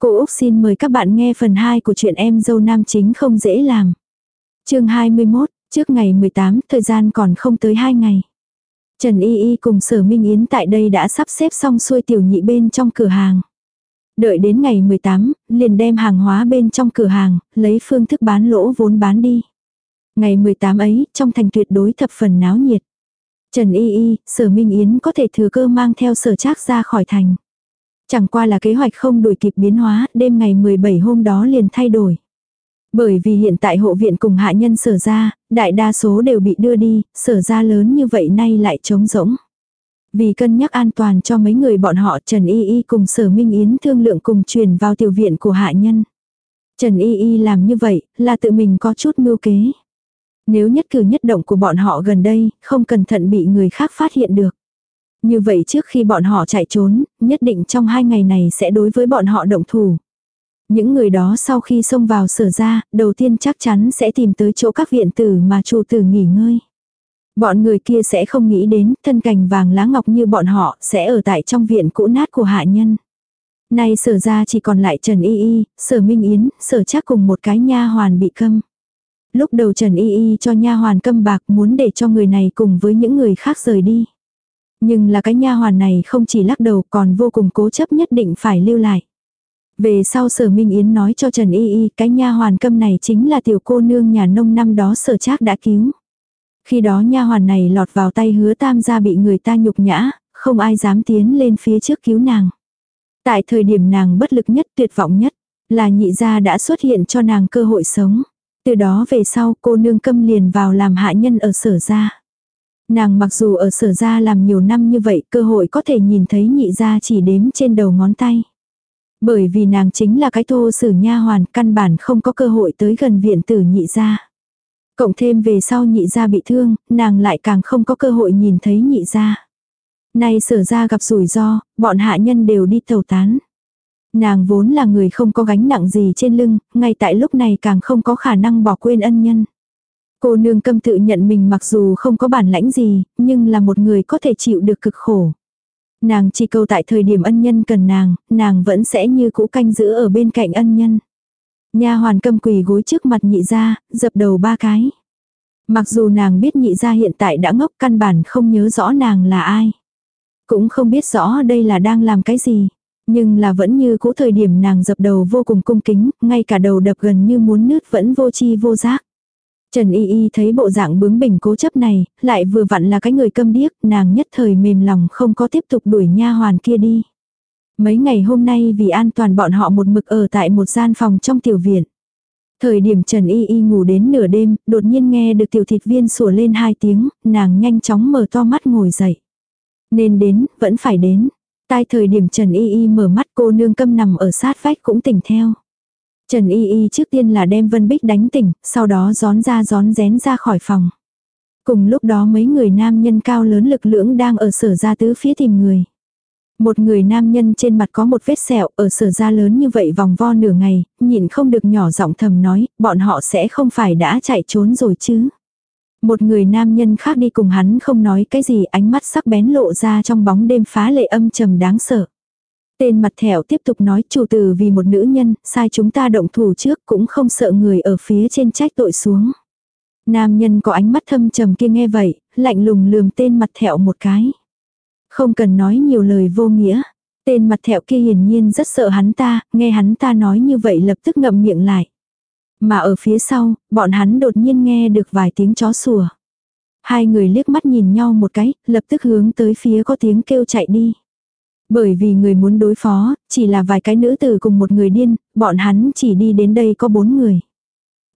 Cô Úc xin mời các bạn nghe phần 2 của chuyện em dâu nam chính không dễ làm. chương 21, trước ngày 18, thời gian còn không tới 2 ngày. Trần Y Y cùng Sở Minh Yến tại đây đã sắp xếp xong xuôi tiểu nhị bên trong cửa hàng. Đợi đến ngày 18, liền đem hàng hóa bên trong cửa hàng, lấy phương thức bán lỗ vốn bán đi. Ngày 18 ấy, trong thành tuyệt đối thập phần náo nhiệt. Trần Y Y, Sở Minh Yến có thể thừa cơ mang theo sở trác ra khỏi thành. Chẳng qua là kế hoạch không đuổi kịp biến hóa, đêm ngày 17 hôm đó liền thay đổi. Bởi vì hiện tại hộ viện cùng hạ nhân sở ra, đại đa số đều bị đưa đi, sở ra lớn như vậy nay lại trống rỗng. Vì cân nhắc an toàn cho mấy người bọn họ Trần Y Y cùng sở Minh Yến thương lượng cùng truyền vào tiểu viện của hạ nhân. Trần Y Y làm như vậy là tự mình có chút mưu kế. Nếu nhất cử nhất động của bọn họ gần đây, không cẩn thận bị người khác phát hiện được. Như vậy trước khi bọn họ chạy trốn, nhất định trong hai ngày này sẽ đối với bọn họ động thủ. Những người đó sau khi xông vào sở ra, đầu tiên chắc chắn sẽ tìm tới chỗ các viện tử mà chủ tử nghỉ ngơi. Bọn người kia sẽ không nghĩ đến thân cành vàng lá ngọc như bọn họ sẽ ở tại trong viện cũ nát của hạ nhân. Nay sở ra chỉ còn lại Trần Y Y, sở Minh Yến, sở chắc cùng một cái nha hoàn bị câm. Lúc đầu Trần Y Y cho nha hoàn câm bạc muốn để cho người này cùng với những người khác rời đi. Nhưng là cái nha hoàn này không chỉ lắc đầu còn vô cùng cố chấp nhất định phải lưu lại. Về sau sở Minh Yến nói cho Trần Y Y cái nha hoàn câm này chính là tiểu cô nương nhà nông năm đó sở trác đã cứu. Khi đó nha hoàn này lọt vào tay hứa tam gia bị người ta nhục nhã, không ai dám tiến lên phía trước cứu nàng. Tại thời điểm nàng bất lực nhất tuyệt vọng nhất, là nhị gia đã xuất hiện cho nàng cơ hội sống. Từ đó về sau cô nương câm liền vào làm hạ nhân ở sở gia. Nàng mặc dù ở sở gia làm nhiều năm như vậy cơ hội có thể nhìn thấy nhị gia chỉ đếm trên đầu ngón tay. Bởi vì nàng chính là cái thô sử nha hoàn căn bản không có cơ hội tới gần viện tử nhị gia. Cộng thêm về sau nhị gia bị thương, nàng lại càng không có cơ hội nhìn thấy nhị gia. Nay sở gia gặp rủi ro, bọn hạ nhân đều đi tàu tán. Nàng vốn là người không có gánh nặng gì trên lưng, ngay tại lúc này càng không có khả năng bỏ quên ân nhân. Cô nương câm tự nhận mình mặc dù không có bản lãnh gì, nhưng là một người có thể chịu được cực khổ. Nàng chỉ cầu tại thời điểm ân nhân cần nàng, nàng vẫn sẽ như cũ canh giữ ở bên cạnh ân nhân. Nha hoàn câm quỳ gối trước mặt nhị gia, dập đầu ba cái. Mặc dù nàng biết nhị gia hiện tại đã ngốc căn bản không nhớ rõ nàng là ai. Cũng không biết rõ đây là đang làm cái gì. Nhưng là vẫn như cũ thời điểm nàng dập đầu vô cùng cung kính, ngay cả đầu đập gần như muốn nứt vẫn vô chi vô giác. Trần Y Y thấy bộ dạng bướng bỉnh cố chấp này, lại vừa vặn là cái người câm điếc, nàng nhất thời mềm lòng không có tiếp tục đuổi nha hoàn kia đi. Mấy ngày hôm nay vì an toàn bọn họ một mực ở tại một gian phòng trong tiểu viện. Thời điểm Trần Y Y ngủ đến nửa đêm, đột nhiên nghe được tiểu thịt viên sủa lên hai tiếng, nàng nhanh chóng mở to mắt ngồi dậy. Nên đến, vẫn phải đến. Tai thời điểm Trần Y Y mở mắt cô nương câm nằm ở sát vách cũng tỉnh theo. Trần Y Y trước tiên là đem Vân Bích đánh tỉnh, sau đó gión ra gión rén ra khỏi phòng. Cùng lúc đó mấy người nam nhân cao lớn lực lưỡng đang ở sở ra tứ phía tìm người. Một người nam nhân trên mặt có một vết sẹo ở sở ra lớn như vậy vòng vo nửa ngày, nhìn không được nhỏ giọng thầm nói, bọn họ sẽ không phải đã chạy trốn rồi chứ. Một người nam nhân khác đi cùng hắn không nói cái gì ánh mắt sắc bén lộ ra trong bóng đêm phá lệ âm trầm đáng sợ. Tên mặt thẻo tiếp tục nói chủ tử vì một nữ nhân, sai chúng ta động thủ trước cũng không sợ người ở phía trên trách tội xuống. Nam nhân có ánh mắt thâm trầm kia nghe vậy, lạnh lùng lườm tên mặt thẹo một cái. Không cần nói nhiều lời vô nghĩa. Tên mặt thẹo kia hiển nhiên rất sợ hắn ta, nghe hắn ta nói như vậy lập tức ngậm miệng lại. Mà ở phía sau, bọn hắn đột nhiên nghe được vài tiếng chó sủa. Hai người liếc mắt nhìn nhau một cái, lập tức hướng tới phía có tiếng kêu chạy đi. Bởi vì người muốn đối phó, chỉ là vài cái nữ tử cùng một người điên, bọn hắn chỉ đi đến đây có bốn người.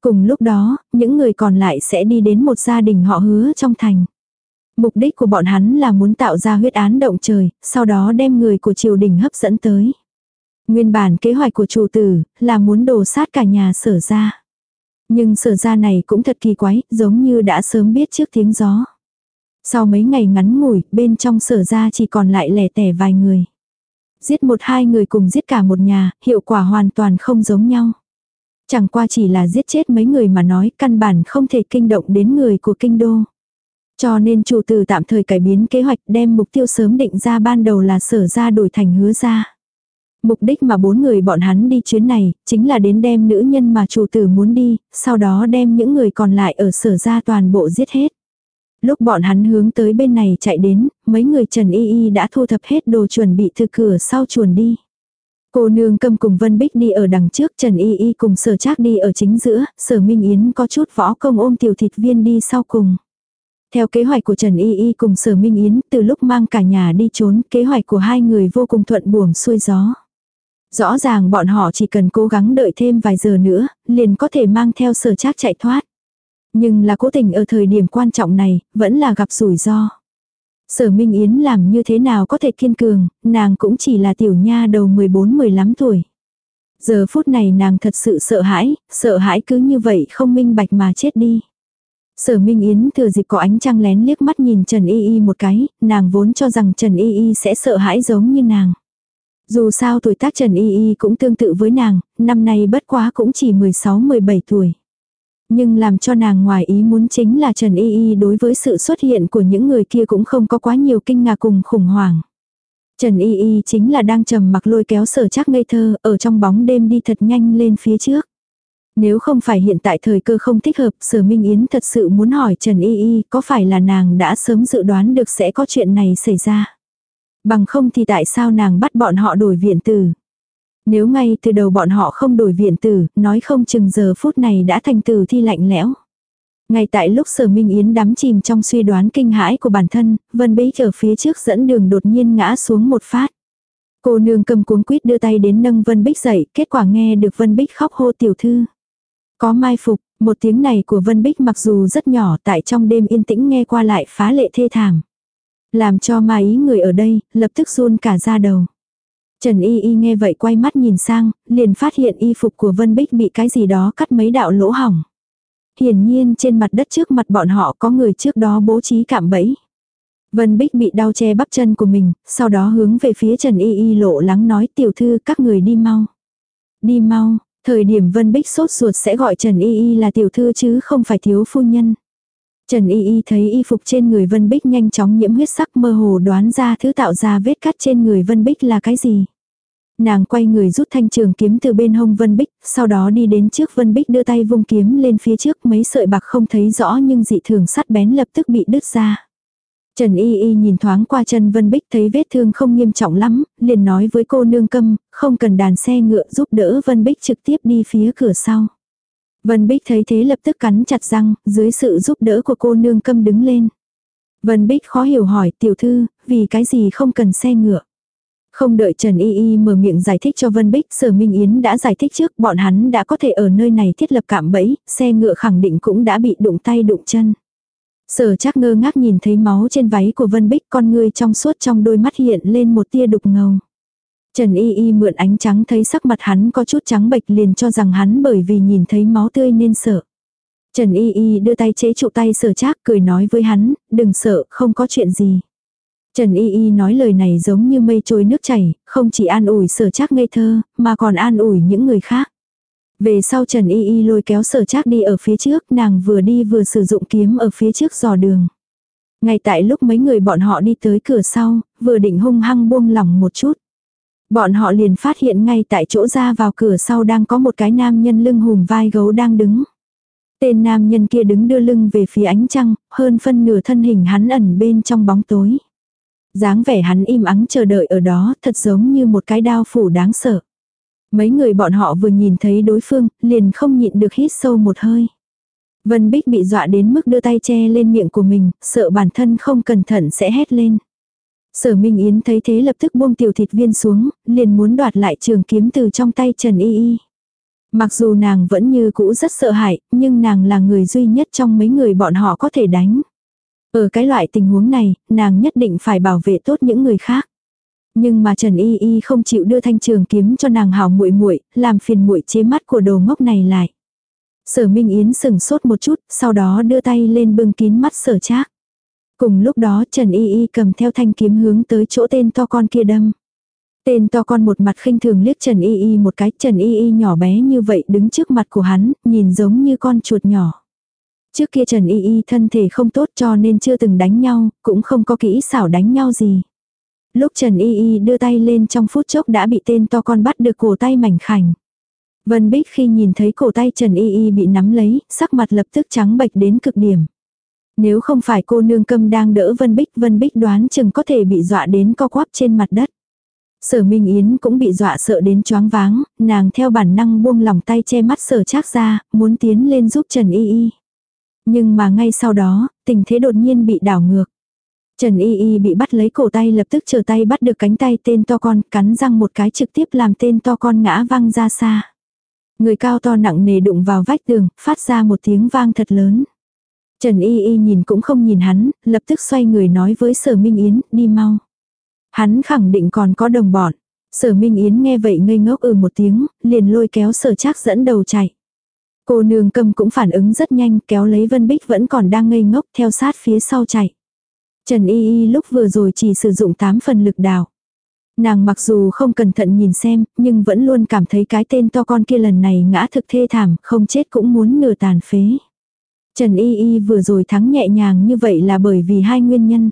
Cùng lúc đó, những người còn lại sẽ đi đến một gia đình họ hứa trong thành. Mục đích của bọn hắn là muốn tạo ra huyết án động trời, sau đó đem người của triều đình hấp dẫn tới. Nguyên bản kế hoạch của chủ tử là muốn đổ sát cả nhà sở ra. Nhưng sở ra này cũng thật kỳ quái, giống như đã sớm biết trước tiếng gió. Sau mấy ngày ngắn ngủi, bên trong sở ra chỉ còn lại lẻ tẻ vài người. Giết một hai người cùng giết cả một nhà, hiệu quả hoàn toàn không giống nhau. Chẳng qua chỉ là giết chết mấy người mà nói căn bản không thể kinh động đến người của kinh đô. Cho nên chủ tử tạm thời cải biến kế hoạch đem mục tiêu sớm định ra ban đầu là sở ra đổi thành hứa ra. Mục đích mà bốn người bọn hắn đi chuyến này, chính là đến đem nữ nhân mà chủ tử muốn đi, sau đó đem những người còn lại ở sở ra toàn bộ giết hết. Lúc bọn hắn hướng tới bên này chạy đến, mấy người Trần Y Y đã thu thập hết đồ chuẩn bị từ cửa sau chuồn đi. Cô nương cầm cùng Vân Bích đi ở đằng trước, Trần Y Y cùng sở trác đi ở chính giữa, sở Minh Yến có chút võ công ôm tiểu thịt viên đi sau cùng. Theo kế hoạch của Trần Y Y cùng sở Minh Yến, từ lúc mang cả nhà đi trốn, kế hoạch của hai người vô cùng thuận buồm xuôi gió. Rõ ràng bọn họ chỉ cần cố gắng đợi thêm vài giờ nữa, liền có thể mang theo sở trác chạy thoát. Nhưng là cố tình ở thời điểm quan trọng này, vẫn là gặp rủi ro. Sở Minh Yến làm như thế nào có thể kiên cường, nàng cũng chỉ là tiểu nha đầu 14-15 tuổi. Giờ phút này nàng thật sự sợ hãi, sợ hãi cứ như vậy không minh bạch mà chết đi. Sở Minh Yến thừa dịp có ánh trăng lén liếc mắt nhìn Trần Y Y một cái, nàng vốn cho rằng Trần Y Y sẽ sợ hãi giống như nàng. Dù sao tuổi tác Trần Y Y cũng tương tự với nàng, năm nay bất quá cũng chỉ 16-17 tuổi. Nhưng làm cho nàng ngoài ý muốn chính là Trần Y Y đối với sự xuất hiện của những người kia cũng không có quá nhiều kinh ngạc cùng khủng hoảng. Trần Y Y chính là đang trầm mặc lôi kéo sở chắc ngây thơ ở trong bóng đêm đi thật nhanh lên phía trước. Nếu không phải hiện tại thời cơ không thích hợp, Sở Minh Yến thật sự muốn hỏi Trần Y Y có phải là nàng đã sớm dự đoán được sẽ có chuyện này xảy ra. Bằng không thì tại sao nàng bắt bọn họ đổi viện từ? Nếu ngay từ đầu bọn họ không đổi viện tử, nói không chừng giờ phút này đã thành tử thi lạnh lẽo. Ngay tại lúc sở minh yến đắm chìm trong suy đoán kinh hãi của bản thân, vân Bích ở phía trước dẫn đường đột nhiên ngã xuống một phát. Cô nương cầm cuống quýt đưa tay đến nâng Vân Bích dậy, kết quả nghe được Vân Bích khóc hô tiểu thư. Có mai phục, một tiếng này của Vân Bích mặc dù rất nhỏ tại trong đêm yên tĩnh nghe qua lại phá lệ thê thảm. Làm cho ma ý người ở đây, lập tức run cả da đầu. Trần Y Y nghe vậy quay mắt nhìn sang, liền phát hiện y phục của Vân Bích bị cái gì đó cắt mấy đạo lỗ hỏng. Hiển nhiên trên mặt đất trước mặt bọn họ có người trước đó bố trí cạm bẫy. Vân Bích bị đau che bắp chân của mình, sau đó hướng về phía Trần Y Y lộ lắng nói tiểu thư các người đi mau. Đi mau, thời điểm Vân Bích sốt ruột sẽ gọi Trần Y Y là tiểu thư chứ không phải thiếu phu nhân. Trần Y Y thấy y phục trên người Vân Bích nhanh chóng nhiễm huyết sắc mơ hồ đoán ra thứ tạo ra vết cắt trên người Vân Bích là cái gì. Nàng quay người rút thanh trường kiếm từ bên hông Vân Bích, sau đó đi đến trước Vân Bích đưa tay vung kiếm lên phía trước mấy sợi bạc không thấy rõ nhưng dị thường sắt bén lập tức bị đứt ra. Trần Y Y nhìn thoáng qua chân Vân Bích thấy vết thương không nghiêm trọng lắm, liền nói với cô nương câm, không cần đàn xe ngựa giúp đỡ Vân Bích trực tiếp đi phía cửa sau. Vân Bích thấy thế lập tức cắn chặt răng, dưới sự giúp đỡ của cô nương câm đứng lên. Vân Bích khó hiểu hỏi tiểu thư, vì cái gì không cần xe ngựa. Không đợi Trần Y Y mở miệng giải thích cho Vân Bích, Sở Minh Yến đã giải thích trước, bọn hắn đã có thể ở nơi này thiết lập cạm bẫy, xe ngựa khẳng định cũng đã bị đụng tay đụng chân. Sở chắc ngơ ngác nhìn thấy máu trên váy của Vân Bích con người trong suốt trong đôi mắt hiện lên một tia đục ngầu. Trần Y Y mượn ánh trắng thấy sắc mặt hắn có chút trắng bệch liền cho rằng hắn bởi vì nhìn thấy máu tươi nên sợ. Trần Y Y đưa tay chế trụ tay sở trác cười nói với hắn, đừng sợ, không có chuyện gì. Trần Y Y nói lời này giống như mây trôi nước chảy, không chỉ an ủi sở trác ngây thơ, mà còn an ủi những người khác. Về sau Trần Y Y lôi kéo sở trác đi ở phía trước, nàng vừa đi vừa sử dụng kiếm ở phía trước dò đường. Ngay tại lúc mấy người bọn họ đi tới cửa sau, vừa định hung hăng buông lỏng một chút. Bọn họ liền phát hiện ngay tại chỗ ra vào cửa sau đang có một cái nam nhân lưng hùm vai gấu đang đứng. Tên nam nhân kia đứng đưa lưng về phía ánh trăng, hơn phân nửa thân hình hắn ẩn bên trong bóng tối dáng vẻ hắn im ắng chờ đợi ở đó thật giống như một cái đao phủ đáng sợ. Mấy người bọn họ vừa nhìn thấy đối phương, liền không nhịn được hít sâu một hơi. Vân Bích bị dọa đến mức đưa tay che lên miệng của mình, sợ bản thân không cẩn thận sẽ hét lên. Sở Minh Yến thấy thế lập tức buông tiểu thịt viên xuống, liền muốn đoạt lại trường kiếm từ trong tay Trần Y Y. Mặc dù nàng vẫn như cũ rất sợ hãi, nhưng nàng là người duy nhất trong mấy người bọn họ có thể đánh. Ở cái loại tình huống này, nàng nhất định phải bảo vệ tốt những người khác. Nhưng mà Trần Y Y không chịu đưa thanh trường kiếm cho nàng hảo muội muội, làm phiền muội chế mắt của đồ ngốc này lại. Sở Minh Yến sừng sốt một chút, sau đó đưa tay lên bưng kín mắt sở trác. Cùng lúc đó Trần Y Y cầm theo thanh kiếm hướng tới chỗ tên to con kia đâm. Tên to con một mặt khinh thường liếc Trần Y Y một cái, Trần Y Y nhỏ bé như vậy đứng trước mặt của hắn, nhìn giống như con chuột nhỏ. Trước kia Trần Y Y thân thể không tốt cho nên chưa từng đánh nhau, cũng không có kỹ xảo đánh nhau gì. Lúc Trần Y Y đưa tay lên trong phút chốc đã bị tên to con bắt được cổ tay mảnh khảnh. Vân Bích khi nhìn thấy cổ tay Trần Y Y bị nắm lấy, sắc mặt lập tức trắng bệch đến cực điểm. Nếu không phải cô nương câm đang đỡ Vân Bích, Vân Bích đoán chừng có thể bị dọa đến co quắp trên mặt đất. Sở Minh Yến cũng bị dọa sợ đến choáng váng, nàng theo bản năng buông lỏng tay che mắt sở trác ra, muốn tiến lên giúp Trần Y Y. Nhưng mà ngay sau đó, tình thế đột nhiên bị đảo ngược. Trần Y Y bị bắt lấy cổ tay lập tức trở tay bắt được cánh tay tên to con, cắn răng một cái trực tiếp làm tên to con ngã văng ra xa. Người cao to nặng nề đụng vào vách tường, phát ra một tiếng vang thật lớn. Trần Y Y nhìn cũng không nhìn hắn, lập tức xoay người nói với Sở Minh Yến, đi mau. Hắn khẳng định còn có đồng bọn. Sở Minh Yến nghe vậy ngây ngốc ừ một tiếng, liền lôi kéo sở trác dẫn đầu chạy. Cô nương cầm cũng phản ứng rất nhanh, kéo lấy Vân Bích vẫn còn đang ngây ngốc theo sát phía sau chạy. Trần Y Y lúc vừa rồi chỉ sử dụng 8 phần lực đào. Nàng mặc dù không cẩn thận nhìn xem, nhưng vẫn luôn cảm thấy cái tên to con kia lần này ngã thực thê thảm, không chết cũng muốn nửa tàn phế. Trần Y Y vừa rồi thắng nhẹ nhàng như vậy là bởi vì hai nguyên nhân.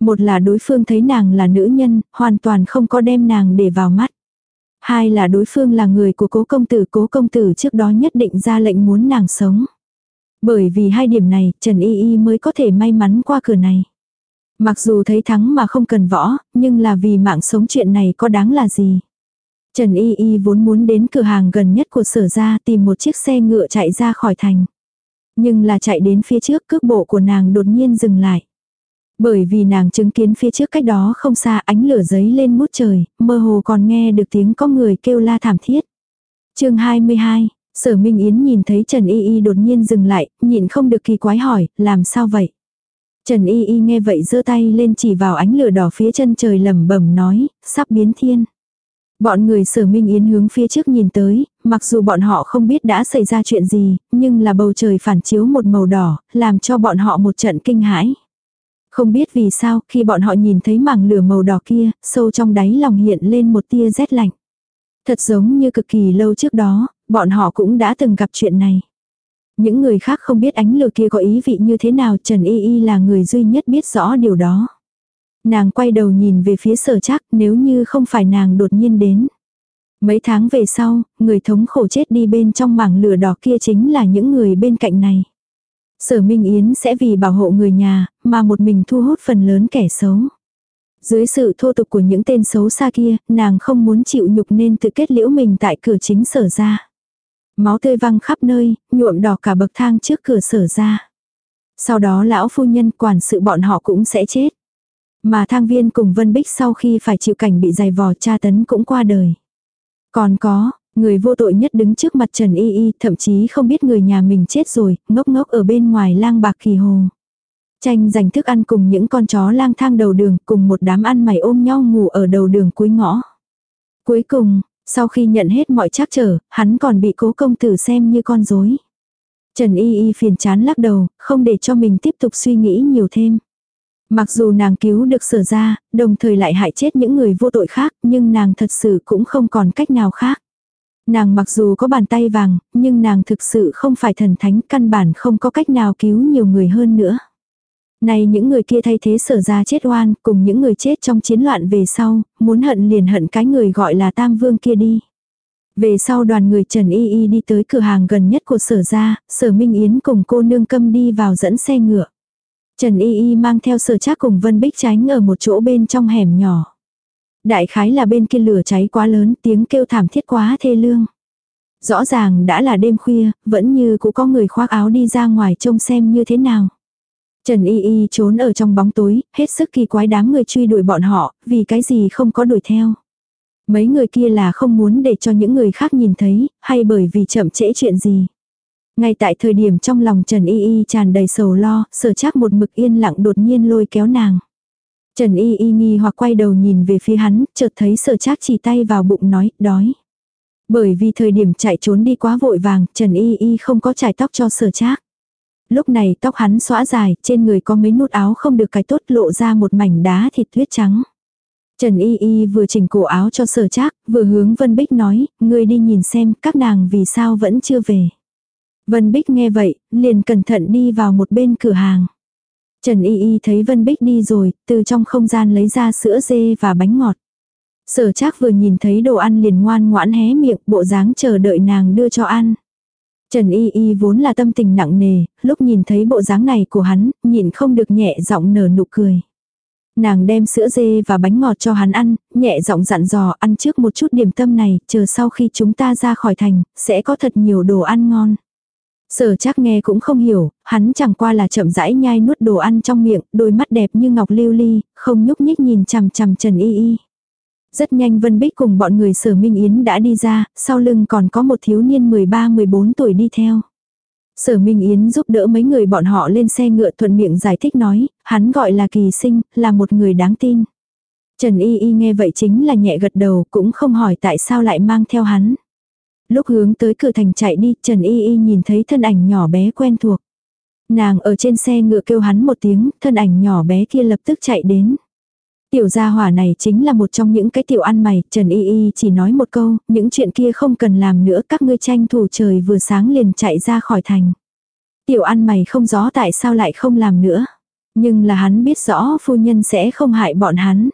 Một là đối phương thấy nàng là nữ nhân, hoàn toàn không có đem nàng để vào mắt. Hai là đối phương là người của cố công tử, cố công tử trước đó nhất định ra lệnh muốn nàng sống. Bởi vì hai điểm này, Trần Y Y mới có thể may mắn qua cửa này. Mặc dù thấy thắng mà không cần võ, nhưng là vì mạng sống chuyện này có đáng là gì. Trần Y Y vốn muốn đến cửa hàng gần nhất của sở ra tìm một chiếc xe ngựa chạy ra khỏi thành. Nhưng là chạy đến phía trước cước bộ của nàng đột nhiên dừng lại. Bởi vì nàng chứng kiến phía trước cách đó không xa ánh lửa giấy lên mút trời, mơ hồ còn nghe được tiếng có người kêu la thảm thiết. chương 22, sở Minh Yến nhìn thấy Trần Y Y đột nhiên dừng lại, nhịn không được kỳ quái hỏi, làm sao vậy? Trần Y Y nghe vậy giơ tay lên chỉ vào ánh lửa đỏ phía chân trời lẩm bẩm nói, sắp biến thiên. Bọn người sở Minh Yến hướng phía trước nhìn tới, mặc dù bọn họ không biết đã xảy ra chuyện gì, nhưng là bầu trời phản chiếu một màu đỏ, làm cho bọn họ một trận kinh hãi. Không biết vì sao, khi bọn họ nhìn thấy mảng lửa màu đỏ kia, sâu trong đáy lòng hiện lên một tia rét lạnh. Thật giống như cực kỳ lâu trước đó, bọn họ cũng đã từng gặp chuyện này. Những người khác không biết ánh lửa kia có ý vị như thế nào, Trần Y Y là người duy nhất biết rõ điều đó. Nàng quay đầu nhìn về phía sở chắc nếu như không phải nàng đột nhiên đến. Mấy tháng về sau, người thống khổ chết đi bên trong mảng lửa đỏ kia chính là những người bên cạnh này. Sở Minh Yến sẽ vì bảo hộ người nhà, mà một mình thu hút phần lớn kẻ xấu. Dưới sự thô tục của những tên xấu xa kia, nàng không muốn chịu nhục nên tự kết liễu mình tại cửa chính sở ra. Máu tươi văng khắp nơi, nhuộm đỏ cả bậc thang trước cửa sở ra. Sau đó lão phu nhân quản sự bọn họ cũng sẽ chết. Mà thang viên cùng Vân Bích sau khi phải chịu cảnh bị dày vò tra tấn cũng qua đời. Còn có, người vô tội nhất đứng trước mặt Trần Y Y thậm chí không biết người nhà mình chết rồi, ngốc ngốc ở bên ngoài lang bạc kỳ hồ. Tranh giành thức ăn cùng những con chó lang thang đầu đường cùng một đám ăn mày ôm nhau ngủ ở đầu đường cuối ngõ. Cuối cùng, sau khi nhận hết mọi trắc trở, hắn còn bị cố công tử xem như con rối. Trần Y Y phiền chán lắc đầu, không để cho mình tiếp tục suy nghĩ nhiều thêm. Mặc dù nàng cứu được sở ra, đồng thời lại hại chết những người vô tội khác, nhưng nàng thật sự cũng không còn cách nào khác. Nàng mặc dù có bàn tay vàng, nhưng nàng thực sự không phải thần thánh, căn bản không có cách nào cứu nhiều người hơn nữa. Này những người kia thay thế sở ra chết oan, cùng những người chết trong chiến loạn về sau, muốn hận liền hận cái người gọi là tam vương kia đi. Về sau đoàn người Trần Y Y đi tới cửa hàng gần nhất của sở ra, sở Minh Yến cùng cô nương câm đi vào dẫn xe ngựa. Trần Y Y mang theo sở trác cùng Vân Bích tránh ở một chỗ bên trong hẻm nhỏ. Đại khái là bên kia lửa cháy quá lớn tiếng kêu thảm thiết quá thê lương. Rõ ràng đã là đêm khuya, vẫn như cũng có người khoác áo đi ra ngoài trông xem như thế nào. Trần Y Y trốn ở trong bóng tối, hết sức kỳ quái đám người truy đuổi bọn họ, vì cái gì không có đuổi theo. Mấy người kia là không muốn để cho những người khác nhìn thấy, hay bởi vì chậm trễ chuyện gì. Ngay tại thời điểm trong lòng Trần Y Y tràn đầy sầu lo, sở chắc một mực yên lặng đột nhiên lôi kéo nàng. Trần Y Y nghi hoặc quay đầu nhìn về phía hắn, chợt thấy sở Trác chỉ tay vào bụng nói, đói. Bởi vì thời điểm chạy trốn đi quá vội vàng, Trần Y Y không có trải tóc cho sở Trác. Lúc này tóc hắn xõa dài, trên người có mấy nút áo không được cái tốt lộ ra một mảnh đá thịt tuyết trắng. Trần Y Y vừa chỉnh cổ áo cho sở trác, vừa hướng Vân Bích nói, ngươi đi nhìn xem các nàng vì sao vẫn chưa về. Vân Bích nghe vậy, liền cẩn thận đi vào một bên cửa hàng. Trần Y Y thấy Vân Bích đi rồi, từ trong không gian lấy ra sữa dê và bánh ngọt. Sở Trác vừa nhìn thấy đồ ăn liền ngoan ngoãn hé miệng, bộ dáng chờ đợi nàng đưa cho ăn. Trần Y Y vốn là tâm tình nặng nề, lúc nhìn thấy bộ dáng này của hắn, nhịn không được nhẹ giọng nở nụ cười. Nàng đem sữa dê và bánh ngọt cho hắn ăn, nhẹ giọng dặn dò ăn trước một chút điểm tâm này, chờ sau khi chúng ta ra khỏi thành, sẽ có thật nhiều đồ ăn ngon. Sở chắc nghe cũng không hiểu, hắn chẳng qua là chậm rãi nhai nuốt đồ ăn trong miệng, đôi mắt đẹp như ngọc lưu ly, không nhúc nhích nhìn chằm chằm Trần Y Y. Rất nhanh Vân Bích cùng bọn người sở Minh Yến đã đi ra, sau lưng còn có một thiếu niên 13-14 tuổi đi theo. Sở Minh Yến giúp đỡ mấy người bọn họ lên xe ngựa thuận miệng giải thích nói, hắn gọi là kỳ sinh, là một người đáng tin. Trần Y Y nghe vậy chính là nhẹ gật đầu, cũng không hỏi tại sao lại mang theo hắn. Lúc hướng tới cửa thành chạy đi, Trần Y Y nhìn thấy thân ảnh nhỏ bé quen thuộc. Nàng ở trên xe ngựa kêu hắn một tiếng, thân ảnh nhỏ bé kia lập tức chạy đến. Tiểu gia hỏa này chính là một trong những cái tiểu ăn mày, Trần Y Y chỉ nói một câu, những chuyện kia không cần làm nữa, các ngươi tranh thủ trời vừa sáng liền chạy ra khỏi thành. Tiểu ăn mày không rõ tại sao lại không làm nữa. Nhưng là hắn biết rõ phu nhân sẽ không hại bọn hắn.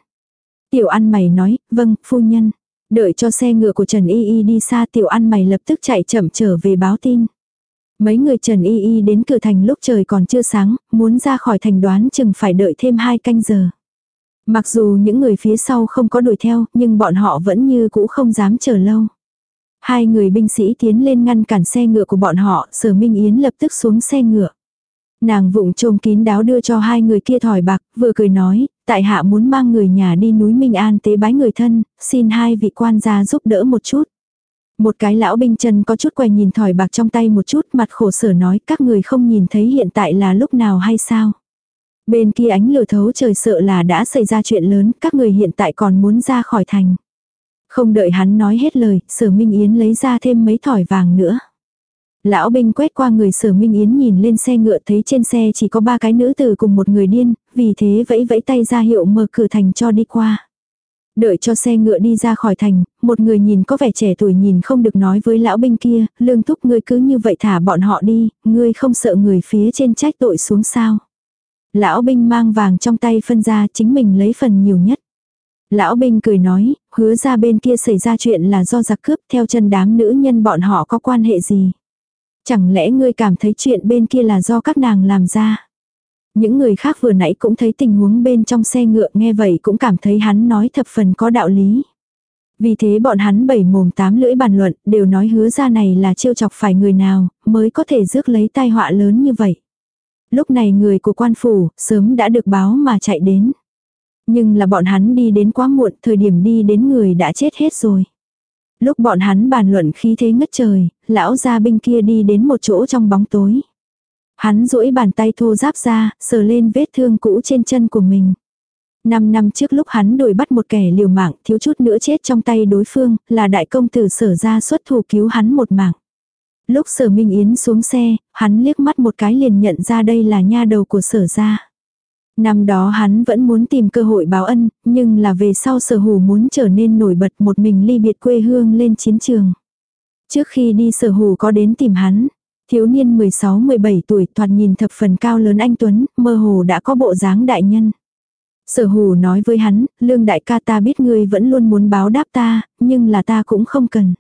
Tiểu ăn mày nói, vâng, phu nhân. Đợi cho xe ngựa của Trần Y Y đi xa tiểu ăn mày lập tức chạy chậm trở về báo tin. Mấy người Trần Y Y đến cửa thành lúc trời còn chưa sáng, muốn ra khỏi thành đoán chừng phải đợi thêm hai canh giờ. Mặc dù những người phía sau không có đuổi theo, nhưng bọn họ vẫn như cũ không dám chờ lâu. Hai người binh sĩ tiến lên ngăn cản xe ngựa của bọn họ, sở Minh Yến lập tức xuống xe ngựa. Nàng vụng trôm kín đáo đưa cho hai người kia thỏi bạc, vừa cười nói, tại hạ muốn mang người nhà đi núi Minh An tế bái người thân, xin hai vị quan gia giúp đỡ một chút. Một cái lão binh chân có chút quay nhìn thỏi bạc trong tay một chút mặt khổ sở nói các người không nhìn thấy hiện tại là lúc nào hay sao. Bên kia ánh lửa thấu trời sợ là đã xảy ra chuyện lớn, các người hiện tại còn muốn ra khỏi thành. Không đợi hắn nói hết lời, sở Minh Yến lấy ra thêm mấy thỏi vàng nữa. Lão binh quét qua người sở Minh Yến nhìn lên xe ngựa thấy trên xe chỉ có ba cái nữ tử cùng một người điên, vì thế vẫy vẫy tay ra hiệu mở cửa thành cho đi qua. Đợi cho xe ngựa đi ra khỏi thành, một người nhìn có vẻ trẻ tuổi nhìn không được nói với lão binh kia, lương thúc ngươi cứ như vậy thả bọn họ đi, ngươi không sợ người phía trên trách tội xuống sao. Lão binh mang vàng trong tay phân ra chính mình lấy phần nhiều nhất. Lão binh cười nói, hứa ra bên kia xảy ra chuyện là do giặc cướp theo chân đám nữ nhân bọn họ có quan hệ gì. Chẳng lẽ ngươi cảm thấy chuyện bên kia là do các nàng làm ra. Những người khác vừa nãy cũng thấy tình huống bên trong xe ngựa nghe vậy cũng cảm thấy hắn nói thập phần có đạo lý. Vì thế bọn hắn bảy mồm tám lưỡi bàn luận đều nói hứa ra này là trêu chọc phải người nào mới có thể rước lấy tai họa lớn như vậy. Lúc này người của quan phủ sớm đã được báo mà chạy đến. Nhưng là bọn hắn đi đến quá muộn, thời điểm đi đến người đã chết hết rồi. Lúc bọn hắn bàn luận khí thế ngất trời, lão gia binh kia đi đến một chỗ trong bóng tối. Hắn duỗi bàn tay thô giáp ra, sờ lên vết thương cũ trên chân của mình. Năm năm trước lúc hắn đuổi bắt một kẻ liều mạng, thiếu chút nữa chết trong tay đối phương, là đại công tử sở ra xuất thủ cứu hắn một mạng. Lúc sở Minh Yến xuống xe, hắn liếc mắt một cái liền nhận ra đây là nha đầu của sở gia. Năm đó hắn vẫn muốn tìm cơ hội báo ân, nhưng là về sau sở hủ muốn trở nên nổi bật một mình ly biệt quê hương lên chiến trường. Trước khi đi sở hủ có đến tìm hắn, thiếu niên 16-17 tuổi thoạt nhìn thập phần cao lớn anh Tuấn, mơ hồ đã có bộ dáng đại nhân. Sở hủ nói với hắn, lương đại ca ta biết ngươi vẫn luôn muốn báo đáp ta, nhưng là ta cũng không cần.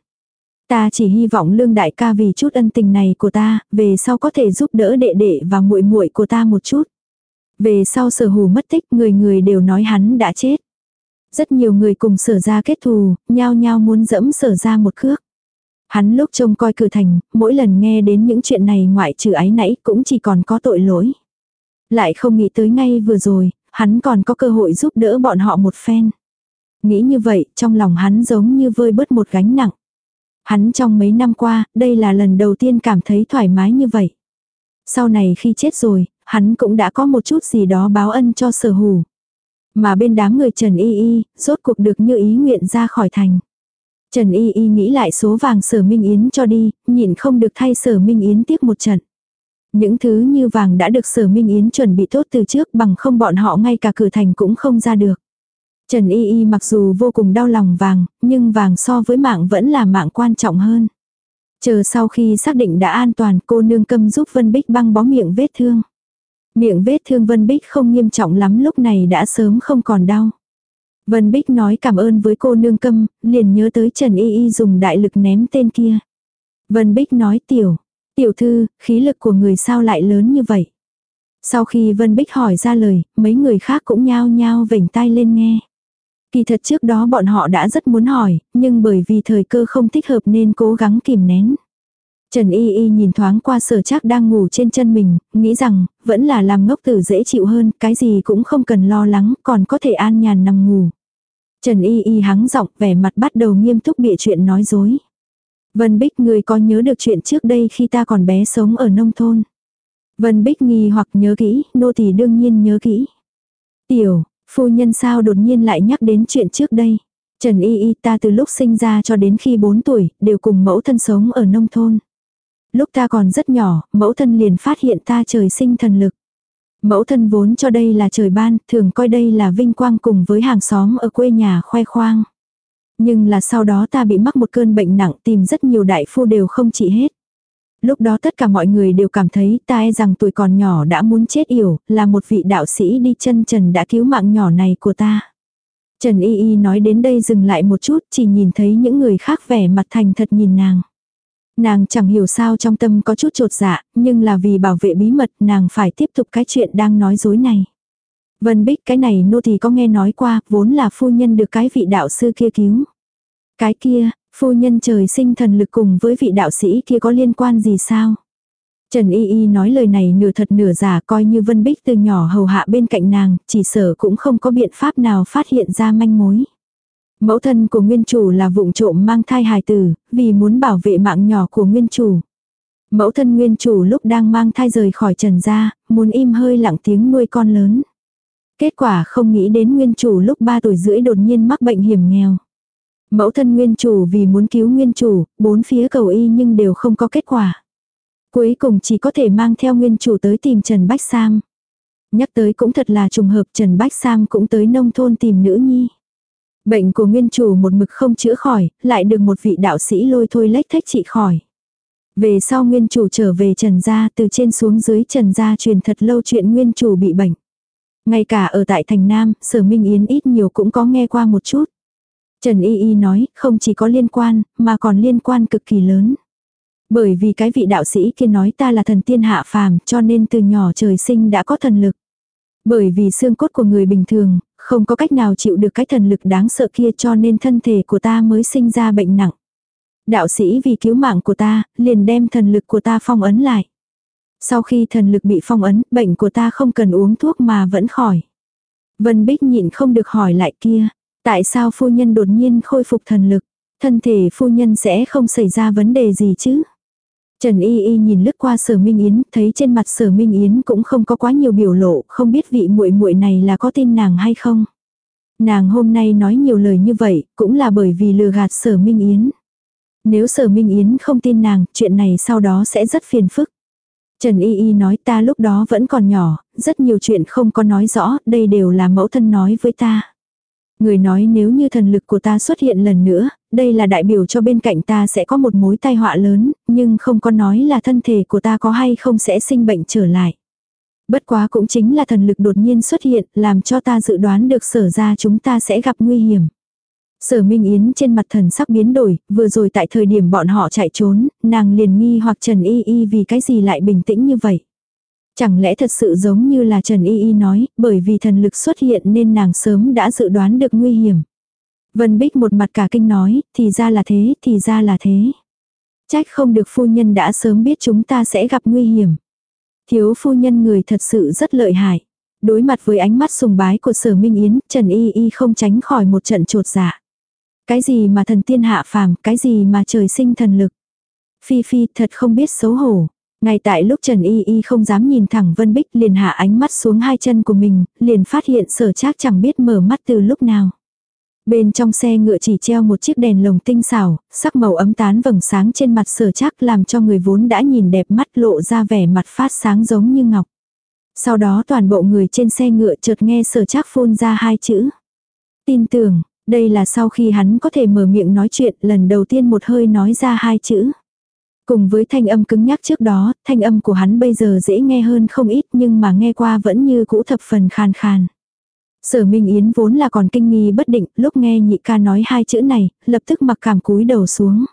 Ta chỉ hy vọng lương đại ca vì chút ân tình này của ta, về sau có thể giúp đỡ đệ đệ và muội muội của ta một chút. Về sau sở hù mất tích người người đều nói hắn đã chết. Rất nhiều người cùng sở ra kết thù, nhao nhao muốn dẫm sở ra một cước. Hắn lúc trông coi cửa thành, mỗi lần nghe đến những chuyện này ngoại trừ ái nãy cũng chỉ còn có tội lỗi. Lại không nghĩ tới ngay vừa rồi, hắn còn có cơ hội giúp đỡ bọn họ một phen. Nghĩ như vậy, trong lòng hắn giống như vơi bớt một gánh nặng. Hắn trong mấy năm qua, đây là lần đầu tiên cảm thấy thoải mái như vậy. Sau này khi chết rồi, hắn cũng đã có một chút gì đó báo ân cho sở hủ. Mà bên đám người Trần Y Y, rốt cuộc được như ý nguyện ra khỏi thành. Trần Y Y nghĩ lại số vàng sở Minh Yến cho đi, nhịn không được thay sở Minh Yến tiếp một trận. Những thứ như vàng đã được sở Minh Yến chuẩn bị tốt từ trước bằng không bọn họ ngay cả cửa thành cũng không ra được. Trần Y Y mặc dù vô cùng đau lòng vàng, nhưng vàng so với mạng vẫn là mạng quan trọng hơn. Chờ sau khi xác định đã an toàn cô nương câm giúp Vân Bích băng bó miệng vết thương. Miệng vết thương Vân Bích không nghiêm trọng lắm lúc này đã sớm không còn đau. Vân Bích nói cảm ơn với cô nương câm, liền nhớ tới Trần Y Y dùng đại lực ném tên kia. Vân Bích nói tiểu, tiểu thư, khí lực của người sao lại lớn như vậy. Sau khi Vân Bích hỏi ra lời, mấy người khác cũng nhao nhao vểnh tai lên nghe. Kỳ thật trước đó bọn họ đã rất muốn hỏi, nhưng bởi vì thời cơ không thích hợp nên cố gắng kìm nén. Trần Y Y nhìn thoáng qua sở chắc đang ngủ trên chân mình, nghĩ rằng, vẫn là làm ngốc tử dễ chịu hơn, cái gì cũng không cần lo lắng, còn có thể an nhàn nằm ngủ. Trần Y Y hắng giọng vẻ mặt bắt đầu nghiêm túc bịa chuyện nói dối. Vân Bích người có nhớ được chuyện trước đây khi ta còn bé sống ở nông thôn. Vân Bích nghi hoặc nhớ kỹ, nô tỳ đương nhiên nhớ kỹ. Tiểu, phu nhân sao đột nhiên lại nhắc đến chuyện trước đây. Trần Y Y ta từ lúc sinh ra cho đến khi 4 tuổi, đều cùng mẫu thân sống ở nông thôn. Lúc ta còn rất nhỏ, mẫu thân liền phát hiện ta trời sinh thần lực. Mẫu thân vốn cho đây là trời ban, thường coi đây là vinh quang cùng với hàng xóm ở quê nhà khoe khoang. Nhưng là sau đó ta bị mắc một cơn bệnh nặng tìm rất nhiều đại phu đều không trị hết. Lúc đó tất cả mọi người đều cảm thấy ta e rằng tuổi còn nhỏ đã muốn chết yểu, là một vị đạo sĩ đi chân trần đã cứu mạng nhỏ này của ta. Trần Y Y nói đến đây dừng lại một chút chỉ nhìn thấy những người khác vẻ mặt thành thật nhìn nàng. Nàng chẳng hiểu sao trong tâm có chút trột dạ, nhưng là vì bảo vệ bí mật nàng phải tiếp tục cái chuyện đang nói dối này. Vân Bích cái này nô thì có nghe nói qua, vốn là phu nhân được cái vị đạo sư kia cứu. Cái kia, phu nhân trời sinh thần lực cùng với vị đạo sĩ kia có liên quan gì sao? Trần Y Y nói lời này nửa thật nửa giả coi như Vân Bích từ nhỏ hầu hạ bên cạnh nàng, chỉ sở cũng không có biện pháp nào phát hiện ra manh mối. Mẫu thân của nguyên chủ là vụng trộm mang thai hài tử, vì muốn bảo vệ mạng nhỏ của nguyên chủ. Mẫu thân nguyên chủ lúc đang mang thai rời khỏi trần gia, muốn im hơi lặng tiếng nuôi con lớn. Kết quả không nghĩ đến nguyên chủ lúc 3 tuổi rưỡi đột nhiên mắc bệnh hiểm nghèo. Mẫu thân nguyên chủ vì muốn cứu nguyên chủ, bốn phía cầu y nhưng đều không có kết quả. Cuối cùng chỉ có thể mang theo nguyên chủ tới tìm Trần Bách Sam. Nhắc tới cũng thật là trùng hợp Trần Bách Sam cũng tới nông thôn tìm nữ nhi. Bệnh của nguyên chủ một mực không chữa khỏi, lại được một vị đạo sĩ lôi thôi lách thách trị khỏi. Về sau nguyên chủ trở về trần gia từ trên xuống dưới trần gia truyền thật lâu chuyện nguyên chủ bị bệnh. Ngay cả ở tại thành Nam, sở Minh Yến ít nhiều cũng có nghe qua một chút. Trần Y Y nói, không chỉ có liên quan, mà còn liên quan cực kỳ lớn. Bởi vì cái vị đạo sĩ kia nói ta là thần tiên hạ phàm, cho nên từ nhỏ trời sinh đã có thần lực. Bởi vì xương cốt của người bình thường, không có cách nào chịu được cái thần lực đáng sợ kia cho nên thân thể của ta mới sinh ra bệnh nặng. Đạo sĩ vì cứu mạng của ta, liền đem thần lực của ta phong ấn lại. Sau khi thần lực bị phong ấn, bệnh của ta không cần uống thuốc mà vẫn khỏi. Vân Bích nhịn không được hỏi lại kia, tại sao phu nhân đột nhiên khôi phục thần lực, thân thể phu nhân sẽ không xảy ra vấn đề gì chứ? Trần Y Y nhìn lướt qua Sở Minh Yến, thấy trên mặt Sở Minh Yến cũng không có quá nhiều biểu lộ, không biết vị muội muội này là có tin nàng hay không. Nàng hôm nay nói nhiều lời như vậy, cũng là bởi vì lừa gạt Sở Minh Yến. Nếu Sở Minh Yến không tin nàng, chuyện này sau đó sẽ rất phiền phức. Trần Y Y nói ta lúc đó vẫn còn nhỏ, rất nhiều chuyện không có nói rõ, đây đều là mẫu thân nói với ta. Người nói nếu như thần lực của ta xuất hiện lần nữa, đây là đại biểu cho bên cạnh ta sẽ có một mối tai họa lớn, nhưng không có nói là thân thể của ta có hay không sẽ sinh bệnh trở lại. Bất quá cũng chính là thần lực đột nhiên xuất hiện, làm cho ta dự đoán được sở ra chúng ta sẽ gặp nguy hiểm. Sở Minh Yến trên mặt thần sắc biến đổi, vừa rồi tại thời điểm bọn họ chạy trốn, nàng liền nghi hoặc Trần Y Y vì cái gì lại bình tĩnh như vậy. Chẳng lẽ thật sự giống như là Trần Y Y nói, bởi vì thần lực xuất hiện nên nàng sớm đã dự đoán được nguy hiểm. Vân Bích một mặt cả kinh nói, thì ra là thế, thì ra là thế. Trách không được phu nhân đã sớm biết chúng ta sẽ gặp nguy hiểm. Thiếu phu nhân người thật sự rất lợi hại. Đối mặt với ánh mắt sùng bái của sở Minh Yến, Trần Y Y không tránh khỏi một trận trột dạ. Cái gì mà thần tiên hạ phàm, cái gì mà trời sinh thần lực. Phi Phi thật không biết xấu hổ. Ngay tại lúc Trần Y Y không dám nhìn thẳng Vân Bích liền hạ ánh mắt xuống hai chân của mình, liền phát hiện sở trác chẳng biết mở mắt từ lúc nào. Bên trong xe ngựa chỉ treo một chiếc đèn lồng tinh xảo, sắc màu ấm tán vầng sáng trên mặt sở trác làm cho người vốn đã nhìn đẹp mắt lộ ra vẻ mặt phát sáng giống như ngọc. Sau đó toàn bộ người trên xe ngựa chợt nghe sở trác phun ra hai chữ. Tin tưởng, đây là sau khi hắn có thể mở miệng nói chuyện lần đầu tiên một hơi nói ra hai chữ. Cùng với thanh âm cứng nhắc trước đó, thanh âm của hắn bây giờ dễ nghe hơn không ít nhưng mà nghe qua vẫn như cũ thập phần khàn khàn. Sở Minh Yến vốn là còn kinh nghi bất định, lúc nghe nhị ca nói hai chữ này, lập tức mặc cảm cúi đầu xuống.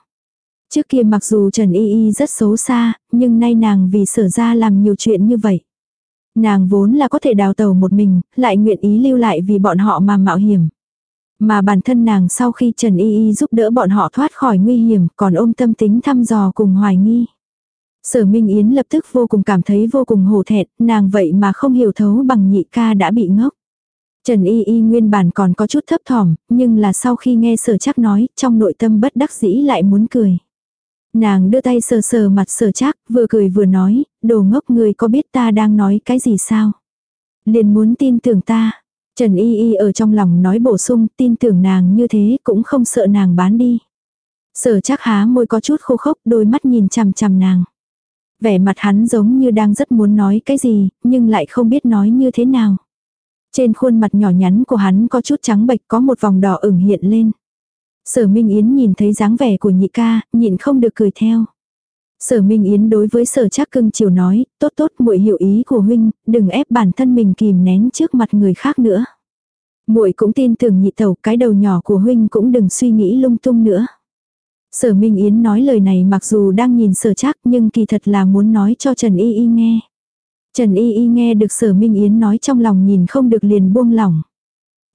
Trước kia mặc dù Trần Y Y rất xấu xa, nhưng nay nàng vì sở ra làm nhiều chuyện như vậy. Nàng vốn là có thể đào tàu một mình, lại nguyện ý lưu lại vì bọn họ mà mạo hiểm. Mà bản thân nàng sau khi Trần Y Y giúp đỡ bọn họ thoát khỏi nguy hiểm còn ôm tâm tính thăm dò cùng hoài nghi. Sở Minh Yến lập tức vô cùng cảm thấy vô cùng hổ thẹn, nàng vậy mà không hiểu thấu bằng nhị ca đã bị ngốc. Trần Y Y nguyên bản còn có chút thấp thỏm, nhưng là sau khi nghe sở chắc nói, trong nội tâm bất đắc dĩ lại muốn cười. Nàng đưa tay sờ sờ mặt sở chắc, vừa cười vừa nói, đồ ngốc người có biết ta đang nói cái gì sao? Liền muốn tin tưởng ta. Trần Y Y ở trong lòng nói bổ sung, tin tưởng nàng như thế cũng không sợ nàng bán đi. Sở chắc há môi có chút khô khốc, đôi mắt nhìn chằm chằm nàng. Vẻ mặt hắn giống như đang rất muốn nói cái gì, nhưng lại không biết nói như thế nào. Trên khuôn mặt nhỏ nhắn của hắn có chút trắng bệch có một vòng đỏ ửng hiện lên. Sở Minh Yến nhìn thấy dáng vẻ của nhị ca, nhịn không được cười theo. Sở Minh Yến đối với sở chắc cưng chiều nói, tốt tốt muội hiểu ý của huynh, đừng ép bản thân mình kìm nén trước mặt người khác nữa. muội cũng tin tưởng nhị tẩu, cái đầu nhỏ của huynh cũng đừng suy nghĩ lung tung nữa. Sở Minh Yến nói lời này mặc dù đang nhìn sở chắc nhưng kỳ thật là muốn nói cho Trần Y Y nghe. Trần Y Y nghe được sở Minh Yến nói trong lòng nhìn không được liền buông lỏng.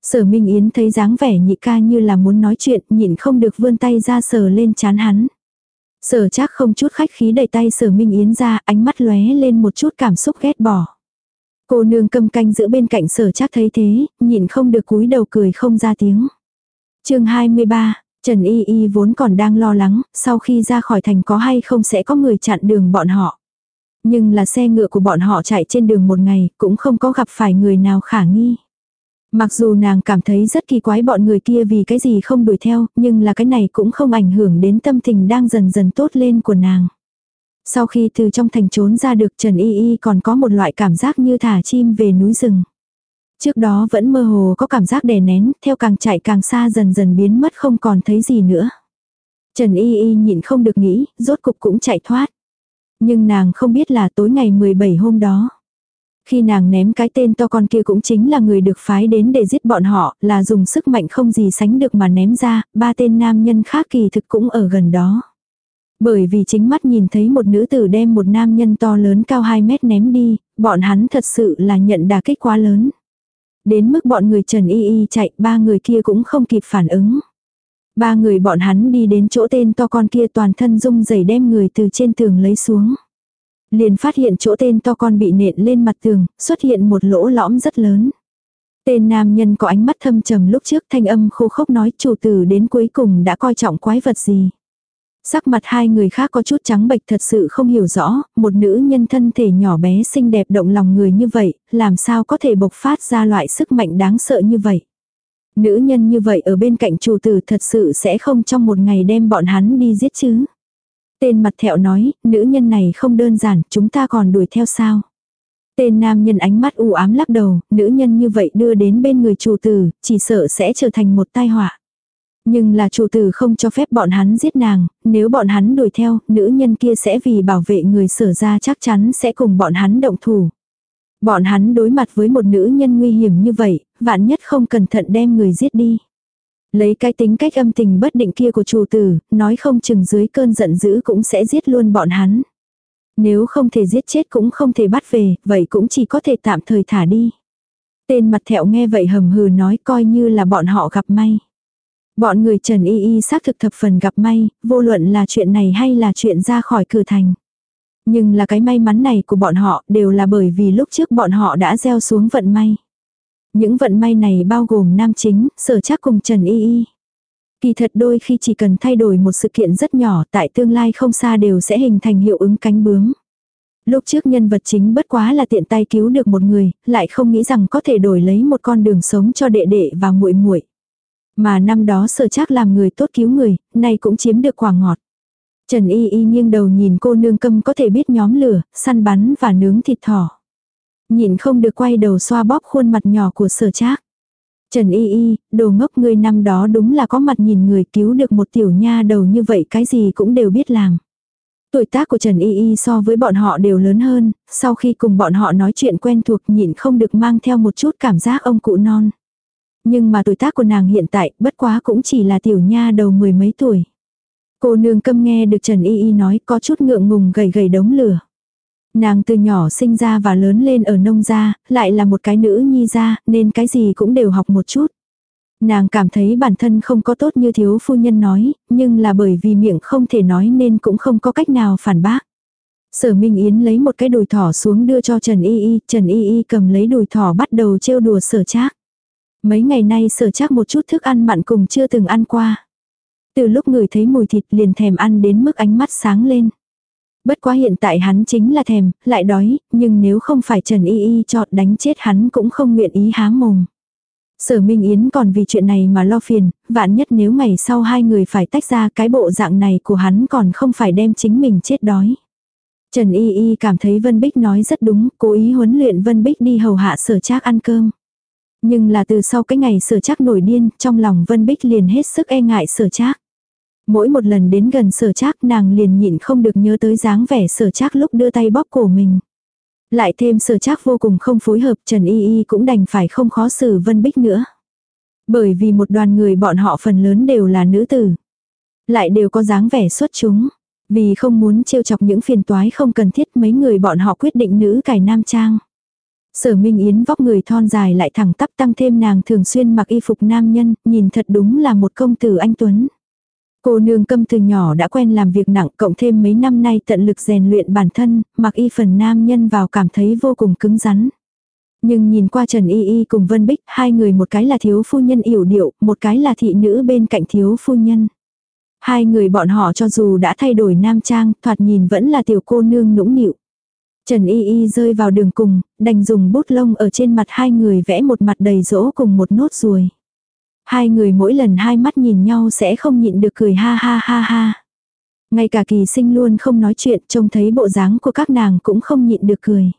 Sở Minh Yến thấy dáng vẻ nhị ca như là muốn nói chuyện, nhịn không được vươn tay ra sờ lên chán hắn. Sở chắc không chút khách khí đẩy tay sở Minh Yến ra, ánh mắt lóe lên một chút cảm xúc ghét bỏ. Cô nương cầm canh giữa bên cạnh sở chắc thấy thế, nhịn không được cúi đầu cười không ra tiếng. chương 23, Trần Y Y vốn còn đang lo lắng, sau khi ra khỏi thành có hay không sẽ có người chặn đường bọn họ. Nhưng là xe ngựa của bọn họ chạy trên đường một ngày, cũng không có gặp phải người nào khả nghi. Mặc dù nàng cảm thấy rất kỳ quái bọn người kia vì cái gì không đuổi theo, nhưng là cái này cũng không ảnh hưởng đến tâm tình đang dần dần tốt lên của nàng. Sau khi từ trong thành trốn ra được Trần Y Y còn có một loại cảm giác như thả chim về núi rừng. Trước đó vẫn mơ hồ có cảm giác đè nén, theo càng chạy càng xa dần dần biến mất không còn thấy gì nữa. Trần Y Y nhịn không được nghĩ, rốt cục cũng chạy thoát. Nhưng nàng không biết là tối ngày 17 hôm đó. Khi nàng ném cái tên to con kia cũng chính là người được phái đến để giết bọn họ, là dùng sức mạnh không gì sánh được mà ném ra, ba tên nam nhân khác kỳ thực cũng ở gần đó. Bởi vì chính mắt nhìn thấy một nữ tử đem một nam nhân to lớn cao 2 mét ném đi, bọn hắn thật sự là nhận đà kích quá lớn. Đến mức bọn người Trần Y Y chạy, ba người kia cũng không kịp phản ứng. Ba người bọn hắn đi đến chỗ tên to con kia toàn thân rung rẩy đem người từ trên tường lấy xuống. Liền phát hiện chỗ tên to con bị nện lên mặt tường, xuất hiện một lỗ lõm rất lớn. Tên nam nhân có ánh mắt thâm trầm lúc trước thanh âm khô khốc nói chủ tử đến cuối cùng đã coi trọng quái vật gì. Sắc mặt hai người khác có chút trắng bệch thật sự không hiểu rõ, một nữ nhân thân thể nhỏ bé xinh đẹp động lòng người như vậy, làm sao có thể bộc phát ra loại sức mạnh đáng sợ như vậy. Nữ nhân như vậy ở bên cạnh chủ tử thật sự sẽ không trong một ngày đem bọn hắn đi giết chứ. Tên mặt thẹo nói, nữ nhân này không đơn giản, chúng ta còn đuổi theo sao. Tên nam nhân ánh mắt u ám lắc đầu, nữ nhân như vậy đưa đến bên người chủ tử, chỉ sợ sẽ trở thành một tai họa. Nhưng là chủ tử không cho phép bọn hắn giết nàng, nếu bọn hắn đuổi theo, nữ nhân kia sẽ vì bảo vệ người sở ra chắc chắn sẽ cùng bọn hắn động thủ. Bọn hắn đối mặt với một nữ nhân nguy hiểm như vậy, vạn nhất không cẩn thận đem người giết đi. Lấy cái tính cách âm tình bất định kia của chủ tử, nói không chừng dưới cơn giận dữ cũng sẽ giết luôn bọn hắn. Nếu không thể giết chết cũng không thể bắt về, vậy cũng chỉ có thể tạm thời thả đi. Tên mặt thẹo nghe vậy hầm hừ nói coi như là bọn họ gặp may. Bọn người Trần Y Y xác thực thập phần gặp may, vô luận là chuyện này hay là chuyện ra khỏi cửa thành. Nhưng là cái may mắn này của bọn họ đều là bởi vì lúc trước bọn họ đã gieo xuống vận may. Những vận may này bao gồm nam chính, sở chắc cùng Trần Y Y. Kỳ thật đôi khi chỉ cần thay đổi một sự kiện rất nhỏ tại tương lai không xa đều sẽ hình thành hiệu ứng cánh bướm. Lúc trước nhân vật chính bất quá là tiện tay cứu được một người, lại không nghĩ rằng có thể đổi lấy một con đường sống cho đệ đệ và muội muội. Mà năm đó sở chắc làm người tốt cứu người, nay cũng chiếm được quả ngọt. Trần Y Y nghiêng đầu nhìn cô nương câm có thể biết nhóm lửa, săn bắn và nướng thịt thỏ. Nhìn không được quay đầu xoa bóp khuôn mặt nhỏ của sở trác. Trần Y Y, đồ ngốc ngươi năm đó đúng là có mặt nhìn người cứu được một tiểu nha đầu như vậy cái gì cũng đều biết làm. Tuổi tác của Trần Y Y so với bọn họ đều lớn hơn, sau khi cùng bọn họ nói chuyện quen thuộc nhịn không được mang theo một chút cảm giác ông cụ non. Nhưng mà tuổi tác của nàng hiện tại bất quá cũng chỉ là tiểu nha đầu mười mấy tuổi. Cô nương câm nghe được Trần Y Y nói có chút ngượng ngùng gầy gầy đống lửa. Nàng từ nhỏ sinh ra và lớn lên ở nông gia, lại là một cái nữ nhi gia, nên cái gì cũng đều học một chút. Nàng cảm thấy bản thân không có tốt như thiếu phu nhân nói, nhưng là bởi vì miệng không thể nói nên cũng không có cách nào phản bác. Sở Minh Yến lấy một cái đùi thỏ xuống đưa cho Trần Y Y, Trần Y Y cầm lấy đùi thỏ bắt đầu trêu đùa sở trác. Mấy ngày nay sở trác một chút thức ăn mặn cùng chưa từng ăn qua. Từ lúc người thấy mùi thịt liền thèm ăn đến mức ánh mắt sáng lên. Bất quá hiện tại hắn chính là thèm, lại đói, nhưng nếu không phải Trần Y Y chọn đánh chết hắn cũng không nguyện ý há mồm. Sở Minh Yến còn vì chuyện này mà lo phiền, vạn nhất nếu ngày sau hai người phải tách ra cái bộ dạng này của hắn còn không phải đem chính mình chết đói. Trần Y Y cảm thấy Vân Bích nói rất đúng, cố ý huấn luyện Vân Bích đi hầu hạ sở trác ăn cơm. Nhưng là từ sau cái ngày sở trác nổi điên, trong lòng Vân Bích liền hết sức e ngại sở trác. Mỗi một lần đến gần sở trác nàng liền nhịn không được nhớ tới dáng vẻ sở trác lúc đưa tay bóp cổ mình. Lại thêm sở trác vô cùng không phối hợp Trần Y Y cũng đành phải không khó xử Vân Bích nữa. Bởi vì một đoàn người bọn họ phần lớn đều là nữ tử. Lại đều có dáng vẻ xuất chúng. Vì không muốn trêu chọc những phiền toái không cần thiết mấy người bọn họ quyết định nữ cải nam trang. Sở Minh Yến vóc người thon dài lại thẳng tắp tăng thêm nàng thường xuyên mặc y phục nam nhân, nhìn thật đúng là một công tử anh Tuấn. Cô nương câm từ nhỏ đã quen làm việc nặng cộng thêm mấy năm nay tận lực rèn luyện bản thân, mặc y phần nam nhân vào cảm thấy vô cùng cứng rắn. Nhưng nhìn qua Trần Y Y cùng Vân Bích, hai người một cái là thiếu phu nhân yểu điệu, một cái là thị nữ bên cạnh thiếu phu nhân. Hai người bọn họ cho dù đã thay đổi nam trang, thoạt nhìn vẫn là tiểu cô nương nũng nịu. Trần Y Y rơi vào đường cùng, đành dùng bút lông ở trên mặt hai người vẽ một mặt đầy rỗ cùng một nốt ruồi. Hai người mỗi lần hai mắt nhìn nhau sẽ không nhịn được cười ha ha ha ha. Ngay cả kỳ sinh luôn không nói chuyện trông thấy bộ dáng của các nàng cũng không nhịn được cười.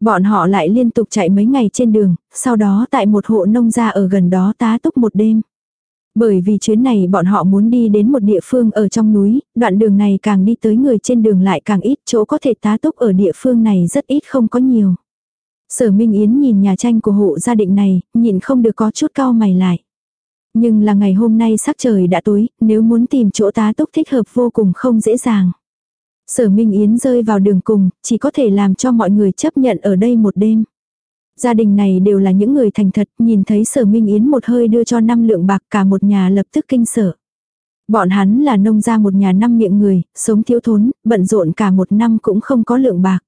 Bọn họ lại liên tục chạy mấy ngày trên đường, sau đó tại một hộ nông gia ở gần đó tá túc một đêm. Bởi vì chuyến này bọn họ muốn đi đến một địa phương ở trong núi, đoạn đường này càng đi tới người trên đường lại càng ít, chỗ có thể tá túc ở địa phương này rất ít không có nhiều. Sở Minh Yến nhìn nhà tranh của hộ gia đình này, nhịn không được có chút cao mày lại. Nhưng là ngày hôm nay sắc trời đã tối, nếu muốn tìm chỗ tá túc thích hợp vô cùng không dễ dàng. Sở Minh Yến rơi vào đường cùng, chỉ có thể làm cho mọi người chấp nhận ở đây một đêm. Gia đình này đều là những người thành thật, nhìn thấy sở Minh Yến một hơi đưa cho năm lượng bạc cả một nhà lập tức kinh sợ. Bọn hắn là nông gia một nhà năm miệng người, sống thiếu thốn, bận rộn cả một năm cũng không có lượng bạc.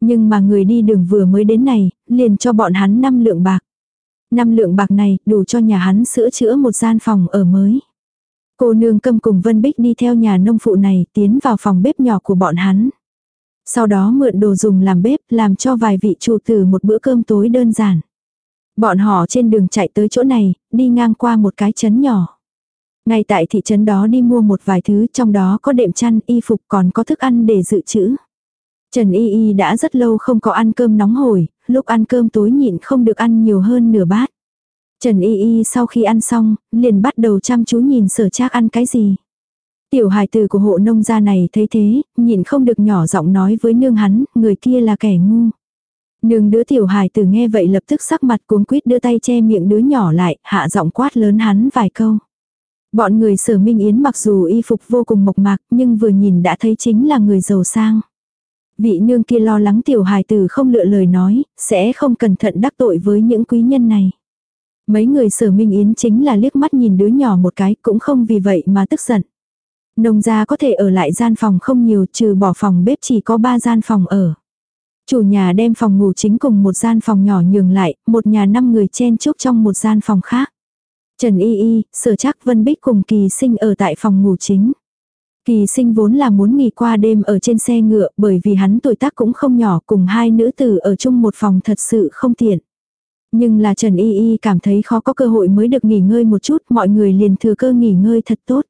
Nhưng mà người đi đường vừa mới đến này, liền cho bọn hắn năm lượng bạc. Năm lượng bạc này đủ cho nhà hắn sửa chữa một gian phòng ở mới. Cô nương câm cùng Vân Bích đi theo nhà nông phụ này tiến vào phòng bếp nhỏ của bọn hắn. Sau đó mượn đồ dùng làm bếp làm cho vài vị chủ tử một bữa cơm tối đơn giản. Bọn họ trên đường chạy tới chỗ này, đi ngang qua một cái trấn nhỏ. Ngay tại thị trấn đó đi mua một vài thứ trong đó có đệm chăn, y phục còn có thức ăn để dự trữ. Trần Y Y đã rất lâu không có ăn cơm nóng hổi, lúc ăn cơm tối nhịn không được ăn nhiều hơn nửa bát. Trần Y Y sau khi ăn xong, liền bắt đầu chăm chú nhìn sở trác ăn cái gì. Tiểu hài tử của hộ nông gia này thấy thế, nhịn không được nhỏ giọng nói với nương hắn, người kia là kẻ ngu. Nương đứa tiểu hài tử nghe vậy lập tức sắc mặt cuống quýt đưa tay che miệng đứa nhỏ lại, hạ giọng quát lớn hắn vài câu. Bọn người sở minh yến mặc dù y phục vô cùng mộc mạc nhưng vừa nhìn đã thấy chính là người giàu sang. Vị nương kia lo lắng tiểu hài tử không lựa lời nói, sẽ không cẩn thận đắc tội với những quý nhân này. Mấy người sở minh yến chính là liếc mắt nhìn đứa nhỏ một cái cũng không vì vậy mà tức giận. Nông gia có thể ở lại gian phòng không nhiều trừ bỏ phòng bếp chỉ có ba gian phòng ở. Chủ nhà đem phòng ngủ chính cùng một gian phòng nhỏ nhường lại, một nhà năm người chen chúc trong một gian phòng khác. Trần Y Y, Sở Trác Vân Bích cùng Kỳ Sinh ở tại phòng ngủ chính. Kỳ Sinh vốn là muốn nghỉ qua đêm ở trên xe ngựa bởi vì hắn tuổi tác cũng không nhỏ cùng hai nữ tử ở chung một phòng thật sự không tiện. Nhưng là Trần Y Y cảm thấy khó có cơ hội mới được nghỉ ngơi một chút, mọi người liền thừa cơ nghỉ ngơi thật tốt.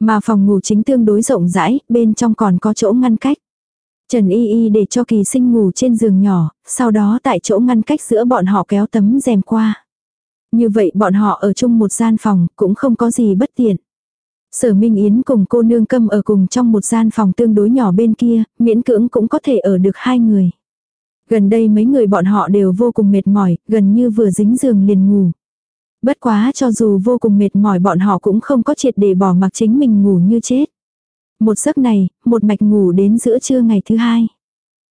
Mà phòng ngủ chính tương đối rộng rãi, bên trong còn có chỗ ngăn cách. Trần Y Y để cho kỳ sinh ngủ trên giường nhỏ, sau đó tại chỗ ngăn cách giữa bọn họ kéo tấm rèm qua. Như vậy bọn họ ở chung một gian phòng cũng không có gì bất tiện. Sở Minh Yến cùng cô nương câm ở cùng trong một gian phòng tương đối nhỏ bên kia, miễn cưỡng cũng có thể ở được hai người. Gần đây mấy người bọn họ đều vô cùng mệt mỏi, gần như vừa dính giường liền ngủ. Bất quá cho dù vô cùng mệt mỏi bọn họ cũng không có triệt để bỏ mặc chính mình ngủ như chết. Một giấc này, một mạch ngủ đến giữa trưa ngày thứ hai.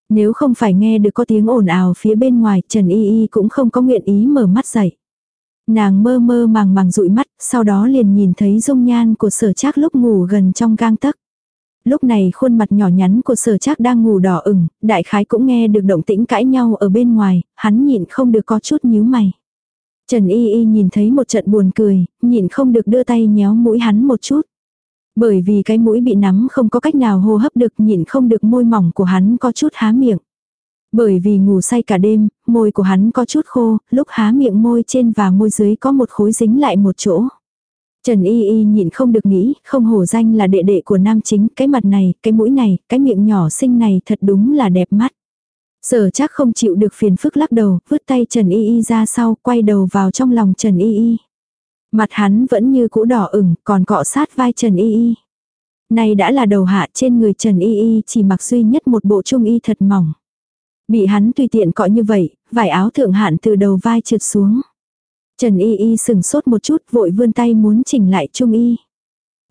Nếu không phải nghe được có tiếng ồn ào phía bên ngoài, Trần Y Y cũng không có nguyện ý mở mắt dậy. Nàng mơ mơ màng màng dụi mắt, sau đó liền nhìn thấy dung nhan của sở trác lúc ngủ gần trong gang tấc. Lúc này khuôn mặt nhỏ nhắn của sở trác đang ngủ đỏ ửng, đại khái cũng nghe được động tĩnh cãi nhau ở bên ngoài, hắn nhịn không được có chút nhíu mày. Trần Y Y nhìn thấy một trận buồn cười, nhịn không được đưa tay nhéo mũi hắn một chút. Bởi vì cái mũi bị nắm không có cách nào hô hấp được nhịn không được môi mỏng của hắn có chút há miệng. Bởi vì ngủ say cả đêm, môi của hắn có chút khô, lúc há miệng môi trên và môi dưới có một khối dính lại một chỗ. Trần Y Y nhịn không được nghĩ, không hổ danh là đệ đệ của nam chính, cái mặt này, cái mũi này, cái miệng nhỏ xinh này thật đúng là đẹp mắt. Sở chắc không chịu được phiền phức lắc đầu, vứt tay Trần Y Y ra sau, quay đầu vào trong lòng Trần Y Y. Mặt hắn vẫn như cũ đỏ ửng, còn cọ sát vai Trần Y Y. Này đã là đầu hạ trên người Trần Y Y chỉ mặc duy nhất một bộ trung y thật mỏng. Bị hắn tùy tiện cọ như vậy, vải áo thượng hạn từ đầu vai trượt xuống. Trần Y Y sừng sốt một chút vội vươn tay muốn chỉnh lại trung y.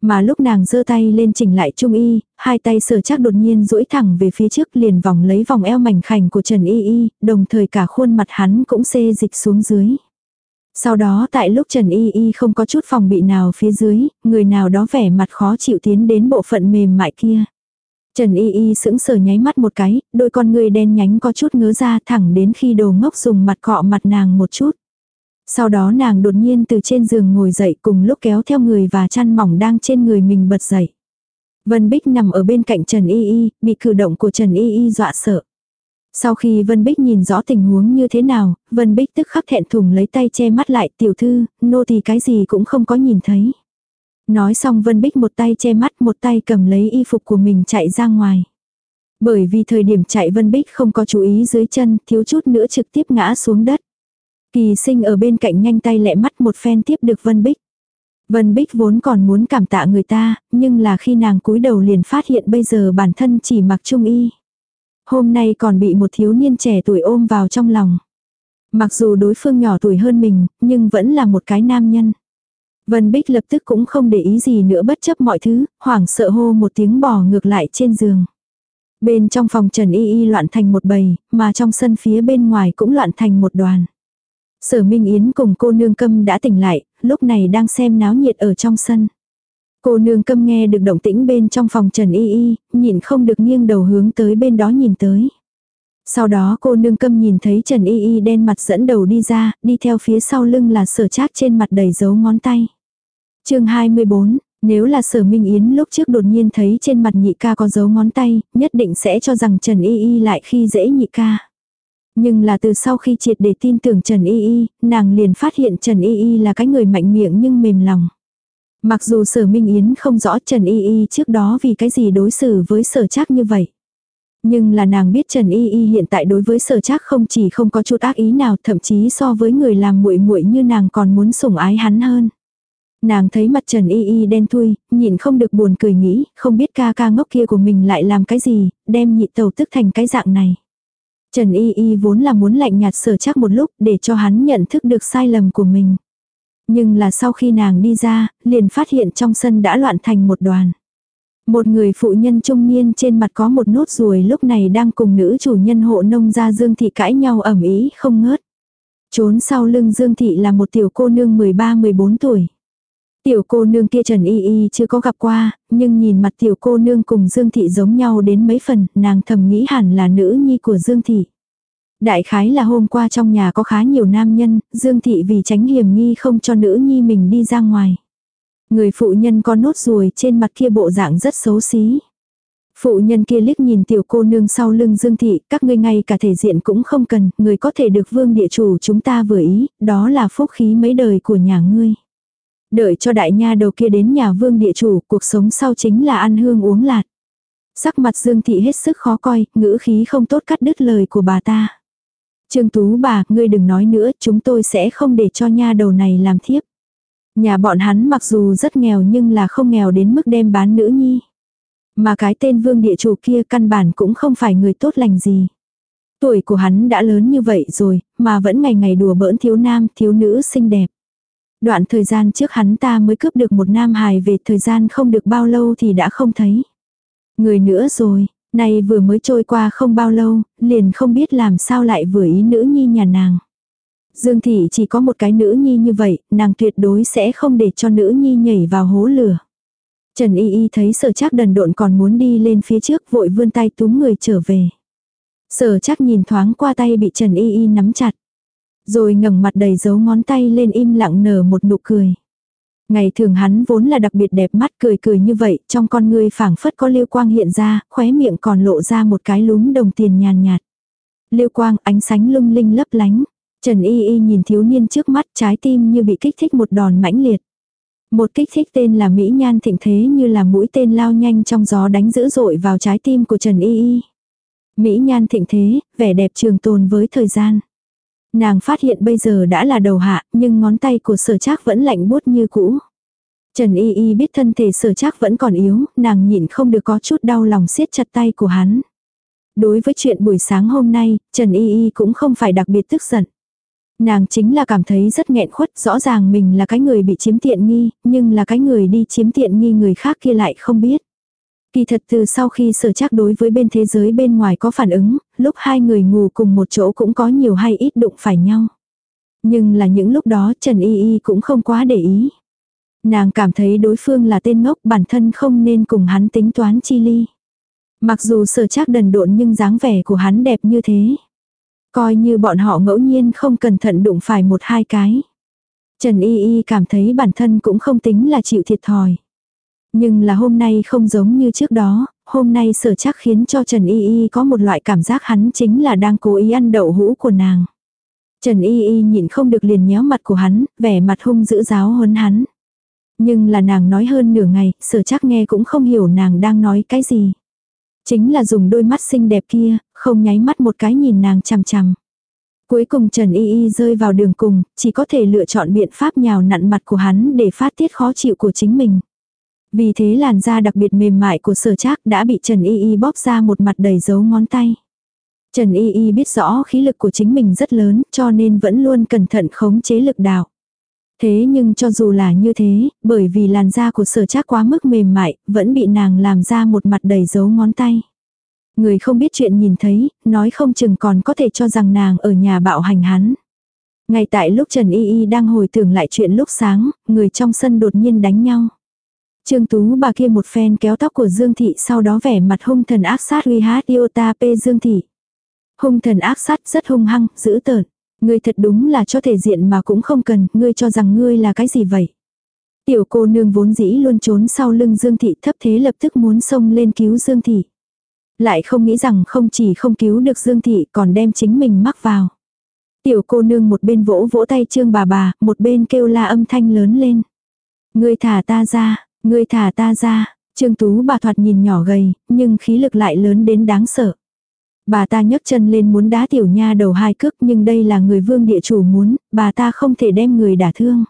Mà lúc nàng giơ tay lên chỉnh lại trung y, hai tay sờ chắc đột nhiên duỗi thẳng về phía trước liền vòng lấy vòng eo mảnh khảnh của Trần Y Y, đồng thời cả khuôn mặt hắn cũng xê dịch xuống dưới. Sau đó tại lúc Trần Y Y không có chút phòng bị nào phía dưới, người nào đó vẻ mặt khó chịu tiến đến bộ phận mềm mại kia. Trần Y Y sững sờ nháy mắt một cái, đôi con người đen nhánh có chút ngớ ra thẳng đến khi đồ ngốc dùng mặt cọ mặt nàng một chút. Sau đó nàng đột nhiên từ trên giường ngồi dậy cùng lúc kéo theo người và chăn mỏng đang trên người mình bật dậy. Vân Bích nằm ở bên cạnh Trần Y Y, bị cử động của Trần Y Y dọa sợ. Sau khi Vân Bích nhìn rõ tình huống như thế nào, Vân Bích tức khắc thẹn thùng lấy tay che mắt lại tiểu thư, nô thì cái gì cũng không có nhìn thấy. Nói xong Vân Bích một tay che mắt một tay cầm lấy y phục của mình chạy ra ngoài. Bởi vì thời điểm chạy Vân Bích không có chú ý dưới chân, thiếu chút nữa trực tiếp ngã xuống đất. Kỳ sinh ở bên cạnh nhanh tay lẹ mắt một phen tiếp được Vân Bích. Vân Bích vốn còn muốn cảm tạ người ta, nhưng là khi nàng cúi đầu liền phát hiện bây giờ bản thân chỉ mặc trung y. Hôm nay còn bị một thiếu niên trẻ tuổi ôm vào trong lòng. Mặc dù đối phương nhỏ tuổi hơn mình, nhưng vẫn là một cái nam nhân. Vân Bích lập tức cũng không để ý gì nữa bất chấp mọi thứ, hoảng sợ hô một tiếng bò ngược lại trên giường. Bên trong phòng Trần Y Y loạn thành một bầy, mà trong sân phía bên ngoài cũng loạn thành một đoàn. Sở Minh Yến cùng cô nương câm đã tỉnh lại, lúc này đang xem náo nhiệt ở trong sân. Cô nương câm nghe được động tĩnh bên trong phòng Trần Y Y, nhìn không được nghiêng đầu hướng tới bên đó nhìn tới. Sau đó cô nương câm nhìn thấy Trần Y Y đen mặt dẫn đầu đi ra, đi theo phía sau lưng là sở trác trên mặt đầy dấu ngón tay chương 24, nếu là sở Minh Yến lúc trước đột nhiên thấy trên mặt nhị ca có dấu ngón tay, nhất định sẽ cho rằng Trần Y Y lại khi dễ nhị ca. Nhưng là từ sau khi triệt để tin tưởng Trần Y Y, nàng liền phát hiện Trần Y Y là cái người mạnh miệng nhưng mềm lòng. Mặc dù sở Minh Yến không rõ Trần Y Y trước đó vì cái gì đối xử với sở chắc như vậy. Nhưng là nàng biết Trần Y Y hiện tại đối với sở trác không chỉ không có chút ác ý nào thậm chí so với người làm muội muội như nàng còn muốn sủng ái hắn hơn. Nàng thấy mặt Trần Y Y đen thui, nhìn không được buồn cười nghĩ, không biết ca ca ngốc kia của mình lại làm cái gì, đem nhị tàu tức thành cái dạng này. Trần Y Y vốn là muốn lạnh nhạt sở chắc một lúc để cho hắn nhận thức được sai lầm của mình. Nhưng là sau khi nàng đi ra, liền phát hiện trong sân đã loạn thành một đoàn. Một người phụ nhân trung niên trên mặt có một nốt ruồi lúc này đang cùng nữ chủ nhân hộ nông gia Dương Thị cãi nhau ẩm ý không ngớt. Trốn sau lưng Dương Thị là một tiểu cô nương 13-14 tuổi. Tiểu cô nương kia Trần Y Y chưa có gặp qua, nhưng nhìn mặt tiểu cô nương cùng Dương Thị giống nhau đến mấy phần, nàng thầm nghĩ hẳn là nữ nhi của Dương Thị. Đại khái là hôm qua trong nhà có khá nhiều nam nhân, Dương Thị vì tránh hiểm nghi không cho nữ nhi mình đi ra ngoài. Người phụ nhân có nốt ruồi trên mặt kia bộ dạng rất xấu xí. Phụ nhân kia liếc nhìn tiểu cô nương sau lưng Dương Thị, các ngươi ngay cả thể diện cũng không cần, người có thể được vương địa chủ chúng ta vừa ý, đó là phúc khí mấy đời của nhà ngươi. Đợi cho đại nha đầu kia đến nhà vương địa chủ, cuộc sống sau chính là ăn hương uống lạt. Sắc mặt Dương Thị hết sức khó coi, ngữ khí không tốt cắt đứt lời của bà ta. Trương Tú bà, ngươi đừng nói nữa, chúng tôi sẽ không để cho nha đầu này làm thiếp. Nhà bọn hắn mặc dù rất nghèo nhưng là không nghèo đến mức đem bán nữ nhi. Mà cái tên vương địa chủ kia căn bản cũng không phải người tốt lành gì. Tuổi của hắn đã lớn như vậy rồi, mà vẫn ngày ngày đùa bỡn thiếu nam, thiếu nữ xinh đẹp. Đoạn thời gian trước hắn ta mới cướp được một nam hài về thời gian không được bao lâu thì đã không thấy. Người nữa rồi, nay vừa mới trôi qua không bao lâu, liền không biết làm sao lại vừa ý nữ nhi nhà nàng. Dương Thị chỉ có một cái nữ nhi như vậy, nàng tuyệt đối sẽ không để cho nữ nhi nhảy vào hố lửa. Trần Y Y thấy sở chắc đần độn còn muốn đi lên phía trước vội vươn tay túm người trở về. Sở chắc nhìn thoáng qua tay bị Trần Y Y nắm chặt. Rồi ngẩng mặt đầy dấu ngón tay lên im lặng nở một nụ cười. Ngày thường hắn vốn là đặc biệt đẹp mắt cười cười như vậy, trong con người phảng phất có liêu quang hiện ra, khóe miệng còn lộ ra một cái lúm đồng tiền nhàn nhạt. Liêu quang ánh sánh lung linh lấp lánh. Trần Y Y nhìn thiếu niên trước mắt trái tim như bị kích thích một đòn mãnh liệt. Một kích thích tên là Mỹ Nhan thịnh thế như là mũi tên lao nhanh trong gió đánh dữ dội vào trái tim của Trần Y Y. Mỹ Nhan thịnh thế, vẻ đẹp trường tồn với thời gian. Nàng phát hiện bây giờ đã là đầu hạ, nhưng ngón tay của sở trác vẫn lạnh buốt như cũ. Trần Y Y biết thân thể sở trác vẫn còn yếu, nàng nhịn không được có chút đau lòng siết chặt tay của hắn. Đối với chuyện buổi sáng hôm nay, Trần Y Y cũng không phải đặc biệt tức giận. Nàng chính là cảm thấy rất nghẹn khuất, rõ ràng mình là cái người bị chiếm tiện nghi, nhưng là cái người đi chiếm tiện nghi người khác kia lại không biết. Kỳ thật từ sau khi sở chắc đối với bên thế giới bên ngoài có phản ứng, lúc hai người ngủ cùng một chỗ cũng có nhiều hay ít đụng phải nhau. Nhưng là những lúc đó Trần Y Y cũng không quá để ý. Nàng cảm thấy đối phương là tên ngốc bản thân không nên cùng hắn tính toán chi ly. Mặc dù sở chắc đần độn nhưng dáng vẻ của hắn đẹp như thế. Coi như bọn họ ngẫu nhiên không cẩn thận đụng phải một hai cái. Trần Y Y cảm thấy bản thân cũng không tính là chịu thiệt thòi. Nhưng là hôm nay không giống như trước đó, hôm nay sở chắc khiến cho Trần Y Y có một loại cảm giác hắn chính là đang cố ý ăn đậu hũ của nàng. Trần Y Y nhịn không được liền nhéo mặt của hắn, vẻ mặt hung dữ giáo huấn hắn. Nhưng là nàng nói hơn nửa ngày, sở chắc nghe cũng không hiểu nàng đang nói cái gì. Chính là dùng đôi mắt xinh đẹp kia, không nháy mắt một cái nhìn nàng chằm chằm. Cuối cùng Trần Y Y rơi vào đường cùng, chỉ có thể lựa chọn biện pháp nhào nặn mặt của hắn để phát tiết khó chịu của chính mình. Vì thế làn da đặc biệt mềm mại của sở trác đã bị Trần Y Y bóp ra một mặt đầy dấu ngón tay. Trần Y Y biết rõ khí lực của chính mình rất lớn cho nên vẫn luôn cẩn thận khống chế lực đạo. Thế nhưng cho dù là như thế, bởi vì làn da của sở trác quá mức mềm mại, vẫn bị nàng làm ra một mặt đầy dấu ngón tay. Người không biết chuyện nhìn thấy, nói không chừng còn có thể cho rằng nàng ở nhà bạo hành hắn. Ngay tại lúc Trần Y Y đang hồi tưởng lại chuyện lúc sáng, người trong sân đột nhiên đánh nhau. Trương Tú bà kia một phen kéo tóc của Dương Thị sau đó vẻ mặt hung thần ác sát uy hát iota p Dương Thị. Hung thần ác sát rất hung hăng, dữ tợn. Ngươi thật đúng là cho thể diện mà cũng không cần, ngươi cho rằng ngươi là cái gì vậy. Tiểu cô nương vốn dĩ luôn trốn sau lưng Dương Thị thấp thế lập tức muốn xông lên cứu Dương Thị. Lại không nghĩ rằng không chỉ không cứu được Dương Thị còn đem chính mình mắc vào. Tiểu cô nương một bên vỗ vỗ tay trương bà bà, một bên kêu la âm thanh lớn lên. Ngươi thả ta ra, ngươi thả ta ra, trương tú bà thoạt nhìn nhỏ gầy, nhưng khí lực lại lớn đến đáng sợ. Bà ta nhấc chân lên muốn đá tiểu nha đầu hai cước nhưng đây là người vương địa chủ muốn, bà ta không thể đem người đả thương.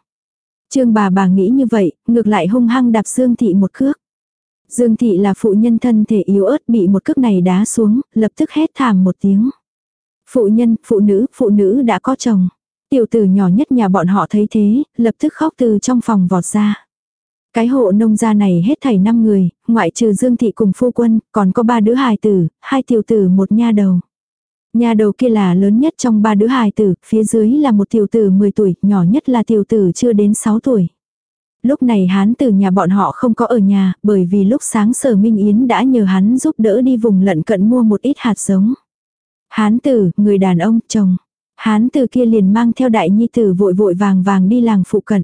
Trương bà bà nghĩ như vậy, ngược lại hung hăng đạp Dương Thị một cước. Dương Thị là phụ nhân thân thể yếu ớt bị một cước này đá xuống, lập tức hét thảm một tiếng. Phụ nhân, phụ nữ, phụ nữ đã có chồng. Tiểu tử nhỏ nhất nhà bọn họ thấy thế, lập tức khóc từ trong phòng vọt ra. Cái hộ nông gia này hết thảy 5 người, ngoại trừ Dương Thị cùng phu quân, còn có ba đứa hài tử, hai tiểu tử một nha đầu. Nha đầu kia là lớn nhất trong ba đứa hài tử, phía dưới là một tiểu tử 10 tuổi, nhỏ nhất là tiểu tử chưa đến 6 tuổi. Lúc này hán tử nhà bọn họ không có ở nhà, bởi vì lúc sáng sở Minh Yến đã nhờ hắn giúp đỡ đi vùng lận cận mua một ít hạt giống. Hán tử, người đàn ông, chồng. Hán tử kia liền mang theo đại nhi tử vội vội vàng vàng đi làng phụ cận.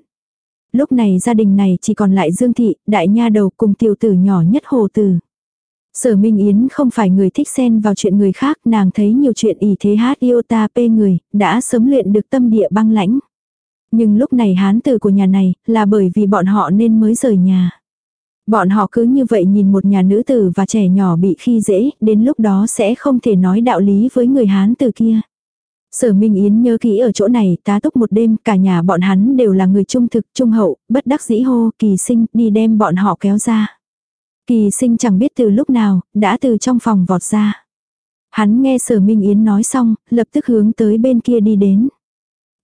Lúc này gia đình này chỉ còn lại Dương Thị, đại nha đầu cùng tiểu tử nhỏ nhất hồ tử. Sở Minh Yến không phải người thích xen vào chuyện người khác, nàng thấy nhiều chuyện ý thế hát iota p người, đã sớm luyện được tâm địa băng lãnh. Nhưng lúc này hán tử của nhà này, là bởi vì bọn họ nên mới rời nhà. Bọn họ cứ như vậy nhìn một nhà nữ tử và trẻ nhỏ bị khi dễ, đến lúc đó sẽ không thể nói đạo lý với người hán tử kia. Sở Minh Yến nhớ kỹ ở chỗ này tá túc một đêm, cả nhà bọn hắn đều là người trung thực, trung hậu, bất đắc dĩ hô, kỳ sinh, đi đem bọn họ kéo ra. Kỳ sinh chẳng biết từ lúc nào, đã từ trong phòng vọt ra. Hắn nghe sở Minh Yến nói xong, lập tức hướng tới bên kia đi đến.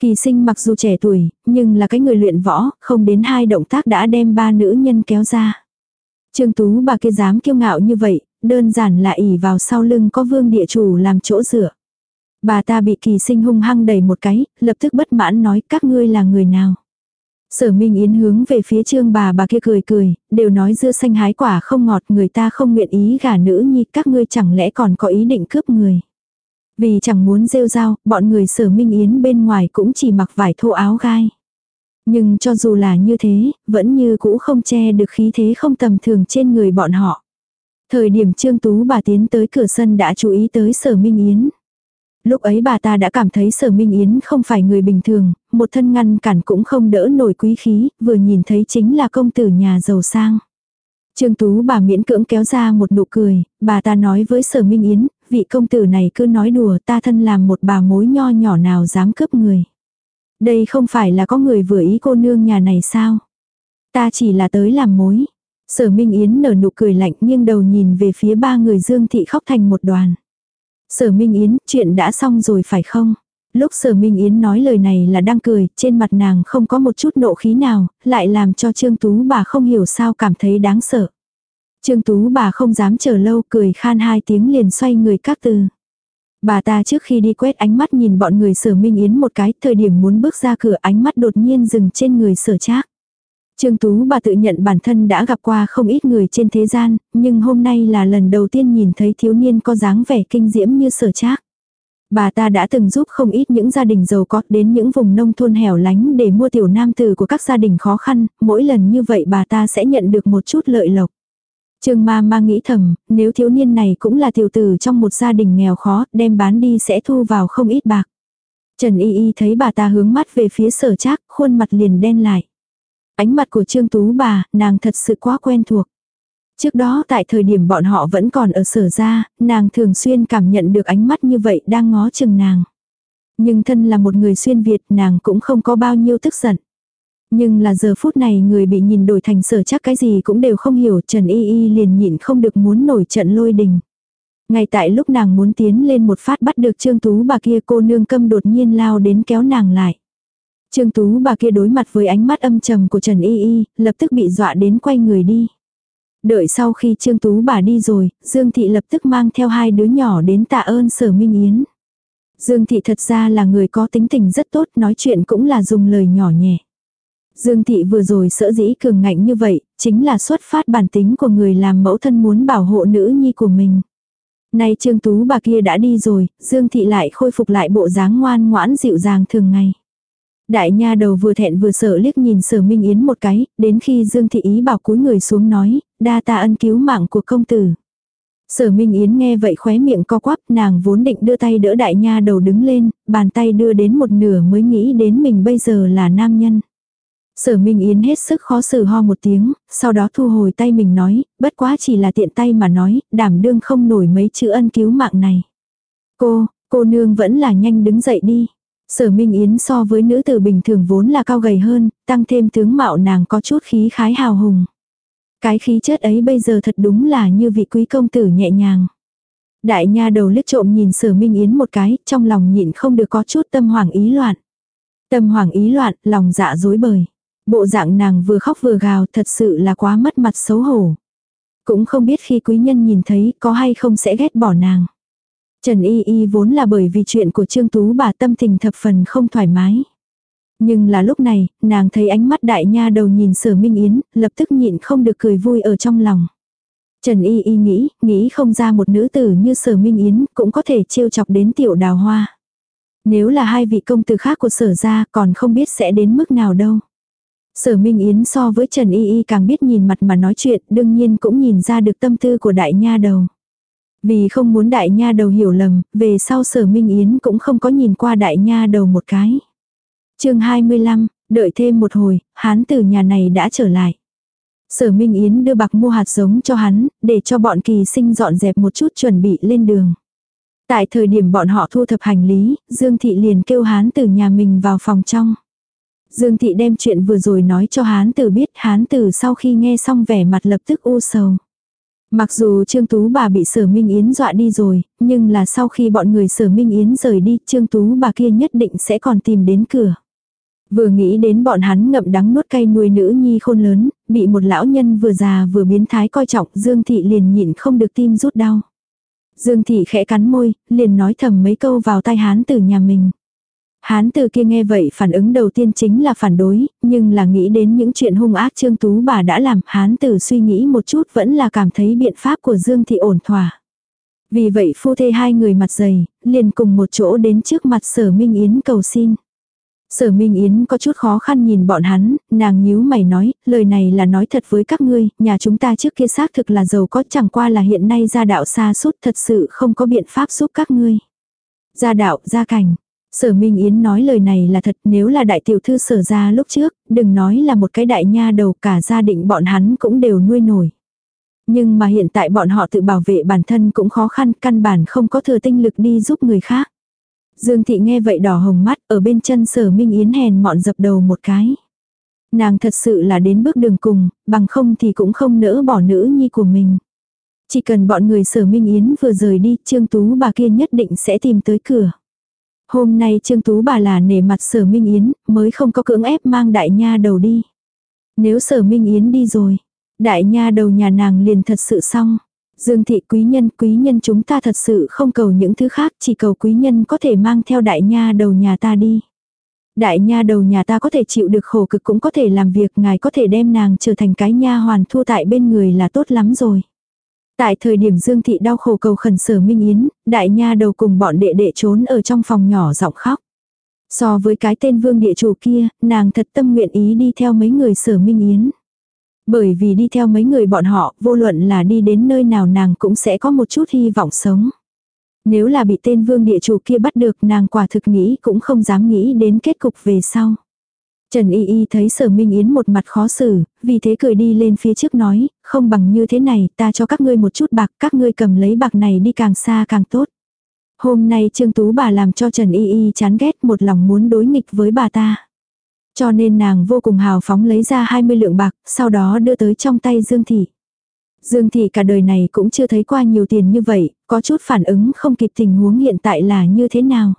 Kỳ sinh mặc dù trẻ tuổi, nhưng là cái người luyện võ, không đến hai động tác đã đem ba nữ nhân kéo ra. Trương Tú bà kia dám kiêu ngạo như vậy, đơn giản là ỉ vào sau lưng có vương địa chủ làm chỗ dựa. Bà ta bị kỳ sinh hung hăng đẩy một cái, lập tức bất mãn nói các ngươi là người nào. Sở Minh Yến hướng về phía trương bà bà kia cười cười, đều nói dưa xanh hái quả không ngọt người ta không nguyện ý gả nữ nhi các ngươi chẳng lẽ còn có ý định cướp người. Vì chẳng muốn rêu rao, bọn người sở Minh Yến bên ngoài cũng chỉ mặc vải thô áo gai. Nhưng cho dù là như thế, vẫn như cũ không che được khí thế không tầm thường trên người bọn họ. Thời điểm Trương Tú bà tiến tới cửa sân đã chú ý tới sở Minh Yến. Lúc ấy bà ta đã cảm thấy sở Minh Yến không phải người bình thường, một thân ngăn cản cũng không đỡ nổi quý khí, vừa nhìn thấy chính là công tử nhà giàu sang. Trương Tú bà miễn cưỡng kéo ra một nụ cười, bà ta nói với sở Minh Yến, vị công tử này cứ nói đùa ta thân làm một bà mối nho nhỏ nào dám cướp người. Đây không phải là có người vừa ý cô nương nhà này sao? Ta chỉ là tới làm mối. Sở Minh Yến nở nụ cười lạnh nghiêng đầu nhìn về phía ba người Dương Thị khóc thành một đoàn. Sở Minh Yến, chuyện đã xong rồi phải không? Lúc Sở Minh Yến nói lời này là đang cười, trên mặt nàng không có một chút nộ khí nào, lại làm cho Trương Tú bà không hiểu sao cảm thấy đáng sợ. Trương Tú bà không dám chờ lâu, cười khan hai tiếng liền xoay người các từ. Bà ta trước khi đi quét ánh mắt nhìn bọn người Sở Minh Yến một cái, thời điểm muốn bước ra cửa ánh mắt đột nhiên dừng trên người Sở Trác. Trương Tú bà tự nhận bản thân đã gặp qua không ít người trên thế gian, nhưng hôm nay là lần đầu tiên nhìn thấy thiếu niên có dáng vẻ kinh diễm như sở trác. Bà ta đã từng giúp không ít những gia đình giàu có đến những vùng nông thôn hẻo lánh để mua tiểu nam tử của các gia đình khó khăn, mỗi lần như vậy bà ta sẽ nhận được một chút lợi lộc. Trương ma ma nghĩ thầm, nếu thiếu niên này cũng là tiểu tử trong một gia đình nghèo khó, đem bán đi sẽ thu vào không ít bạc. Trần Y Y thấy bà ta hướng mắt về phía sở trác, khuôn mặt liền đen lại. Ánh mặt của Trương Tú bà, nàng thật sự quá quen thuộc. Trước đó tại thời điểm bọn họ vẫn còn ở sở ra, nàng thường xuyên cảm nhận được ánh mắt như vậy đang ngó chừng nàng. Nhưng thân là một người xuyên Việt nàng cũng không có bao nhiêu tức giận. Nhưng là giờ phút này người bị nhìn đổi thành sở chắc cái gì cũng đều không hiểu Trần Y Y liền nhịn không được muốn nổi trận lôi đình. Ngay tại lúc nàng muốn tiến lên một phát bắt được Trương Tú bà kia cô nương câm đột nhiên lao đến kéo nàng lại. Trương Tú bà kia đối mặt với ánh mắt âm trầm của Trần Y Y, lập tức bị dọa đến quay người đi. Đợi sau khi Trương Tú bà đi rồi, Dương Thị lập tức mang theo hai đứa nhỏ đến tạ ơn Sở Minh Yến. Dương Thị thật ra là người có tính tình rất tốt, nói chuyện cũng là dùng lời nhỏ nhẹ. Dương Thị vừa rồi sợ dĩ cường ngạnh như vậy, chính là xuất phát bản tính của người làm mẫu thân muốn bảo hộ nữ nhi của mình. Nay Trương Tú bà kia đã đi rồi, Dương Thị lại khôi phục lại bộ dáng ngoan ngoãn dịu dàng thường ngày. Đại nha đầu vừa thẹn vừa sợ liếc nhìn sở Minh Yến một cái, đến khi Dương Thị Ý bảo cúi người xuống nói, đa ta ân cứu mạng của công tử. Sở Minh Yến nghe vậy khóe miệng co quắp, nàng vốn định đưa tay đỡ đại nha đầu đứng lên, bàn tay đưa đến một nửa mới nghĩ đến mình bây giờ là nam nhân. Sở Minh Yến hết sức khó xử ho một tiếng, sau đó thu hồi tay mình nói, bất quá chỉ là tiện tay mà nói, đảm đương không nổi mấy chữ ân cứu mạng này. Cô, cô nương vẫn là nhanh đứng dậy đi. Sở Minh Yến so với nữ tử bình thường vốn là cao gầy hơn, tăng thêm tướng mạo nàng có chút khí khái hào hùng. Cái khí chất ấy bây giờ thật đúng là như vị quý công tử nhẹ nhàng. Đại nha đầu liếc trộm nhìn sở Minh Yến một cái, trong lòng nhịn không được có chút tâm hoảng ý loạn. Tâm hoảng ý loạn, lòng dạ dối bời. Bộ dạng nàng vừa khóc vừa gào thật sự là quá mất mặt xấu hổ. Cũng không biết khi quý nhân nhìn thấy có hay không sẽ ghét bỏ nàng. Trần Y Y vốn là bởi vì chuyện của Trương Tú bà tâm tình thập phần không thoải mái. Nhưng là lúc này, nàng thấy ánh mắt đại nha đầu nhìn sở Minh Yến, lập tức nhịn không được cười vui ở trong lòng. Trần Y Y nghĩ, nghĩ không ra một nữ tử như sở Minh Yến cũng có thể trêu chọc đến tiểu đào hoa. Nếu là hai vị công tử khác của sở ra còn không biết sẽ đến mức nào đâu. Sở Minh Yến so với Trần Y Y càng biết nhìn mặt mà nói chuyện đương nhiên cũng nhìn ra được tâm tư của đại nha đầu. Vì không muốn đại nha đầu hiểu lầm, về sau sở Minh Yến cũng không có nhìn qua đại nha đầu một cái. chương 25, đợi thêm một hồi, hán từ nhà này đã trở lại. Sở Minh Yến đưa bạc mua hạt giống cho hắn, để cho bọn kỳ sinh dọn dẹp một chút chuẩn bị lên đường. Tại thời điểm bọn họ thu thập hành lý, Dương Thị liền kêu hán từ nhà mình vào phòng trong. Dương Thị đem chuyện vừa rồi nói cho hán tử biết hán tử sau khi nghe xong vẻ mặt lập tức u sầu. Mặc dù Trương Tú bà bị Sở Minh Yến dọa đi rồi, nhưng là sau khi bọn người Sở Minh Yến rời đi, Trương Tú bà kia nhất định sẽ còn tìm đến cửa. Vừa nghĩ đến bọn hắn ngậm đắng nuốt cay nuôi nữ nhi khôn lớn, bị một lão nhân vừa già vừa biến thái coi trọng, Dương Thị liền nhịn không được tim rút đau. Dương Thị khẽ cắn môi, liền nói thầm mấy câu vào tai hán từ nhà mình. Hán từ kia nghe vậy phản ứng đầu tiên chính là phản đối, nhưng là nghĩ đến những chuyện hung ác Trương Tú bà đã làm, hán tử suy nghĩ một chút vẫn là cảm thấy biện pháp của Dương Thị ổn thỏa. Vì vậy phu thê hai người mặt dày, liền cùng một chỗ đến trước mặt sở Minh Yến cầu xin. Sở Minh Yến có chút khó khăn nhìn bọn hắn, nàng nhíu mày nói, lời này là nói thật với các ngươi, nhà chúng ta trước kia xác thực là giàu có chẳng qua là hiện nay gia đạo xa suốt thật sự không có biện pháp giúp các ngươi. Gia đạo, gia cảnh. Sở Minh Yến nói lời này là thật nếu là đại tiểu thư sở ra lúc trước, đừng nói là một cái đại nha đầu cả gia định bọn hắn cũng đều nuôi nổi. Nhưng mà hiện tại bọn họ tự bảo vệ bản thân cũng khó khăn, căn bản không có thừa tinh lực đi giúp người khác. Dương Thị nghe vậy đỏ hồng mắt, ở bên chân sở Minh Yến hèn mọn dập đầu một cái. Nàng thật sự là đến bước đường cùng, bằng không thì cũng không nỡ bỏ nữ nhi của mình. Chỉ cần bọn người sở Minh Yến vừa rời đi, Trương Tú bà kia nhất định sẽ tìm tới cửa. Hôm nay Trương Tú bà là nể mặt sở Minh Yến, mới không có cưỡng ép mang đại nha đầu đi. Nếu sở Minh Yến đi rồi, đại nha đầu nhà nàng liền thật sự xong. Dương thị quý nhân, quý nhân chúng ta thật sự không cầu những thứ khác, chỉ cầu quý nhân có thể mang theo đại nha đầu nhà ta đi. Đại nha đầu nhà ta có thể chịu được khổ cực cũng có thể làm việc, ngài có thể đem nàng trở thành cái nha hoàn thu tại bên người là tốt lắm rồi. Tại thời điểm Dương thị đau khổ cầu khẩn sở Minh Yến, đại nha đầu cùng bọn đệ đệ trốn ở trong phòng nhỏ giọng khóc. So với cái tên vương địa chủ kia, nàng thật tâm nguyện ý đi theo mấy người sở Minh Yến. Bởi vì đi theo mấy người bọn họ, vô luận là đi đến nơi nào nàng cũng sẽ có một chút hy vọng sống. Nếu là bị tên vương địa chủ kia bắt được nàng quả thực nghĩ cũng không dám nghĩ đến kết cục về sau. Trần Y Y thấy sở Minh Yến một mặt khó xử, vì thế cười đi lên phía trước nói, không bằng như thế này, ta cho các ngươi một chút bạc, các ngươi cầm lấy bạc này đi càng xa càng tốt. Hôm nay Trương Tú bà làm cho Trần Y Y chán ghét một lòng muốn đối nghịch với bà ta. Cho nên nàng vô cùng hào phóng lấy ra 20 lượng bạc, sau đó đưa tới trong tay Dương Thị. Dương Thị cả đời này cũng chưa thấy qua nhiều tiền như vậy, có chút phản ứng không kịp tình huống hiện tại là như thế nào.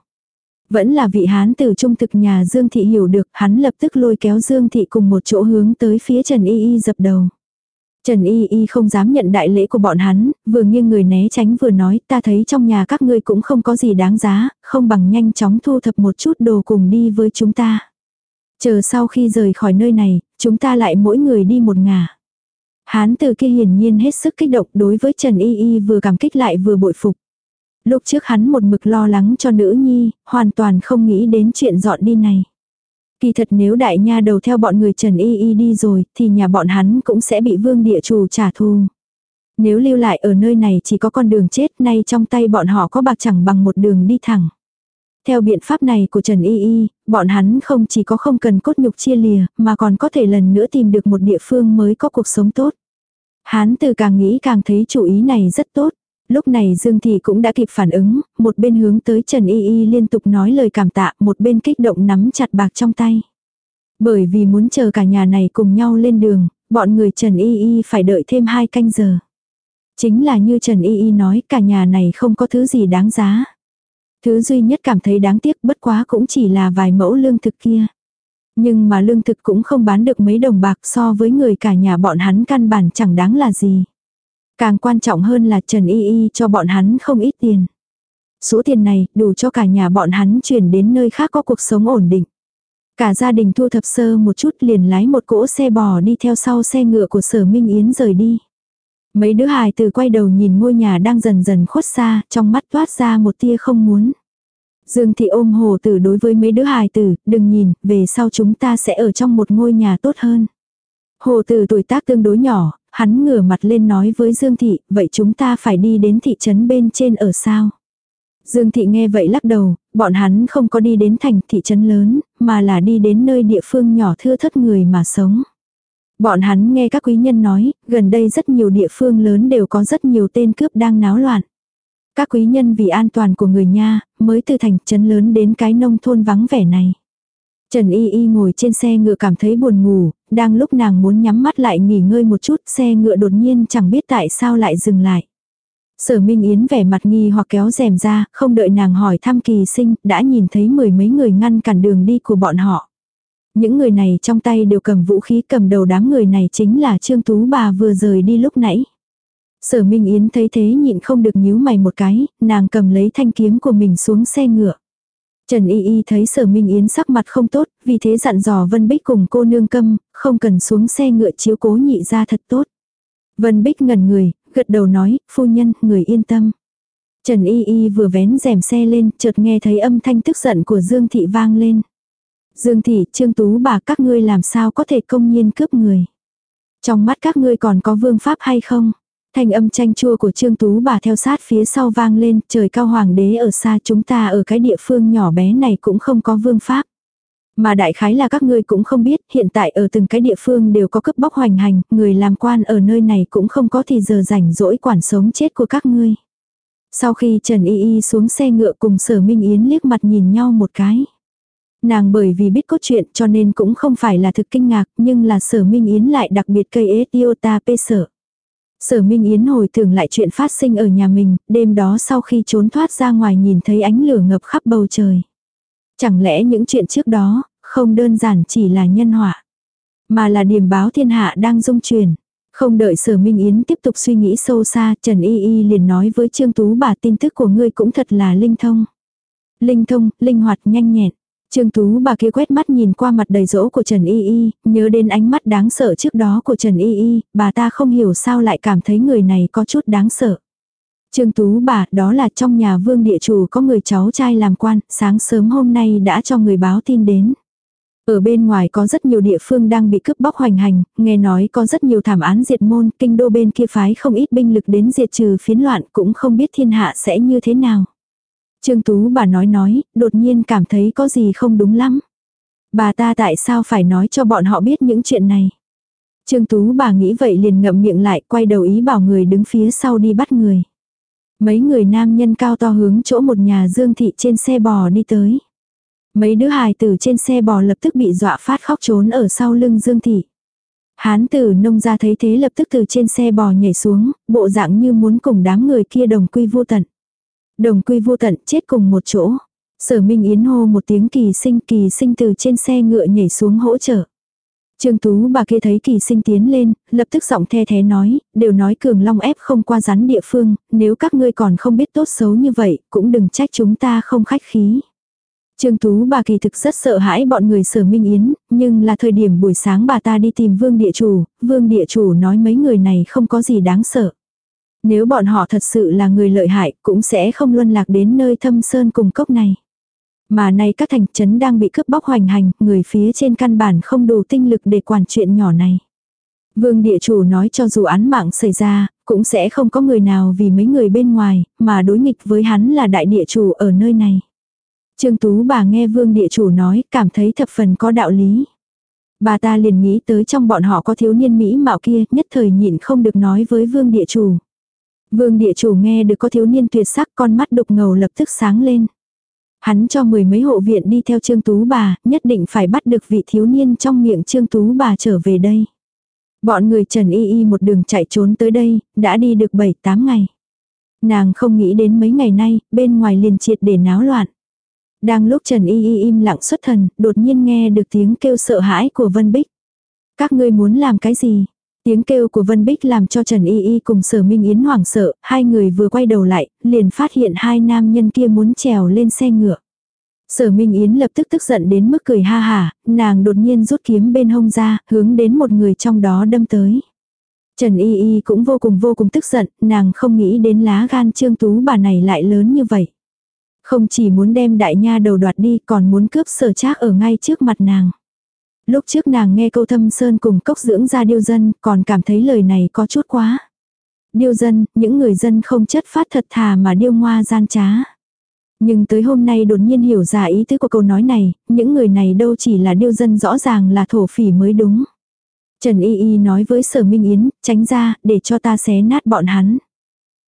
Vẫn là vị hán từ trung thực nhà Dương Thị hiểu được, hắn lập tức lôi kéo Dương Thị cùng một chỗ hướng tới phía Trần Y Y dập đầu. Trần Y Y không dám nhận đại lễ của bọn hắn, vừa nghiêng người né tránh vừa nói ta thấy trong nhà các ngươi cũng không có gì đáng giá, không bằng nhanh chóng thu thập một chút đồ cùng đi với chúng ta. Chờ sau khi rời khỏi nơi này, chúng ta lại mỗi người đi một ngả. Hán từ kia hiển nhiên hết sức kích động đối với Trần Y Y vừa cảm kích lại vừa bội phục. Lúc trước hắn một mực lo lắng cho nữ nhi, hoàn toàn không nghĩ đến chuyện dọn đi này. Kỳ thật nếu đại nha đầu theo bọn người Trần Y Y đi rồi, thì nhà bọn hắn cũng sẽ bị vương địa chủ trả thù. Nếu lưu lại ở nơi này chỉ có con đường chết, nay trong tay bọn họ có bạc chẳng bằng một đường đi thẳng. Theo biện pháp này của Trần Y Y, bọn hắn không chỉ có không cần cốt nhục chia lìa, mà còn có thể lần nữa tìm được một địa phương mới có cuộc sống tốt. Hắn từ càng nghĩ càng thấy chủ ý này rất tốt. Lúc này Dương Thị cũng đã kịp phản ứng, một bên hướng tới Trần Y Y liên tục nói lời cảm tạ, một bên kích động nắm chặt bạc trong tay. Bởi vì muốn chờ cả nhà này cùng nhau lên đường, bọn người Trần Y Y phải đợi thêm hai canh giờ. Chính là như Trần Y Y nói cả nhà này không có thứ gì đáng giá. Thứ duy nhất cảm thấy đáng tiếc bất quá cũng chỉ là vài mẫu lương thực kia. Nhưng mà lương thực cũng không bán được mấy đồng bạc so với người cả nhà bọn hắn căn bản chẳng đáng là gì. Càng quan trọng hơn là Trần Y Y cho bọn hắn không ít tiền. Số tiền này đủ cho cả nhà bọn hắn chuyển đến nơi khác có cuộc sống ổn định. Cả gia đình thu thập sơ một chút liền lái một cỗ xe bò đi theo sau xe ngựa của sở Minh Yến rời đi. Mấy đứa hài từ quay đầu nhìn ngôi nhà đang dần dần khuất xa, trong mắt toát ra một tia không muốn. Dương thị ôm hồ tử đối với mấy đứa hài tử, đừng nhìn, về sau chúng ta sẽ ở trong một ngôi nhà tốt hơn. Hồ tử tuổi tác tương đối nhỏ, hắn ngửa mặt lên nói với Dương thị, vậy chúng ta phải đi đến thị trấn bên trên ở sao? Dương thị nghe vậy lắc đầu, bọn hắn không có đi đến thành thị trấn lớn, mà là đi đến nơi địa phương nhỏ thưa thất người mà sống. Bọn hắn nghe các quý nhân nói, gần đây rất nhiều địa phương lớn đều có rất nhiều tên cướp đang náo loạn. Các quý nhân vì an toàn của người nha, mới từ thành trấn lớn đến cái nông thôn vắng vẻ này. Trần Y Y ngồi trên xe ngựa cảm thấy buồn ngủ, đang lúc nàng muốn nhắm mắt lại nghỉ ngơi một chút, xe ngựa đột nhiên chẳng biết tại sao lại dừng lại. Sở Minh Yến vẻ mặt nghi hoặc kéo rèm ra, không đợi nàng hỏi thăm kỳ sinh, đã nhìn thấy mười mấy người ngăn cản đường đi của bọn họ. Những người này trong tay đều cầm vũ khí cầm đầu đám người này chính là Trương Tú bà vừa rời đi lúc nãy. Sở Minh Yến thấy thế nhịn không được nhíu mày một cái, nàng cầm lấy thanh kiếm của mình xuống xe ngựa. Trần Y Y thấy sở Minh Yến sắc mặt không tốt, vì thế dặn dò Vân Bích cùng cô nương câm, không cần xuống xe ngựa chiếu cố nhị ra thật tốt. Vân Bích ngẩn người, gật đầu nói, phu nhân, người yên tâm. Trần Y Y vừa vén rèm xe lên, chợt nghe thấy âm thanh tức giận của Dương Thị vang lên. Dương Thị, Trương Tú bà các ngươi làm sao có thể công nhiên cướp người. Trong mắt các ngươi còn có vương pháp hay không? Thanh âm tranh chua của Trương Tú bà theo sát phía sau vang lên, trời cao hoàng đế ở xa chúng ta ở cái địa phương nhỏ bé này cũng không có vương pháp. Mà đại khái là các ngươi cũng không biết, hiện tại ở từng cái địa phương đều có cướp bóc hoành hành, người làm quan ở nơi này cũng không có thì giờ rảnh rỗi quản sống chết của các ngươi. Sau khi Trần Y Y xuống xe ngựa cùng Sở Minh Yến liếc mặt nhìn nhau một cái. Nàng bởi vì biết cốt truyện cho nên cũng không phải là thực kinh ngạc, nhưng là Sở Minh Yến lại đặc biệt cây ế tiêu ta pê sở. Sở Minh Yến hồi tưởng lại chuyện phát sinh ở nhà mình, đêm đó sau khi trốn thoát ra ngoài nhìn thấy ánh lửa ngập khắp bầu trời. Chẳng lẽ những chuyện trước đó, không đơn giản chỉ là nhân họa, mà là điểm báo thiên hạ đang dung truyền. Không đợi sở Minh Yến tiếp tục suy nghĩ sâu xa, Trần Y Y liền nói với Trương Tú bà tin tức của ngươi cũng thật là linh thông. Linh thông, linh hoạt, nhanh nhẹn. Trương Tú bà kia quét mắt nhìn qua mặt đầy rỗ của Trần Y Y, nhớ đến ánh mắt đáng sợ trước đó của Trần Y Y, bà ta không hiểu sao lại cảm thấy người này có chút đáng sợ. Trương Tú bà, đó là trong nhà vương địa chủ có người cháu trai làm quan, sáng sớm hôm nay đã cho người báo tin đến. Ở bên ngoài có rất nhiều địa phương đang bị cướp bóc hoành hành, nghe nói có rất nhiều thảm án diệt môn, kinh đô bên kia phái không ít binh lực đến diệt trừ phiến loạn cũng không biết thiên hạ sẽ như thế nào. Trương Tú bà nói nói, đột nhiên cảm thấy có gì không đúng lắm. Bà ta tại sao phải nói cho bọn họ biết những chuyện này. Trương Tú bà nghĩ vậy liền ngậm miệng lại quay đầu ý bảo người đứng phía sau đi bắt người. Mấy người nam nhân cao to hướng chỗ một nhà dương thị trên xe bò đi tới. Mấy đứa hài tử trên xe bò lập tức bị dọa phát khóc trốn ở sau lưng dương thị. Hán tử nông ra thấy thế lập tức từ trên xe bò nhảy xuống, bộ dạng như muốn cùng đám người kia đồng quy vô tận. Đồng quy vô tận chết cùng một chỗ. Sở Minh Yến hô một tiếng kỳ sinh kỳ sinh từ trên xe ngựa nhảy xuống hỗ trợ. Trương Tú bà kia thấy kỳ sinh tiến lên, lập tức giọng the thế nói, đều nói cường long ép không qua rắn địa phương, nếu các ngươi còn không biết tốt xấu như vậy, cũng đừng trách chúng ta không khách khí. Trương Tú bà kỳ thực rất sợ hãi bọn người sở Minh Yến, nhưng là thời điểm buổi sáng bà ta đi tìm vương địa chủ, vương địa chủ nói mấy người này không có gì đáng sợ. Nếu bọn họ thật sự là người lợi hại cũng sẽ không luân lạc đến nơi thâm sơn cùng cốc này. Mà nay các thành trấn đang bị cướp bóc hoành hành, người phía trên căn bản không đủ tinh lực để quản chuyện nhỏ này. Vương địa chủ nói cho dù án mạng xảy ra, cũng sẽ không có người nào vì mấy người bên ngoài, mà đối nghịch với hắn là đại địa chủ ở nơi này. Trương Tú bà nghe vương địa chủ nói, cảm thấy thập phần có đạo lý. Bà ta liền nghĩ tới trong bọn họ có thiếu niên Mỹ mạo kia, nhất thời nhịn không được nói với vương địa chủ. Vương địa chủ nghe được có thiếu niên tuyệt sắc con mắt đục ngầu lập tức sáng lên. Hắn cho mười mấy hộ viện đi theo Trương Tú bà, nhất định phải bắt được vị thiếu niên trong miệng Trương Tú bà trở về đây. Bọn người Trần Y Y một đường chạy trốn tới đây, đã đi được 7-8 ngày. Nàng không nghĩ đến mấy ngày nay, bên ngoài liền triệt để náo loạn. Đang lúc Trần Y Y im lặng xuất thần, đột nhiên nghe được tiếng kêu sợ hãi của Vân Bích. Các ngươi muốn làm cái gì? Tiếng kêu của Vân Bích làm cho Trần Y Y cùng Sở Minh Yến hoảng sợ, hai người vừa quay đầu lại, liền phát hiện hai nam nhân kia muốn trèo lên xe ngựa. Sở Minh Yến lập tức tức giận đến mức cười ha hà, nàng đột nhiên rút kiếm bên hông ra, hướng đến một người trong đó đâm tới. Trần Y Y cũng vô cùng vô cùng tức giận, nàng không nghĩ đến lá gan trương tú bà này lại lớn như vậy. Không chỉ muốn đem đại nha đầu đoạt đi còn muốn cướp sở trác ở ngay trước mặt nàng. Lúc trước nàng nghe câu thâm sơn cùng cốc dưỡng ra điêu dân, còn cảm thấy lời này có chút quá. Điêu dân, những người dân không chất phát thật thà mà điêu ngoa gian trá. Nhưng tới hôm nay đột nhiên hiểu ra ý tứ của câu nói này, những người này đâu chỉ là điêu dân rõ ràng là thổ phỉ mới đúng. Trần Y Y nói với Sở Minh Yến, tránh ra, để cho ta xé nát bọn hắn.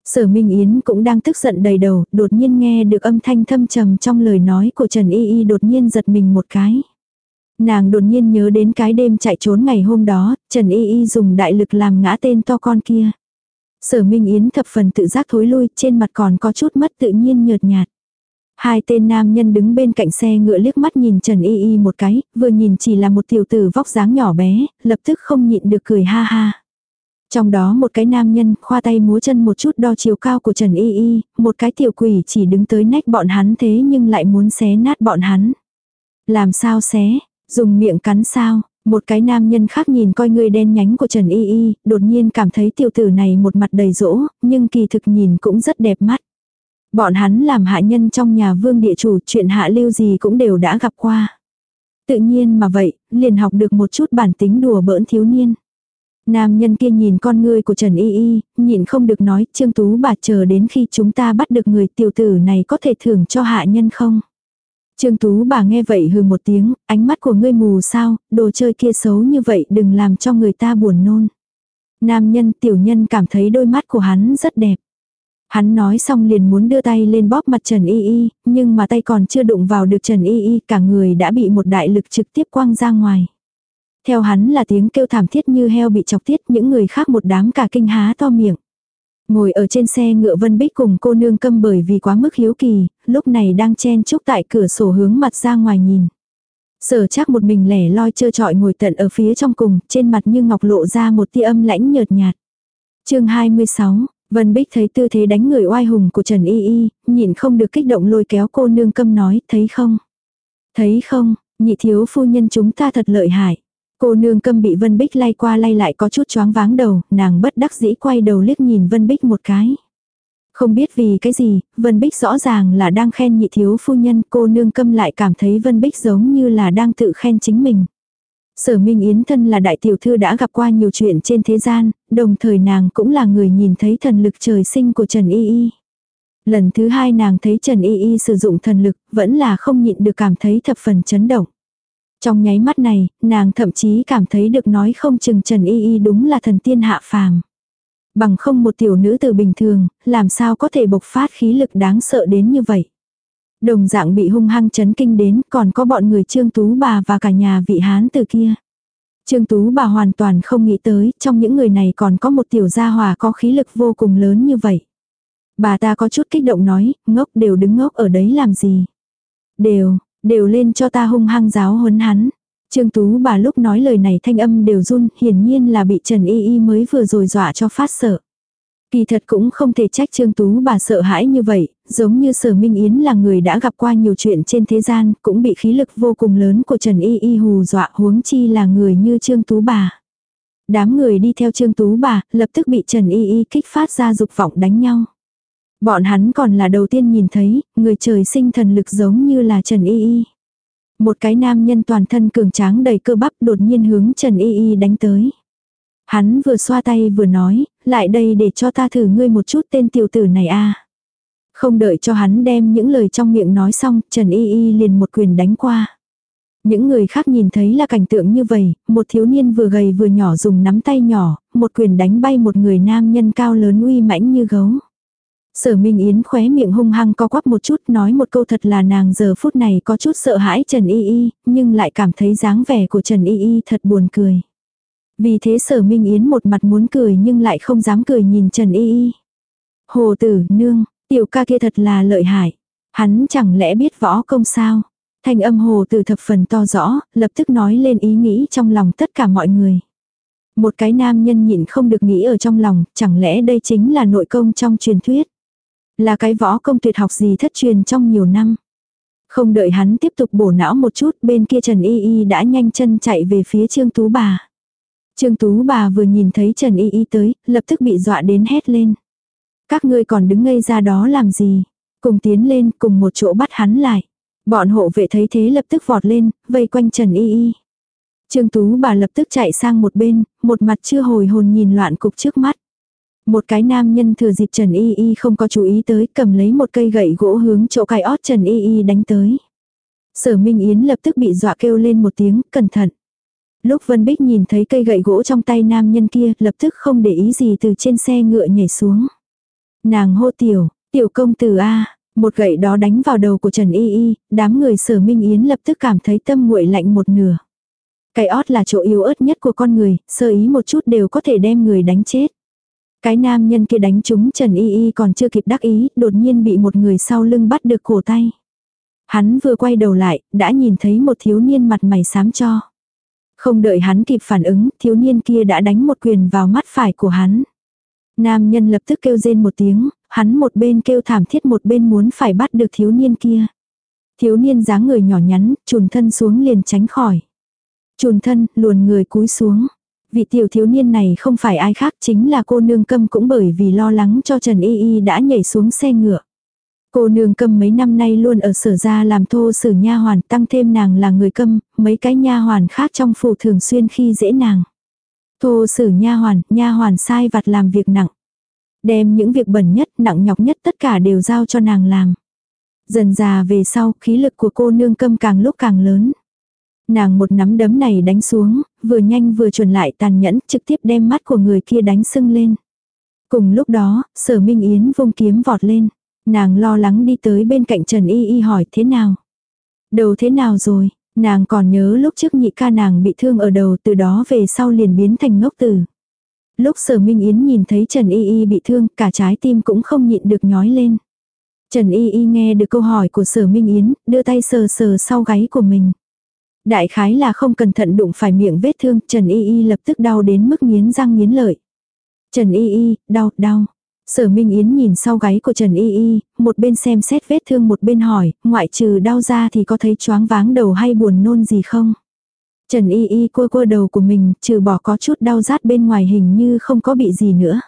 Sở Minh Yến cũng đang tức giận đầy đầu, đột nhiên nghe được âm thanh thâm trầm trong lời nói của Trần Y Y đột nhiên giật mình một cái. Nàng đột nhiên nhớ đến cái đêm chạy trốn ngày hôm đó, Trần Y Y dùng đại lực làm ngã tên to con kia. Sở Minh Yến thập phần tự giác thối lui, trên mặt còn có chút mất tự nhiên nhợt nhạt. Hai tên nam nhân đứng bên cạnh xe ngựa liếc mắt nhìn Trần Y Y một cái, vừa nhìn chỉ là một tiểu tử vóc dáng nhỏ bé, lập tức không nhịn được cười ha ha. Trong đó một cái nam nhân khoa tay múa chân một chút đo chiều cao của Trần Y Y, một cái tiểu quỷ chỉ đứng tới nách bọn hắn thế nhưng lại muốn xé nát bọn hắn. Làm sao xé, dùng miệng cắn sao, một cái nam nhân khác nhìn coi người đen nhánh của Trần Y Y, đột nhiên cảm thấy tiểu tử này một mặt đầy rỗ, nhưng kỳ thực nhìn cũng rất đẹp mắt. Bọn hắn làm hạ nhân trong nhà vương địa chủ chuyện hạ lưu gì cũng đều đã gặp qua. Tự nhiên mà vậy, liền học được một chút bản tính đùa bỡn thiếu niên. Nam nhân kia nhìn con ngươi của Trần Y Y, nhìn không được nói, Trương Tú bà chờ đến khi chúng ta bắt được người tiểu tử này có thể thưởng cho hạ nhân không? Trương Tú bà nghe vậy hừ một tiếng, ánh mắt của ngươi mù sao, đồ chơi kia xấu như vậy đừng làm cho người ta buồn nôn. Nam nhân tiểu nhân cảm thấy đôi mắt của hắn rất đẹp. Hắn nói xong liền muốn đưa tay lên bóp mặt Trần Y Y, nhưng mà tay còn chưa đụng vào được Trần Y Y, cả người đã bị một đại lực trực tiếp quăng ra ngoài. Theo hắn là tiếng kêu thảm thiết như heo bị chọc tiết những người khác một đám cả kinh há to miệng. Ngồi ở trên xe ngựa Vân Bích cùng cô nương câm bởi vì quá mức hiếu kỳ, lúc này đang chen chúc tại cửa sổ hướng mặt ra ngoài nhìn. Sở chắc một mình lẻ loi trơ trọi ngồi tận ở phía trong cùng, trên mặt như ngọc lộ ra một tia âm lãnh nhợt nhạt. chương 26, Vân Bích thấy tư thế đánh người oai hùng của Trần Y Y, nhìn không được kích động lôi kéo cô nương câm nói, thấy không? Thấy không, nhị thiếu phu nhân chúng ta thật lợi hại. Cô nương câm bị Vân Bích lay qua lay lại có chút choáng váng đầu, nàng bất đắc dĩ quay đầu liếc nhìn Vân Bích một cái. Không biết vì cái gì, Vân Bích rõ ràng là đang khen nhị thiếu phu nhân, cô nương câm lại cảm thấy Vân Bích giống như là đang tự khen chính mình. Sở Minh Yến thân là đại tiểu thư đã gặp qua nhiều chuyện trên thế gian, đồng thời nàng cũng là người nhìn thấy thần lực trời sinh của Trần Y Y. Lần thứ hai nàng thấy Trần Y Y sử dụng thần lực, vẫn là không nhịn được cảm thấy thập phần chấn động. Trong nháy mắt này, nàng thậm chí cảm thấy được nói không chừng Trần Y Y đúng là thần tiên hạ phàm. Bằng không một tiểu nữ từ bình thường, làm sao có thể bộc phát khí lực đáng sợ đến như vậy. Đồng dạng bị hung hăng chấn kinh đến còn có bọn người Trương Tú bà và cả nhà vị Hán từ kia. Trương Tú bà hoàn toàn không nghĩ tới, trong những người này còn có một tiểu gia hòa có khí lực vô cùng lớn như vậy. Bà ta có chút kích động nói, ngốc đều đứng ngốc ở đấy làm gì. Đều, đều lên cho ta hung hăng giáo huấn hắn. Trương Tú bà lúc nói lời này thanh âm đều run, hiển nhiên là bị Trần Y Y mới vừa rồi dọa cho phát sợ. Kỳ thật cũng không thể trách Trương Tú bà sợ hãi như vậy, giống như Sở Minh Yến là người đã gặp qua nhiều chuyện trên thế gian, cũng bị khí lực vô cùng lớn của Trần Y Y hù dọa huống chi là người như Trương Tú bà. Đám người đi theo Trương Tú bà, lập tức bị Trần Y Y kích phát ra dục vọng đánh nhau. Bọn hắn còn là đầu tiên nhìn thấy, người trời sinh thần lực giống như là Trần Y Y. Một cái nam nhân toàn thân cường tráng đầy cơ bắp đột nhiên hướng Trần Y Y đánh tới. Hắn vừa xoa tay vừa nói, lại đây để cho ta thử ngươi một chút tên tiểu tử này a. Không đợi cho hắn đem những lời trong miệng nói xong, Trần Y Y liền một quyền đánh qua. Những người khác nhìn thấy là cảnh tượng như vậy, một thiếu niên vừa gầy vừa nhỏ dùng nắm tay nhỏ, một quyền đánh bay một người nam nhân cao lớn uy mãnh như gấu. Sở Minh Yến khóe miệng hung hăng co quắp một chút nói một câu thật là nàng giờ phút này có chút sợ hãi Trần Y Y, nhưng lại cảm thấy dáng vẻ của Trần Y Y thật buồn cười. Vì thế sở Minh Yến một mặt muốn cười nhưng lại không dám cười nhìn Trần Y Y. Hồ tử, nương, tiểu ca kia thật là lợi hại. Hắn chẳng lẽ biết võ công sao? Thanh âm hồ tử thập phần to rõ, lập tức nói lên ý nghĩ trong lòng tất cả mọi người. Một cái nam nhân nhịn không được nghĩ ở trong lòng, chẳng lẽ đây chính là nội công trong truyền thuyết. Là cái võ công tuyệt học gì thất truyền trong nhiều năm. Không đợi hắn tiếp tục bổ não một chút, bên kia Trần Y Y đã nhanh chân chạy về phía Trương Tú bà. Trương Tú bà vừa nhìn thấy Trần Y Y tới, lập tức bị dọa đến hét lên. Các ngươi còn đứng ngây ra đó làm gì? Cùng tiến lên, cùng một chỗ bắt hắn lại. Bọn hộ vệ thấy thế lập tức vọt lên, vây quanh Trần Y Y. Trương Tú bà lập tức chạy sang một bên, một mặt chưa hồi hồn nhìn loạn cục trước mắt. Một cái nam nhân thừa dịp Trần Y Y không có chú ý tới cầm lấy một cây gậy gỗ hướng chỗ cái ót Trần Y Y đánh tới. Sở Minh Yến lập tức bị dọa kêu lên một tiếng, cẩn thận. Lúc Vân Bích nhìn thấy cây gậy gỗ trong tay nam nhân kia, lập tức không để ý gì từ trên xe ngựa nhảy xuống. Nàng hô tiểu, tiểu công tử A, một gậy đó đánh vào đầu của Trần Y Y, đám người sở Minh Yến lập tức cảm thấy tâm nguội lạnh một nửa. Cái ót là chỗ yếu ớt nhất của con người, sơ ý một chút đều có thể đem người đánh chết. Cái nam nhân kia đánh trúng Trần Y Y còn chưa kịp đắc ý, đột nhiên bị một người sau lưng bắt được cổ tay. Hắn vừa quay đầu lại, đã nhìn thấy một thiếu niên mặt mày xám cho. Không đợi hắn kịp phản ứng, thiếu niên kia đã đánh một quyền vào mắt phải của hắn. Nam nhân lập tức kêu rên một tiếng, hắn một bên kêu thảm thiết một bên muốn phải bắt được thiếu niên kia. Thiếu niên dáng người nhỏ nhắn, trùn thân xuống liền tránh khỏi. Trùn thân, luồn người cúi xuống. Vị tiểu thiếu niên này không phải ai khác chính là cô nương câm cũng bởi vì lo lắng cho Trần Y Y đã nhảy xuống xe ngựa. Cô nương câm mấy năm nay luôn ở sở gia làm thô sử nha hoàn tăng thêm nàng là người câm, mấy cái nha hoàn khác trong phủ thường xuyên khi dễ nàng. Thô sử nha hoàn, nha hoàn sai vặt làm việc nặng. Đem những việc bẩn nhất, nặng nhọc nhất tất cả đều giao cho nàng làm. Dần già về sau, khí lực của cô nương câm càng lúc càng lớn. Nàng một nắm đấm này đánh xuống, vừa nhanh vừa chuẩn lại tàn nhẫn, trực tiếp đem mắt của người kia đánh sưng lên. Cùng lúc đó, sở Minh Yến vung kiếm vọt lên. Nàng lo lắng đi tới bên cạnh Trần Y Y hỏi thế nào. Đầu thế nào rồi, nàng còn nhớ lúc trước nhị ca nàng bị thương ở đầu từ đó về sau liền biến thành ngốc tử. Lúc sở Minh Yến nhìn thấy Trần Y Y bị thương cả trái tim cũng không nhịn được nhói lên. Trần Y Y nghe được câu hỏi của sở Minh Yến, đưa tay sờ sờ sau gáy của mình. Đại khái là không cẩn thận đụng phải miệng vết thương, Trần Y Y lập tức đau đến mức nghiến răng nghiến lợi. Trần Y Y, đau, đau. Sở Minh Yến nhìn sau gáy của Trần Y Y, một bên xem xét vết thương một bên hỏi, ngoại trừ đau ra thì có thấy choáng váng đầu hay buồn nôn gì không? Trần Y Y cua cua đầu của mình, trừ bỏ có chút đau rát bên ngoài hình như không có bị gì nữa.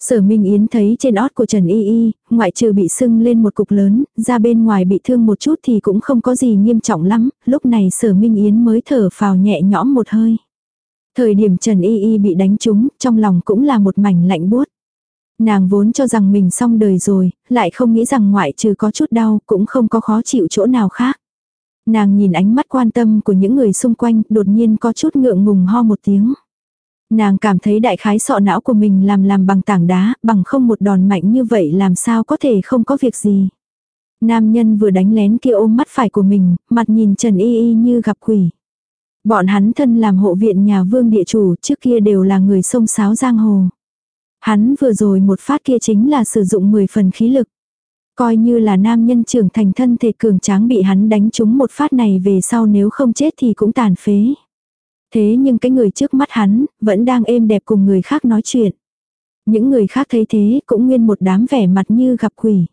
Sở Minh Yến thấy trên ót của Trần Y Y, ngoại trừ bị sưng lên một cục lớn, ra bên ngoài bị thương một chút thì cũng không có gì nghiêm trọng lắm, lúc này Sở Minh Yến mới thở phào nhẹ nhõm một hơi. Thời điểm Trần Y Y bị đánh trúng, trong lòng cũng là một mảnh lạnh buốt. Nàng vốn cho rằng mình xong đời rồi, lại không nghĩ rằng ngoại trừ có chút đau cũng không có khó chịu chỗ nào khác. Nàng nhìn ánh mắt quan tâm của những người xung quanh, đột nhiên có chút ngượng ngùng ho một tiếng. Nàng cảm thấy đại khái sọ não của mình làm làm bằng tảng đá, bằng không một đòn mạnh như vậy làm sao có thể không có việc gì. Nam nhân vừa đánh lén kia ôm mắt phải của mình, mặt nhìn Trần Y Y như gặp quỷ. Bọn hắn thân làm hộ viện nhà vương địa chủ trước kia đều là người sông sáo giang hồ. Hắn vừa rồi một phát kia chính là sử dụng 10 phần khí lực. Coi như là nam nhân trưởng thành thân thể cường tráng bị hắn đánh trúng một phát này về sau nếu không chết thì cũng tàn phế. Thế nhưng cái người trước mắt hắn, vẫn đang êm đẹp cùng người khác nói chuyện. Những người khác thấy thế cũng nguyên một đám vẻ mặt như gặp quỷ.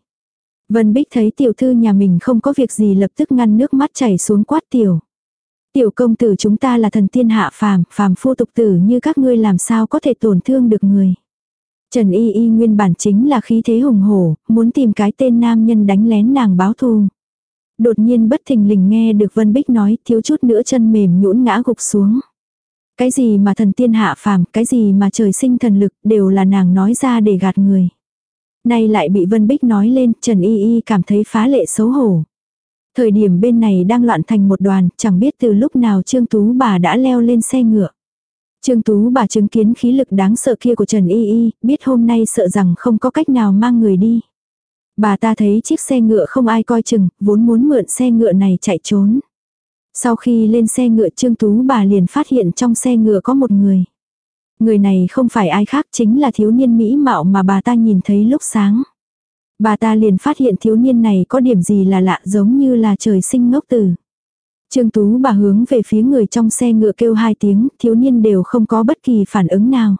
Vân Bích thấy tiểu thư nhà mình không có việc gì lập tức ngăn nước mắt chảy xuống quát tiểu. Tiểu công tử chúng ta là thần tiên hạ phàm, phàm phu tục tử như các ngươi làm sao có thể tổn thương được người. Trần Y Y nguyên bản chính là khí thế hùng hổ, muốn tìm cái tên nam nhân đánh lén nàng báo thù. Đột nhiên bất thình lình nghe được Vân Bích nói thiếu chút nữa chân mềm nhũn ngã gục xuống. Cái gì mà thần tiên hạ phàm, cái gì mà trời sinh thần lực đều là nàng nói ra để gạt người. Nay lại bị Vân Bích nói lên, Trần Y Y cảm thấy phá lệ xấu hổ. Thời điểm bên này đang loạn thành một đoàn, chẳng biết từ lúc nào Trương Tú bà đã leo lên xe ngựa. Trương Tú bà chứng kiến khí lực đáng sợ kia của Trần Y Y, biết hôm nay sợ rằng không có cách nào mang người đi. Bà ta thấy chiếc xe ngựa không ai coi chừng, vốn muốn mượn xe ngựa này chạy trốn. Sau khi lên xe ngựa Trương Tú bà liền phát hiện trong xe ngựa có một người. Người này không phải ai khác chính là thiếu niên mỹ mạo mà bà ta nhìn thấy lúc sáng. Bà ta liền phát hiện thiếu niên này có điểm gì là lạ giống như là trời sinh ngốc tử. Trương Tú bà hướng về phía người trong xe ngựa kêu hai tiếng, thiếu niên đều không có bất kỳ phản ứng nào.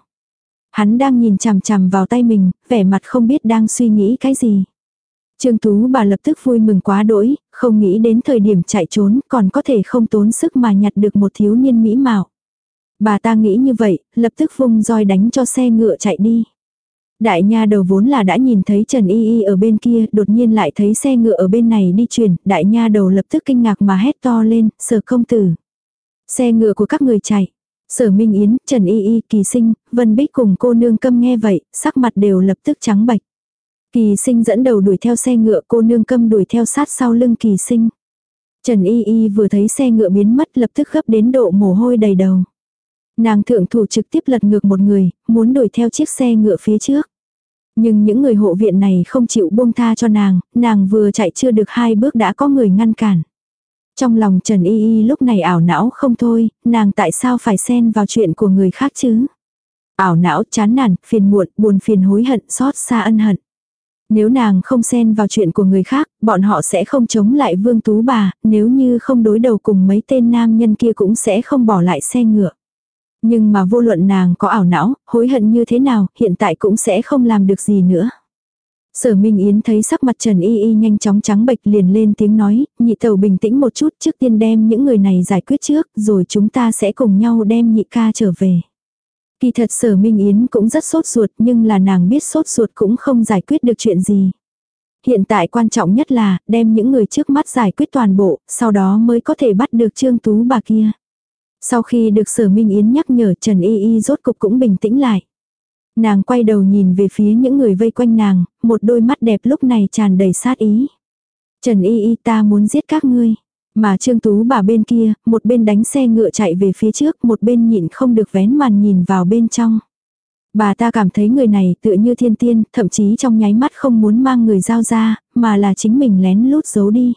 Hắn đang nhìn chằm chằm vào tay mình, vẻ mặt không biết đang suy nghĩ cái gì. Trương Tú bà lập tức vui mừng quá đỗi, không nghĩ đến thời điểm chạy trốn còn có thể không tốn sức mà nhặt được một thiếu niên mỹ mạo. Bà ta nghĩ như vậy, lập tức vung roi đánh cho xe ngựa chạy đi. Đại nha đầu vốn là đã nhìn thấy Trần Y Y ở bên kia, đột nhiên lại thấy xe ngựa ở bên này đi chuyển, đại nha đầu lập tức kinh ngạc mà hét to lên, sở công tử. Xe ngựa của các người chạy. Sở Minh Yến, Trần Y Y, Kỳ Sinh, Vân Bích cùng cô nương câm nghe vậy, sắc mặt đều lập tức trắng bạch. Kỳ sinh dẫn đầu đuổi theo xe ngựa cô nương câm đuổi theo sát sau lưng kỳ sinh. Trần Y Y vừa thấy xe ngựa biến mất lập tức gấp đến độ mồ hôi đầy đầu. Nàng thượng thủ trực tiếp lật ngược một người, muốn đuổi theo chiếc xe ngựa phía trước. Nhưng những người hộ viện này không chịu buông tha cho nàng, nàng vừa chạy chưa được hai bước đã có người ngăn cản. Trong lòng Trần Y Y lúc này ảo não không thôi, nàng tại sao phải xen vào chuyện của người khác chứ? Ảo não, chán nản, phiền muộn, buồn phiền hối hận, xót xa ân hận. Nếu nàng không xen vào chuyện của người khác, bọn họ sẽ không chống lại vương tú bà, nếu như không đối đầu cùng mấy tên nam nhân kia cũng sẽ không bỏ lại xe ngựa. Nhưng mà vô luận nàng có ảo não, hối hận như thế nào, hiện tại cũng sẽ không làm được gì nữa. Sở Minh Yến thấy sắc mặt Trần Y Y nhanh chóng trắng bệch liền lên tiếng nói, nhị tàu bình tĩnh một chút trước tiên đem những người này giải quyết trước, rồi chúng ta sẽ cùng nhau đem nhị ca trở về. Kỳ thật sở Minh Yến cũng rất sốt ruột nhưng là nàng biết sốt ruột cũng không giải quyết được chuyện gì. Hiện tại quan trọng nhất là đem những người trước mắt giải quyết toàn bộ, sau đó mới có thể bắt được Trương Tú bà kia. Sau khi được sở Minh Yến nhắc nhở Trần Y Y rốt cục cũng bình tĩnh lại. Nàng quay đầu nhìn về phía những người vây quanh nàng, một đôi mắt đẹp lúc này tràn đầy sát ý. Trần Y Y ta muốn giết các ngươi. Mà Trương Tú bà bên kia, một bên đánh xe ngựa chạy về phía trước, một bên nhịn không được vén màn nhìn vào bên trong. Bà ta cảm thấy người này tựa như thiên tiên, thậm chí trong nháy mắt không muốn mang người giao ra, mà là chính mình lén lút giấu đi.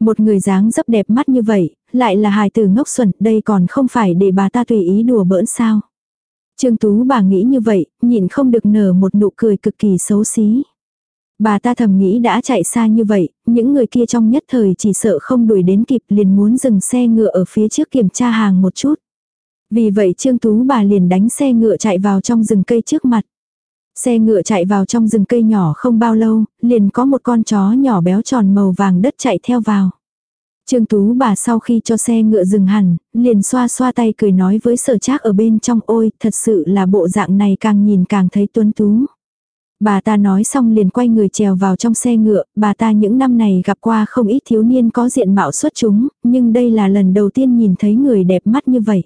Một người dáng dấp đẹp mắt như vậy, lại là hài tử ngốc xuẩn, đây còn không phải để bà ta tùy ý đùa bỡn sao. Trương Tú bà nghĩ như vậy, nhịn không được nở một nụ cười cực kỳ xấu xí. Bà ta thầm nghĩ đã chạy xa như vậy, những người kia trong nhất thời chỉ sợ không đuổi đến kịp liền muốn dừng xe ngựa ở phía trước kiểm tra hàng một chút. Vì vậy Trương Tú bà liền đánh xe ngựa chạy vào trong rừng cây trước mặt. Xe ngựa chạy vào trong rừng cây nhỏ không bao lâu, liền có một con chó nhỏ béo tròn màu vàng đất chạy theo vào. Trương Tú bà sau khi cho xe ngựa dừng hẳn, liền xoa xoa tay cười nói với sở trác ở bên trong ôi, thật sự là bộ dạng này càng nhìn càng thấy tuấn tú. Bà ta nói xong liền quay người trèo vào trong xe ngựa, bà ta những năm này gặp qua không ít thiếu niên có diện mạo xuất chúng, nhưng đây là lần đầu tiên nhìn thấy người đẹp mắt như vậy.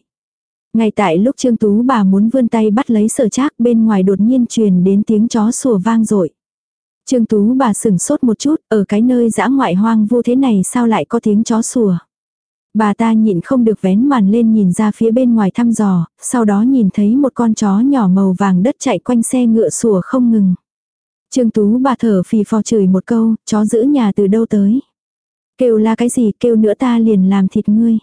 Ngay tại lúc Trương Tú bà muốn vươn tay bắt lấy sở trác bên ngoài đột nhiên truyền đến tiếng chó sủa vang dội Trương Tú bà sửng sốt một chút, ở cái nơi dã ngoại hoang vô thế này sao lại có tiếng chó sủa. Bà ta nhịn không được vén màn lên nhìn ra phía bên ngoài thăm dò, sau đó nhìn thấy một con chó nhỏ màu vàng đất chạy quanh xe ngựa sủa không ngừng. Trương Tú bà thở phì phò chửi một câu, chó giữ nhà từ đâu tới. Kêu là cái gì, kêu nữa ta liền làm thịt ngươi.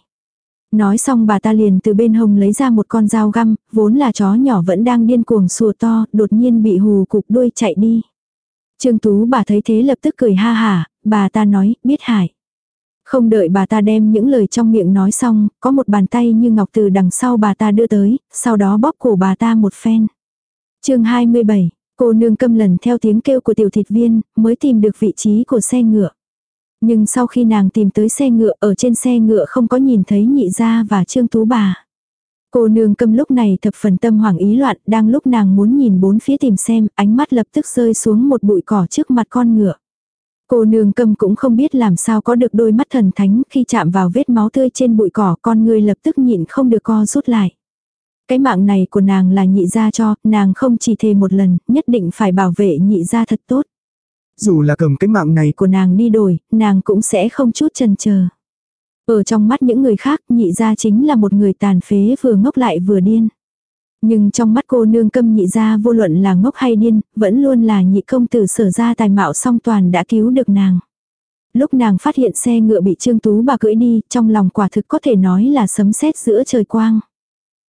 Nói xong bà ta liền từ bên hông lấy ra một con dao găm, vốn là chó nhỏ vẫn đang điên cuồng sùa to, đột nhiên bị hù cục đuôi chạy đi. Trương Tú bà thấy thế lập tức cười ha hả, bà ta nói, biết hại. Không đợi bà ta đem những lời trong miệng nói xong, có một bàn tay như ngọc từ đằng sau bà ta đưa tới, sau đó bóp cổ bà ta một phen. chương 27, cô nương câm lần theo tiếng kêu của tiểu thịt viên, mới tìm được vị trí của xe ngựa. Nhưng sau khi nàng tìm tới xe ngựa, ở trên xe ngựa không có nhìn thấy nhị gia và trương tú bà. Cô nương câm lúc này thập phần tâm hoảng ý loạn, đang lúc nàng muốn nhìn bốn phía tìm xem, ánh mắt lập tức rơi xuống một bụi cỏ trước mặt con ngựa. Cô nương câm cũng không biết làm sao có được đôi mắt thần thánh khi chạm vào vết máu tươi trên bụi cỏ con người lập tức nhịn không được co rút lại. Cái mạng này của nàng là nhị gia cho, nàng không chỉ thề một lần, nhất định phải bảo vệ nhị gia thật tốt. Dù là cầm cái mạng này của nàng đi đổi, nàng cũng sẽ không chút chần chờ. Ở trong mắt những người khác, nhị gia chính là một người tàn phế vừa ngốc lại vừa điên. Nhưng trong mắt cô nương câm nhị gia vô luận là ngốc hay điên, vẫn luôn là nhị công tử sở ra tài mạo song toàn đã cứu được nàng. Lúc nàng phát hiện xe ngựa bị Trương Tú bà cưỡi đi, trong lòng quả thực có thể nói là sấm sét giữa trời quang.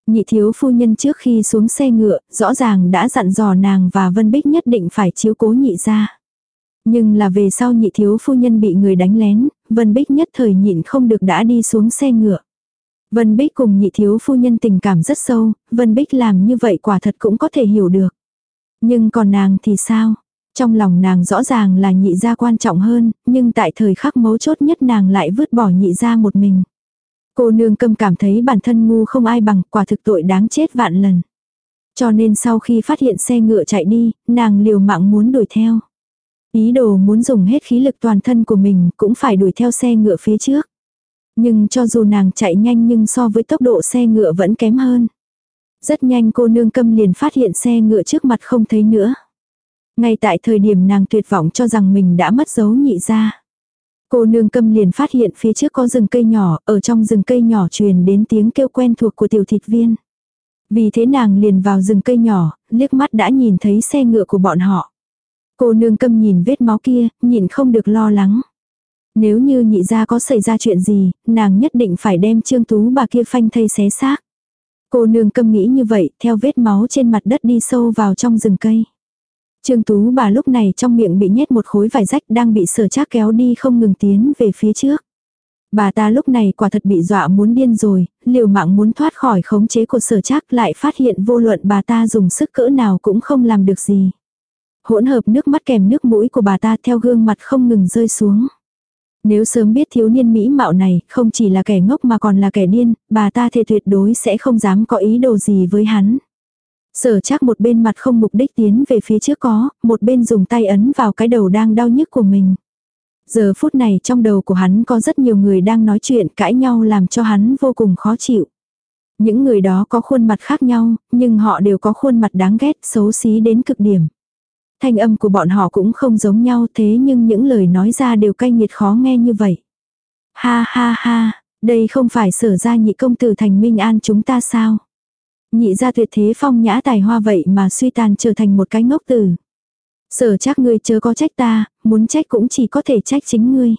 Nhị thiếu phu nhân trước khi xuống xe ngựa, rõ ràng đã dặn dò nàng và Vân Bích nhất định phải chiếu cố nhị gia. Nhưng là về sau nhị thiếu phu nhân bị người đánh lén, Vân Bích nhất thời nhịn không được đã đi xuống xe ngựa. Vân Bích cùng nhị thiếu phu nhân tình cảm rất sâu, Vân Bích làm như vậy quả thật cũng có thể hiểu được. Nhưng còn nàng thì sao? Trong lòng nàng rõ ràng là nhị gia quan trọng hơn, nhưng tại thời khắc mấu chốt nhất nàng lại vứt bỏ nhị gia một mình. Cô nương câm cảm thấy bản thân ngu không ai bằng, quả thực tội đáng chết vạn lần. Cho nên sau khi phát hiện xe ngựa chạy đi, nàng liều mạng muốn đuổi theo. Ý đồ muốn dùng hết khí lực toàn thân của mình cũng phải đuổi theo xe ngựa phía trước. Nhưng cho dù nàng chạy nhanh nhưng so với tốc độ xe ngựa vẫn kém hơn. Rất nhanh cô nương câm liền phát hiện xe ngựa trước mặt không thấy nữa. Ngay tại thời điểm nàng tuyệt vọng cho rằng mình đã mất dấu nhị ra. Cô nương câm liền phát hiện phía trước có rừng cây nhỏ, ở trong rừng cây nhỏ truyền đến tiếng kêu quen thuộc của tiểu thịt viên. Vì thế nàng liền vào rừng cây nhỏ, liếc mắt đã nhìn thấy xe ngựa của bọn họ. Cô nương câm nhìn vết máu kia, nhìn không được lo lắng. Nếu như nhị gia có xảy ra chuyện gì, nàng nhất định phải đem trương tú bà kia phanh thây xé xác. Cô nương câm nghĩ như vậy, theo vết máu trên mặt đất đi sâu vào trong rừng cây. Trương tú bà lúc này trong miệng bị nhét một khối vải rách đang bị sở trác kéo đi không ngừng tiến về phía trước. Bà ta lúc này quả thật bị dọa muốn điên rồi, liều mạng muốn thoát khỏi khống chế của sở trác lại phát hiện vô luận bà ta dùng sức cỡ nào cũng không làm được gì. Hỗn hợp nước mắt kèm nước mũi của bà ta theo gương mặt không ngừng rơi xuống. Nếu sớm biết thiếu niên mỹ mạo này không chỉ là kẻ ngốc mà còn là kẻ điên, bà ta thề tuyệt đối sẽ không dám có ý đồ gì với hắn. Sở chắc một bên mặt không mục đích tiến về phía trước có, một bên dùng tay ấn vào cái đầu đang đau nhức của mình. Giờ phút này trong đầu của hắn có rất nhiều người đang nói chuyện cãi nhau làm cho hắn vô cùng khó chịu. Những người đó có khuôn mặt khác nhau, nhưng họ đều có khuôn mặt đáng ghét, xấu xí đến cực điểm. Thanh âm của bọn họ cũng không giống nhau thế nhưng những lời nói ra đều cay nghiệt khó nghe như vậy. Ha ha ha, đây không phải sở ra nhị công tử thành minh an chúng ta sao? Nhị ra tuyệt thế phong nhã tài hoa vậy mà suy tàn trở thành một cái ngốc tử. Sở chắc ngươi chớ có trách ta, muốn trách cũng chỉ có thể trách chính ngươi.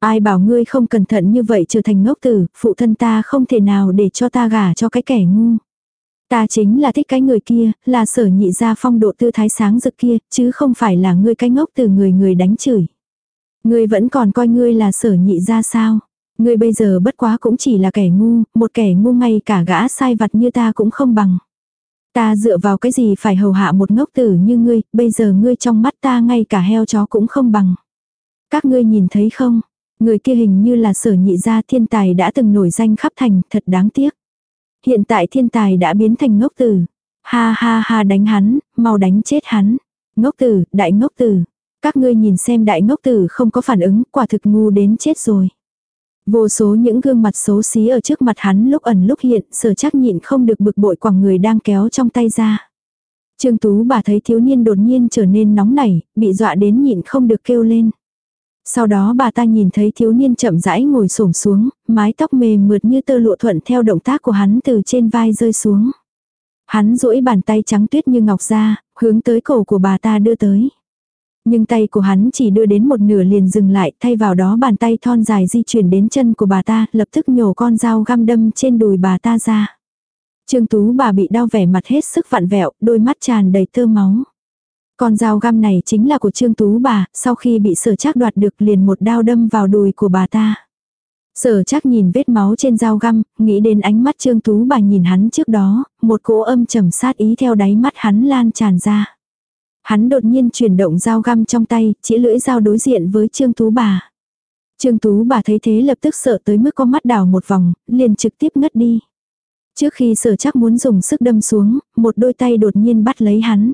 Ai bảo ngươi không cẩn thận như vậy trở thành ngốc tử, phụ thân ta không thể nào để cho ta gả cho cái kẻ ngu. Ta chính là thích cái người kia, là sở nhị ra phong độ tư thái sáng rực kia, chứ không phải là ngươi cái ngốc từ người người đánh chửi. Ngươi vẫn còn coi ngươi là sở nhị ra sao? Ngươi bây giờ bất quá cũng chỉ là kẻ ngu, một kẻ ngu ngay cả gã sai vặt như ta cũng không bằng. Ta dựa vào cái gì phải hầu hạ một ngốc tử như ngươi, bây giờ ngươi trong mắt ta ngay cả heo chó cũng không bằng. Các ngươi nhìn thấy không? Người kia hình như là sở nhị gia thiên tài đã từng nổi danh khắp thành, thật đáng tiếc. Hiện tại thiên tài đã biến thành ngốc tử. Ha ha ha đánh hắn, mau đánh chết hắn. Ngốc tử, đại ngốc tử. Các ngươi nhìn xem đại ngốc tử không có phản ứng, quả thực ngu đến chết rồi. Vô số những gương mặt xấu xí ở trước mặt hắn lúc ẩn lúc hiện, sở chắc nhịn không được bực bội quảng người đang kéo trong tay ra. Trương Tú bà thấy thiếu niên đột nhiên trở nên nóng nảy, bị dọa đến nhịn không được kêu lên. Sau đó bà ta nhìn thấy thiếu niên chậm rãi ngồi xổm xuống, mái tóc mềm mượt như tơ lụa thuận theo động tác của hắn từ trên vai rơi xuống. Hắn duỗi bàn tay trắng tuyết như ngọc ra, hướng tới cổ của bà ta đưa tới. Nhưng tay của hắn chỉ đưa đến một nửa liền dừng lại, thay vào đó bàn tay thon dài di chuyển đến chân của bà ta, lập tức nhổ con dao găm đâm trên đùi bà ta ra. Trương Tú bà bị đau vẻ mặt hết sức vặn vẹo, đôi mắt tràn đầy tơ máu. Con dao găm này chính là của Trương Tú bà, sau khi bị sở chắc đoạt được liền một đao đâm vào đùi của bà ta. Sở chắc nhìn vết máu trên dao găm, nghĩ đến ánh mắt Trương Tú bà nhìn hắn trước đó, một cỗ âm trầm sát ý theo đáy mắt hắn lan tràn ra. Hắn đột nhiên chuyển động dao găm trong tay, chỉ lưỡi dao đối diện với Trương Tú bà. Trương Tú bà thấy thế lập tức sợ tới mức có mắt đảo một vòng, liền trực tiếp ngất đi. Trước khi sở chắc muốn dùng sức đâm xuống, một đôi tay đột nhiên bắt lấy hắn.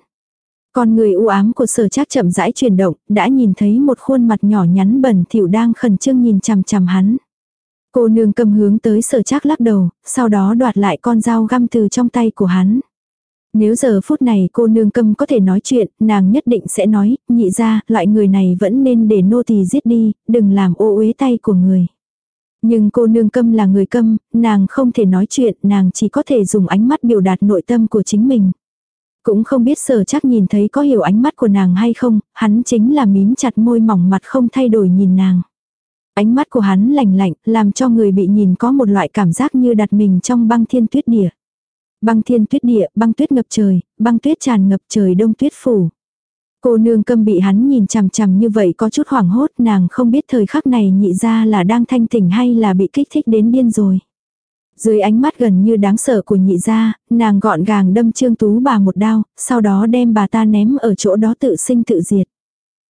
Con người u ám của sở trác chậm rãi chuyển động, đã nhìn thấy một khuôn mặt nhỏ nhắn bẩn thỉu đang khẩn trương nhìn chằm chằm hắn. Cô nương cầm hướng tới sở trác lắc đầu, sau đó đoạt lại con dao găm từ trong tay của hắn. Nếu giờ phút này cô nương câm có thể nói chuyện, nàng nhất định sẽ nói, nhị ra, loại người này vẫn nên để nô tỳ giết đi, đừng làm ô uế tay của người. Nhưng cô nương câm là người câm, nàng không thể nói chuyện, nàng chỉ có thể dùng ánh mắt biểu đạt nội tâm của chính mình. Cũng không biết sở chắc nhìn thấy có hiểu ánh mắt của nàng hay không, hắn chính là mím chặt môi mỏng mặt không thay đổi nhìn nàng. Ánh mắt của hắn lạnh lạnh, làm cho người bị nhìn có một loại cảm giác như đặt mình trong băng thiên tuyết địa. Băng thiên tuyết địa, băng tuyết ngập trời, băng tuyết tràn ngập trời đông tuyết phủ. Cô nương câm bị hắn nhìn chằm chằm như vậy có chút hoảng hốt nàng không biết thời khắc này nhị ra là đang thanh tỉnh hay là bị kích thích đến điên rồi. Dưới ánh mắt gần như đáng sợ của nhị gia, nàng gọn gàng đâm trương tú bà một đao, sau đó đem bà ta ném ở chỗ đó tự sinh tự diệt.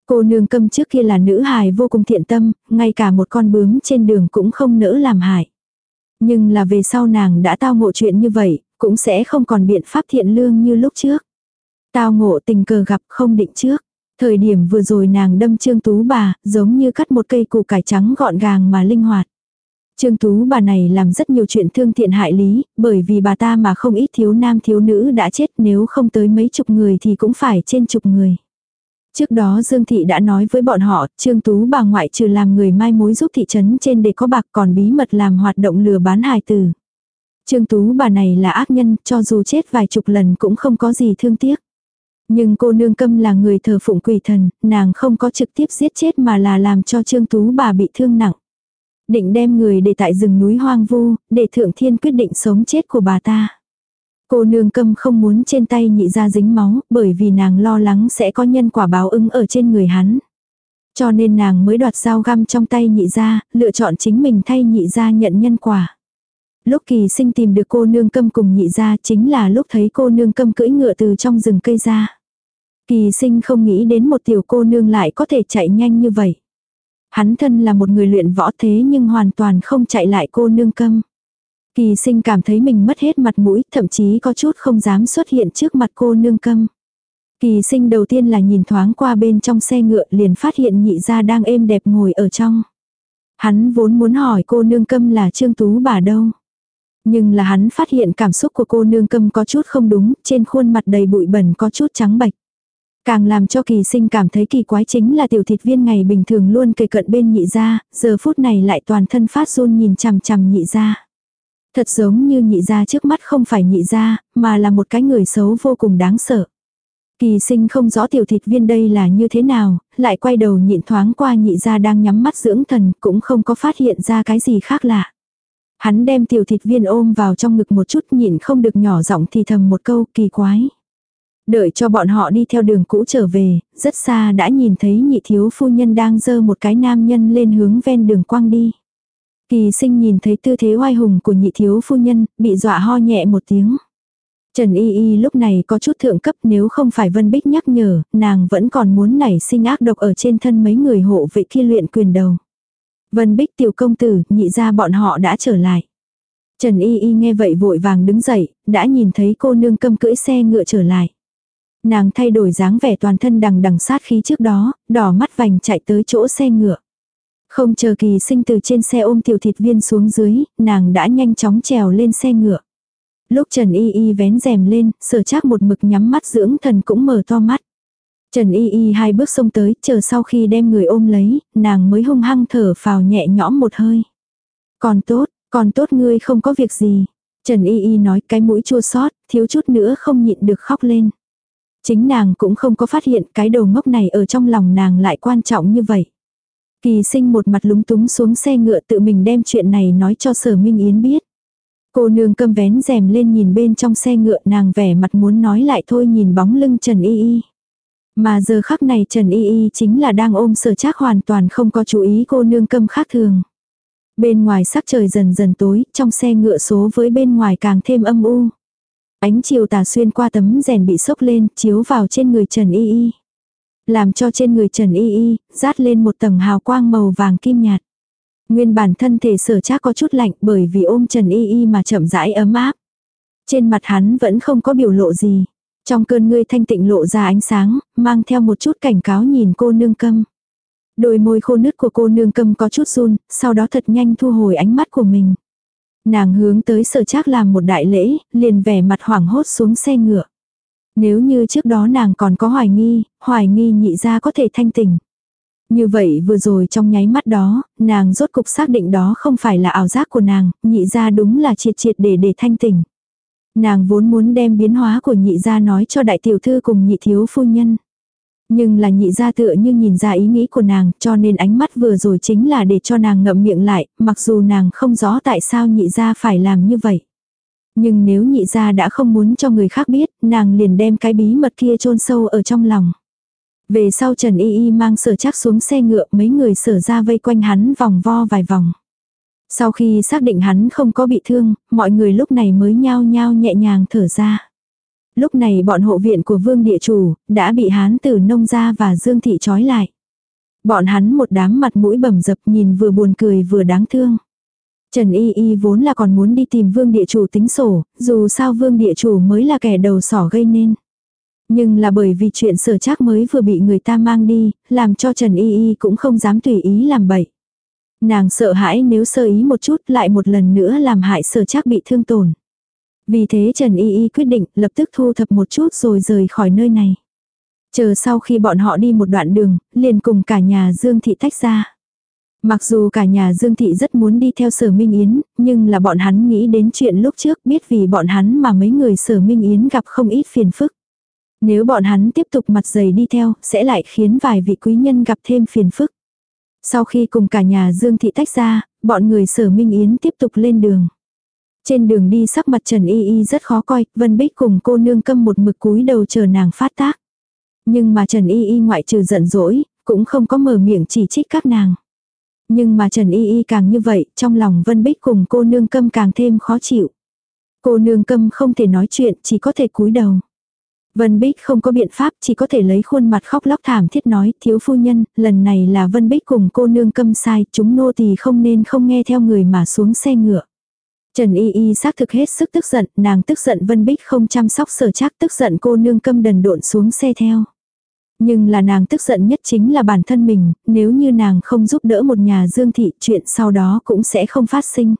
Cô nương câm trước kia là nữ hài vô cùng thiện tâm, ngay cả một con bướm trên đường cũng không nỡ làm hại. Nhưng là về sau nàng đã tao ngộ chuyện như vậy, cũng sẽ không còn biện pháp thiện lương như lúc trước. Tao ngộ tình cờ gặp không định trước. Thời điểm vừa rồi nàng đâm trương tú bà, giống như cắt một cây củ cải trắng gọn gàng mà linh hoạt. Trương Tú bà này làm rất nhiều chuyện thương thiện hại lý, bởi vì bà ta mà không ít thiếu nam thiếu nữ đã chết nếu không tới mấy chục người thì cũng phải trên chục người. Trước đó Dương Thị đã nói với bọn họ, Trương Tú bà ngoại trừ làm người mai mối giúp thị trấn trên để có bạc còn bí mật làm hoạt động lừa bán hài tử. Trương Tú bà này là ác nhân, cho dù chết vài chục lần cũng không có gì thương tiếc. Nhưng cô nương câm là người thờ phụng quỷ thần, nàng không có trực tiếp giết chết mà là làm cho Trương Tú bà bị thương nặng. Định đem người để tại rừng núi hoang vu, để thượng thiên quyết định sống chết của bà ta. Cô nương câm không muốn trên tay nhị ra dính máu, bởi vì nàng lo lắng sẽ có nhân quả báo ứng ở trên người hắn. Cho nên nàng mới đoạt dao găm trong tay nhị ra, lựa chọn chính mình thay nhị ra nhận nhân quả. Lúc kỳ sinh tìm được cô nương câm cùng nhị ra chính là lúc thấy cô nương câm cưỡi ngựa từ trong rừng cây ra. Kỳ sinh không nghĩ đến một tiểu cô nương lại có thể chạy nhanh như vậy. Hắn thân là một người luyện võ thế nhưng hoàn toàn không chạy lại cô nương câm. Kỳ sinh cảm thấy mình mất hết mặt mũi, thậm chí có chút không dám xuất hiện trước mặt cô nương câm. Kỳ sinh đầu tiên là nhìn thoáng qua bên trong xe ngựa liền phát hiện nhị gia đang êm đẹp ngồi ở trong. Hắn vốn muốn hỏi cô nương câm là Trương Tú bà đâu. Nhưng là hắn phát hiện cảm xúc của cô nương câm có chút không đúng, trên khuôn mặt đầy bụi bẩn có chút trắng bạch. Càng làm cho kỳ sinh cảm thấy kỳ quái chính là tiểu thịt viên ngày bình thường luôn kề cận bên nhị gia, giờ phút này lại toàn thân phát run nhìn chằm chằm nhị gia. Thật giống như nhị gia trước mắt không phải nhị gia, mà là một cái người xấu vô cùng đáng sợ. Kỳ sinh không rõ tiểu thịt viên đây là như thế nào, lại quay đầu nhịn thoáng qua nhị gia đang nhắm mắt dưỡng thần, cũng không có phát hiện ra cái gì khác lạ. Hắn đem tiểu thịt viên ôm vào trong ngực một chút nhịn không được nhỏ giọng thì thầm một câu kỳ quái. Đợi cho bọn họ đi theo đường cũ trở về, rất xa đã nhìn thấy nhị thiếu phu nhân đang dơ một cái nam nhân lên hướng ven đường quang đi. Kỳ sinh nhìn thấy tư thế oai hùng của nhị thiếu phu nhân, bị dọa ho nhẹ một tiếng. Trần Y Y lúc này có chút thượng cấp nếu không phải Vân Bích nhắc nhở, nàng vẫn còn muốn nảy sinh ác độc ở trên thân mấy người hộ vệ kia luyện quyền đầu. Vân Bích tiểu công tử, nhị ra bọn họ đã trở lại. Trần Y Y nghe vậy vội vàng đứng dậy, đã nhìn thấy cô nương câm cưỡi xe ngựa trở lại. Nàng thay đổi dáng vẻ toàn thân đằng đằng sát khí trước đó, đỏ mắt vành chạy tới chỗ xe ngựa. Không chờ kỳ sinh từ trên xe ôm tiểu thịt viên xuống dưới, nàng đã nhanh chóng trèo lên xe ngựa. Lúc Trần Y Y vén rèm lên, sở chắc một mực nhắm mắt dưỡng thần cũng mở to mắt. Trần Y Y hai bước xông tới, chờ sau khi đem người ôm lấy, nàng mới hung hăng thở phào nhẹ nhõm một hơi. Còn tốt, còn tốt ngươi không có việc gì. Trần Y Y nói cái mũi chua xót thiếu chút nữa không nhịn được khóc lên. Chính nàng cũng không có phát hiện cái đầu ngốc này ở trong lòng nàng lại quan trọng như vậy. Kỳ sinh một mặt lúng túng xuống xe ngựa tự mình đem chuyện này nói cho sở Minh Yến biết. Cô nương câm vén rèm lên nhìn bên trong xe ngựa nàng vẻ mặt muốn nói lại thôi nhìn bóng lưng Trần Y Y. Mà giờ khắc này Trần Y Y chính là đang ôm sở trác hoàn toàn không có chú ý cô nương câm khác thường. Bên ngoài sắc trời dần dần tối, trong xe ngựa số với bên ngoài càng thêm âm u. Ánh chiều tà xuyên qua tấm rèn bị sốc lên, chiếu vào trên người Trần Y Y. Làm cho trên người Trần Y Y, rát lên một tầng hào quang màu vàng kim nhạt. Nguyên bản thân thể sở chắc có chút lạnh bởi vì ôm Trần Y Y mà chậm rãi ấm áp. Trên mặt hắn vẫn không có biểu lộ gì. Trong cơn ngươi thanh tịnh lộ ra ánh sáng, mang theo một chút cảnh cáo nhìn cô nương câm. Đôi môi khô nứt của cô nương câm có chút run, sau đó thật nhanh thu hồi ánh mắt của mình. Nàng hướng tới sở trác làm một đại lễ, liền vẻ mặt hoảng hốt xuống xe ngựa. Nếu như trước đó nàng còn có hoài nghi, hoài nghi nhị ra có thể thanh tỉnh. Như vậy vừa rồi trong nháy mắt đó, nàng rốt cục xác định đó không phải là ảo giác của nàng, nhị ra đúng là triệt triệt để để thanh tỉnh. Nàng vốn muốn đem biến hóa của nhị ra nói cho đại tiểu thư cùng nhị thiếu phu nhân. Nhưng là nhị ra tựa như nhìn ra ý nghĩ của nàng cho nên ánh mắt vừa rồi chính là để cho nàng ngậm miệng lại, mặc dù nàng không rõ tại sao nhị ra phải làm như vậy. Nhưng nếu nhị ra đã không muốn cho người khác biết, nàng liền đem cái bí mật kia chôn sâu ở trong lòng. Về sau Trần Y Y mang sở chắc xuống xe ngựa mấy người sở ra vây quanh hắn vòng vo vài vòng. Sau khi xác định hắn không có bị thương, mọi người lúc này mới nhao nhao nhẹ nhàng thở ra. Lúc này bọn hộ viện của vương địa chủ, đã bị hán tử nông gia và dương thị trói lại. Bọn hắn một đám mặt mũi bầm dập nhìn vừa buồn cười vừa đáng thương. Trần Y Y vốn là còn muốn đi tìm vương địa chủ tính sổ, dù sao vương địa chủ mới là kẻ đầu sỏ gây nên. Nhưng là bởi vì chuyện sở trác mới vừa bị người ta mang đi, làm cho Trần Y Y cũng không dám tùy ý làm bậy. Nàng sợ hãi nếu sơ ý một chút lại một lần nữa làm hại sở trác bị thương tổn. Vì thế Trần Y Y quyết định lập tức thu thập một chút rồi rời khỏi nơi này. Chờ sau khi bọn họ đi một đoạn đường, liền cùng cả nhà Dương Thị tách ra. Mặc dù cả nhà Dương Thị rất muốn đi theo sở Minh Yến, nhưng là bọn hắn nghĩ đến chuyện lúc trước biết vì bọn hắn mà mấy người sở Minh Yến gặp không ít phiền phức. Nếu bọn hắn tiếp tục mặt dày đi theo, sẽ lại khiến vài vị quý nhân gặp thêm phiền phức. Sau khi cùng cả nhà Dương Thị tách ra, bọn người sở Minh Yến tiếp tục lên đường. Trên đường đi sắc mặt Trần Y Y rất khó coi, Vân Bích cùng cô nương câm một mực cúi đầu chờ nàng phát tác. Nhưng mà Trần Y Y ngoại trừ giận dỗi, cũng không có mở miệng chỉ trích các nàng. Nhưng mà Trần Y Y càng như vậy, trong lòng Vân Bích cùng cô nương câm càng thêm khó chịu. Cô nương câm không thể nói chuyện, chỉ có thể cúi đầu. Vân Bích không có biện pháp, chỉ có thể lấy khuôn mặt khóc lóc thảm thiết nói, thiếu phu nhân, lần này là Vân Bích cùng cô nương câm sai, chúng nô tỳ không nên không nghe theo người mà xuống xe ngựa. Trần Y Y xác thực hết sức tức giận, nàng tức giận Vân Bích không chăm sóc sở chắc tức giận cô nương câm đần độn xuống xe theo. Nhưng là nàng tức giận nhất chính là bản thân mình, nếu như nàng không giúp đỡ một nhà dương thị chuyện sau đó cũng sẽ không phát sinh.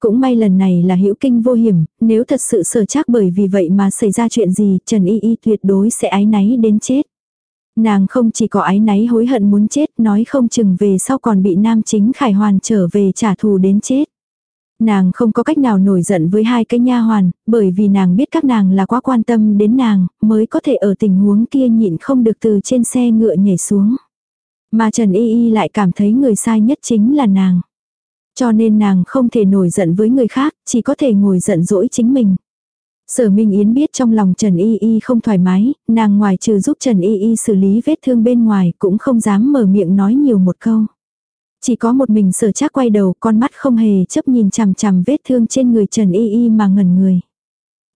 Cũng may lần này là hữu kinh vô hiểm, nếu thật sự sở chắc bởi vì vậy mà xảy ra chuyện gì, Trần Y Y tuyệt đối sẽ ái náy đến chết. Nàng không chỉ có ái náy hối hận muốn chết, nói không chừng về sau còn bị nam chính khải hoàn trở về trả thù đến chết. Nàng không có cách nào nổi giận với hai cái nha hoàn, bởi vì nàng biết các nàng là quá quan tâm đến nàng, mới có thể ở tình huống kia nhịn không được từ trên xe ngựa nhảy xuống. Mà Trần Y Y lại cảm thấy người sai nhất chính là nàng. Cho nên nàng không thể nổi giận với người khác, chỉ có thể ngồi giận dỗi chính mình. Sở Minh Yến biết trong lòng Trần Y Y không thoải mái, nàng ngoài trừ giúp Trần Y Y xử lý vết thương bên ngoài cũng không dám mở miệng nói nhiều một câu. Chỉ có một mình sở chắc quay đầu con mắt không hề chấp nhìn chằm chằm vết thương trên người Trần Y Y mà ngẩn người.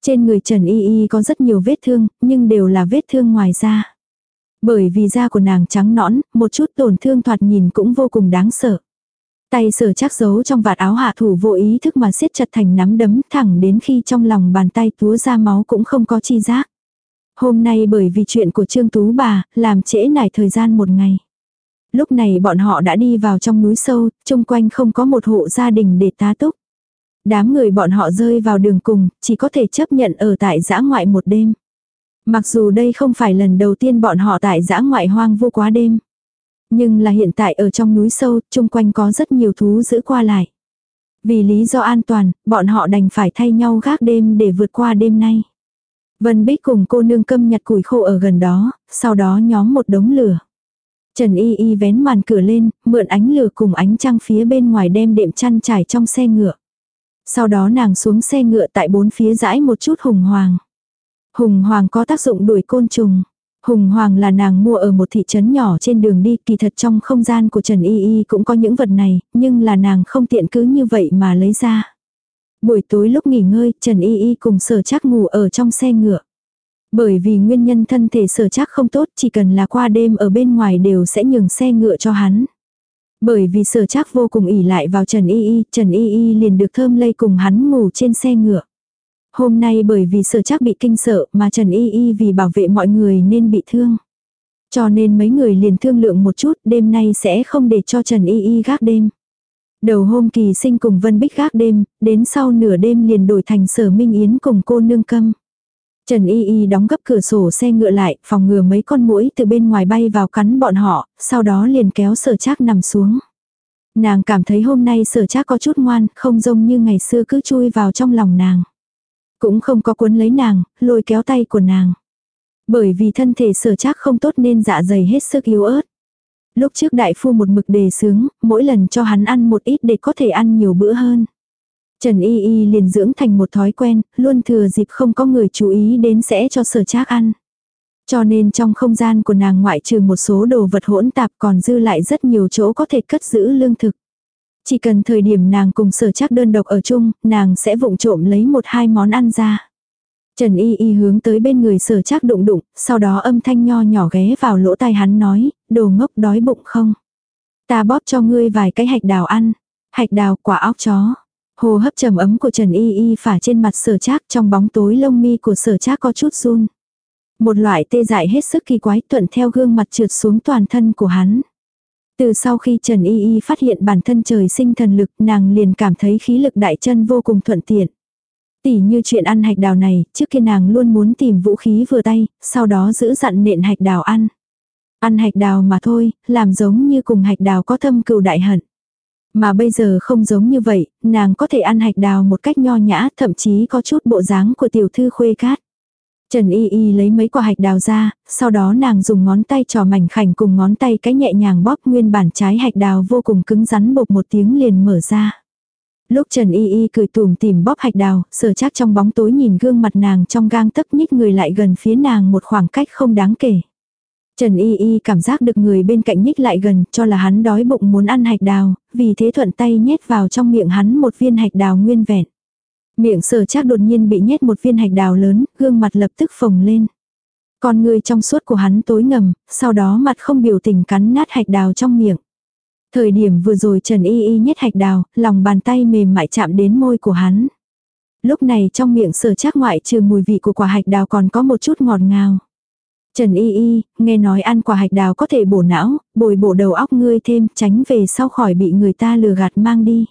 Trên người Trần Y Y có rất nhiều vết thương, nhưng đều là vết thương ngoài da. Bởi vì da của nàng trắng nõn, một chút tổn thương thoạt nhìn cũng vô cùng đáng sợ. Tay sở chắc giấu trong vạt áo hạ thủ vô ý thức mà siết chặt thành nắm đấm thẳng đến khi trong lòng bàn tay túa ra máu cũng không có chi giác. Hôm nay bởi vì chuyện của Trương Tú bà, làm trễ nải thời gian một ngày. Lúc này bọn họ đã đi vào trong núi sâu, chung quanh không có một hộ gia đình để tá túc. Đám người bọn họ rơi vào đường cùng, chỉ có thể chấp nhận ở tại giã ngoại một đêm. Mặc dù đây không phải lần đầu tiên bọn họ tại giã ngoại hoang vô quá đêm. Nhưng là hiện tại ở trong núi sâu, chung quanh có rất nhiều thú giữ qua lại. Vì lý do an toàn, bọn họ đành phải thay nhau gác đêm để vượt qua đêm nay. Vân Bích cùng cô nương câm nhặt củi khô ở gần đó, sau đó nhóm một đống lửa. Trần Y Y vén màn cửa lên, mượn ánh lửa cùng ánh trăng phía bên ngoài đem đệm chăn trải trong xe ngựa. Sau đó nàng xuống xe ngựa tại bốn phía rãi một chút hùng hoàng. Hùng hoàng có tác dụng đuổi côn trùng. Hùng hoàng là nàng mua ở một thị trấn nhỏ trên đường đi, kỳ thật trong không gian của Trần Y Y cũng có những vật này, nhưng là nàng không tiện cứ như vậy mà lấy ra. Buổi tối lúc nghỉ ngơi, Trần Y Y cùng sở chắc ngủ ở trong xe ngựa. Bởi vì nguyên nhân thân thể sở chắc không tốt, chỉ cần là qua đêm ở bên ngoài đều sẽ nhường xe ngựa cho hắn. Bởi vì sở chắc vô cùng ỉ lại vào Trần Y Y, Trần Y Y liền được thơm lây cùng hắn ngủ trên xe ngựa. Hôm nay bởi vì sở chắc bị kinh sợ mà Trần Y Y vì bảo vệ mọi người nên bị thương. Cho nên mấy người liền thương lượng một chút đêm nay sẽ không để cho Trần Y Y gác đêm. Đầu hôm kỳ sinh cùng Vân Bích gác đêm, đến sau nửa đêm liền đổi thành sở Minh Yến cùng cô nương câm. Trần Y Y đóng gấp cửa sổ xe ngựa lại, phòng ngừa mấy con muỗi từ bên ngoài bay vào cắn bọn họ, sau đó liền kéo sở trác nằm xuống. Nàng cảm thấy hôm nay sở trác có chút ngoan, không giống như ngày xưa cứ chui vào trong lòng nàng. Cũng không có cuốn lấy nàng, lôi kéo tay của nàng. Bởi vì thân thể sở trác không tốt nên dạ dày hết sức yếu ớt. Lúc trước đại phu một mực đề sướng, mỗi lần cho hắn ăn một ít để có thể ăn nhiều bữa hơn. Trần Y Y liền dưỡng thành một thói quen, luôn thừa dịp không có người chú ý đến sẽ cho sở trác ăn. Cho nên trong không gian của nàng ngoại trừ một số đồ vật hỗn tạp còn dư lại rất nhiều chỗ có thể cất giữ lương thực. Chỉ cần thời điểm nàng cùng sở trác đơn độc ở chung, nàng sẽ vụng trộm lấy một hai món ăn ra. Trần Y Y hướng tới bên người sở trác đụng đụng, sau đó âm thanh nho nhỏ ghé vào lỗ tai hắn nói, đồ ngốc đói bụng không? Ta bóp cho ngươi vài cái hạch đào ăn. Hạch đào quả óc chó. Hồ hấp trầm ấm của Trần Y Y phả trên mặt sở trác trong bóng tối lông mi của sở trác có chút run. Một loại tê dại hết sức kỳ quái thuận theo gương mặt trượt xuống toàn thân của hắn. Từ sau khi Trần Y Y phát hiện bản thân trời sinh thần lực nàng liền cảm thấy khí lực đại chân vô cùng thuận tiện. Tỉ như chuyện ăn hạch đào này, trước kia nàng luôn muốn tìm vũ khí vừa tay, sau đó giữ dặn nện hạch đào ăn. Ăn hạch đào mà thôi, làm giống như cùng hạch đào có thâm cừu đại hận. Mà bây giờ không giống như vậy, nàng có thể ăn hạch đào một cách nho nhã, thậm chí có chút bộ dáng của tiểu thư khuê cát. Trần Y Y lấy mấy quả hạch đào ra, sau đó nàng dùng ngón tay trò mảnh khảnh cùng ngón tay cái nhẹ nhàng bóp nguyên bản trái hạch đào vô cùng cứng rắn bột một tiếng liền mở ra. Lúc Trần Y Y cười tùm tìm bóp hạch đào, sở chắc trong bóng tối nhìn gương mặt nàng trong gang tấc nhích người lại gần phía nàng một khoảng cách không đáng kể. Trần Y Y cảm giác được người bên cạnh nhích lại gần cho là hắn đói bụng muốn ăn hạch đào, vì thế thuận tay nhét vào trong miệng hắn một viên hạch đào nguyên vẹn. Miệng sở chắc đột nhiên bị nhét một viên hạch đào lớn, gương mặt lập tức phồng lên. Con người trong suốt của hắn tối ngầm, sau đó mặt không biểu tình cắn nát hạch đào trong miệng. Thời điểm vừa rồi Trần Y Y nhét hạch đào, lòng bàn tay mềm mại chạm đến môi của hắn. Lúc này trong miệng sở chắc ngoại trừ mùi vị của quả hạch đào còn có một chút ngọt ngào. Trần Y Y, nghe nói ăn quả hạch đào có thể bổ não, bồi bổ đầu óc ngươi thêm, tránh về sau khỏi bị người ta lừa gạt mang đi.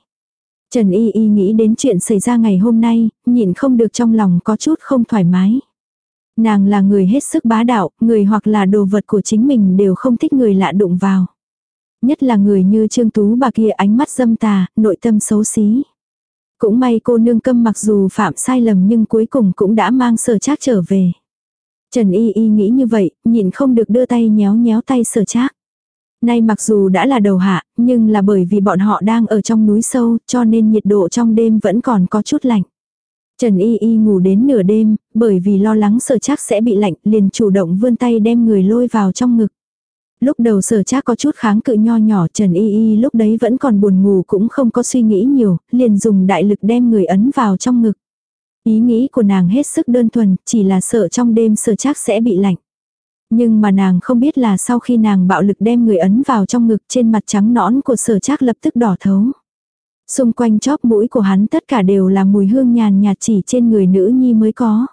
Trần Y Y nghĩ đến chuyện xảy ra ngày hôm nay, nhịn không được trong lòng có chút không thoải mái. Nàng là người hết sức bá đạo, người hoặc là đồ vật của chính mình đều không thích người lạ đụng vào. Nhất là người như Trương Tú bà kia ánh mắt dâm tà, nội tâm xấu xí. Cũng may cô nương câm mặc dù phạm sai lầm nhưng cuối cùng cũng đã mang sở trác trở về. Trần Y Y nghĩ như vậy, nhịn không được đưa tay nhéo nhéo tay sở trác. Nay mặc dù đã là đầu hạ, nhưng là bởi vì bọn họ đang ở trong núi sâu, cho nên nhiệt độ trong đêm vẫn còn có chút lạnh. Trần Y Y ngủ đến nửa đêm, bởi vì lo lắng sở Trác sẽ bị lạnh, liền chủ động vươn tay đem người lôi vào trong ngực. Lúc đầu sở Trác có chút kháng cự nho nhỏ Trần Y Y lúc đấy vẫn còn buồn ngủ cũng không có suy nghĩ nhiều, liền dùng đại lực đem người ấn vào trong ngực. Ý nghĩ của nàng hết sức đơn thuần, chỉ là sợ trong đêm sở chắc sẽ bị lạnh. Nhưng mà nàng không biết là sau khi nàng bạo lực đem người ấn vào trong ngực trên mặt trắng nõn của sở chắc lập tức đỏ thấu. Xung quanh chóp mũi của hắn tất cả đều là mùi hương nhàn nhạt chỉ trên người nữ nhi mới có.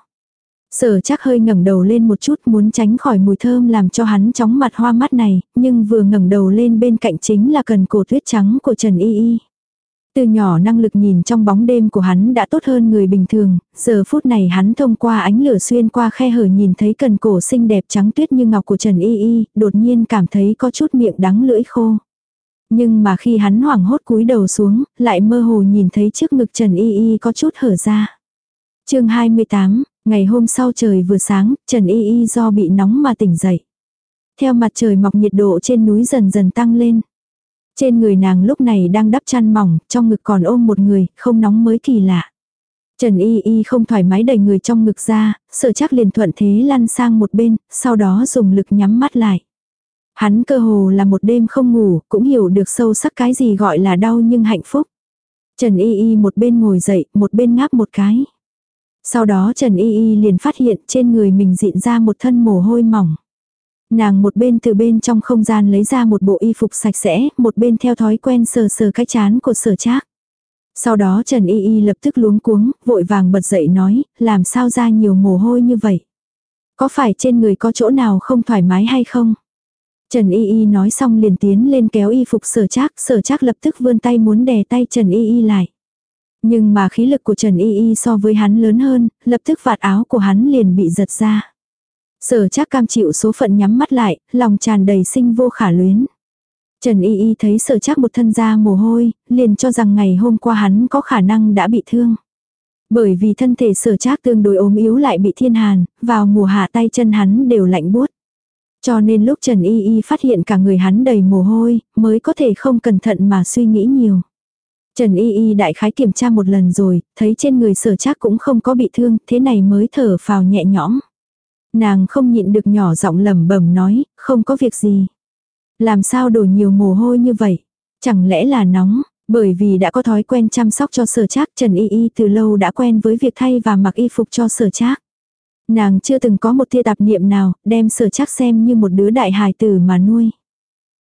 Sở chắc hơi ngẩng đầu lên một chút muốn tránh khỏi mùi thơm làm cho hắn chóng mặt hoa mắt này, nhưng vừa ngẩng đầu lên bên cạnh chính là cần cổ tuyết trắng của Trần Y Y. Từ nhỏ năng lực nhìn trong bóng đêm của hắn đã tốt hơn người bình thường, giờ phút này hắn thông qua ánh lửa xuyên qua khe hở nhìn thấy cần cổ xinh đẹp trắng tuyết như ngọc của Trần Y Y, đột nhiên cảm thấy có chút miệng đắng lưỡi khô. Nhưng mà khi hắn hoảng hốt cúi đầu xuống, lại mơ hồ nhìn thấy trước ngực Trần Y Y có chút hở ra. chương 28, ngày hôm sau trời vừa sáng, Trần Y Y do bị nóng mà tỉnh dậy. Theo mặt trời mọc nhiệt độ trên núi dần dần tăng lên. Trên người nàng lúc này đang đắp chăn mỏng, trong ngực còn ôm một người, không nóng mới kỳ lạ. Trần Y Y không thoải mái đẩy người trong ngực ra, sợ chắc liền thuận thế lăn sang một bên, sau đó dùng lực nhắm mắt lại. Hắn cơ hồ là một đêm không ngủ, cũng hiểu được sâu sắc cái gì gọi là đau nhưng hạnh phúc. Trần Y Y một bên ngồi dậy, một bên ngáp một cái. Sau đó Trần Y Y liền phát hiện trên người mình dịn ra một thân mồ hôi mỏng. Nàng một bên từ bên trong không gian lấy ra một bộ y phục sạch sẽ, một bên theo thói quen sờ sờ cái chán của sở trác. Sau đó Trần Y Y lập tức luống cuống, vội vàng bật dậy nói, làm sao ra nhiều mồ hôi như vậy? Có phải trên người có chỗ nào không thoải mái hay không? Trần Y Y nói xong liền tiến lên kéo y phục sở trác, sở trác lập tức vươn tay muốn đè tay Trần Y Y lại. Nhưng mà khí lực của Trần Y Y so với hắn lớn hơn, lập tức vạt áo của hắn liền bị giật ra. Sở chắc cam chịu số phận nhắm mắt lại, lòng tràn đầy sinh vô khả luyến. Trần Y Y thấy sở chắc một thân da mồ hôi, liền cho rằng ngày hôm qua hắn có khả năng đã bị thương. Bởi vì thân thể sở trác tương đối ốm yếu lại bị thiên hàn, vào mùa hạ tay chân hắn đều lạnh buốt. Cho nên lúc Trần Y Y phát hiện cả người hắn đầy mồ hôi, mới có thể không cẩn thận mà suy nghĩ nhiều. Trần Y Y đại khái kiểm tra một lần rồi, thấy trên người sở trác cũng không có bị thương, thế này mới thở phào nhẹ nhõm. Nàng không nhịn được nhỏ giọng lẩm bẩm nói, không có việc gì. Làm sao đổ nhiều mồ hôi như vậy? Chẳng lẽ là nóng? Bởi vì đã có thói quen chăm sóc cho sở trác Trần Y Y từ lâu đã quen với việc thay và mặc y phục cho sở trác. Nàng chưa từng có một tia tạp niệm nào, đem sở trác xem như một đứa đại hài tử mà nuôi.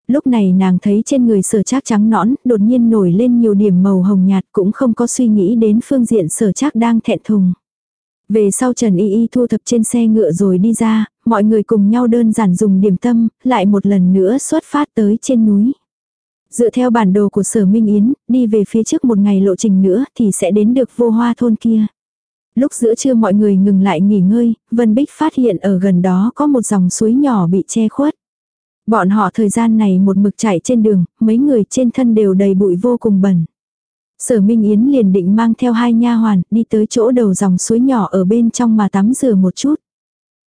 Lúc này nàng thấy trên người sở trác trắng nõn, đột nhiên nổi lên nhiều điểm màu hồng nhạt cũng không có suy nghĩ đến phương diện sở trác đang thẹn thùng. Về sau Trần Y Y thu thập trên xe ngựa rồi đi ra, mọi người cùng nhau đơn giản dùng điểm tâm, lại một lần nữa xuất phát tới trên núi. Dựa theo bản đồ của Sở Minh Yến, đi về phía trước một ngày lộ trình nữa thì sẽ đến được vô hoa thôn kia. Lúc giữa trưa mọi người ngừng lại nghỉ ngơi, Vân Bích phát hiện ở gần đó có một dòng suối nhỏ bị che khuất. Bọn họ thời gian này một mực chạy trên đường, mấy người trên thân đều đầy bụi vô cùng bẩn. Sở Minh Yến liền định mang theo hai nha hoàn đi tới chỗ đầu dòng suối nhỏ ở bên trong mà tắm rửa một chút.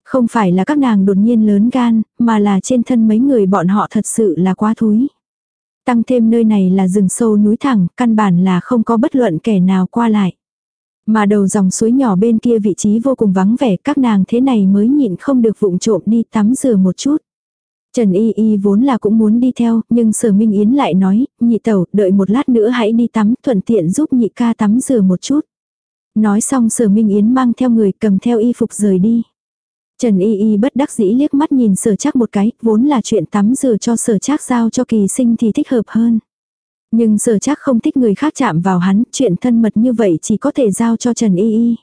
Không phải là các nàng đột nhiên lớn gan, mà là trên thân mấy người bọn họ thật sự là quá thúi. Tăng thêm nơi này là rừng sâu núi thẳng, căn bản là không có bất luận kẻ nào qua lại. Mà đầu dòng suối nhỏ bên kia vị trí vô cùng vắng vẻ, các nàng thế này mới nhịn không được vụng trộm đi tắm rửa một chút. Trần Y Y vốn là cũng muốn đi theo, nhưng Sở Minh Yến lại nói, nhị tẩu, đợi một lát nữa hãy đi tắm, thuận tiện giúp nhị ca tắm rửa một chút. Nói xong Sở Minh Yến mang theo người cầm theo y phục rời đi. Trần Y Y bất đắc dĩ liếc mắt nhìn sở Trác một cái, vốn là chuyện tắm rửa cho sở Trác giao cho kỳ sinh thì thích hợp hơn. Nhưng sở Trác không thích người khác chạm vào hắn, chuyện thân mật như vậy chỉ có thể giao cho Trần Y Y.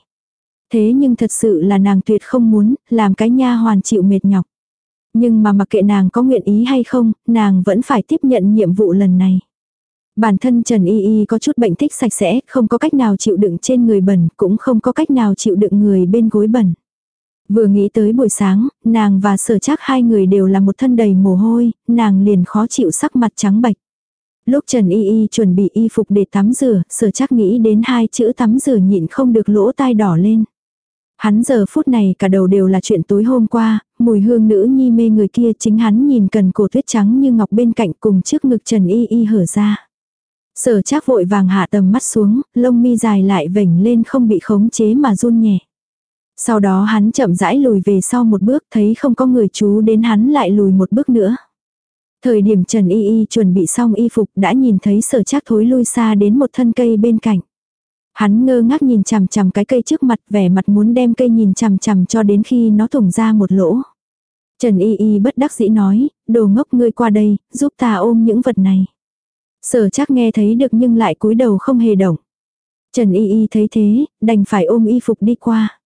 Thế nhưng thật sự là nàng tuyệt không muốn, làm cái nha hoàn chịu mệt nhọc. Nhưng mà mặc kệ nàng có nguyện ý hay không, nàng vẫn phải tiếp nhận nhiệm vụ lần này. Bản thân Trần Y Y có chút bệnh thích sạch sẽ, không có cách nào chịu đựng trên người bẩn, cũng không có cách nào chịu đựng người bên gối bẩn. Vừa nghĩ tới buổi sáng, nàng và sở chắc hai người đều là một thân đầy mồ hôi, nàng liền khó chịu sắc mặt trắng bạch. Lúc Trần Y Y chuẩn bị y phục để tắm rửa, sở chắc nghĩ đến hai chữ tắm rửa nhịn không được lỗ tai đỏ lên. Hắn giờ phút này cả đầu đều là chuyện tối hôm qua, mùi hương nữ nhi mê người kia chính hắn nhìn cần cổ tuyết trắng như ngọc bên cạnh cùng trước ngực Trần Y Y hở ra. Sở trác vội vàng hạ tầm mắt xuống, lông mi dài lại vểnh lên không bị khống chế mà run nhẹ. Sau đó hắn chậm rãi lùi về sau một bước thấy không có người chú đến hắn lại lùi một bước nữa. Thời điểm Trần Y Y chuẩn bị xong y phục đã nhìn thấy sở trác thối lui xa đến một thân cây bên cạnh. Hắn ngơ ngác nhìn chằm chằm cái cây trước mặt vẻ mặt muốn đem cây nhìn chằm chằm cho đến khi nó thủng ra một lỗ. Trần Y Y bất đắc dĩ nói, đồ ngốc ngươi qua đây, giúp ta ôm những vật này. Sở chắc nghe thấy được nhưng lại cúi đầu không hề động. Trần Y Y thấy thế, đành phải ôm y phục đi qua.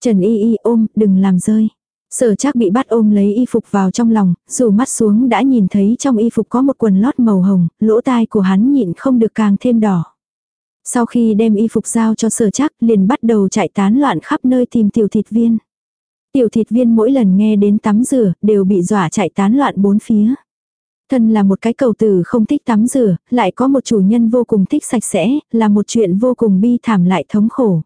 Trần Y Y ôm, đừng làm rơi. Sở chắc bị bắt ôm lấy y phục vào trong lòng, dù mắt xuống đã nhìn thấy trong y phục có một quần lót màu hồng, lỗ tai của hắn nhịn không được càng thêm đỏ. Sau khi đem y phục giao cho sở chắc liền bắt đầu chạy tán loạn khắp nơi tìm tiểu thịt viên. Tiểu thịt viên mỗi lần nghe đến tắm rửa đều bị dọa chạy tán loạn bốn phía. Thân là một cái cầu tử không thích tắm rửa, lại có một chủ nhân vô cùng thích sạch sẽ, là một chuyện vô cùng bi thảm lại thống khổ.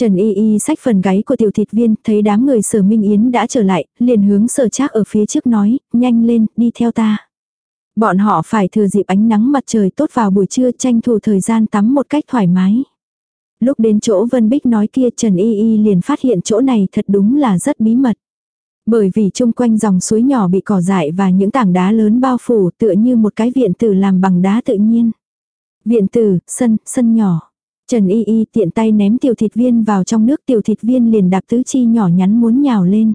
Trần Y Y sách phần gáy của tiểu thịt viên, thấy đám người sở Minh Yến đã trở lại, liền hướng sở trác ở phía trước nói, nhanh lên, đi theo ta. Bọn họ phải thừa dịp ánh nắng mặt trời tốt vào buổi trưa tranh thủ thời gian tắm một cách thoải mái. Lúc đến chỗ Vân Bích nói kia Trần Y Y liền phát hiện chỗ này thật đúng là rất bí mật. Bởi vì chung quanh dòng suối nhỏ bị cỏ dại và những tảng đá lớn bao phủ tựa như một cái viện tử làm bằng đá tự nhiên. Viện tử, sân, sân nhỏ. Trần Y Y tiện tay ném tiểu thịt viên vào trong nước tiểu thịt viên liền đạp tứ chi nhỏ nhắn muốn nhào lên.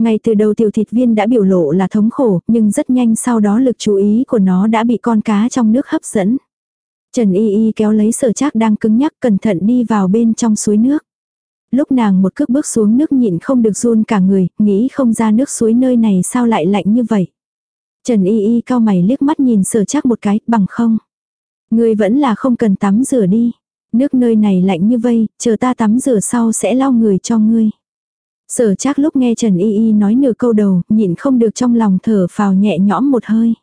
Ngay từ đầu tiểu thịt viên đã biểu lộ là thống khổ, nhưng rất nhanh sau đó lực chú ý của nó đã bị con cá trong nước hấp dẫn. Trần Y Y kéo lấy sở trác đang cứng nhắc cẩn thận đi vào bên trong suối nước. Lúc nàng một cước bước xuống nước nhịn không được run cả người, nghĩ không ra nước suối nơi này sao lại lạnh như vậy. Trần Y Y cao mày liếc mắt nhìn sở trác một cái, bằng không. Người vẫn là không cần tắm rửa đi. Nước nơi này lạnh như vây, chờ ta tắm rửa sau sẽ lau người cho ngươi. Sở chắc lúc nghe Trần Y Y nói nửa câu đầu, nhịn không được trong lòng thở phào nhẹ nhõm một hơi.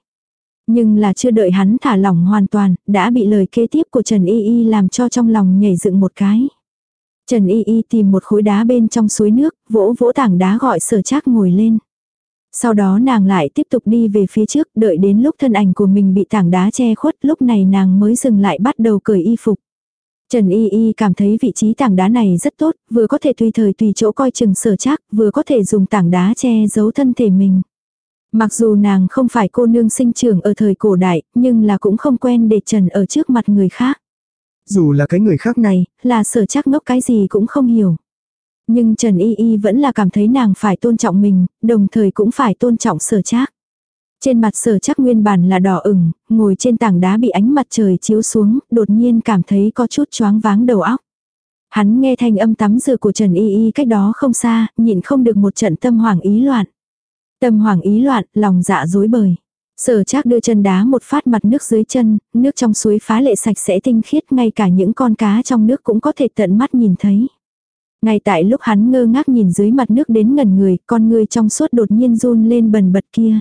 Nhưng là chưa đợi hắn thả lỏng hoàn toàn, đã bị lời kế tiếp của Trần Y Y làm cho trong lòng nhảy dựng một cái. Trần Y Y tìm một khối đá bên trong suối nước, vỗ vỗ tảng đá gọi sở chắc ngồi lên. Sau đó nàng lại tiếp tục đi về phía trước, đợi đến lúc thân ảnh của mình bị tảng đá che khuất, lúc này nàng mới dừng lại bắt đầu cởi y phục. Trần Y Y cảm thấy vị trí tảng đá này rất tốt, vừa có thể tùy thời tùy chỗ coi chừng sở chắc, vừa có thể dùng tảng đá che giấu thân thể mình. Mặc dù nàng không phải cô nương sinh trưởng ở thời cổ đại, nhưng là cũng không quen để Trần ở trước mặt người khác. Dù là cái người khác này, là sở chắc ngốc cái gì cũng không hiểu. Nhưng Trần Y Y vẫn là cảm thấy nàng phải tôn trọng mình, đồng thời cũng phải tôn trọng sở chắc. Trên mặt sở chắc nguyên bản là đỏ ửng, ngồi trên tảng đá bị ánh mặt trời chiếu xuống, đột nhiên cảm thấy có chút choáng váng đầu óc. Hắn nghe thanh âm tắm rửa của Trần Y Y cách đó không xa, nhịn không được một trận tâm hoàng ý loạn. Tâm hoàng ý loạn, lòng dạ dối bời. Sở chắc đưa chân đá một phát mặt nước dưới chân, nước trong suối phá lệ sạch sẽ tinh khiết ngay cả những con cá trong nước cũng có thể tận mắt nhìn thấy. Ngay tại lúc hắn ngơ ngác nhìn dưới mặt nước đến ngần người, con người trong suốt đột nhiên run lên bần bật kia.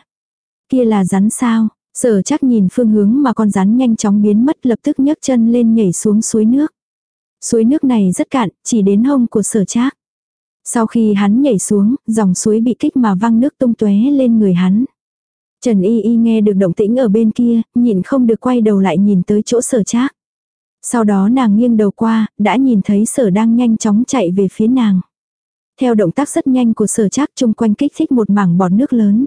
Kia là rắn sao? Sở chắc nhìn phương hướng mà con rắn nhanh chóng biến mất lập tức nhấc chân lên nhảy xuống suối nước. Suối nước này rất cạn, chỉ đến hông của sở chắc. Sau khi hắn nhảy xuống, dòng suối bị kích mà văng nước tung tóe lên người hắn. Trần Y Y nghe được động tĩnh ở bên kia, nhịn không được quay đầu lại nhìn tới chỗ sở trác. Sau đó nàng nghiêng đầu qua, đã nhìn thấy sở đang nhanh chóng chạy về phía nàng. Theo động tác rất nhanh của sở trác chung quanh kích thích một mảng bọt nước lớn.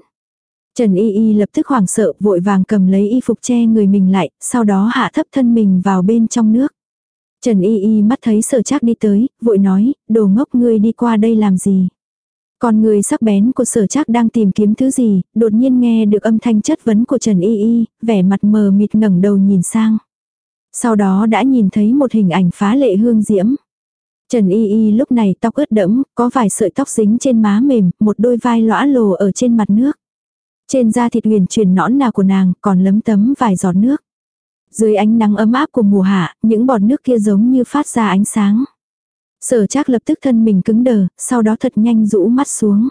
Trần Y Y lập tức hoảng sợ vội vàng cầm lấy y phục che người mình lại, sau đó hạ thấp thân mình vào bên trong nước. Trần Y Y mắt thấy sở trác đi tới, vội nói, đồ ngốc ngươi đi qua đây làm gì. Còn người sắc bén của sở trác đang tìm kiếm thứ gì, đột nhiên nghe được âm thanh chất vấn của Trần Y Y, vẻ mặt mờ mịt ngẩng đầu nhìn sang. Sau đó đã nhìn thấy một hình ảnh phá lệ hương diễm. Trần Y Y lúc này tóc ướt đẫm, có vài sợi tóc dính trên má mềm, một đôi vai lõa lồ ở trên mặt nước. Trên da thịt huyền truyền nõn nà của nàng còn lấm tấm vài giọt nước. Dưới ánh nắng ấm áp của mùa hạ, những bọt nước kia giống như phát ra ánh sáng. Sở chắc lập tức thân mình cứng đờ, sau đó thật nhanh rũ mắt xuống.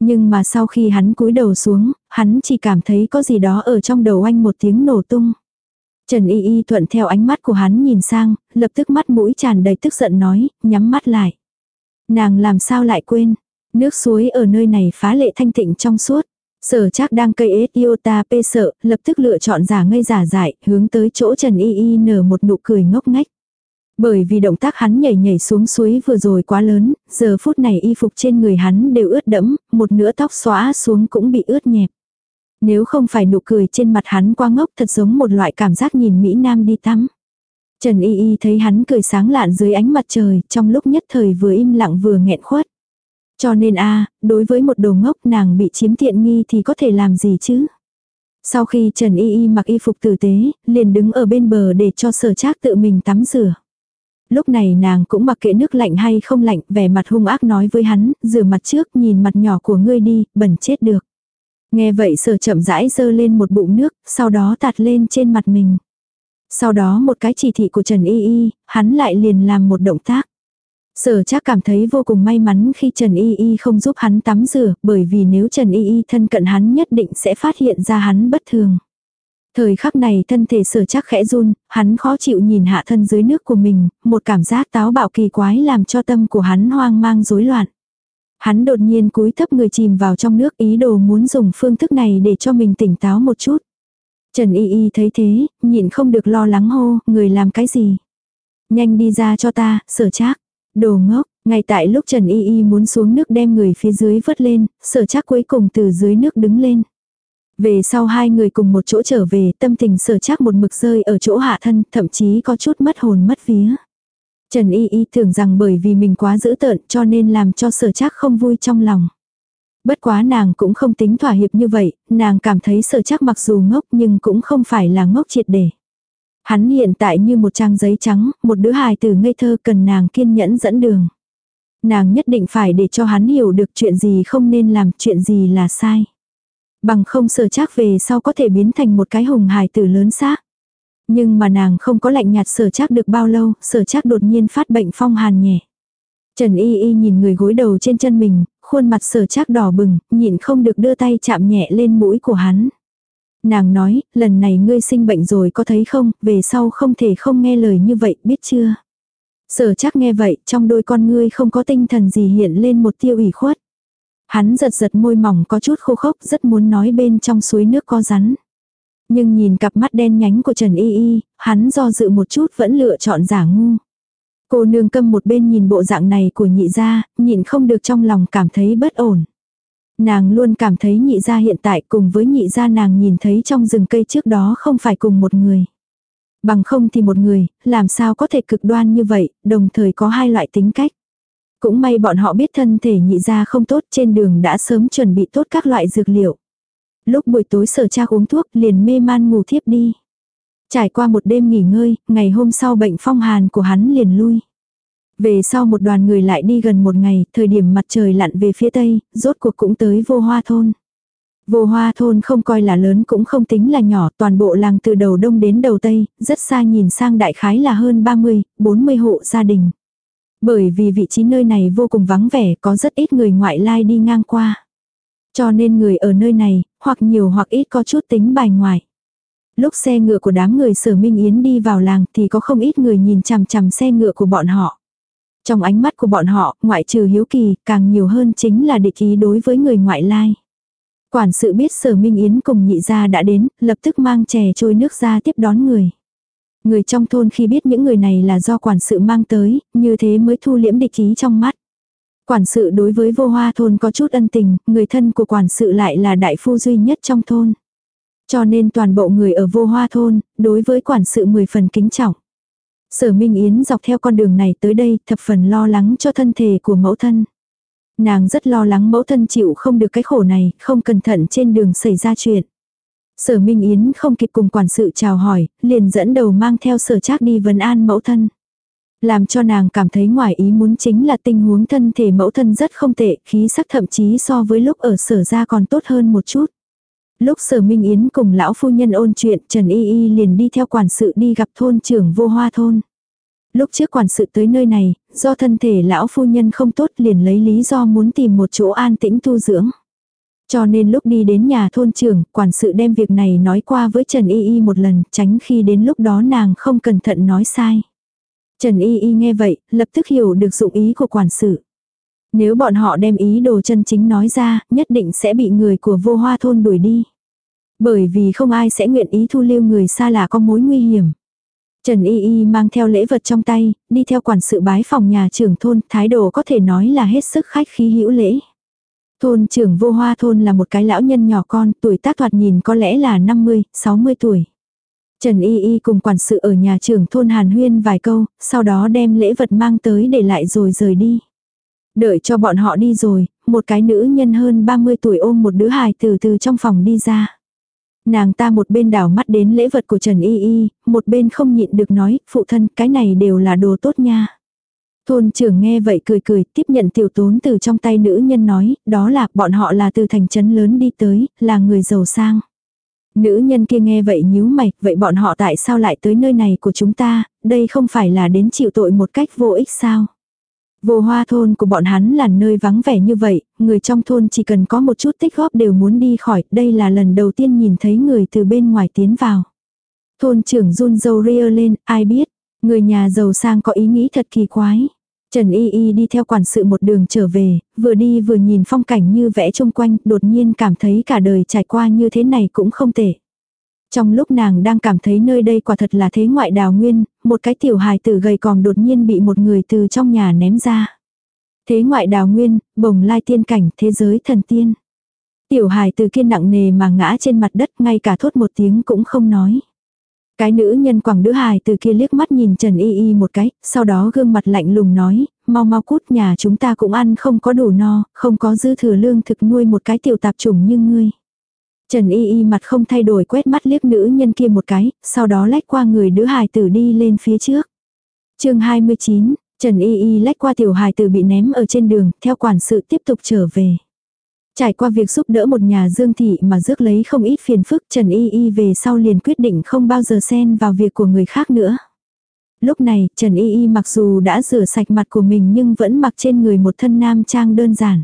Nhưng mà sau khi hắn cúi đầu xuống, hắn chỉ cảm thấy có gì đó ở trong đầu anh một tiếng nổ tung. Trần Y Y thuận theo ánh mắt của hắn nhìn sang, lập tức mắt mũi tràn đầy tức giận nói, nhắm mắt lại. Nàng làm sao lại quên, nước suối ở nơi này phá lệ thanh tịnh trong suốt. Sở chắc đang cây ết iota sợ, lập tức lựa chọn giả ngây giả dại, hướng tới chỗ Trần Y Y nở một nụ cười ngốc ngách. Bởi vì động tác hắn nhảy nhảy xuống suối vừa rồi quá lớn, giờ phút này y phục trên người hắn đều ướt đẫm, một nửa tóc xóa xuống cũng bị ướt nhẹp. Nếu không phải nụ cười trên mặt hắn qua ngốc thật giống một loại cảm giác nhìn Mỹ Nam đi tắm. Trần Y Y thấy hắn cười sáng lạn dưới ánh mặt trời, trong lúc nhất thời vừa im lặng vừa nghẹn khuất. Cho nên a đối với một đồ ngốc nàng bị chiếm tiện nghi thì có thể làm gì chứ? Sau khi Trần Y Y mặc y phục tử tế, liền đứng ở bên bờ để cho sở trác tự mình tắm rửa. Lúc này nàng cũng mặc kệ nước lạnh hay không lạnh, vẻ mặt hung ác nói với hắn, rửa mặt trước nhìn mặt nhỏ của ngươi đi, bẩn chết được. Nghe vậy sở chậm rãi dơ lên một bụng nước, sau đó tạt lên trên mặt mình. Sau đó một cái chỉ thị của Trần Y Y, hắn lại liền làm một động tác. Sở chắc cảm thấy vô cùng may mắn khi Trần Y Y không giúp hắn tắm rửa, bởi vì nếu Trần Y Y thân cận hắn nhất định sẽ phát hiện ra hắn bất thường. Thời khắc này thân thể sở chắc khẽ run, hắn khó chịu nhìn hạ thân dưới nước của mình, một cảm giác táo bạo kỳ quái làm cho tâm của hắn hoang mang rối loạn. Hắn đột nhiên cúi thấp người chìm vào trong nước ý đồ muốn dùng phương thức này để cho mình tỉnh táo một chút. Trần Y Y thấy thế, nhịn không được lo lắng hô, người làm cái gì? Nhanh đi ra cho ta, sở chắc. Đồ ngốc, ngay tại lúc Trần Y Y muốn xuống nước đem người phía dưới vớt lên, sở chắc cuối cùng từ dưới nước đứng lên. Về sau hai người cùng một chỗ trở về, tâm tình sở chắc một mực rơi ở chỗ hạ thân, thậm chí có chút mất hồn mất vía. Trần Y Y tưởng rằng bởi vì mình quá dữ tợn cho nên làm cho sở chắc không vui trong lòng. Bất quá nàng cũng không tính thỏa hiệp như vậy, nàng cảm thấy sở chắc mặc dù ngốc nhưng cũng không phải là ngốc triệt để. Hắn hiện tại như một trang giấy trắng, một đứa hài từ ngây thơ cần nàng kiên nhẫn dẫn đường. Nàng nhất định phải để cho hắn hiểu được chuyện gì không nên làm, chuyện gì là sai. Bằng không sở chắc về sau có thể biến thành một cái hùng hài tử lớn xác. Nhưng mà nàng không có lạnh nhạt sở chắc được bao lâu, sở chắc đột nhiên phát bệnh phong hàn nhẹ. Trần Y Y nhìn người gối đầu trên chân mình, khuôn mặt sở chắc đỏ bừng, nhịn không được đưa tay chạm nhẹ lên mũi của hắn. Nàng nói, lần này ngươi sinh bệnh rồi có thấy không, về sau không thể không nghe lời như vậy, biết chưa? Sở chắc nghe vậy, trong đôi con ngươi không có tinh thần gì hiện lên một tiêu ủy khuất. Hắn giật giật môi mỏng có chút khô khốc, rất muốn nói bên trong suối nước có rắn. Nhưng nhìn cặp mắt đen nhánh của Trần Y Y, hắn do dự một chút vẫn lựa chọn giả ngu. Cô nương câm một bên nhìn bộ dạng này của nhị gia, nhịn không được trong lòng cảm thấy bất ổn. Nàng luôn cảm thấy nhị gia hiện tại cùng với nhị gia nàng nhìn thấy trong rừng cây trước đó không phải cùng một người. Bằng không thì một người, làm sao có thể cực đoan như vậy, đồng thời có hai loại tính cách. Cũng may bọn họ biết thân thể nhị gia không tốt trên đường đã sớm chuẩn bị tốt các loại dược liệu. Lúc buổi tối sở cha uống thuốc liền mê man ngủ thiếp đi. Trải qua một đêm nghỉ ngơi, ngày hôm sau bệnh phong hàn của hắn liền lui. Về sau một đoàn người lại đi gần một ngày, thời điểm mặt trời lặn về phía tây, rốt cuộc cũng tới vô hoa thôn. Vô hoa thôn không coi là lớn cũng không tính là nhỏ, toàn bộ làng từ đầu đông đến đầu tây, rất xa nhìn sang đại khái là hơn 30, 40 hộ gia đình. Bởi vì vị trí nơi này vô cùng vắng vẻ, có rất ít người ngoại lai đi ngang qua. Cho nên người ở nơi này, hoặc nhiều hoặc ít có chút tính bài ngoại Lúc xe ngựa của đám người sở Minh Yến đi vào làng thì có không ít người nhìn chằm chằm xe ngựa của bọn họ. Trong ánh mắt của bọn họ, ngoại trừ hiếu kỳ, càng nhiều hơn chính là địch ý đối với người ngoại lai. Quản sự biết sở Minh Yến cùng nhị gia đã đến, lập tức mang chè trôi nước ra tiếp đón người. Người trong thôn khi biết những người này là do quản sự mang tới, như thế mới thu liễm địch ý trong mắt. Quản sự đối với vô hoa thôn có chút ân tình, người thân của quản sự lại là đại phu duy nhất trong thôn. Cho nên toàn bộ người ở vô hoa thôn, đối với quản sự mười phần kính trọng. Sở Minh Yến dọc theo con đường này tới đây thập phần lo lắng cho thân thể của mẫu thân. Nàng rất lo lắng mẫu thân chịu không được cái khổ này, không cẩn thận trên đường xảy ra chuyện. Sở Minh Yến không kịp cùng quản sự chào hỏi, liền dẫn đầu mang theo sở trác đi vấn an mẫu thân. Làm cho nàng cảm thấy ngoài ý muốn chính là tình huống thân thể mẫu thân rất không tệ, khí sắc thậm chí so với lúc ở sở ra còn tốt hơn một chút. Lúc sở Minh Yến cùng lão phu nhân ôn chuyện, Trần Y Y liền đi theo quản sự đi gặp thôn trưởng vô hoa thôn. Lúc trước quản sự tới nơi này, do thân thể lão phu nhân không tốt liền lấy lý do muốn tìm một chỗ an tĩnh tu dưỡng. Cho nên lúc đi đến nhà thôn trưởng, quản sự đem việc này nói qua với Trần Y Y một lần, tránh khi đến lúc đó nàng không cẩn thận nói sai. Trần Y Y nghe vậy, lập tức hiểu được dụng ý của quản sự. Nếu bọn họ đem ý đồ chân chính nói ra, nhất định sẽ bị người của vô hoa thôn đuổi đi. Bởi vì không ai sẽ nguyện ý thu lưu người xa lạ có mối nguy hiểm. Trần Y Y mang theo lễ vật trong tay, đi theo quản sự bái phòng nhà trưởng thôn, thái độ có thể nói là hết sức khách khí hữu lễ. Thôn trưởng vô hoa thôn là một cái lão nhân nhỏ con, tuổi tác thoạt nhìn có lẽ là 50, 60 tuổi. Trần Y Y cùng quản sự ở nhà trưởng thôn Hàn Huyên vài câu, sau đó đem lễ vật mang tới để lại rồi rời đi. Đợi cho bọn họ đi rồi, một cái nữ nhân hơn 30 tuổi ôm một đứa hài từ từ trong phòng đi ra. Nàng ta một bên đảo mắt đến lễ vật của Trần Y Y, một bên không nhịn được nói, phụ thân, cái này đều là đồ tốt nha. Thôn trưởng nghe vậy cười cười, tiếp nhận tiểu tốn từ trong tay nữ nhân nói, đó là bọn họ là từ thành trấn lớn đi tới, là người giàu sang. Nữ nhân kia nghe vậy nhíu mày, vậy bọn họ tại sao lại tới nơi này của chúng ta, đây không phải là đến chịu tội một cách vô ích sao? Vô hoa thôn của bọn hắn là nơi vắng vẻ như vậy, người trong thôn chỉ cần có một chút tích góp đều muốn đi khỏi, đây là lần đầu tiên nhìn thấy người từ bên ngoài tiến vào. Thôn trưởng run dâu ria lên, ai biết, người nhà giàu sang có ý nghĩ thật kỳ quái. Trần Y Y đi theo quản sự một đường trở về, vừa đi vừa nhìn phong cảnh như vẽ chung quanh, đột nhiên cảm thấy cả đời trải qua như thế này cũng không tệ. Trong lúc nàng đang cảm thấy nơi đây quả thật là thế ngoại đào nguyên, một cái tiểu hài tử gầy còm đột nhiên bị một người từ trong nhà ném ra. Thế ngoại đào nguyên, bồng lai tiên cảnh, thế giới thần tiên. Tiểu hài từ kiên nặng nề mà ngã trên mặt đất ngay cả thốt một tiếng cũng không nói. Cái nữ nhân quảng đứa hài từ kia liếc mắt nhìn Trần Y Y một cái, sau đó gương mặt lạnh lùng nói, mau mau cút nhà chúng ta cũng ăn không có đủ no, không có dư thừa lương thực nuôi một cái tiểu tạp chủng như ngươi. Trần Y Y mặt không thay đổi quét mắt liếc nữ nhân kia một cái, sau đó lách qua người đứa hài tử đi lên phía trước. chương 29, Trần Y Y lách qua tiểu hài tử bị ném ở trên đường, theo quản sự tiếp tục trở về. Trải qua việc giúp đỡ một nhà dương thị mà rước lấy không ít phiền phức Trần Y Y về sau liền quyết định không bao giờ xen vào việc của người khác nữa. Lúc này Trần Y Y mặc dù đã rửa sạch mặt của mình nhưng vẫn mặc trên người một thân nam trang đơn giản.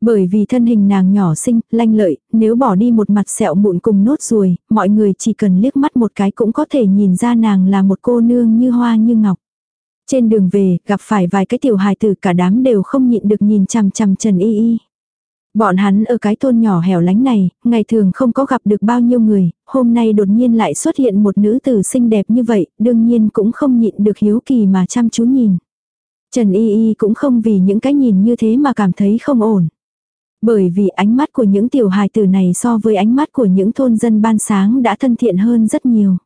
Bởi vì thân hình nàng nhỏ xinh, lanh lợi, nếu bỏ đi một mặt sẹo mụn cùng nốt ruồi, mọi người chỉ cần liếc mắt một cái cũng có thể nhìn ra nàng là một cô nương như hoa như ngọc. Trên đường về, gặp phải vài cái tiểu hài tử cả đám đều không nhịn được nhìn chằm chằm Trần Y Y. Bọn hắn ở cái thôn nhỏ hẻo lánh này, ngày thường không có gặp được bao nhiêu người, hôm nay đột nhiên lại xuất hiện một nữ tử xinh đẹp như vậy, đương nhiên cũng không nhịn được hiếu kỳ mà chăm chú nhìn. Trần Y Y cũng không vì những cái nhìn như thế mà cảm thấy không ổn. Bởi vì ánh mắt của những tiểu hài tử này so với ánh mắt của những thôn dân ban sáng đã thân thiện hơn rất nhiều.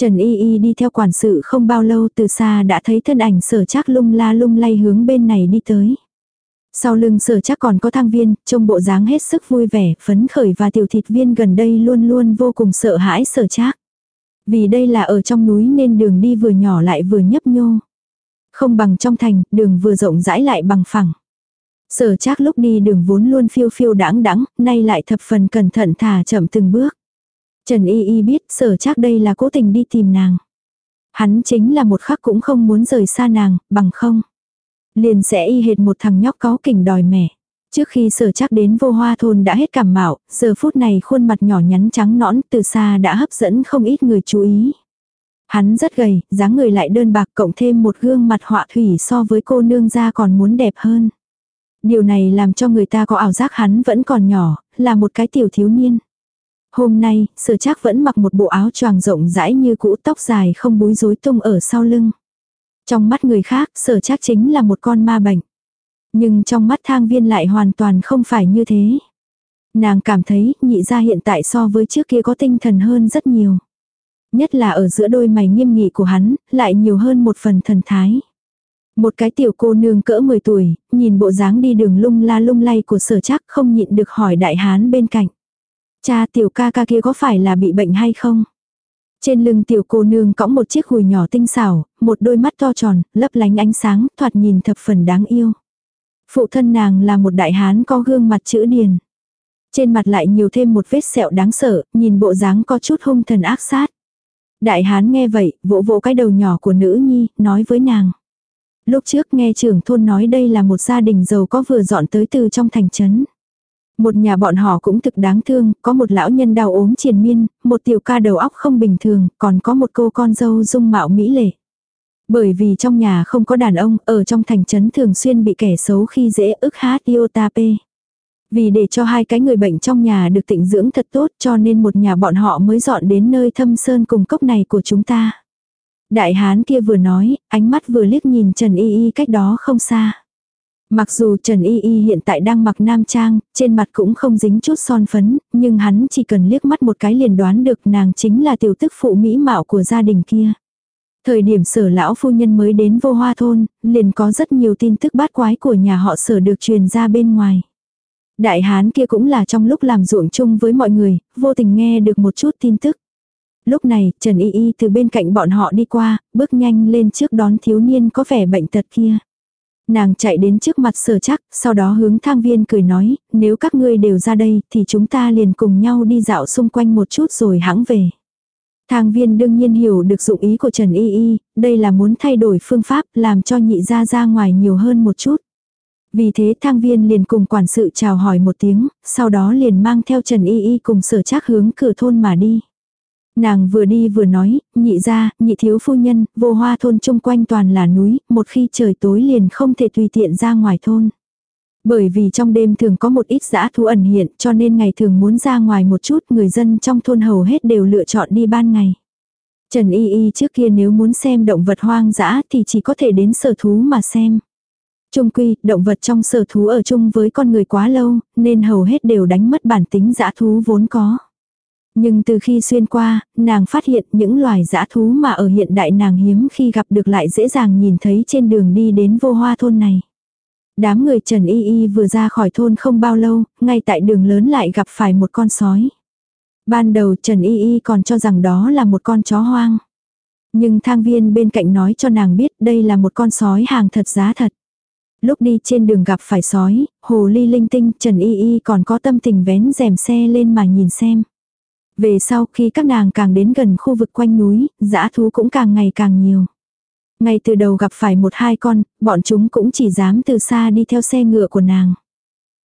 Trần Y Y đi theo quản sự không bao lâu từ xa đã thấy thân ảnh sở chắc lung la lung lay hướng bên này đi tới. Sau lưng sở chắc còn có thang viên, trông bộ dáng hết sức vui vẻ, phấn khởi và tiểu thịt viên gần đây luôn luôn vô cùng sợ hãi sở chắc. Vì đây là ở trong núi nên đường đi vừa nhỏ lại vừa nhấp nhô. Không bằng trong thành, đường vừa rộng rãi lại bằng phẳng. Sở chắc lúc đi đường vốn luôn phiêu phiêu đãng đãng, nay lại thập phần cẩn thận thả chậm từng bước. Trần Y Y biết sở chắc đây là cố tình đi tìm nàng. Hắn chính là một khắc cũng không muốn rời xa nàng, bằng không. Liền sẽ y hệt một thằng nhóc có kỉnh đòi mẹ. Trước khi sở chắc đến vô hoa thôn đã hết cảm mạo, giờ phút này khuôn mặt nhỏ nhắn trắng nõn từ xa đã hấp dẫn không ít người chú ý. Hắn rất gầy, dáng người lại đơn bạc cộng thêm một gương mặt họa thủy so với cô nương gia còn muốn đẹp hơn. Điều này làm cho người ta có ảo giác hắn vẫn còn nhỏ, là một cái tiểu thiếu niên. Hôm nay, sở trác vẫn mặc một bộ áo choàng rộng rãi như cũ tóc dài không búi rối tung ở sau lưng. Trong mắt người khác, sở trác chính là một con ma bệnh. Nhưng trong mắt thang viên lại hoàn toàn không phải như thế. Nàng cảm thấy nhị ra hiện tại so với trước kia có tinh thần hơn rất nhiều. Nhất là ở giữa đôi mày nghiêm nghị của hắn, lại nhiều hơn một phần thần thái. Một cái tiểu cô nương cỡ 10 tuổi, nhìn bộ dáng đi đường lung la lung lay của sở chắc không nhịn được hỏi đại hán bên cạnh. Cha tiểu ca ca kia có phải là bị bệnh hay không? Trên lưng tiểu cô nương cõng một chiếc hùi nhỏ tinh xảo, một đôi mắt to tròn, lấp lánh ánh sáng, thoạt nhìn thập phần đáng yêu. Phụ thân nàng là một đại hán có gương mặt chữ điền. Trên mặt lại nhiều thêm một vết sẹo đáng sợ, nhìn bộ dáng có chút hung thần ác sát. Đại hán nghe vậy, vỗ vỗ cái đầu nhỏ của nữ nhi, nói với nàng. Lúc trước nghe trưởng thôn nói đây là một gia đình giàu có vừa dọn tới từ trong thành trấn. Một nhà bọn họ cũng thực đáng thương, có một lão nhân đau ốm triền miên, một tiểu ca đầu óc không bình thường, còn có một cô con dâu dung mạo mỹ lệ. Bởi vì trong nhà không có đàn ông, ở trong thành trấn thường xuyên bị kẻ xấu khi dễ ức hát iotape. Vì để cho hai cái người bệnh trong nhà được tịnh dưỡng thật tốt cho nên một nhà bọn họ mới dọn đến nơi thâm sơn cùng cốc này của chúng ta. Đại hán kia vừa nói, ánh mắt vừa liếc nhìn Trần Y Y cách đó không xa. Mặc dù Trần Y Y hiện tại đang mặc nam trang, trên mặt cũng không dính chút son phấn, nhưng hắn chỉ cần liếc mắt một cái liền đoán được nàng chính là tiểu tức phụ mỹ mạo của gia đình kia. Thời điểm sở lão phu nhân mới đến vô hoa thôn, liền có rất nhiều tin tức bát quái của nhà họ sở được truyền ra bên ngoài. Đại hán kia cũng là trong lúc làm ruộng chung với mọi người, vô tình nghe được một chút tin tức. Lúc này, Trần Y Y từ bên cạnh bọn họ đi qua, bước nhanh lên trước đón thiếu niên có vẻ bệnh tật kia. Nàng chạy đến trước mặt sở chắc, sau đó hướng thang viên cười nói, nếu các ngươi đều ra đây thì chúng ta liền cùng nhau đi dạo xung quanh một chút rồi hãng về. Thang viên đương nhiên hiểu được dụng ý của Trần Y Y, đây là muốn thay đổi phương pháp làm cho nhị ra ra ngoài nhiều hơn một chút. Vì thế thang viên liền cùng quản sự chào hỏi một tiếng, sau đó liền mang theo Trần Y Y cùng sở chắc hướng cửa thôn mà đi. Nàng vừa đi vừa nói, nhị ra, nhị thiếu phu nhân, vô hoa thôn chung quanh toàn là núi, một khi trời tối liền không thể tùy tiện ra ngoài thôn. Bởi vì trong đêm thường có một ít dã thú ẩn hiện cho nên ngày thường muốn ra ngoài một chút người dân trong thôn hầu hết đều lựa chọn đi ban ngày. Trần Y Y trước kia nếu muốn xem động vật hoang dã thì chỉ có thể đến sở thú mà xem. Trung quy, động vật trong sở thú ở chung với con người quá lâu, nên hầu hết đều đánh mất bản tính dã thú vốn có. Nhưng từ khi xuyên qua, nàng phát hiện những loài dã thú mà ở hiện đại nàng hiếm khi gặp được lại dễ dàng nhìn thấy trên đường đi đến vô hoa thôn này. Đám người Trần Y Y vừa ra khỏi thôn không bao lâu, ngay tại đường lớn lại gặp phải một con sói. Ban đầu Trần Y Y còn cho rằng đó là một con chó hoang. Nhưng thang viên bên cạnh nói cho nàng biết đây là một con sói hàng thật giá thật. Lúc đi trên đường gặp phải sói, hồ ly linh tinh, Trần Y Y còn có tâm tình vén rèm xe lên mà nhìn xem. Về sau khi các nàng càng đến gần khu vực quanh núi, dã thú cũng càng ngày càng nhiều. Ngay từ đầu gặp phải một hai con, bọn chúng cũng chỉ dám từ xa đi theo xe ngựa của nàng.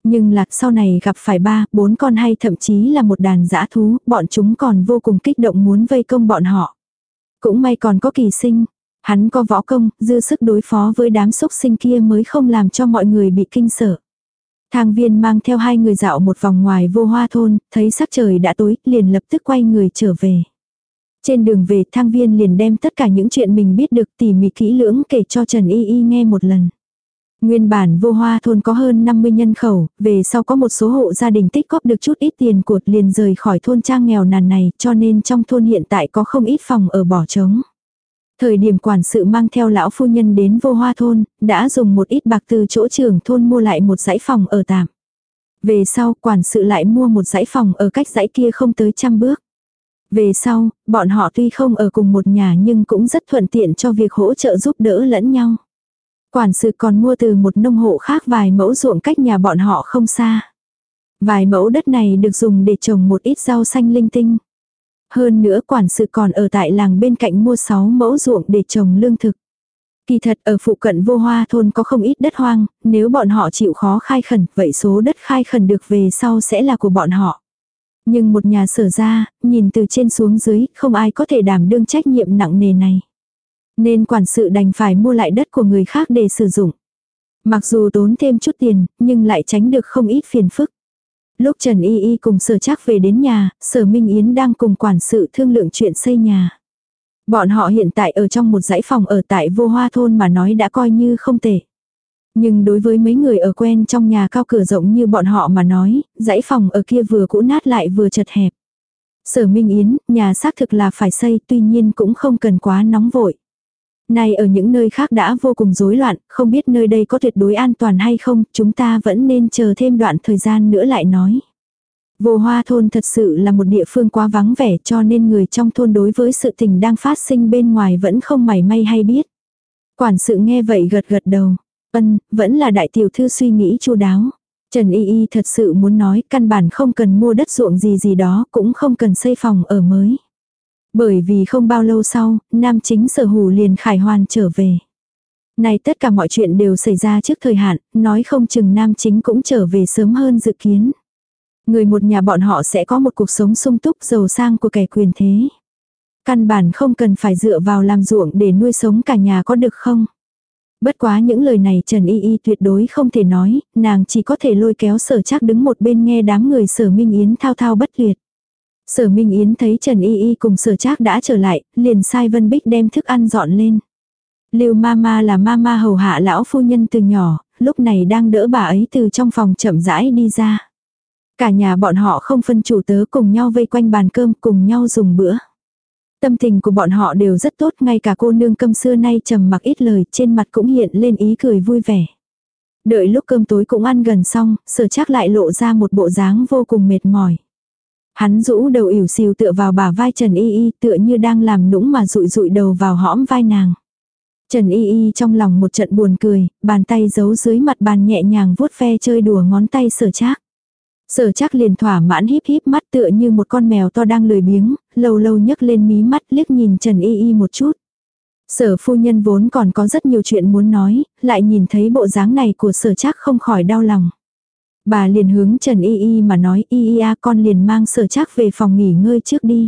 Nhưng lạc sau này gặp phải ba, bốn con hay thậm chí là một đàn dã thú, bọn chúng còn vô cùng kích động muốn vây công bọn họ. Cũng may còn có kỳ sinh, Hắn có võ công, dư sức đối phó với đám xúc sinh kia mới không làm cho mọi người bị kinh sợ. Thang viên mang theo hai người dạo một vòng ngoài vô hoa thôn, thấy sắc trời đã tối, liền lập tức quay người trở về. Trên đường về thang viên liền đem tất cả những chuyện mình biết được tỉ mỉ kỹ lưỡng kể cho Trần Y Y nghe một lần. Nguyên bản vô hoa thôn có hơn 50 nhân khẩu, về sau có một số hộ gia đình tích góp được chút ít tiền cuột liền rời khỏi thôn trang nghèo nàn này cho nên trong thôn hiện tại có không ít phòng ở bỏ trống. Thời điểm quản sự mang theo lão phu nhân đến vô hoa thôn, đã dùng một ít bạc từ chỗ trưởng thôn mua lại một dãy phòng ở tạm. Về sau, quản sự lại mua một dãy phòng ở cách dãy kia không tới trăm bước. Về sau, bọn họ tuy không ở cùng một nhà nhưng cũng rất thuận tiện cho việc hỗ trợ giúp đỡ lẫn nhau. Quản sự còn mua từ một nông hộ khác vài mẫu ruộng cách nhà bọn họ không xa. Vài mẫu đất này được dùng để trồng một ít rau xanh linh tinh. Hơn nữa quản sự còn ở tại làng bên cạnh mua 6 mẫu ruộng để trồng lương thực. Kỳ thật ở phụ cận vô hoa thôn có không ít đất hoang, nếu bọn họ chịu khó khai khẩn, vậy số đất khai khẩn được về sau sẽ là của bọn họ. Nhưng một nhà sở ra, nhìn từ trên xuống dưới, không ai có thể đảm đương trách nhiệm nặng nề này. Nên quản sự đành phải mua lại đất của người khác để sử dụng. Mặc dù tốn thêm chút tiền, nhưng lại tránh được không ít phiền phức. Lúc Trần Y Y cùng sở Trác về đến nhà, sở Minh Yến đang cùng quản sự thương lượng chuyện xây nhà. Bọn họ hiện tại ở trong một dãy phòng ở tại vô hoa thôn mà nói đã coi như không tệ. Nhưng đối với mấy người ở quen trong nhà cao cửa rộng như bọn họ mà nói, dãy phòng ở kia vừa cũ nát lại vừa chật hẹp. Sở Minh Yến, nhà xác thực là phải xây tuy nhiên cũng không cần quá nóng vội nay ở những nơi khác đã vô cùng rối loạn, không biết nơi đây có tuyệt đối an toàn hay không, chúng ta vẫn nên chờ thêm đoạn thời gian nữa lại nói. Vô hoa thôn thật sự là một địa phương quá vắng vẻ cho nên người trong thôn đối với sự tình đang phát sinh bên ngoài vẫn không mảy may hay biết. Quản sự nghe vậy gật gật đầu. Ân, vẫn là đại tiểu thư suy nghĩ chu đáo. Trần Y Y thật sự muốn nói căn bản không cần mua đất ruộng gì gì đó cũng không cần xây phòng ở mới. Bởi vì không bao lâu sau, nam chính sở hủ liền khải hoàn trở về. Này tất cả mọi chuyện đều xảy ra trước thời hạn, nói không chừng nam chính cũng trở về sớm hơn dự kiến. Người một nhà bọn họ sẽ có một cuộc sống sung túc giàu sang của kẻ quyền thế. Căn bản không cần phải dựa vào làm ruộng để nuôi sống cả nhà có được không? Bất quá những lời này Trần Y Y tuyệt đối không thể nói, nàng chỉ có thể lôi kéo sở chắc đứng một bên nghe đám người sở Minh Yến thao thao bất liệt. Sở Minh Yến thấy Trần Y Y cùng sở trác đã trở lại, liền sai Vân Bích đem thức ăn dọn lên. Lưu Mama là Mama hầu hạ lão phu nhân từ nhỏ, lúc này đang đỡ bà ấy từ trong phòng chậm rãi đi ra. Cả nhà bọn họ không phân chủ tớ cùng nhau vây quanh bàn cơm cùng nhau dùng bữa. Tâm tình của bọn họ đều rất tốt, ngay cả cô nương câm xưa nay trầm mặc ít lời, trên mặt cũng hiện lên ý cười vui vẻ. Đợi lúc cơm tối cũng ăn gần xong, sở chắc lại lộ ra một bộ dáng vô cùng mệt mỏi. Hắn rũ đầu ỉu xìu tựa vào bả vai Trần Y Y tựa như đang làm nũng mà rụi rụi đầu vào hõm vai nàng. Trần Y Y trong lòng một trận buồn cười, bàn tay giấu dưới mặt bàn nhẹ nhàng vuốt ve chơi đùa ngón tay sở trác. Sở chắc liền thỏa mãn híp híp mắt tựa như một con mèo to đang lười biếng, lâu lâu nhấc lên mí mắt liếc nhìn Trần Y Y một chút. Sở phu nhân vốn còn có rất nhiều chuyện muốn nói, lại nhìn thấy bộ dáng này của sở chắc không khỏi đau lòng. Bà liền hướng Trần Y Y mà nói Y Y a con liền mang sở chắc về phòng nghỉ ngơi trước đi.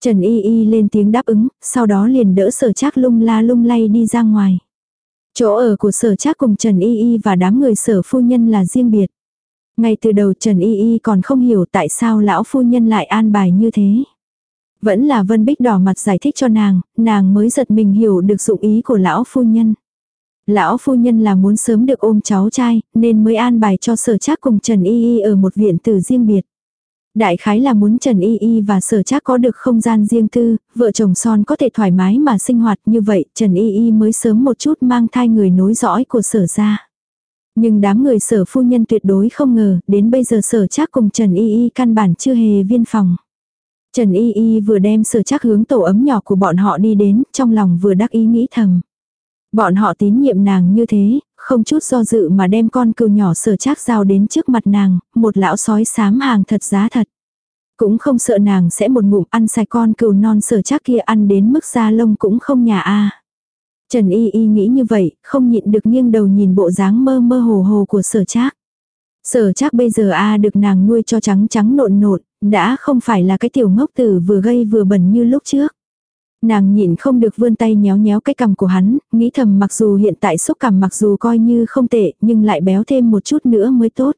Trần Y Y lên tiếng đáp ứng, sau đó liền đỡ sở chắc lung la lung lay đi ra ngoài. Chỗ ở của sở chắc cùng Trần Y Y và đám người sở phu nhân là riêng biệt. Ngay từ đầu Trần Y Y còn không hiểu tại sao lão phu nhân lại an bài như thế. Vẫn là Vân Bích đỏ mặt giải thích cho nàng, nàng mới giật mình hiểu được dụng ý của lão phu nhân. Lão phu nhân là muốn sớm được ôm cháu trai, nên mới an bài cho sở trác cùng Trần Y Y ở một viện tử riêng biệt. Đại khái là muốn Trần Y Y và sở trác có được không gian riêng tư, vợ chồng son có thể thoải mái mà sinh hoạt như vậy, Trần Y Y mới sớm một chút mang thai người nối dõi của sở ra. Nhưng đám người sở phu nhân tuyệt đối không ngờ, đến bây giờ sở trác cùng Trần Y Y căn bản chưa hề viên phòng. Trần Y Y vừa đem sở trác hướng tổ ấm nhỏ của bọn họ đi đến, trong lòng vừa đắc ý nghĩ thầm. Bọn họ tín nhiệm nàng như thế, không chút do dự mà đem con cừu nhỏ sở trác giao đến trước mặt nàng, một lão sói xám hàng thật giá thật. Cũng không sợ nàng sẽ một ngụm ăn sạch con cừu non sở trác kia ăn đến mức da lông cũng không nhà a Trần Y Y nghĩ như vậy, không nhịn được nghiêng đầu nhìn bộ dáng mơ mơ hồ hồ của sở trác. Sở trác bây giờ a được nàng nuôi cho trắng trắng nộn nộn, đã không phải là cái tiểu ngốc tử vừa gây vừa bẩn như lúc trước. Nàng nhịn không được vươn tay nhéo nhéo cái cằm của hắn, nghĩ thầm mặc dù hiện tại xúc cằm mặc dù coi như không tệ, nhưng lại béo thêm một chút nữa mới tốt.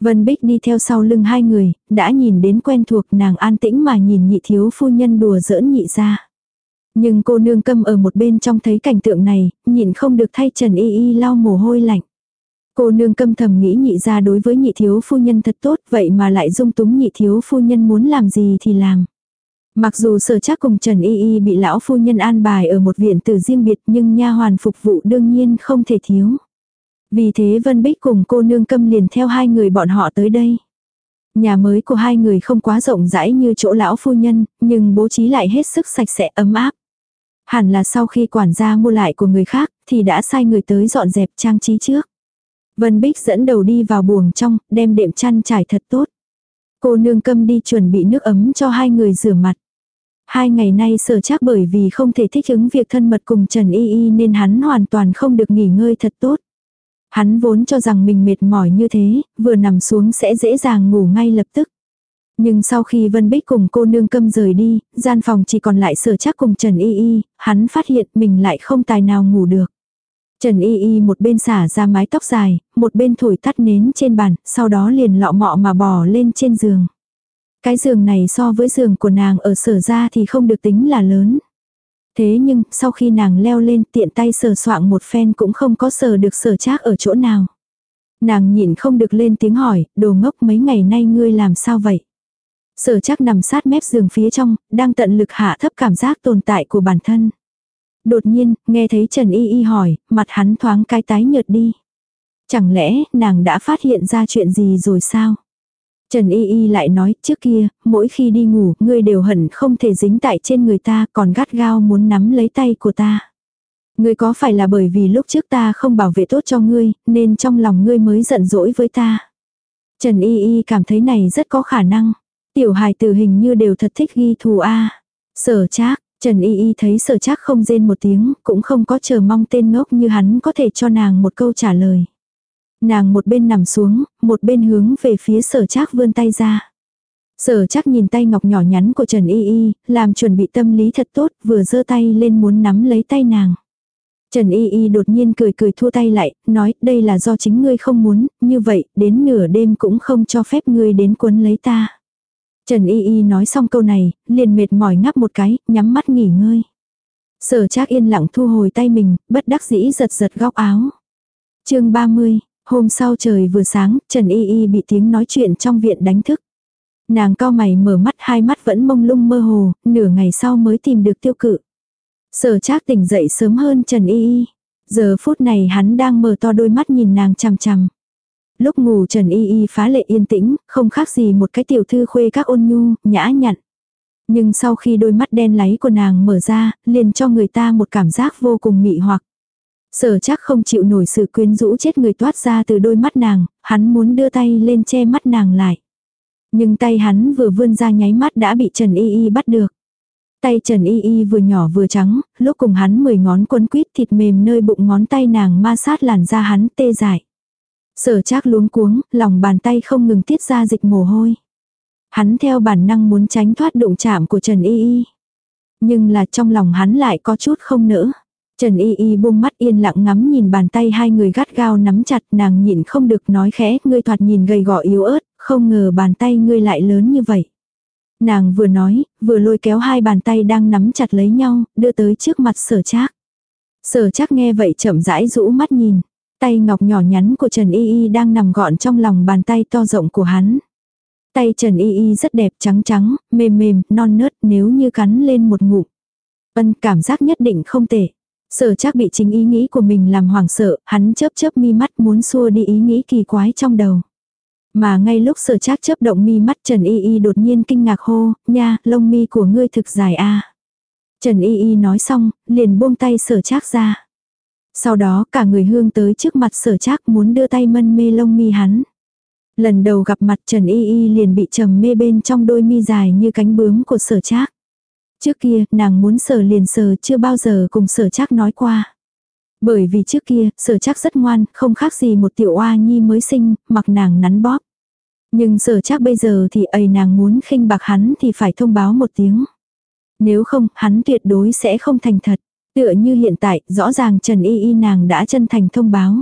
Vân Bích đi theo sau lưng hai người, đã nhìn đến quen thuộc nàng an tĩnh mà nhìn nhị thiếu phu nhân đùa giỡn nhị ra. Nhưng cô nương câm ở một bên trong thấy cảnh tượng này, nhịn không được thay Trần Y Y lau mồ hôi lạnh. Cô nương câm thầm nghĩ nhị ra đối với nhị thiếu phu nhân thật tốt vậy mà lại dung túng nhị thiếu phu nhân muốn làm gì thì làm. Mặc dù sở chắc cùng Trần Y Y bị lão phu nhân an bài ở một viện từ riêng biệt nhưng nha hoàn phục vụ đương nhiên không thể thiếu. Vì thế Vân Bích cùng cô nương câm liền theo hai người bọn họ tới đây. Nhà mới của hai người không quá rộng rãi như chỗ lão phu nhân, nhưng bố trí lại hết sức sạch sẽ ấm áp. Hẳn là sau khi quản gia mua lại của người khác, thì đã sai người tới dọn dẹp trang trí trước. Vân Bích dẫn đầu đi vào buồng trong, đem đệm chăn trải thật tốt. Cô nương câm đi chuẩn bị nước ấm cho hai người rửa mặt. Hai ngày nay sở chắc bởi vì không thể thích ứng việc thân mật cùng Trần Y Y nên hắn hoàn toàn không được nghỉ ngơi thật tốt. Hắn vốn cho rằng mình mệt mỏi như thế, vừa nằm xuống sẽ dễ dàng ngủ ngay lập tức. Nhưng sau khi Vân Bích cùng cô nương câm rời đi, gian phòng chỉ còn lại sở chắc cùng Trần Y Y, hắn phát hiện mình lại không tài nào ngủ được. Trần Y Y một bên xả ra mái tóc dài, một bên thổi tắt nến trên bàn, sau đó liền lọ mọ mà bò lên trên giường. Cái giường này so với giường của nàng ở sở ra thì không được tính là lớn. Thế nhưng, sau khi nàng leo lên tiện tay sờ soạng một phen cũng không có sờ được sở trác ở chỗ nào. Nàng nhịn không được lên tiếng hỏi, đồ ngốc mấy ngày nay ngươi làm sao vậy? Sở chắc nằm sát mép giường phía trong, đang tận lực hạ thấp cảm giác tồn tại của bản thân. Đột nhiên, nghe thấy Trần Y Y hỏi, mặt hắn thoáng cái tái nhợt đi. Chẳng lẽ nàng đã phát hiện ra chuyện gì rồi sao? Trần Y Y lại nói, trước kia, mỗi khi đi ngủ, ngươi đều hận không thể dính tại trên người ta, còn gắt gao muốn nắm lấy tay của ta. Ngươi có phải là bởi vì lúc trước ta không bảo vệ tốt cho ngươi, nên trong lòng ngươi mới giận dỗi với ta. Trần Y Y cảm thấy này rất có khả năng. Tiểu hài tử hình như đều thật thích ghi thù a. Sở Trác, Trần Y Y thấy Sở Trác không rên một tiếng, cũng không có chờ mong tên ngốc như hắn có thể cho nàng một câu trả lời. Nàng một bên nằm xuống, một bên hướng về phía Sở Trác vươn tay ra. Sở Trác nhìn tay ngọc nhỏ nhắn của Trần Y Y, làm chuẩn bị tâm lý thật tốt, vừa giơ tay lên muốn nắm lấy tay nàng. Trần Y Y đột nhiên cười cười thua tay lại, nói đây là do chính ngươi không muốn, như vậy, đến nửa đêm cũng không cho phép ngươi đến quấn lấy ta. Trần Y Y nói xong câu này, liền mệt mỏi ngáp một cái, nhắm mắt nghỉ ngơi. Sở Trác yên lặng thu hồi tay mình, bất đắc dĩ giật giật góc áo. chương 30, hôm sau trời vừa sáng, Trần Y Y bị tiếng nói chuyện trong viện đánh thức. Nàng cao mày mở mắt hai mắt vẫn mông lung mơ hồ, nửa ngày sau mới tìm được tiêu cự. Sở Trác tỉnh dậy sớm hơn Trần Y Y. Giờ phút này hắn đang mở to đôi mắt nhìn nàng chằm chằm. Lúc ngủ Trần Y Y phá lệ yên tĩnh, không khác gì một cái tiểu thư khuê các ôn nhu, nhã nhặn. Nhưng sau khi đôi mắt đen láy của nàng mở ra, liền cho người ta một cảm giác vô cùng mị hoặc. Sở chắc không chịu nổi sự quyến rũ chết người toát ra từ đôi mắt nàng, hắn muốn đưa tay lên che mắt nàng lại. Nhưng tay hắn vừa vươn ra nháy mắt đã bị Trần Y Y bắt được. Tay Trần Y Y vừa nhỏ vừa trắng, lúc cùng hắn mười ngón quấn quýt thịt mềm nơi bụng ngón tay nàng ma sát làn da hắn tê dại. Sở trác luống cuống, lòng bàn tay không ngừng tiết ra dịch mồ hôi. Hắn theo bản năng muốn tránh thoát đụng chạm của Trần Y Y. Nhưng là trong lòng hắn lại có chút không nỡ. Trần Y Y buông mắt yên lặng ngắm nhìn bàn tay hai người gắt gao nắm chặt nàng nhịn không được nói khẽ, ngươi thoạt nhìn gầy gò yếu ớt, không ngờ bàn tay ngươi lại lớn như vậy. Nàng vừa nói, vừa lôi kéo hai bàn tay đang nắm chặt lấy nhau, đưa tới trước mặt sở trác. Sở trác nghe vậy chậm rãi rũ mắt nhìn. Tay ngọc nhỏ nhắn của Trần Y Y đang nằm gọn trong lòng bàn tay to rộng của hắn. Tay Trần Y Y rất đẹp trắng trắng, mềm mềm, non nớt nếu như cắn lên một ngụm. Ân cảm giác nhất định không tệ. Sở chắc bị chính ý nghĩ của mình làm hoảng sợ, hắn chớp chớp mi mắt muốn xua đi ý nghĩ kỳ quái trong đầu. Mà ngay lúc sở chắc chớp động mi mắt Trần Y Y đột nhiên kinh ngạc hô, nha, lông mi của ngươi thực dài a Trần Y Y nói xong, liền buông tay sở chắc ra. Sau đó cả người hương tới trước mặt sở trác muốn đưa tay mân mê lông mi hắn. Lần đầu gặp mặt Trần Y Y liền bị trầm mê bên trong đôi mi dài như cánh bướm của sở trác. Trước kia nàng muốn sở liền sở chưa bao giờ cùng sở trác nói qua. Bởi vì trước kia sở trác rất ngoan, không khác gì một tiểu oa nhi mới sinh, mặc nàng nắn bóp. Nhưng sở trác bây giờ thì ầy nàng muốn khinh bạc hắn thì phải thông báo một tiếng. Nếu không, hắn tuyệt đối sẽ không thành thật. Tựa như hiện tại, rõ ràng Trần Y Y nàng đã chân thành thông báo.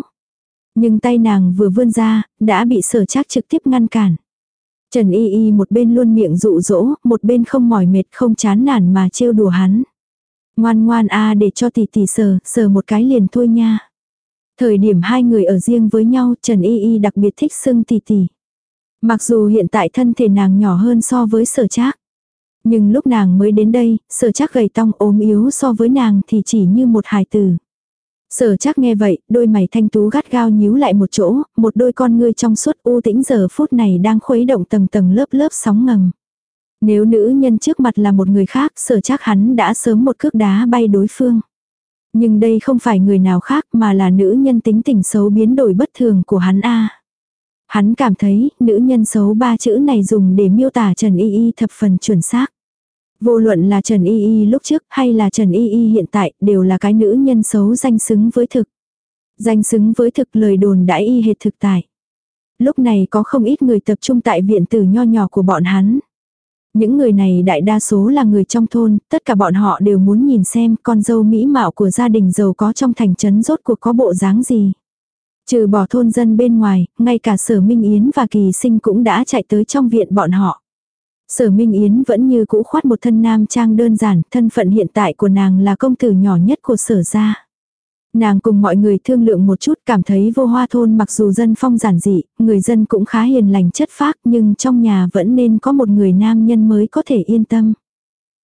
Nhưng tay nàng vừa vươn ra, đã bị sở trác trực tiếp ngăn cản. Trần Y Y một bên luôn miệng dụ dỗ, một bên không mỏi mệt không chán nản mà trêu đùa hắn. Ngoan ngoan a để cho tỷ tỷ sờ, sờ một cái liền thôi nha. Thời điểm hai người ở riêng với nhau, Trần Y Y đặc biệt thích xưng tỷ tỷ. Mặc dù hiện tại thân thể nàng nhỏ hơn so với sở trác. Nhưng lúc nàng mới đến đây, sở chắc gầy tong ốm yếu so với nàng thì chỉ như một hài tử. Sở chắc nghe vậy, đôi mày thanh tú gắt gao nhíu lại một chỗ, một đôi con ngươi trong suốt u tĩnh giờ phút này đang khuấy động tầng tầng lớp lớp sóng ngầm. Nếu nữ nhân trước mặt là một người khác, sở chắc hắn đã sớm một cước đá bay đối phương. Nhưng đây không phải người nào khác mà là nữ nhân tính tình xấu biến đổi bất thường của hắn a. Hắn cảm thấy, nữ nhân xấu ba chữ này dùng để miêu tả Trần Y Y thập phần chuẩn xác. Vô luận là Trần Y Y lúc trước hay là Trần Y Y hiện tại đều là cái nữ nhân xấu danh xứng với thực. Danh xứng với thực lời đồn đã y hệt thực tại. Lúc này có không ít người tập trung tại viện tử nho nhỏ của bọn hắn. Những người này đại đa số là người trong thôn, tất cả bọn họ đều muốn nhìn xem con dâu mỹ mạo của gia đình giàu có trong thành trấn rốt cuộc có bộ dáng gì. Trừ bỏ thôn dân bên ngoài, ngay cả sở Minh Yến và Kỳ Sinh cũng đã chạy tới trong viện bọn họ. Sở Minh Yến vẫn như cũ khoát một thân nam trang đơn giản, thân phận hiện tại của nàng là công tử nhỏ nhất của sở gia. Nàng cùng mọi người thương lượng một chút cảm thấy vô hoa thôn mặc dù dân phong giản dị, người dân cũng khá hiền lành chất phác nhưng trong nhà vẫn nên có một người nam nhân mới có thể yên tâm.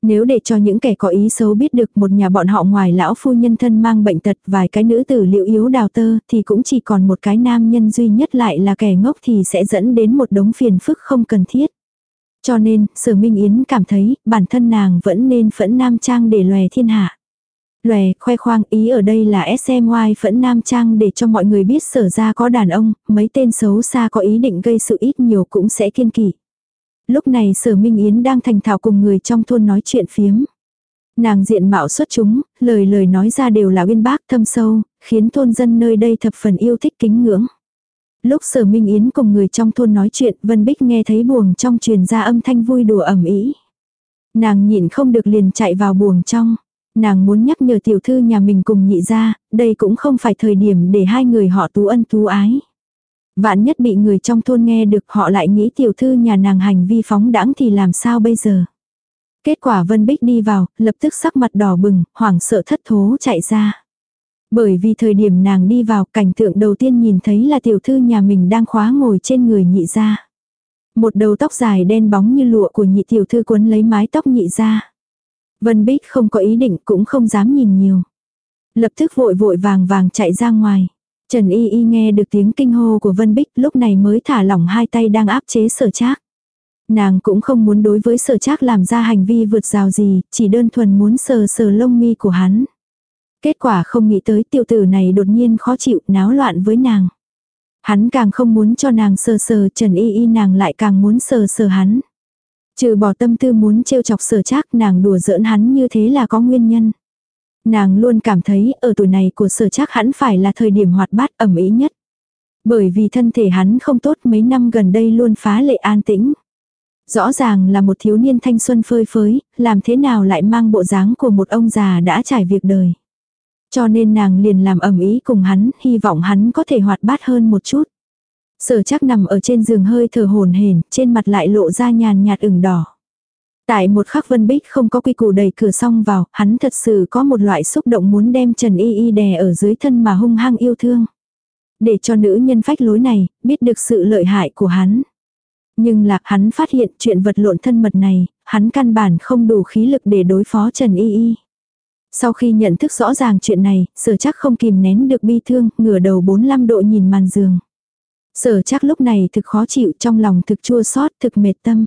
Nếu để cho những kẻ có ý xấu biết được một nhà bọn họ ngoài lão phu nhân thân mang bệnh tật vài cái nữ tử liệu yếu đào tơ thì cũng chỉ còn một cái nam nhân duy nhất lại là kẻ ngốc thì sẽ dẫn đến một đống phiền phức không cần thiết. Cho nên, sở Minh Yến cảm thấy bản thân nàng vẫn nên phẫn nam trang để lòe thiên hạ. Lòe, khoe khoang ý ở đây là SMY phẫn nam trang để cho mọi người biết sở ra có đàn ông, mấy tên xấu xa có ý định gây sự ít nhiều cũng sẽ kiên kỵ. Lúc này sở Minh Yến đang thành thạo cùng người trong thôn nói chuyện phiếm. Nàng diện mạo xuất chúng, lời lời nói ra đều là uyên bác thâm sâu, khiến thôn dân nơi đây thập phần yêu thích kính ngưỡng. Lúc sở Minh Yến cùng người trong thôn nói chuyện, Vân Bích nghe thấy buồng trong truyền ra âm thanh vui đùa ẩm ý. Nàng nhịn không được liền chạy vào buồng trong. Nàng muốn nhắc nhở tiểu thư nhà mình cùng nhị ra, đây cũng không phải thời điểm để hai người họ tú ân tú ái. Vạn nhất bị người trong thôn nghe được họ lại nghĩ tiểu thư nhà nàng hành vi phóng đãng thì làm sao bây giờ. Kết quả Vân Bích đi vào, lập tức sắc mặt đỏ bừng, hoảng sợ thất thố chạy ra. Bởi vì thời điểm nàng đi vào cảnh tượng đầu tiên nhìn thấy là tiểu thư nhà mình đang khóa ngồi trên người nhị ra. Một đầu tóc dài đen bóng như lụa của nhị tiểu thư cuốn lấy mái tóc nhị ra. Vân Bích không có ý định cũng không dám nhìn nhiều. Lập tức vội vội vàng vàng chạy ra ngoài. Trần Y Y nghe được tiếng kinh hô của Vân Bích lúc này mới thả lỏng hai tay đang áp chế sở trác. Nàng cũng không muốn đối với sở trác làm ra hành vi vượt rào gì, chỉ đơn thuần muốn sờ sờ lông mi của hắn. Kết quả không nghĩ tới tiểu tử này đột nhiên khó chịu náo loạn với nàng. Hắn càng không muốn cho nàng sờ sờ Trần Y Y nàng lại càng muốn sờ sờ hắn. Trừ bỏ tâm tư muốn trêu chọc sở trác nàng đùa giỡn hắn như thế là có nguyên nhân. Nàng luôn cảm thấy ở tuổi này của sở trác hắn phải là thời điểm hoạt bát ẩm ý nhất. Bởi vì thân thể hắn không tốt mấy năm gần đây luôn phá lệ an tĩnh. Rõ ràng là một thiếu niên thanh xuân phơi phới, làm thế nào lại mang bộ dáng của một ông già đã trải việc đời. Cho nên nàng liền làm ẩm ý cùng hắn, hy vọng hắn có thể hoạt bát hơn một chút. Sở chắc nằm ở trên giường hơi thở hồn hển, trên mặt lại lộ ra nhàn nhạt ửng đỏ. Tại một khắc Vân Bích không có quy củ đẩy cửa xong vào, hắn thật sự có một loại xúc động muốn đem Trần Y Y đè ở dưới thân mà hung hăng yêu thương. Để cho nữ nhân phách lối này, biết được sự lợi hại của hắn. Nhưng lạc hắn phát hiện chuyện vật lộn thân mật này, hắn căn bản không đủ khí lực để đối phó Trần Y Y. Sau khi nhận thức rõ ràng chuyện này, sở chắc không kìm nén được bi thương, ngửa đầu 45 độ nhìn màn giường. Sở chắc lúc này thực khó chịu trong lòng thực chua xót thực mệt tâm.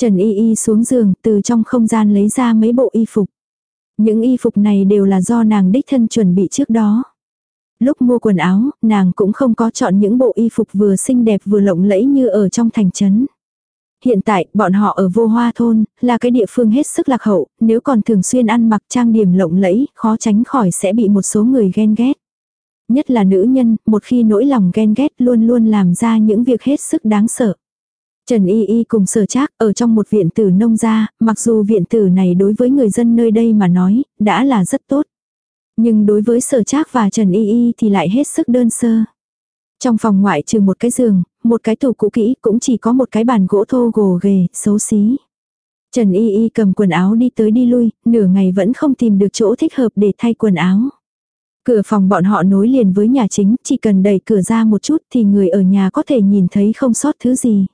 Trần Y Y xuống giường từ trong không gian lấy ra mấy bộ y phục. Những y phục này đều là do nàng đích thân chuẩn bị trước đó. Lúc mua quần áo, nàng cũng không có chọn những bộ y phục vừa xinh đẹp vừa lộng lẫy như ở trong thành trấn. Hiện tại, bọn họ ở vô hoa thôn, là cái địa phương hết sức lạc hậu, nếu còn thường xuyên ăn mặc trang điểm lộng lẫy, khó tránh khỏi sẽ bị một số người ghen ghét. Nhất là nữ nhân, một khi nỗi lòng ghen ghét luôn luôn làm ra những việc hết sức đáng sợ. Trần Y Y cùng sở trác ở trong một viện tử nông gia, mặc dù viện tử này đối với người dân nơi đây mà nói, đã là rất tốt. Nhưng đối với sở trác và Trần Y Y thì lại hết sức đơn sơ. Trong phòng ngoại trừ một cái giường, một cái tủ cũ kỹ cũng chỉ có một cái bàn gỗ thô gồ ghề, xấu xí. Trần Y Y cầm quần áo đi tới đi lui, nửa ngày vẫn không tìm được chỗ thích hợp để thay quần áo. Cửa phòng bọn họ nối liền với nhà chính, chỉ cần đẩy cửa ra một chút thì người ở nhà có thể nhìn thấy không sót thứ gì.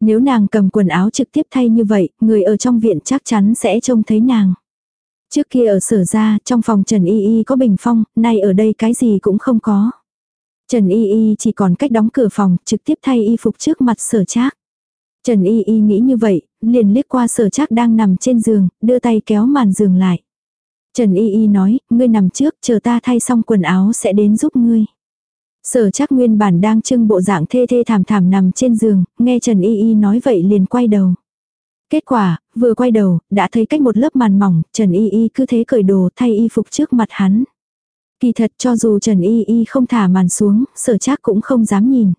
Nếu nàng cầm quần áo trực tiếp thay như vậy, người ở trong viện chắc chắn sẽ trông thấy nàng. Trước kia ở sở ra, trong phòng Trần Y Y có bình phong, nay ở đây cái gì cũng không có. Trần Y Y chỉ còn cách đóng cửa phòng, trực tiếp thay y phục trước mặt sở trác. Trần Y Y nghĩ như vậy, liền liếc qua sở trác đang nằm trên giường, đưa tay kéo màn giường lại. Trần Y Y nói, ngươi nằm trước, chờ ta thay xong quần áo sẽ đến giúp ngươi. Sở Trác nguyên bản đang trưng bộ dạng thê thê thảm thảm nằm trên giường, nghe Trần Y Y nói vậy liền quay đầu. Kết quả, vừa quay đầu, đã thấy cách một lớp màn mỏng, Trần Y Y cứ thế cởi đồ thay y phục trước mặt hắn. Kỳ thật cho dù Trần Y Y không thả màn xuống, sở chắc cũng không dám nhìn.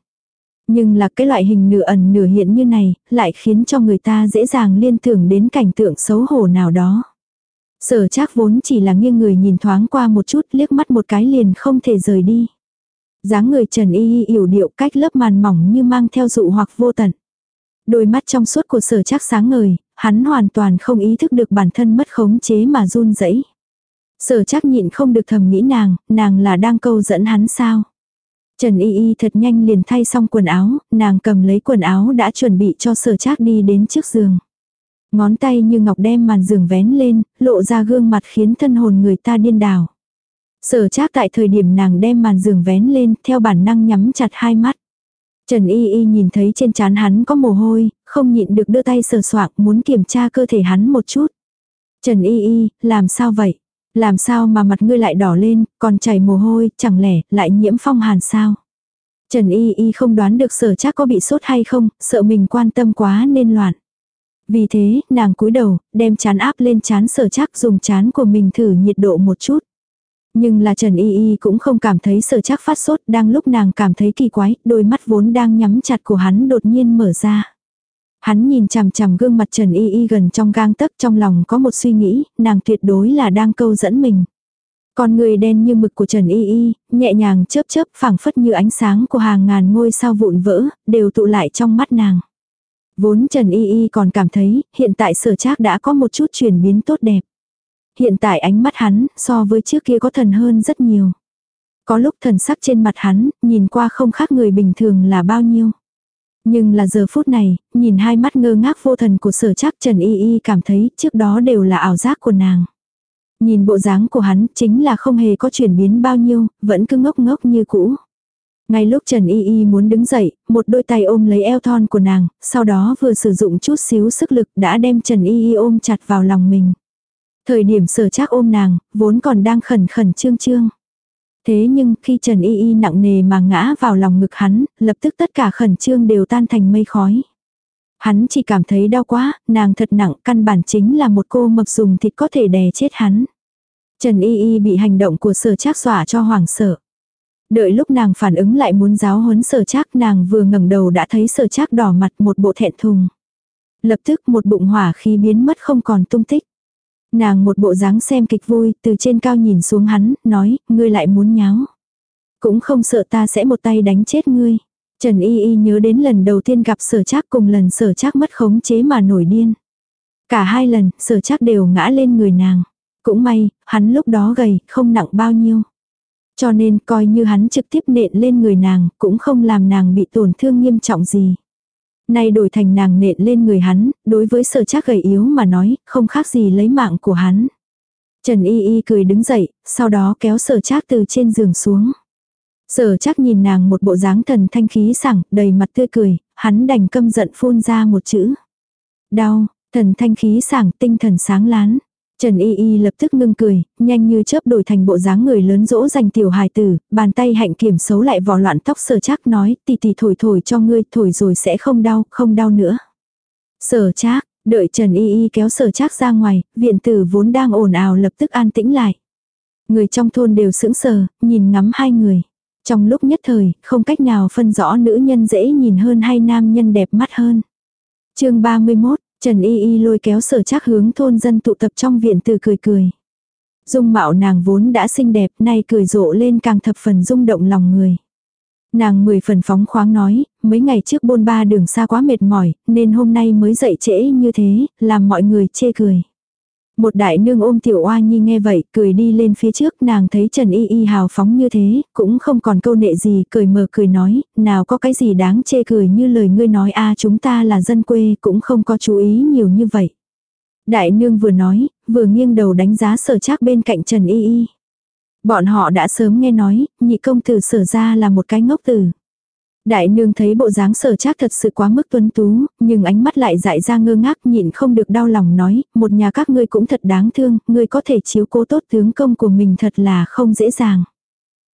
Nhưng là cái loại hình nửa ẩn nửa hiện như này, lại khiến cho người ta dễ dàng liên tưởng đến cảnh tượng xấu hổ nào đó. Sở trác vốn chỉ là nghiêng người nhìn thoáng qua một chút liếc mắt một cái liền không thể rời đi. dáng người trần y y yểu điệu cách lớp màn mỏng như mang theo dụ hoặc vô tận. Đôi mắt trong suốt của sở trác sáng ngời, hắn hoàn toàn không ý thức được bản thân mất khống chế mà run rẩy. Sở chắc nhịn không được thầm nghĩ nàng, nàng là đang câu dẫn hắn sao. Trần Y Y thật nhanh liền thay xong quần áo, nàng cầm lấy quần áo đã chuẩn bị cho sở trác đi đến trước giường. Ngón tay như ngọc đem màn giường vén lên, lộ ra gương mặt khiến thân hồn người ta điên đảo. Sở trác tại thời điểm nàng đem màn giường vén lên, theo bản năng nhắm chặt hai mắt. Trần Y Y nhìn thấy trên trán hắn có mồ hôi, không nhịn được đưa tay sờ soạng muốn kiểm tra cơ thể hắn một chút. Trần Y Y, làm sao vậy? Làm sao mà mặt ngươi lại đỏ lên, còn chảy mồ hôi, chẳng lẽ lại nhiễm phong hàn sao? Trần Y Y không đoán được sở chắc có bị sốt hay không, sợ mình quan tâm quá nên loạn. Vì thế, nàng cúi đầu, đem chán áp lên chán sở chắc dùng chán của mình thử nhiệt độ một chút. Nhưng là Trần Y Y cũng không cảm thấy sở chắc phát sốt, đang lúc nàng cảm thấy kỳ quái, đôi mắt vốn đang nhắm chặt của hắn đột nhiên mở ra. Hắn nhìn chằm chằm gương mặt Trần Y Y gần trong gang tấc trong lòng có một suy nghĩ, nàng tuyệt đối là đang câu dẫn mình. Con người đen như mực của Trần Y Y, nhẹ nhàng chớp chớp phảng phất như ánh sáng của hàng ngàn ngôi sao vụn vỡ, đều tụ lại trong mắt nàng. Vốn Trần Y Y còn cảm thấy, hiện tại sở trác đã có một chút chuyển biến tốt đẹp. Hiện tại ánh mắt hắn, so với trước kia có thần hơn rất nhiều. Có lúc thần sắc trên mặt hắn, nhìn qua không khác người bình thường là bao nhiêu. Nhưng là giờ phút này, nhìn hai mắt ngơ ngác vô thần của sở chắc Trần Y Y cảm thấy trước đó đều là ảo giác của nàng. Nhìn bộ dáng của hắn chính là không hề có chuyển biến bao nhiêu, vẫn cứ ngốc ngốc như cũ. Ngay lúc Trần Y Y muốn đứng dậy, một đôi tay ôm lấy eo thon của nàng, sau đó vừa sử dụng chút xíu sức lực đã đem Trần Y Y ôm chặt vào lòng mình. Thời điểm sở chắc ôm nàng, vốn còn đang khẩn khẩn trương trương. Thế nhưng khi Trần Y Y nặng nề mà ngã vào lòng ngực hắn, lập tức tất cả khẩn trương đều tan thành mây khói. Hắn chỉ cảm thấy đau quá, nàng thật nặng, căn bản chính là một cô mập dùng thịt có thể đè chết hắn. Trần Y Y bị hành động của sở trác xỏa cho hoảng sợ. Đợi lúc nàng phản ứng lại muốn giáo huấn sở trác nàng vừa ngẩng đầu đã thấy sở trác đỏ mặt một bộ thẹn thùng. Lập tức một bụng hỏa khí biến mất không còn tung tích. Nàng một bộ dáng xem kịch vui, từ trên cao nhìn xuống hắn, nói, ngươi lại muốn nháo. Cũng không sợ ta sẽ một tay đánh chết ngươi. Trần Y Y nhớ đến lần đầu tiên gặp sở trác cùng lần sở trác mất khống chế mà nổi điên. Cả hai lần, sở trác đều ngã lên người nàng. Cũng may, hắn lúc đó gầy, không nặng bao nhiêu. Cho nên coi như hắn trực tiếp nện lên người nàng, cũng không làm nàng bị tổn thương nghiêm trọng gì. Nay đổi thành nàng nện lên người hắn, đối với sở chắc gầy yếu mà nói, không khác gì lấy mạng của hắn. Trần Y Y cười đứng dậy, sau đó kéo sở chắc từ trên giường xuống. Sở chắc nhìn nàng một bộ dáng thần thanh khí sảng, đầy mặt tươi cười, hắn đành câm giận phun ra một chữ. Đau, thần thanh khí sảng, tinh thần sáng lán. Trần Y Y lập tức ngưng cười, nhanh như chớp đổi thành bộ dáng người lớn dỗ dành tiểu hài tử, bàn tay hạnh kiểm xấu lại vò loạn tóc sở chắc nói, tì tì thổi thổi cho ngươi, thổi rồi sẽ không đau, không đau nữa. Sở chắc, đợi Trần Y Y kéo sở chắc ra ngoài, viện tử vốn đang ồn ào lập tức an tĩnh lại. Người trong thôn đều sững sờ, nhìn ngắm hai người. Trong lúc nhất thời, không cách nào phân rõ nữ nhân dễ nhìn hơn hay nam nhân đẹp mắt hơn. chương 31, Trần Y Y lôi kéo sở chắc hướng thôn dân tụ tập trong viện từ cười cười. Dung mạo nàng vốn đã xinh đẹp nay cười rộ lên càng thập phần rung động lòng người. Nàng mười phần phóng khoáng nói, mấy ngày trước bôn ba đường xa quá mệt mỏi, nên hôm nay mới dậy trễ như thế, làm mọi người chê cười. Một đại nương ôm tiểu oa nhi nghe vậy, cười đi lên phía trước, nàng thấy Trần Y Y hào phóng như thế, cũng không còn câu nệ gì, cười mờ cười nói, nào có cái gì đáng chê cười như lời ngươi nói a chúng ta là dân quê, cũng không có chú ý nhiều như vậy. Đại nương vừa nói, vừa nghiêng đầu đánh giá sở trác bên cạnh Trần Y Y. Bọn họ đã sớm nghe nói, nhị công tử sở ra là một cái ngốc tử. Đại nương thấy bộ dáng sở trác thật sự quá mức tuấn tú, nhưng ánh mắt lại dại ra ngơ ngác nhịn không được đau lòng nói, một nhà các ngươi cũng thật đáng thương, ngươi có thể chiếu cố tốt tướng công của mình thật là không dễ dàng.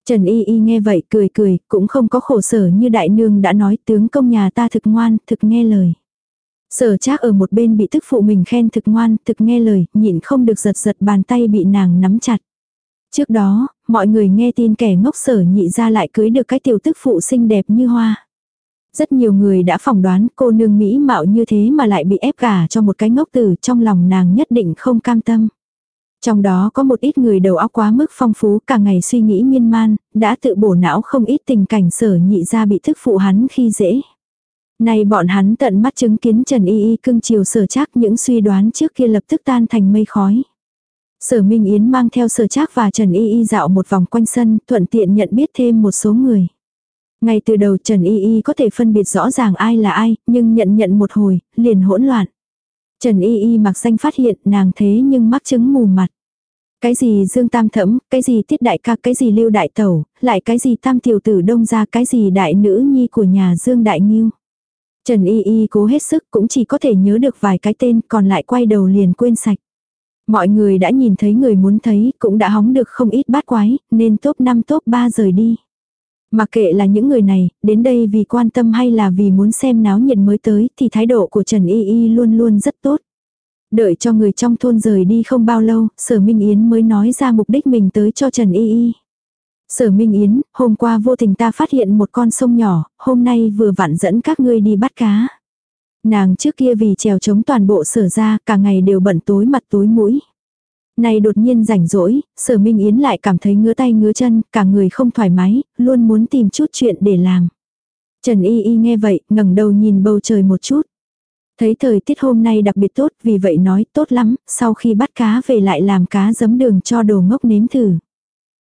Trần Y Y nghe vậy cười cười, cũng không có khổ sở như đại nương đã nói tướng công nhà ta thực ngoan, thực nghe lời. Sở trác ở một bên bị tức phụ mình khen thực ngoan, thực nghe lời, nhịn không được giật giật bàn tay bị nàng nắm chặt. Trước đó, mọi người nghe tin kẻ ngốc sở nhị ra lại cưới được cái tiểu tức phụ xinh đẹp như hoa. Rất nhiều người đã phỏng đoán cô nương Mỹ mạo như thế mà lại bị ép gả cho một cái ngốc tử trong lòng nàng nhất định không cam tâm. Trong đó có một ít người đầu óc quá mức phong phú cả ngày suy nghĩ miên man, đã tự bổ não không ít tình cảnh sở nhị ra bị thức phụ hắn khi dễ. Này bọn hắn tận mắt chứng kiến Trần Y Y cưng chiều sở chắc những suy đoán trước kia lập tức tan thành mây khói. Sở Minh Yến mang theo sở Trác và Trần Y Y dạo một vòng quanh sân, thuận tiện nhận biết thêm một số người. Ngay từ đầu Trần Y Y có thể phân biệt rõ ràng ai là ai, nhưng nhận nhận một hồi, liền hỗn loạn. Trần Y Y mặc danh phát hiện nàng thế nhưng mắc chứng mù mặt. Cái gì Dương Tam Thẫm, cái gì Tiết Đại ca, cái gì Lưu Đại Tẩu, lại cái gì Tam Tiểu Tử Đông ra, cái gì Đại Nữ Nhi của nhà Dương Đại Nghiêu. Trần Y Y cố hết sức cũng chỉ có thể nhớ được vài cái tên còn lại quay đầu liền quên sạch. Mọi người đã nhìn thấy người muốn thấy cũng đã hóng được không ít bát quái nên top 5 top 3 rời đi. Mặc kệ là những người này, đến đây vì quan tâm hay là vì muốn xem náo nhiệt mới tới thì thái độ của Trần Y Y luôn luôn rất tốt. Đợi cho người trong thôn rời đi không bao lâu, Sở Minh Yến mới nói ra mục đích mình tới cho Trần Y Y. Sở Minh Yến, hôm qua vô tình ta phát hiện một con sông nhỏ, hôm nay vừa vặn dẫn các ngươi đi bắt cá. Nàng trước kia vì trèo chống toàn bộ sở ra, cả ngày đều bận tối mặt tối mũi. Này đột nhiên rảnh rỗi, sở Minh Yến lại cảm thấy ngứa tay ngứa chân, cả người không thoải mái, luôn muốn tìm chút chuyện để làm. Trần Y Y nghe vậy, ngẩng đầu nhìn bầu trời một chút. Thấy thời tiết hôm nay đặc biệt tốt, vì vậy nói tốt lắm, sau khi bắt cá về lại làm cá giấm đường cho đồ ngốc nếm thử.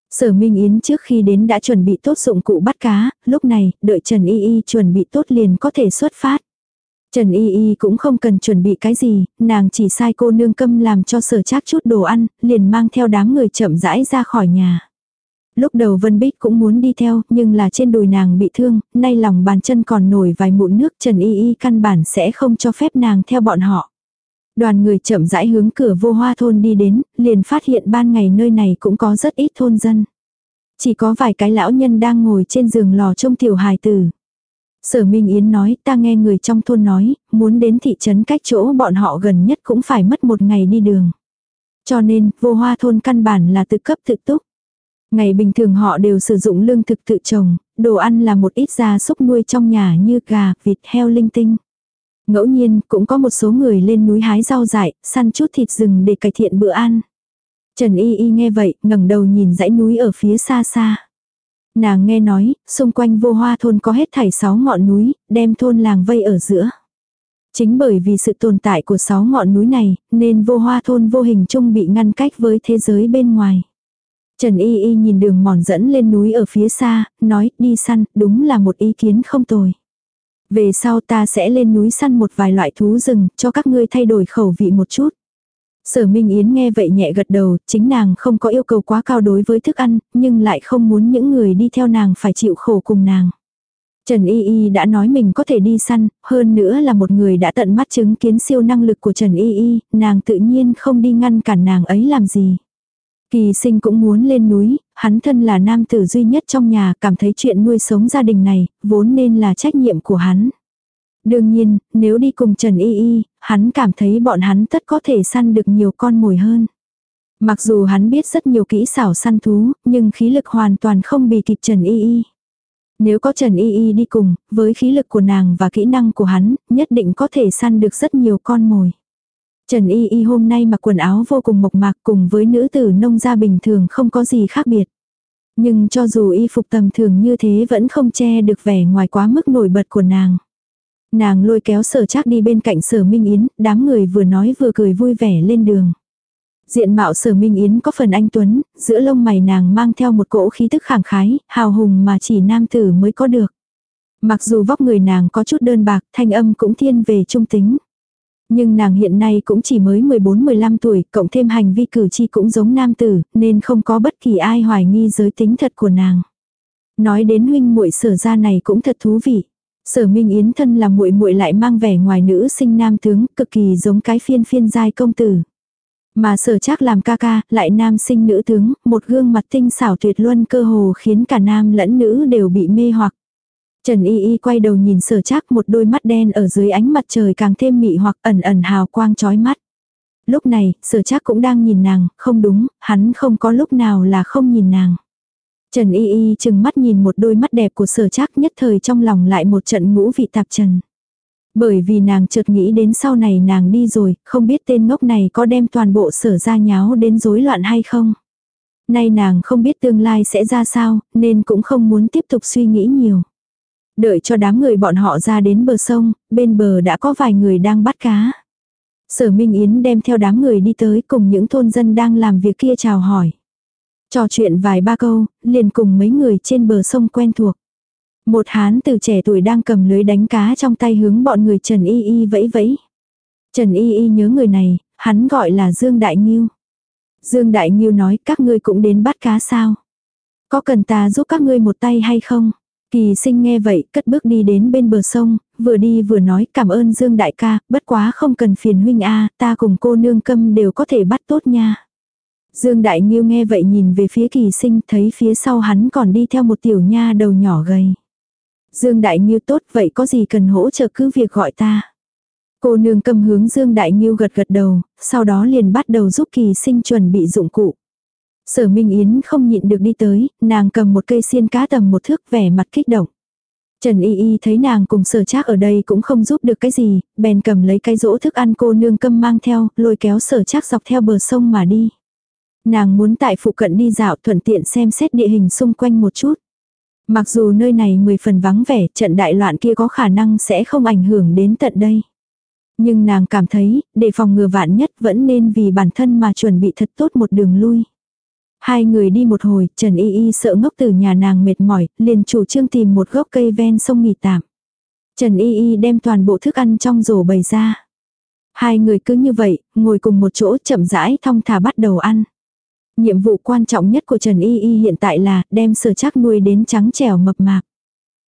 Sở Minh Yến trước khi đến đã chuẩn bị tốt dụng cụ bắt cá, lúc này, đợi Trần Y Y chuẩn bị tốt liền có thể xuất phát. Trần Y Y cũng không cần chuẩn bị cái gì, nàng chỉ sai cô nương câm làm cho sở trác chút đồ ăn, liền mang theo đám người chậm rãi ra khỏi nhà. Lúc đầu Vân Bích cũng muốn đi theo, nhưng là trên đùi nàng bị thương, nay lòng bàn chân còn nổi vài mụn nước Trần Y Y căn bản sẽ không cho phép nàng theo bọn họ. Đoàn người chậm rãi hướng cửa vô hoa thôn đi đến, liền phát hiện ban ngày nơi này cũng có rất ít thôn dân. Chỉ có vài cái lão nhân đang ngồi trên giường lò trông tiểu hài tử. Sở Minh Yến nói, ta nghe người trong thôn nói, muốn đến thị trấn cách chỗ bọn họ gần nhất cũng phải mất một ngày đi đường. Cho nên, vô hoa thôn căn bản là tự cấp tự túc. Ngày bình thường họ đều sử dụng lương thực tự trồng, đồ ăn là một ít gia súc nuôi trong nhà như gà, vịt, heo linh tinh. Ngẫu nhiên, cũng có một số người lên núi hái rau dại, săn chút thịt rừng để cải thiện bữa ăn. Trần Y Y nghe vậy, ngẩng đầu nhìn dãy núi ở phía xa xa. Nàng nghe nói, xung quanh vô hoa thôn có hết thảy sáu ngọn núi, đem thôn làng vây ở giữa. Chính bởi vì sự tồn tại của sáu ngọn núi này, nên vô hoa thôn vô hình chung bị ngăn cách với thế giới bên ngoài. Trần Y Y nhìn đường mòn dẫn lên núi ở phía xa, nói đi săn, đúng là một ý kiến không tồi. Về sau ta sẽ lên núi săn một vài loại thú rừng, cho các ngươi thay đổi khẩu vị một chút. Sở Minh Yến nghe vậy nhẹ gật đầu, chính nàng không có yêu cầu quá cao đối với thức ăn, nhưng lại không muốn những người đi theo nàng phải chịu khổ cùng nàng. Trần Y Y đã nói mình có thể đi săn, hơn nữa là một người đã tận mắt chứng kiến siêu năng lực của Trần Y Y, nàng tự nhiên không đi ngăn cản nàng ấy làm gì. Kỳ sinh cũng muốn lên núi, hắn thân là nam tử duy nhất trong nhà cảm thấy chuyện nuôi sống gia đình này, vốn nên là trách nhiệm của hắn. Đương nhiên, nếu đi cùng Trần Y Y, hắn cảm thấy bọn hắn tất có thể săn được nhiều con mồi hơn. Mặc dù hắn biết rất nhiều kỹ xảo săn thú, nhưng khí lực hoàn toàn không bị kịp Trần Y Y. Nếu có Trần Y Y đi cùng, với khí lực của nàng và kỹ năng của hắn, nhất định có thể săn được rất nhiều con mồi. Trần Y Y hôm nay mặc quần áo vô cùng mộc mạc cùng với nữ tử nông gia bình thường không có gì khác biệt. Nhưng cho dù y phục tầm thường như thế vẫn không che được vẻ ngoài quá mức nổi bật của nàng. Nàng lôi kéo sở trác đi bên cạnh sở Minh Yến, đám người vừa nói vừa cười vui vẻ lên đường. Diện mạo sở Minh Yến có phần anh Tuấn, giữa lông mày nàng mang theo một cỗ khí tức khẳng khái, hào hùng mà chỉ nam tử mới có được. Mặc dù vóc người nàng có chút đơn bạc, thanh âm cũng thiên về trung tính. Nhưng nàng hiện nay cũng chỉ mới 14-15 tuổi, cộng thêm hành vi cử chi cũng giống nam tử, nên không có bất kỳ ai hoài nghi giới tính thật của nàng. Nói đến huynh muội sở ra này cũng thật thú vị. Sở Minh Yến thân là muội muội lại mang vẻ ngoài nữ sinh nam tướng, cực kỳ giống cái phiên phiên giai công tử. Mà sở chắc làm ca ca, lại nam sinh nữ tướng, một gương mặt tinh xảo tuyệt luân cơ hồ khiến cả nam lẫn nữ đều bị mê hoặc. Trần Y Y quay đầu nhìn sở chắc một đôi mắt đen ở dưới ánh mặt trời càng thêm mị hoặc ẩn ẩn hào quang chói mắt. Lúc này, sở chắc cũng đang nhìn nàng, không đúng, hắn không có lúc nào là không nhìn nàng. Trần Y Y chừng mắt nhìn một đôi mắt đẹp của sở trác nhất thời trong lòng lại một trận ngũ vị tạp trần. Bởi vì nàng chợt nghĩ đến sau này nàng đi rồi, không biết tên ngốc này có đem toàn bộ sở ra nháo đến rối loạn hay không. Nay nàng không biết tương lai sẽ ra sao, nên cũng không muốn tiếp tục suy nghĩ nhiều. Đợi cho đám người bọn họ ra đến bờ sông, bên bờ đã có vài người đang bắt cá. Sở Minh Yến đem theo đám người đi tới cùng những thôn dân đang làm việc kia chào hỏi. Trò chuyện vài ba câu, liền cùng mấy người trên bờ sông quen thuộc. Một hán từ trẻ tuổi đang cầm lưới đánh cá trong tay hướng bọn người Trần Y Y vẫy vẫy. Trần Y Y nhớ người này, hắn gọi là Dương Đại Nghiêu. Dương Đại Nghiêu nói các ngươi cũng đến bắt cá sao. Có cần ta giúp các ngươi một tay hay không? Kỳ sinh nghe vậy, cất bước đi đến bên bờ sông, vừa đi vừa nói cảm ơn Dương Đại ca, bất quá không cần phiền huynh a ta cùng cô nương câm đều có thể bắt tốt nha. Dương Đại Nghiêu nghe vậy nhìn về phía kỳ sinh thấy phía sau hắn còn đi theo một tiểu nha đầu nhỏ gầy. Dương Đại Nghiêu tốt vậy có gì cần hỗ trợ cứ việc gọi ta. Cô nương cầm hướng Dương Đại Nghiêu gật gật đầu, sau đó liền bắt đầu giúp kỳ sinh chuẩn bị dụng cụ. Sở Minh Yến không nhịn được đi tới, nàng cầm một cây xiên cá tầm một thước vẻ mặt kích động. Trần Y Y thấy nàng cùng sở trác ở đây cũng không giúp được cái gì, bèn cầm lấy cái rỗ thức ăn cô nương câm mang theo, lôi kéo sở trác dọc theo bờ sông mà đi. Nàng muốn tại phụ cận đi dạo thuận tiện xem xét địa hình xung quanh một chút. Mặc dù nơi này mười phần vắng vẻ, trận đại loạn kia có khả năng sẽ không ảnh hưởng đến tận đây. Nhưng nàng cảm thấy, để phòng ngừa vạn nhất vẫn nên vì bản thân mà chuẩn bị thật tốt một đường lui. Hai người đi một hồi, Trần Y Y sợ ngốc từ nhà nàng mệt mỏi, liền chủ trương tìm một gốc cây ven sông nghỉ tạm. Trần Y Y đem toàn bộ thức ăn trong rổ bày ra. Hai người cứ như vậy, ngồi cùng một chỗ chậm rãi thong thả bắt đầu ăn. Nhiệm vụ quan trọng nhất của Trần Y Y hiện tại là đem sở chắc nuôi đến trắng trẻo mập mạp.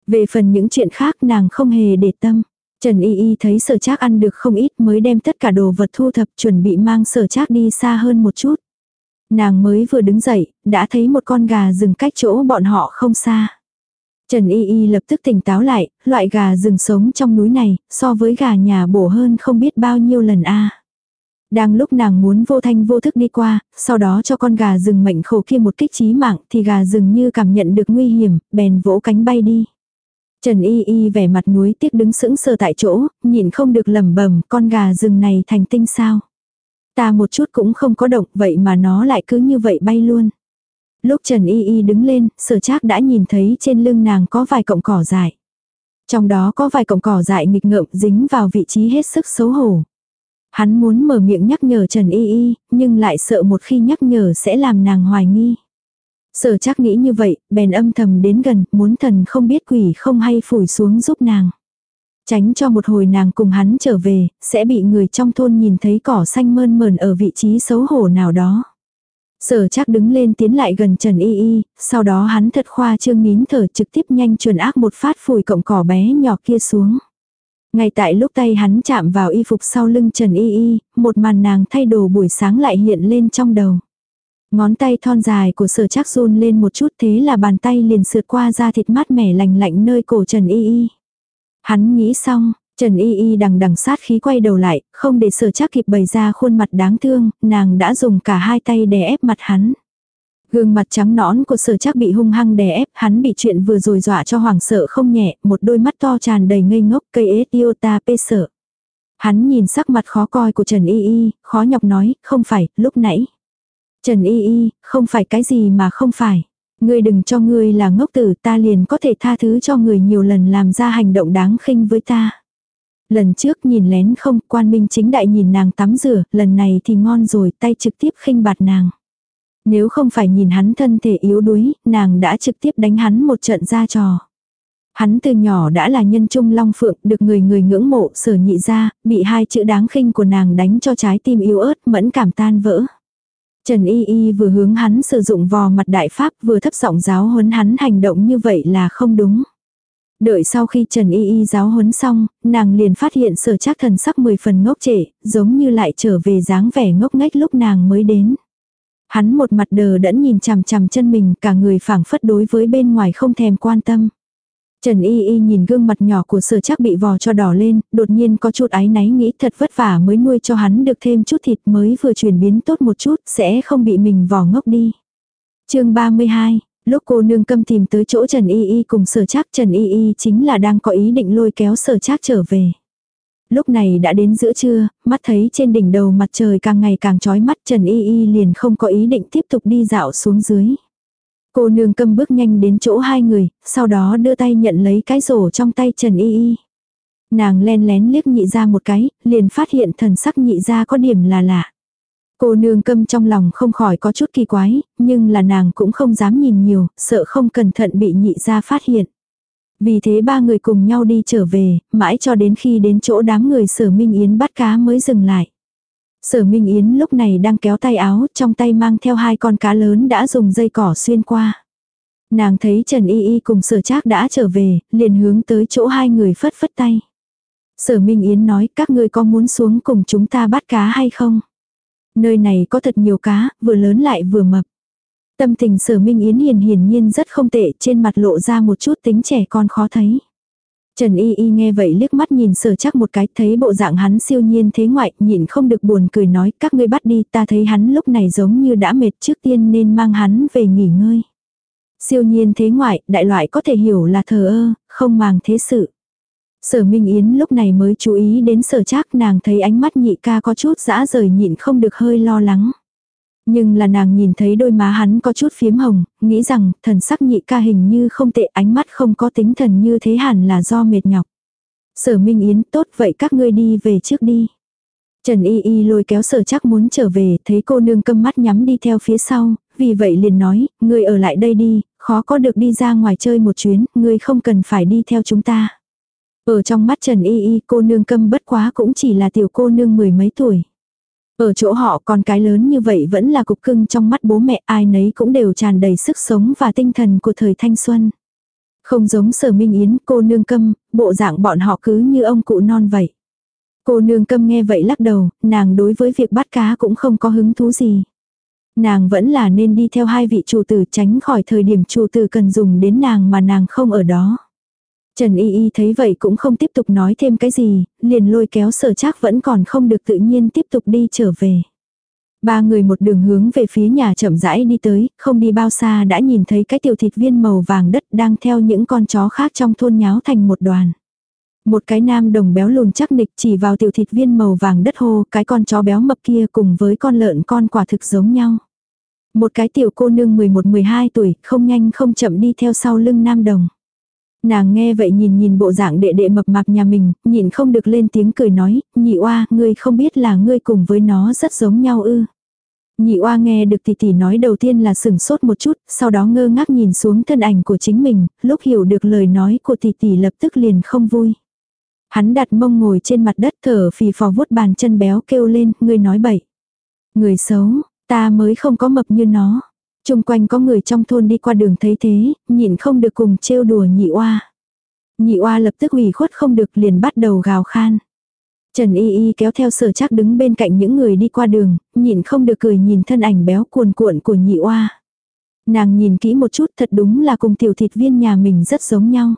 Về phần những chuyện khác nàng không hề để tâm. Trần Y Y thấy sở trác ăn được không ít mới đem tất cả đồ vật thu thập chuẩn bị mang sở trác đi xa hơn một chút. Nàng mới vừa đứng dậy, đã thấy một con gà rừng cách chỗ bọn họ không xa. Trần Y Y lập tức tỉnh táo lại, loại gà rừng sống trong núi này, so với gà nhà bổ hơn không biết bao nhiêu lần a. Đang lúc nàng muốn vô thanh vô thức đi qua, sau đó cho con gà rừng mệnh khổ kia một kích chí mạng thì gà rừng như cảm nhận được nguy hiểm, bèn vỗ cánh bay đi. Trần Y Y vẻ mặt núi tiếc đứng sững sờ tại chỗ, nhìn không được lẩm bẩm con gà rừng này thành tinh sao. Ta một chút cũng không có động vậy mà nó lại cứ như vậy bay luôn. Lúc Trần Y Y đứng lên, sở trác đã nhìn thấy trên lưng nàng có vài cọng cỏ dại. Trong đó có vài cọng cỏ dại nghịch ngợm dính vào vị trí hết sức xấu hổ. Hắn muốn mở miệng nhắc nhở Trần Y Y, nhưng lại sợ một khi nhắc nhở sẽ làm nàng hoài nghi. Sở chắc nghĩ như vậy, bèn âm thầm đến gần, muốn thần không biết quỷ không hay phủi xuống giúp nàng. Tránh cho một hồi nàng cùng hắn trở về, sẽ bị người trong thôn nhìn thấy cỏ xanh mơn mờn ở vị trí xấu hổ nào đó. Sở chắc đứng lên tiến lại gần Trần Y Y, sau đó hắn thật khoa trương nín thở trực tiếp nhanh chuẩn ác một phát phủi cọng cỏ bé nhỏ kia xuống. Ngay tại lúc tay hắn chạm vào y phục sau lưng Trần Y Y, một màn nàng thay đồ buổi sáng lại hiện lên trong đầu. Ngón tay thon dài của sở chắc run lên một chút thế là bàn tay liền sượt qua da thịt mát mẻ lành lạnh nơi cổ Trần Y Y. Hắn nghĩ xong, Trần Y Y đằng đằng sát khí quay đầu lại, không để sở chắc kịp bày ra khuôn mặt đáng thương, nàng đã dùng cả hai tay đè ép mặt hắn. Gương mặt trắng nõn của sở chắc bị hung hăng đè ép, hắn bị chuyện vừa rồi dọa cho hoàng sợ không nhẹ, một đôi mắt to tràn đầy ngây ngốc cây ế tiêu ta pê sợ. Hắn nhìn sắc mặt khó coi của Trần Y Y, khó nhọc nói, không phải, lúc nãy. Trần Y Y, không phải cái gì mà không phải. Ngươi đừng cho ngươi là ngốc tử ta liền có thể tha thứ cho người nhiều lần làm ra hành động đáng khinh với ta. Lần trước nhìn lén không, quan minh chính đại nhìn nàng tắm rửa, lần này thì ngon rồi, tay trực tiếp khinh bạt nàng. Nếu không phải nhìn hắn thân thể yếu đuối, nàng đã trực tiếp đánh hắn một trận ra trò. Hắn từ nhỏ đã là nhân trung long phượng, được người người ngưỡng mộ sở nhị ra, bị hai chữ đáng khinh của nàng đánh cho trái tim yếu ớt mẫn cảm tan vỡ. Trần Y Y vừa hướng hắn sử dụng vò mặt đại pháp vừa thấp giọng giáo huấn hắn hành động như vậy là không đúng. Đợi sau khi Trần Y Y giáo huấn xong, nàng liền phát hiện sở trác thần sắc mười phần ngốc trệ, giống như lại trở về dáng vẻ ngốc nghếch lúc nàng mới đến. Hắn một mặt đờ đẫn nhìn chằm chằm chân mình cả người phảng phất đối với bên ngoài không thèm quan tâm. Trần Y Y nhìn gương mặt nhỏ của sở chắc bị vò cho đỏ lên, đột nhiên có chút ái náy nghĩ thật vất vả mới nuôi cho hắn được thêm chút thịt mới vừa chuyển biến tốt một chút, sẽ không bị mình vò ngốc đi. chương 32, Lúc cô nương câm tìm tới chỗ Trần Y Y cùng sở chắc Trần Y Y chính là đang có ý định lôi kéo sở chắc trở về. Lúc này đã đến giữa trưa, mắt thấy trên đỉnh đầu mặt trời càng ngày càng trói mắt Trần Y Y liền không có ý định tiếp tục đi dạo xuống dưới. Cô nương câm bước nhanh đến chỗ hai người, sau đó đưa tay nhận lấy cái rổ trong tay Trần Y Y. Nàng len lén liếc nhị ra một cái, liền phát hiện thần sắc nhị ra có điểm là lạ. Cô nương câm trong lòng không khỏi có chút kỳ quái, nhưng là nàng cũng không dám nhìn nhiều, sợ không cẩn thận bị nhị ra phát hiện. Vì thế ba người cùng nhau đi trở về, mãi cho đến khi đến chỗ đám người sở Minh Yến bắt cá mới dừng lại. Sở Minh Yến lúc này đang kéo tay áo, trong tay mang theo hai con cá lớn đã dùng dây cỏ xuyên qua. Nàng thấy Trần Y Y cùng sở trác đã trở về, liền hướng tới chỗ hai người phất phất tay. Sở Minh Yến nói các ngươi có muốn xuống cùng chúng ta bắt cá hay không? Nơi này có thật nhiều cá, vừa lớn lại vừa mập. Tâm tình sở Minh Yến hiền hiển nhiên rất không tệ, trên mặt lộ ra một chút tính trẻ con khó thấy. Trần Y Y nghe vậy liếc mắt nhìn sở chắc một cái, thấy bộ dạng hắn siêu nhiên thế ngoại, nhìn không được buồn cười nói, các ngươi bắt đi, ta thấy hắn lúc này giống như đã mệt trước tiên nên mang hắn về nghỉ ngơi. Siêu nhiên thế ngoại, đại loại có thể hiểu là thờ ơ, không màng thế sự. Sở Minh Yến lúc này mới chú ý đến sở chắc nàng thấy ánh mắt nhị ca có chút dã rời nhịn không được hơi lo lắng. Nhưng là nàng nhìn thấy đôi má hắn có chút phiếm hồng, nghĩ rằng thần sắc nhị ca hình như không tệ ánh mắt không có tính thần như thế hẳn là do mệt nhọc. Sở Minh Yến tốt vậy các ngươi đi về trước đi. Trần Y Y lôi kéo sở chắc muốn trở về, thấy cô nương câm mắt nhắm đi theo phía sau, vì vậy liền nói, ngươi ở lại đây đi, khó có được đi ra ngoài chơi một chuyến, ngươi không cần phải đi theo chúng ta. Ở trong mắt Trần Y Y cô nương câm bất quá cũng chỉ là tiểu cô nương mười mấy tuổi. Ở chỗ họ con cái lớn như vậy vẫn là cục cưng trong mắt bố mẹ ai nấy cũng đều tràn đầy sức sống và tinh thần của thời thanh xuân. Không giống sở minh yến cô nương câm, bộ dạng bọn họ cứ như ông cụ non vậy. Cô nương câm nghe vậy lắc đầu, nàng đối với việc bắt cá cũng không có hứng thú gì. Nàng vẫn là nên đi theo hai vị chủ tử tránh khỏi thời điểm chủ tử cần dùng đến nàng mà nàng không ở đó. Trần Y Y thấy vậy cũng không tiếp tục nói thêm cái gì, liền lôi kéo sở chắc vẫn còn không được tự nhiên tiếp tục đi trở về. Ba người một đường hướng về phía nhà chậm rãi đi tới, không đi bao xa đã nhìn thấy cái tiểu thịt viên màu vàng đất đang theo những con chó khác trong thôn nháo thành một đoàn. Một cái nam đồng béo lùn chắc nịch chỉ vào tiểu thịt viên màu vàng đất hô cái con chó béo mập kia cùng với con lợn con quả thực giống nhau. Một cái tiểu cô nương 11-12 tuổi không nhanh không chậm đi theo sau lưng nam đồng. Nàng nghe vậy nhìn nhìn bộ dạng đệ đệ mập mạp nhà mình, nhìn không được lên tiếng cười nói, nhị oa, ngươi không biết là ngươi cùng với nó rất giống nhau ư. Nhị oa nghe được tỷ tỷ nói đầu tiên là sừng sốt một chút, sau đó ngơ ngác nhìn xuống thân ảnh của chính mình, lúc hiểu được lời nói của tỷ tỷ lập tức liền không vui. Hắn đặt mông ngồi trên mặt đất thở phì phò vuốt bàn chân béo kêu lên, ngươi nói bậy. Người xấu, ta mới không có mập như nó. Trung quanh có người trong thôn đi qua đường thấy thế, nhịn không được cùng trêu đùa nhị oa. Nhị oa lập tức ủy khuất không được liền bắt đầu gào khan. Trần Y Y kéo theo sở chắc đứng bên cạnh những người đi qua đường, nhịn không được cười nhìn thân ảnh béo cuồn cuộn của nhị oa. Nàng nhìn kỹ một chút thật đúng là cùng tiểu thịt viên nhà mình rất giống nhau.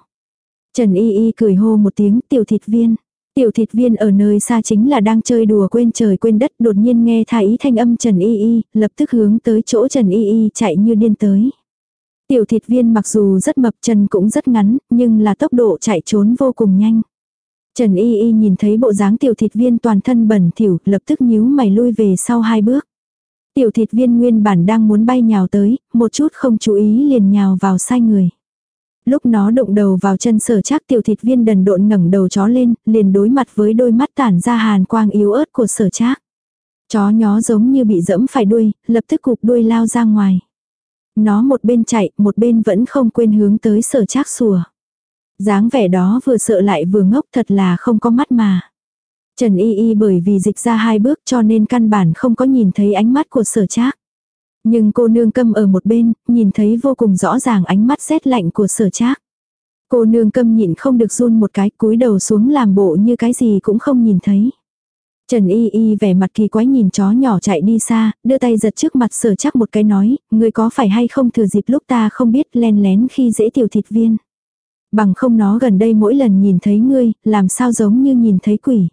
Trần Y Y cười hô một tiếng tiểu thịt viên. Tiểu thịt viên ở nơi xa chính là đang chơi đùa quên trời quên đất đột nhiên nghe thái ý thanh âm Trần Y Y, lập tức hướng tới chỗ Trần Y Y chạy như điên tới. Tiểu thịt viên mặc dù rất mập chân cũng rất ngắn, nhưng là tốc độ chạy trốn vô cùng nhanh. Trần Y Y nhìn thấy bộ dáng tiểu thịt viên toàn thân bẩn thỉu, lập tức nhíu mày lui về sau hai bước. Tiểu thịt viên nguyên bản đang muốn bay nhào tới, một chút không chú ý liền nhào vào sai người. Lúc nó đụng đầu vào chân sở chắc tiểu thịt viên đần độn ngẩng đầu chó lên, liền đối mặt với đôi mắt tản ra hàn quang yếu ớt của sở trác. Chó nhó giống như bị dẫm phải đuôi, lập tức cục đuôi lao ra ngoài. Nó một bên chạy, một bên vẫn không quên hướng tới sở trác sủa. dáng vẻ đó vừa sợ lại vừa ngốc thật là không có mắt mà. Trần Y Y bởi vì dịch ra hai bước cho nên căn bản không có nhìn thấy ánh mắt của sở trác. Nhưng cô nương câm ở một bên, nhìn thấy vô cùng rõ ràng ánh mắt rét lạnh của sở trác. Cô nương câm nhịn không được run một cái cúi đầu xuống làm bộ như cái gì cũng không nhìn thấy. Trần Y Y vẻ mặt kỳ quái nhìn chó nhỏ chạy đi xa, đưa tay giật trước mặt sở chắc một cái nói, ngươi có phải hay không thừa dịp lúc ta không biết len lén khi dễ tiểu thịt viên. Bằng không nó gần đây mỗi lần nhìn thấy ngươi, làm sao giống như nhìn thấy quỷ.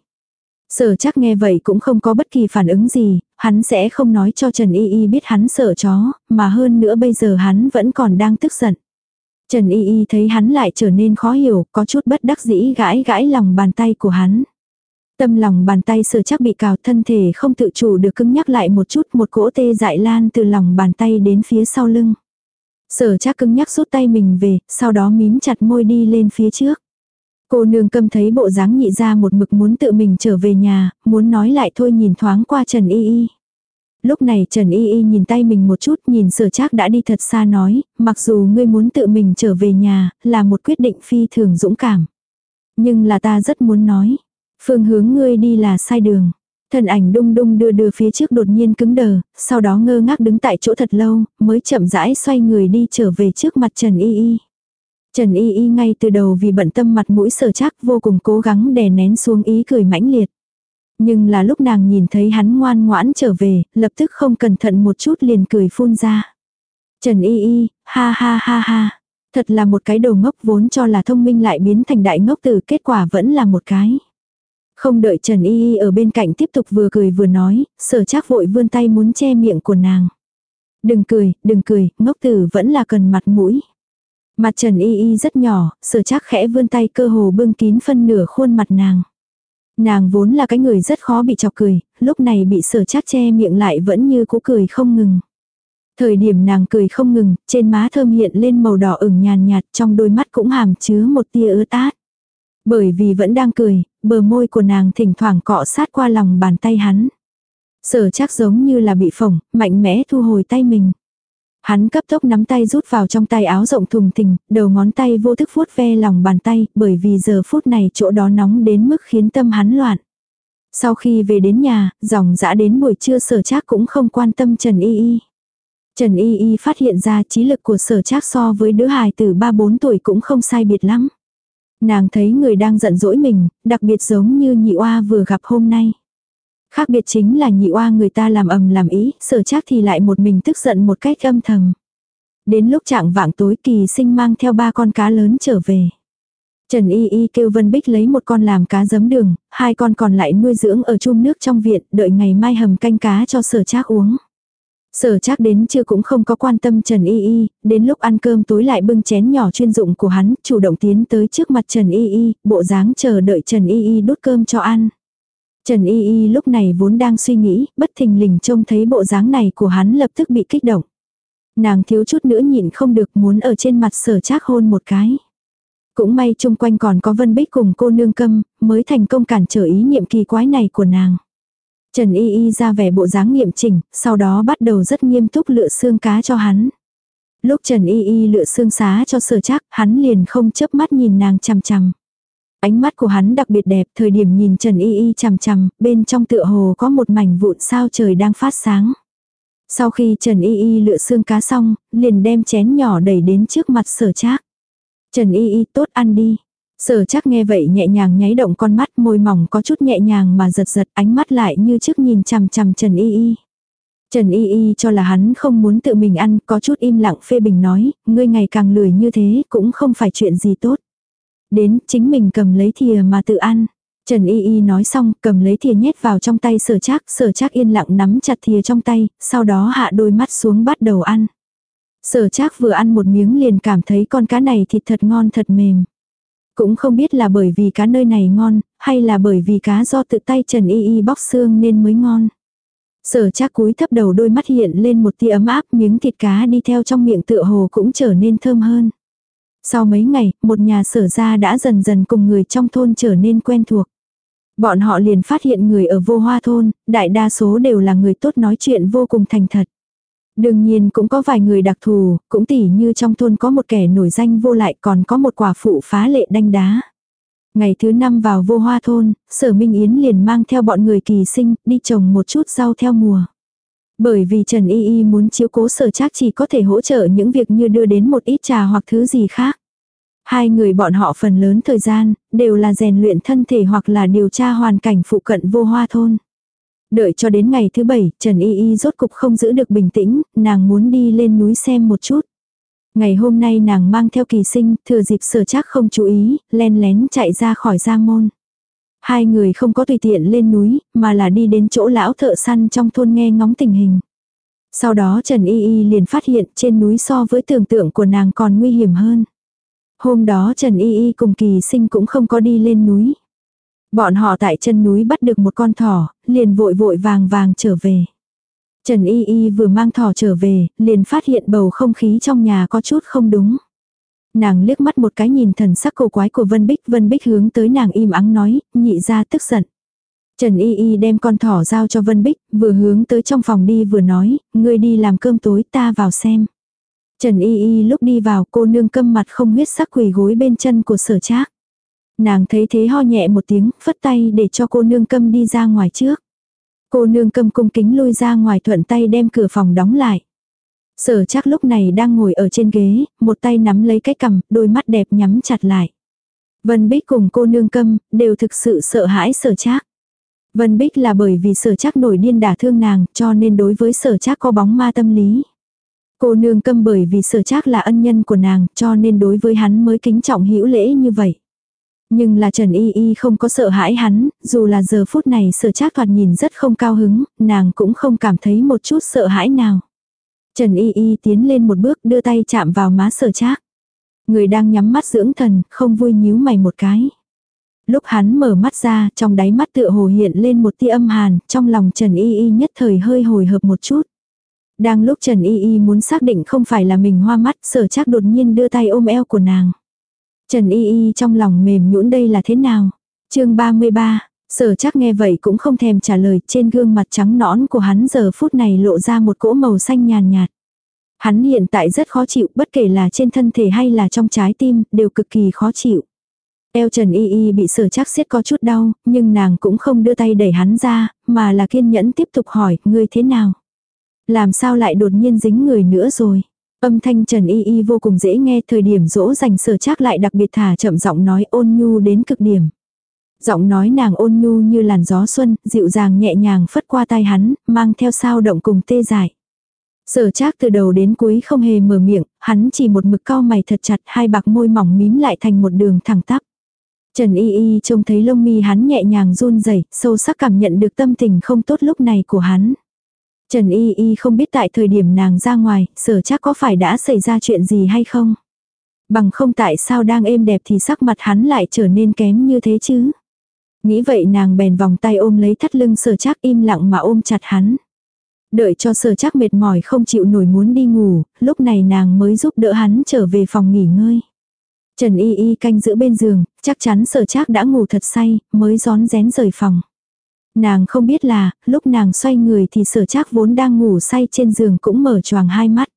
Sở chắc nghe vậy cũng không có bất kỳ phản ứng gì, Hắn sẽ không nói cho Trần Y Y biết hắn sợ chó, mà hơn nữa bây giờ hắn vẫn còn đang tức giận. Trần Y Y thấy hắn lại trở nên khó hiểu, có chút bất đắc dĩ gãi gãi lòng bàn tay của hắn. Tâm lòng bàn tay sờ chắc bị cào thân thể không tự chủ được cứng nhắc lại một chút một cỗ tê dại lan từ lòng bàn tay đến phía sau lưng. Sở chắc cứng nhắc rút tay mình về, sau đó mím chặt môi đi lên phía trước. Cô nương câm thấy bộ dáng nhị ra một mực muốn tự mình trở về nhà, muốn nói lại thôi nhìn thoáng qua Trần Y Y. Lúc này Trần Y Y nhìn tay mình một chút nhìn sở trác đã đi thật xa nói, mặc dù ngươi muốn tự mình trở về nhà, là một quyết định phi thường dũng cảm. Nhưng là ta rất muốn nói, phương hướng ngươi đi là sai đường. Thân ảnh đung đung đưa đưa phía trước đột nhiên cứng đờ, sau đó ngơ ngác đứng tại chỗ thật lâu, mới chậm rãi xoay người đi trở về trước mặt Trần Y Y. Trần Y Y ngay từ đầu vì bận tâm mặt mũi sở chắc vô cùng cố gắng đè nén xuống ý cười mãnh liệt. Nhưng là lúc nàng nhìn thấy hắn ngoan ngoãn trở về, lập tức không cẩn thận một chút liền cười phun ra. Trần Y Y, ha ha ha ha. Thật là một cái đầu ngốc vốn cho là thông minh lại biến thành đại ngốc từ kết quả vẫn là một cái. Không đợi Trần Y Y ở bên cạnh tiếp tục vừa cười vừa nói, sở chắc vội vươn tay muốn che miệng của nàng. Đừng cười, đừng cười, ngốc tử vẫn là cần mặt mũi. Mặt Trần Y Y rất nhỏ, sở chắc khẽ vươn tay cơ hồ bưng kín phân nửa khuôn mặt nàng. Nàng vốn là cái người rất khó bị chọc cười, lúc này bị sở chắc che miệng lại vẫn như cũ cười không ngừng. Thời điểm nàng cười không ngừng, trên má thơm hiện lên màu đỏ ửng nhàn nhạt trong đôi mắt cũng hàm chứa một tia ứa tát. Bởi vì vẫn đang cười, bờ môi của nàng thỉnh thoảng cọ sát qua lòng bàn tay hắn. Sở chắc giống như là bị phỏng, mạnh mẽ thu hồi tay mình. Hắn cấp tốc nắm tay rút vào trong tay áo rộng thùng thình, đầu ngón tay vô thức vuốt ve lòng bàn tay, bởi vì giờ phút này chỗ đó nóng đến mức khiến tâm hắn loạn. Sau khi về đến nhà, dòng dã đến buổi trưa sở trác cũng không quan tâm Trần Y Y. Trần Y Y phát hiện ra trí lực của sở trác so với đứa hài từ 3-4 tuổi cũng không sai biệt lắm. Nàng thấy người đang giận dỗi mình, đặc biệt giống như nhị oa vừa gặp hôm nay. Khác biệt chính là nhị oa người ta làm ầm làm ý, sở chắc thì lại một mình tức giận một cách âm thầm. Đến lúc trạng vạng tối kỳ sinh mang theo ba con cá lớn trở về. Trần Y Y kêu Vân Bích lấy một con làm cá giấm đường, hai con còn lại nuôi dưỡng ở chung nước trong viện, đợi ngày mai hầm canh cá cho sở trác uống. Sở trác đến chưa cũng không có quan tâm Trần Y Y, đến lúc ăn cơm tối lại bưng chén nhỏ chuyên dụng của hắn, chủ động tiến tới trước mặt Trần Y Y, bộ dáng chờ đợi Trần Y Y đút cơm cho ăn. Trần Y Y lúc này vốn đang suy nghĩ, bất thình lình trông thấy bộ dáng này của hắn lập tức bị kích động. Nàng thiếu chút nữa nhịn không được muốn ở trên mặt sở trác hôn một cái. Cũng may chung quanh còn có Vân Bích cùng cô nương câm, mới thành công cản trở ý niệm kỳ quái này của nàng. Trần Y Y ra vẻ bộ dáng nghiệm chỉnh, sau đó bắt đầu rất nghiêm túc lựa xương cá cho hắn. Lúc Trần Y Y lựa xương xá cho sở chắc, hắn liền không chớp mắt nhìn nàng chằm chằm. Ánh mắt của hắn đặc biệt đẹp, thời điểm nhìn Trần Y Y chằm chằm, bên trong tựa hồ có một mảnh vụn sao trời đang phát sáng. Sau khi Trần Y Y lựa xương cá xong, liền đem chén nhỏ đẩy đến trước mặt sở trác. Trần Y Y tốt ăn đi. Sở chắc nghe vậy nhẹ nhàng nháy động con mắt môi mỏng có chút nhẹ nhàng mà giật giật ánh mắt lại như trước nhìn chằm chằm Trần Y Y. Trần Y Y cho là hắn không muốn tự mình ăn có chút im lặng phê bình nói, ngươi ngày càng lười như thế cũng không phải chuyện gì tốt. Đến chính mình cầm lấy thìa mà tự ăn. Trần Y Y nói xong cầm lấy thìa nhét vào trong tay sở Trác. sở Trác yên lặng nắm chặt thìa trong tay, sau đó hạ đôi mắt xuống bắt đầu ăn. Sở Trác vừa ăn một miếng liền cảm thấy con cá này thịt thật ngon thật mềm. Cũng không biết là bởi vì cá nơi này ngon, hay là bởi vì cá do tự tay Trần Y Y bóc xương nên mới ngon. Sở Trác cúi thấp đầu đôi mắt hiện lên một tia ấm áp miếng thịt cá đi theo trong miệng tựa hồ cũng trở nên thơm hơn. Sau mấy ngày, một nhà sở ra đã dần dần cùng người trong thôn trở nên quen thuộc. Bọn họ liền phát hiện người ở vô hoa thôn, đại đa số đều là người tốt nói chuyện vô cùng thành thật. Đương nhiên cũng có vài người đặc thù, cũng tỉ như trong thôn có một kẻ nổi danh vô lại còn có một quả phụ phá lệ đanh đá. Ngày thứ năm vào vô hoa thôn, sở Minh Yến liền mang theo bọn người kỳ sinh, đi trồng một chút rau theo mùa. Bởi vì Trần Y Y muốn chiếu cố sở chắc chỉ có thể hỗ trợ những việc như đưa đến một ít trà hoặc thứ gì khác. Hai người bọn họ phần lớn thời gian, đều là rèn luyện thân thể hoặc là điều tra hoàn cảnh phụ cận vô hoa thôn. Đợi cho đến ngày thứ bảy, Trần Y Y rốt cục không giữ được bình tĩnh, nàng muốn đi lên núi xem một chút. Ngày hôm nay nàng mang theo kỳ sinh, thừa dịp sở chắc không chú ý, len lén chạy ra khỏi giang môn. Hai người không có tùy tiện lên núi, mà là đi đến chỗ lão thợ săn trong thôn nghe ngóng tình hình. Sau đó Trần Y Y liền phát hiện trên núi so với tưởng tượng của nàng còn nguy hiểm hơn. Hôm đó Trần Y Y cùng kỳ sinh cũng không có đi lên núi. Bọn họ tại chân núi bắt được một con thỏ, liền vội vội vàng vàng trở về. Trần Y Y vừa mang thỏ trở về, liền phát hiện bầu không khí trong nhà có chút không đúng. Nàng liếc mắt một cái nhìn thần sắc cổ quái của Vân Bích, Vân Bích hướng tới nàng im ắng nói, nhị ra tức giận. Trần Y Y đem con thỏ giao cho Vân Bích, vừa hướng tới trong phòng đi vừa nói, ngươi đi làm cơm tối ta vào xem. Trần Y Y lúc đi vào cô nương câm mặt không huyết sắc quỳ gối bên chân của sở trác. Nàng thấy thế ho nhẹ một tiếng, phất tay để cho cô nương câm đi ra ngoài trước. Cô nương câm cung kính lui ra ngoài thuận tay đem cửa phòng đóng lại. Sở chắc lúc này đang ngồi ở trên ghế, một tay nắm lấy cái cầm, đôi mắt đẹp nhắm chặt lại. Vân Bích cùng cô nương câm, đều thực sự sợ hãi sở chắc. Vân Bích là bởi vì sở chắc nổi điên đả thương nàng, cho nên đối với sở chắc có bóng ma tâm lý. Cô nương câm bởi vì sở chắc là ân nhân của nàng, cho nên đối với hắn mới kính trọng hữu lễ như vậy. Nhưng là Trần Y Y không có sợ hãi hắn, dù là giờ phút này sở trác thoạt nhìn rất không cao hứng, nàng cũng không cảm thấy một chút sợ hãi nào. Trần Y Y tiến lên một bước đưa tay chạm vào má sở trác. Người đang nhắm mắt dưỡng thần, không vui nhíu mày một cái. Lúc hắn mở mắt ra, trong đáy mắt tựa hồ hiện lên một tia âm hàn, trong lòng Trần Y Y nhất thời hơi hồi hợp một chút. Đang lúc Trần Y Y muốn xác định không phải là mình hoa mắt, sở chắc đột nhiên đưa tay ôm eo của nàng. Trần Y Y trong lòng mềm nhũn đây là thế nào? chương 33, sở chắc nghe vậy cũng không thèm trả lời trên gương mặt trắng nõn của hắn giờ phút này lộ ra một cỗ màu xanh nhàn nhạt. Hắn hiện tại rất khó chịu bất kể là trên thân thể hay là trong trái tim đều cực kỳ khó chịu. Eo Trần Y Y bị sở chắc xiết có chút đau, nhưng nàng cũng không đưa tay đẩy hắn ra, mà là kiên nhẫn tiếp tục hỏi, ngươi thế nào? Làm sao lại đột nhiên dính người nữa rồi? Âm thanh Trần Y Y vô cùng dễ nghe thời điểm dỗ dành sở chắc lại đặc biệt thả chậm giọng nói ôn nhu đến cực điểm. Giọng nói nàng ôn nhu như làn gió xuân, dịu dàng nhẹ nhàng phất qua tay hắn, mang theo sao động cùng tê dại. Sở trác từ đầu đến cuối không hề mở miệng, hắn chỉ một mực cau mày thật chặt hai bạc môi mỏng mím lại thành một đường thẳng tắp. Trần Y Y trông thấy lông mi hắn nhẹ nhàng run rẩy, sâu sắc cảm nhận được tâm tình không tốt lúc này của hắn. Trần Y Y không biết tại thời điểm nàng ra ngoài, sở chắc có phải đã xảy ra chuyện gì hay không. Bằng không tại sao đang êm đẹp thì sắc mặt hắn lại trở nên kém như thế chứ. Nghĩ vậy nàng bèn vòng tay ôm lấy thắt lưng sở chắc im lặng mà ôm chặt hắn. Đợi cho sở chắc mệt mỏi không chịu nổi muốn đi ngủ, lúc này nàng mới giúp đỡ hắn trở về phòng nghỉ ngơi. Trần Y Y canh giữ bên giường, chắc chắn sở chắc đã ngủ thật say, mới gión rén rời phòng. Nàng không biết là, lúc nàng xoay người thì sở chắc vốn đang ngủ say trên giường cũng mở choàng hai mắt.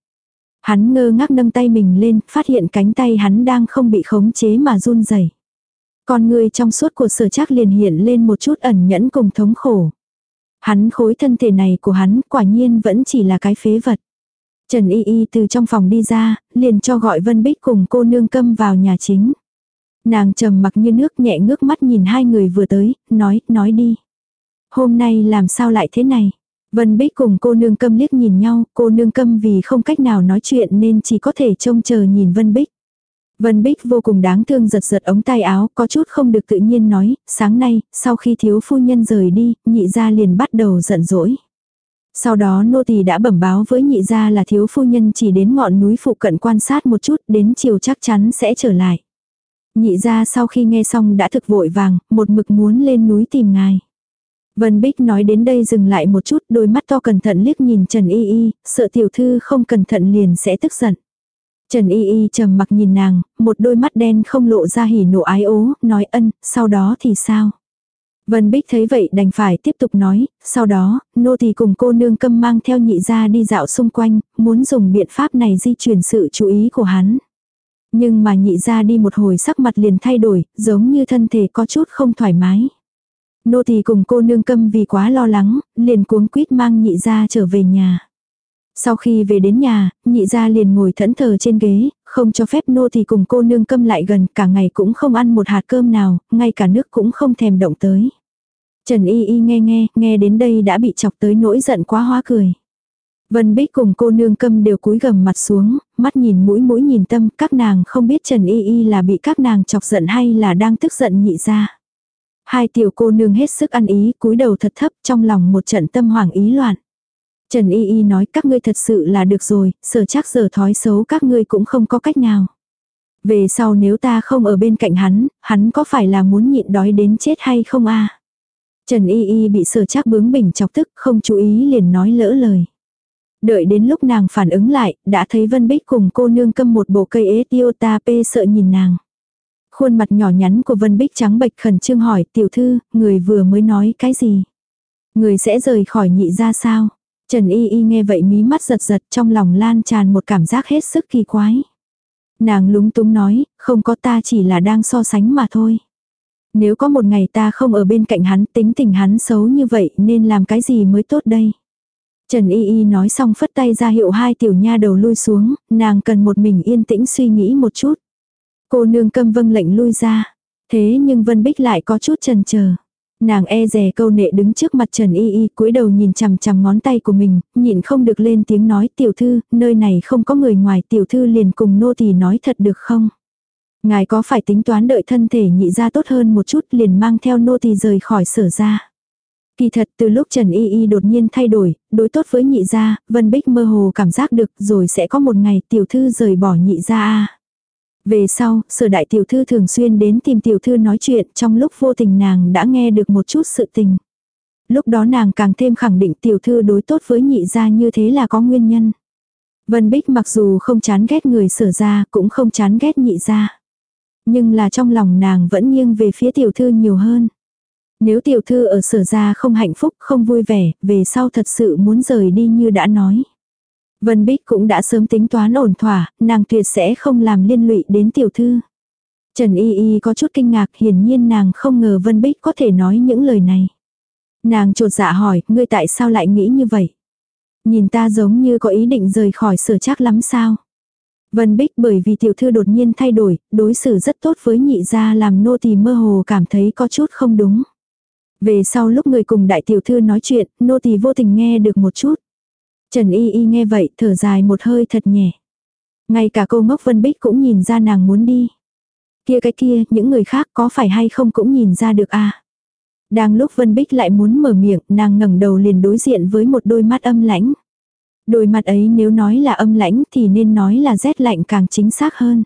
Hắn ngơ ngác nâng tay mình lên, phát hiện cánh tay hắn đang không bị khống chế mà run rẩy. Con người trong suốt của sở chắc liền hiện lên một chút ẩn nhẫn cùng thống khổ. Hắn khối thân thể này của hắn quả nhiên vẫn chỉ là cái phế vật. Trần Y Y từ trong phòng đi ra, liền cho gọi Vân Bích cùng cô nương câm vào nhà chính. Nàng trầm mặc như nước nhẹ ngước mắt nhìn hai người vừa tới, nói, nói đi. Hôm nay làm sao lại thế này? Vân Bích cùng cô nương câm liếc nhìn nhau, cô nương câm vì không cách nào nói chuyện nên chỉ có thể trông chờ nhìn Vân Bích. Vân Bích vô cùng đáng thương giật giật ống tay áo, có chút không được tự nhiên nói, sáng nay, sau khi thiếu phu nhân rời đi, nhị gia liền bắt đầu giận dỗi. Sau đó nô tỳ đã bẩm báo với nhị gia là thiếu phu nhân chỉ đến ngọn núi phụ cận quan sát một chút, đến chiều chắc chắn sẽ trở lại. Nhị gia sau khi nghe xong đã thực vội vàng, một mực muốn lên núi tìm ngài. Vân Bích nói đến đây dừng lại một chút, đôi mắt to cẩn thận liếc nhìn Trần Y Y, sợ tiểu thư không cẩn thận liền sẽ tức giận. Trần Y Y trầm mặc nhìn nàng, một đôi mắt đen không lộ ra hỉ nộ ái ố, nói ân, sau đó thì sao? Vân Bích thấy vậy đành phải tiếp tục nói, sau đó, nô tỳ cùng cô nương câm mang theo nhị ra đi dạo xung quanh, muốn dùng biện pháp này di chuyển sự chú ý của hắn. Nhưng mà nhị ra đi một hồi sắc mặt liền thay đổi, giống như thân thể có chút không thoải mái. Nô tỳ cùng cô nương câm vì quá lo lắng, liền cuống quýt mang nhị ra trở về nhà. Sau khi về đến nhà, nhị gia liền ngồi thẫn thờ trên ghế, không cho phép nô thì cùng cô nương câm lại gần, cả ngày cũng không ăn một hạt cơm nào, ngay cả nước cũng không thèm động tới. Trần Y Y nghe nghe, nghe đến đây đã bị chọc tới nỗi giận quá hóa cười. Vân Bích cùng cô nương câm đều cúi gầm mặt xuống, mắt nhìn mũi mũi nhìn tâm, các nàng không biết Trần Y Y là bị các nàng chọc giận hay là đang tức giận nhị ra. Hai tiểu cô nương hết sức ăn ý, cúi đầu thật thấp trong lòng một trận tâm hoảng ý loạn. Trần Y Y nói các ngươi thật sự là được rồi, sở chắc giờ thói xấu các ngươi cũng không có cách nào. Về sau nếu ta không ở bên cạnh hắn, hắn có phải là muốn nhịn đói đến chết hay không a? Trần Y Y bị sở chắc bướng bỉnh chọc tức, không chú ý liền nói lỡ lời. Đợi đến lúc nàng phản ứng lại, đã thấy Vân Bích cùng cô nương câm một bộ cây ế tiêu ta pê sợ nhìn nàng. Khuôn mặt nhỏ nhắn của Vân Bích trắng bệch khẩn trương hỏi tiểu thư, người vừa mới nói cái gì? Người sẽ rời khỏi nhị ra sao? Trần Y Y nghe vậy mí mắt giật giật trong lòng lan tràn một cảm giác hết sức kỳ quái. Nàng lúng túng nói, không có ta chỉ là đang so sánh mà thôi. Nếu có một ngày ta không ở bên cạnh hắn tính tình hắn xấu như vậy nên làm cái gì mới tốt đây? Trần Y Y nói xong phất tay ra hiệu hai tiểu nha đầu lui xuống, nàng cần một mình yên tĩnh suy nghĩ một chút. Cô nương câm vâng lệnh lui ra. Thế nhưng Vân Bích lại có chút chần chờ. Nàng e rè câu nệ đứng trước mặt Trần Y Y cúi đầu nhìn chằm chằm ngón tay của mình, nhịn không được lên tiếng nói tiểu thư, nơi này không có người ngoài tiểu thư liền cùng nô tỳ nói thật được không? Ngài có phải tính toán đợi thân thể nhị ra tốt hơn một chút liền mang theo nô tỳ rời khỏi sở ra. Kỳ thật từ lúc Trần Y Y đột nhiên thay đổi, đối tốt với nhị gia, Vân Bích mơ hồ cảm giác được rồi sẽ có một ngày tiểu thư rời bỏ nhị gia a. Về sau, sở đại tiểu thư thường xuyên đến tìm tiểu thư nói chuyện trong lúc vô tình nàng đã nghe được một chút sự tình. Lúc đó nàng càng thêm khẳng định tiểu thư đối tốt với nhị gia như thế là có nguyên nhân. Vân Bích mặc dù không chán ghét người sở ra cũng không chán ghét nhị gia. Nhưng là trong lòng nàng vẫn nghiêng về phía tiểu thư nhiều hơn. Nếu tiểu thư ở sở ra không hạnh phúc, không vui vẻ, về sau thật sự muốn rời đi như đã nói. Vân Bích cũng đã sớm tính toán ổn thỏa, nàng tuyệt sẽ không làm liên lụy đến tiểu thư. Trần Y Y có chút kinh ngạc hiển nhiên nàng không ngờ Vân Bích có thể nói những lời này. Nàng trột dạ hỏi, ngươi tại sao lại nghĩ như vậy? Nhìn ta giống như có ý định rời khỏi sở chắc lắm sao? Vân Bích bởi vì tiểu thư đột nhiên thay đổi, đối xử rất tốt với nhị gia làm nô tỳ mơ hồ cảm thấy có chút không đúng. Về sau lúc người cùng đại tiểu thư nói chuyện, nô tỳ vô tình nghe được một chút. Trần Y Y nghe vậy, thở dài một hơi thật nhẹ. Ngay cả cô ngốc Vân Bích cũng nhìn ra nàng muốn đi. Kia cái kia, những người khác có phải hay không cũng nhìn ra được à. Đang lúc Vân Bích lại muốn mở miệng, nàng ngẩng đầu liền đối diện với một đôi mắt âm lãnh. Đôi mặt ấy nếu nói là âm lãnh thì nên nói là rét lạnh càng chính xác hơn.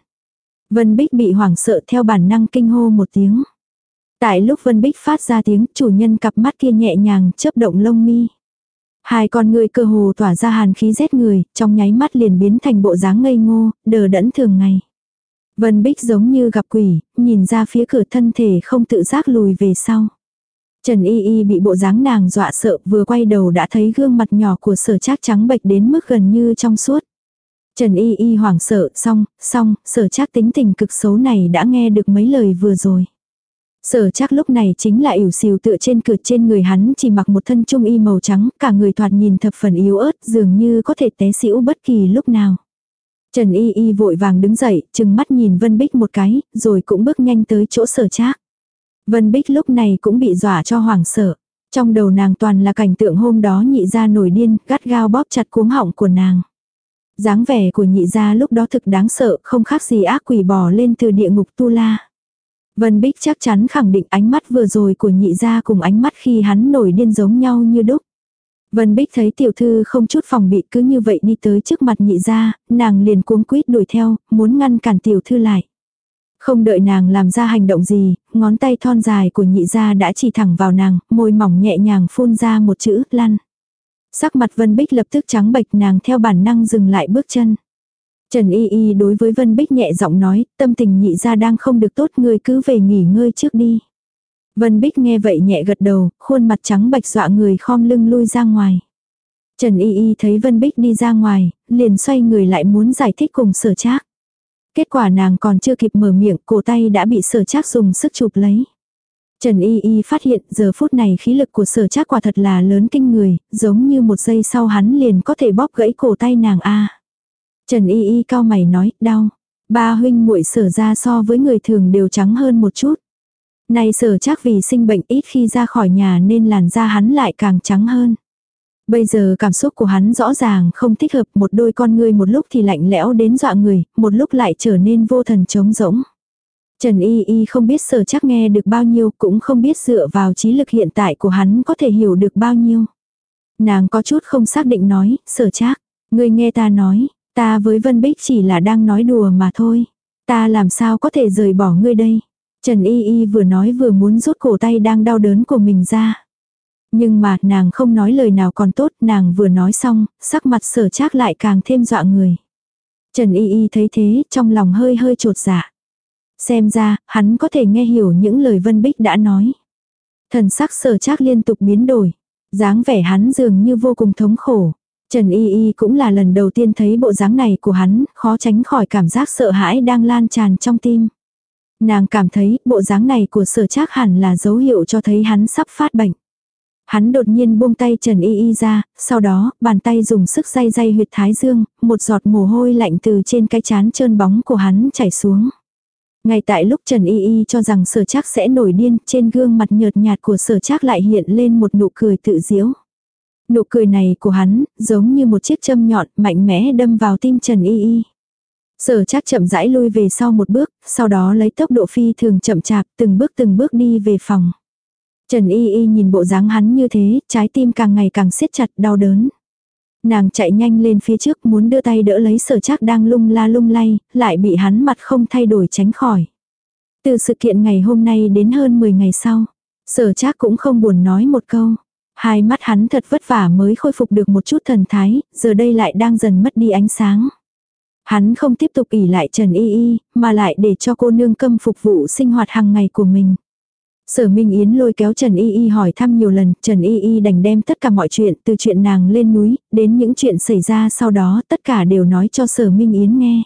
Vân Bích bị hoảng sợ theo bản năng kinh hô một tiếng. Tại lúc Vân Bích phát ra tiếng, chủ nhân cặp mắt kia nhẹ nhàng chớp động lông mi. Hai con người cơ hồ tỏa ra hàn khí rét người, trong nháy mắt liền biến thành bộ dáng ngây ngô, đờ đẫn thường ngày. Vân Bích giống như gặp quỷ, nhìn ra phía cửa thân thể không tự giác lùi về sau. Trần Y Y bị bộ dáng nàng dọa sợ vừa quay đầu đã thấy gương mặt nhỏ của sở trác trắng bệch đến mức gần như trong suốt. Trần Y Y hoảng sợ, xong, xong, sở trác tính tình cực xấu này đã nghe được mấy lời vừa rồi. Sở chắc lúc này chính là ỉu xìu tựa trên cửa trên người hắn chỉ mặc một thân trung y màu trắng, cả người thoạt nhìn thập phần yếu ớt dường như có thể té xỉu bất kỳ lúc nào. Trần Y Y vội vàng đứng dậy, chừng mắt nhìn Vân Bích một cái, rồi cũng bước nhanh tới chỗ sở trác. Vân Bích lúc này cũng bị dọa cho hoảng sợ. Trong đầu nàng toàn là cảnh tượng hôm đó nhị ra nổi điên, gắt gao bóp chặt cuống họng của nàng. dáng vẻ của nhị gia lúc đó thực đáng sợ, không khác gì ác quỷ bò lên từ địa ngục tu la. Vân Bích chắc chắn khẳng định ánh mắt vừa rồi của nhị gia cùng ánh mắt khi hắn nổi điên giống nhau như đúc. Vân Bích thấy tiểu thư không chút phòng bị cứ như vậy đi tới trước mặt nhị gia, nàng liền cuống quýt đuổi theo, muốn ngăn cản tiểu thư lại. Không đợi nàng làm ra hành động gì, ngón tay thon dài của nhị gia đã chỉ thẳng vào nàng, môi mỏng nhẹ nhàng phun ra một chữ, lăn. Sắc mặt Vân Bích lập tức trắng bệch nàng theo bản năng dừng lại bước chân. Trần Y Y đối với Vân Bích nhẹ giọng nói, tâm tình nhị ra đang không được tốt người cứ về nghỉ ngơi trước đi. Vân Bích nghe vậy nhẹ gật đầu, khuôn mặt trắng bạch dọa người khom lưng lui ra ngoài. Trần Y Y thấy Vân Bích đi ra ngoài, liền xoay người lại muốn giải thích cùng sở trác. Kết quả nàng còn chưa kịp mở miệng, cổ tay đã bị sở trác dùng sức chụp lấy. Trần Y Y phát hiện giờ phút này khí lực của sở trác quả thật là lớn kinh người, giống như một giây sau hắn liền có thể bóp gãy cổ tay nàng a. Trần Y Y cao mày nói, đau. Ba huynh muội sở ra so với người thường đều trắng hơn một chút. Này sở chắc vì sinh bệnh ít khi ra khỏi nhà nên làn da hắn lại càng trắng hơn. Bây giờ cảm xúc của hắn rõ ràng không thích hợp một đôi con người một lúc thì lạnh lẽo đến dọa người, một lúc lại trở nên vô thần trống rỗng. Trần Y Y không biết sở chắc nghe được bao nhiêu cũng không biết dựa vào trí lực hiện tại của hắn có thể hiểu được bao nhiêu. Nàng có chút không xác định nói, sở chắc, ngươi nghe ta nói, ta với Vân Bích chỉ là đang nói đùa mà thôi. Ta làm sao có thể rời bỏ ngươi đây. Trần Y Y vừa nói vừa muốn rút cổ tay đang đau đớn của mình ra. Nhưng mà nàng không nói lời nào còn tốt, nàng vừa nói xong, sắc mặt sở trác lại càng thêm dọa người. Trần Y Y thấy thế, trong lòng hơi hơi trột dạ. Xem ra, hắn có thể nghe hiểu những lời Vân Bích đã nói. Thần sắc sở trác liên tục biến đổi. dáng vẻ hắn dường như vô cùng thống khổ. Trần Y Y cũng là lần đầu tiên thấy bộ dáng này của hắn, khó tránh khỏi cảm giác sợ hãi đang lan tràn trong tim. Nàng cảm thấy bộ dáng này của sở trác hẳn là dấu hiệu cho thấy hắn sắp phát bệnh. Hắn đột nhiên buông tay Trần Y Y ra, sau đó, bàn tay dùng sức day day huyệt thái dương, một giọt mồ hôi lạnh từ trên cái chán trơn bóng của hắn chảy xuống. Ngay tại lúc Trần Y Y cho rằng sở trác sẽ nổi điên, trên gương mặt nhợt nhạt của sở trác lại hiện lên một nụ cười tự diễu. Nụ cười này của hắn, giống như một chiếc châm nhọn, mạnh mẽ đâm vào tim Trần Y Y. Sở chắc chậm rãi lui về sau một bước, sau đó lấy tốc độ phi thường chậm chạp, từng bước từng bước đi về phòng. Trần Y Y nhìn bộ dáng hắn như thế, trái tim càng ngày càng siết chặt đau đớn. Nàng chạy nhanh lên phía trước muốn đưa tay đỡ lấy sở chắc đang lung la lung lay, lại bị hắn mặt không thay đổi tránh khỏi. Từ sự kiện ngày hôm nay đến hơn 10 ngày sau, sở chắc cũng không buồn nói một câu. Hai mắt hắn thật vất vả mới khôi phục được một chút thần thái, giờ đây lại đang dần mất đi ánh sáng. Hắn không tiếp tục ỉ lại Trần Y Y, mà lại để cho cô nương câm phục vụ sinh hoạt hàng ngày của mình. Sở Minh Yến lôi kéo Trần Y Y hỏi thăm nhiều lần, Trần Y Y đành đem tất cả mọi chuyện từ chuyện nàng lên núi, đến những chuyện xảy ra sau đó tất cả đều nói cho Sở Minh Yến nghe.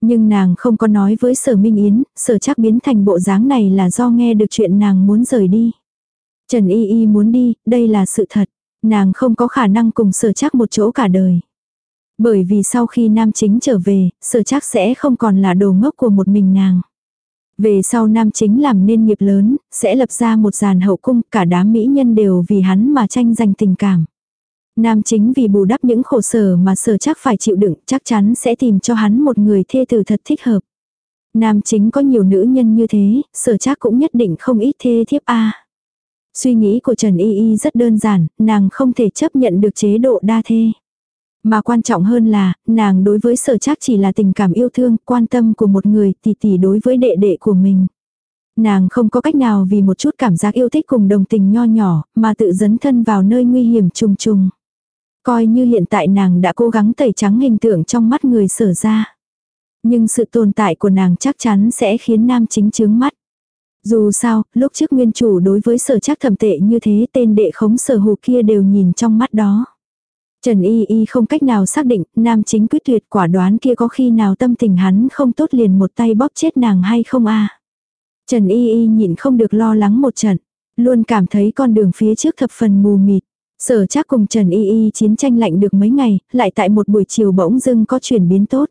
Nhưng nàng không có nói với Sở Minh Yến, Sở chắc biến thành bộ dáng này là do nghe được chuyện nàng muốn rời đi. Trần Y Y muốn đi, đây là sự thật. Nàng không có khả năng cùng Sở chắc một chỗ cả đời. Bởi vì sau khi nam chính trở về, Sở chắc sẽ không còn là đồ ngốc của một mình nàng. Về sau nam chính làm nên nghiệp lớn, sẽ lập ra một dàn hậu cung, cả đám mỹ nhân đều vì hắn mà tranh giành tình cảm. Nam chính vì bù đắp những khổ sở mà sở chắc phải chịu đựng, chắc chắn sẽ tìm cho hắn một người thê tử thật thích hợp. Nam chính có nhiều nữ nhân như thế, sở chắc cũng nhất định không ít thê thiếp A. Suy nghĩ của Trần Y Y rất đơn giản, nàng không thể chấp nhận được chế độ đa thê. Mà quan trọng hơn là, nàng đối với sở chắc chỉ là tình cảm yêu thương, quan tâm của một người tỷ tỷ đối với đệ đệ của mình. Nàng không có cách nào vì một chút cảm giác yêu thích cùng đồng tình nho nhỏ, mà tự dấn thân vào nơi nguy hiểm trùng trùng. Coi như hiện tại nàng đã cố gắng tẩy trắng hình tượng trong mắt người sở ra. Nhưng sự tồn tại của nàng chắc chắn sẽ khiến nam chính chướng mắt. Dù sao, lúc trước nguyên chủ đối với sở chắc thẩm tệ như thế tên đệ khống sở hù kia đều nhìn trong mắt đó. Trần Y Y không cách nào xác định, nam chính quyết tuyệt quả đoán kia có khi nào tâm tình hắn không tốt liền một tay bóp chết nàng hay không a Trần Y Y nhịn không được lo lắng một trận, luôn cảm thấy con đường phía trước thập phần mù mịt. Sở chắc cùng Trần Y Y chiến tranh lạnh được mấy ngày, lại tại một buổi chiều bỗng dưng có chuyển biến tốt.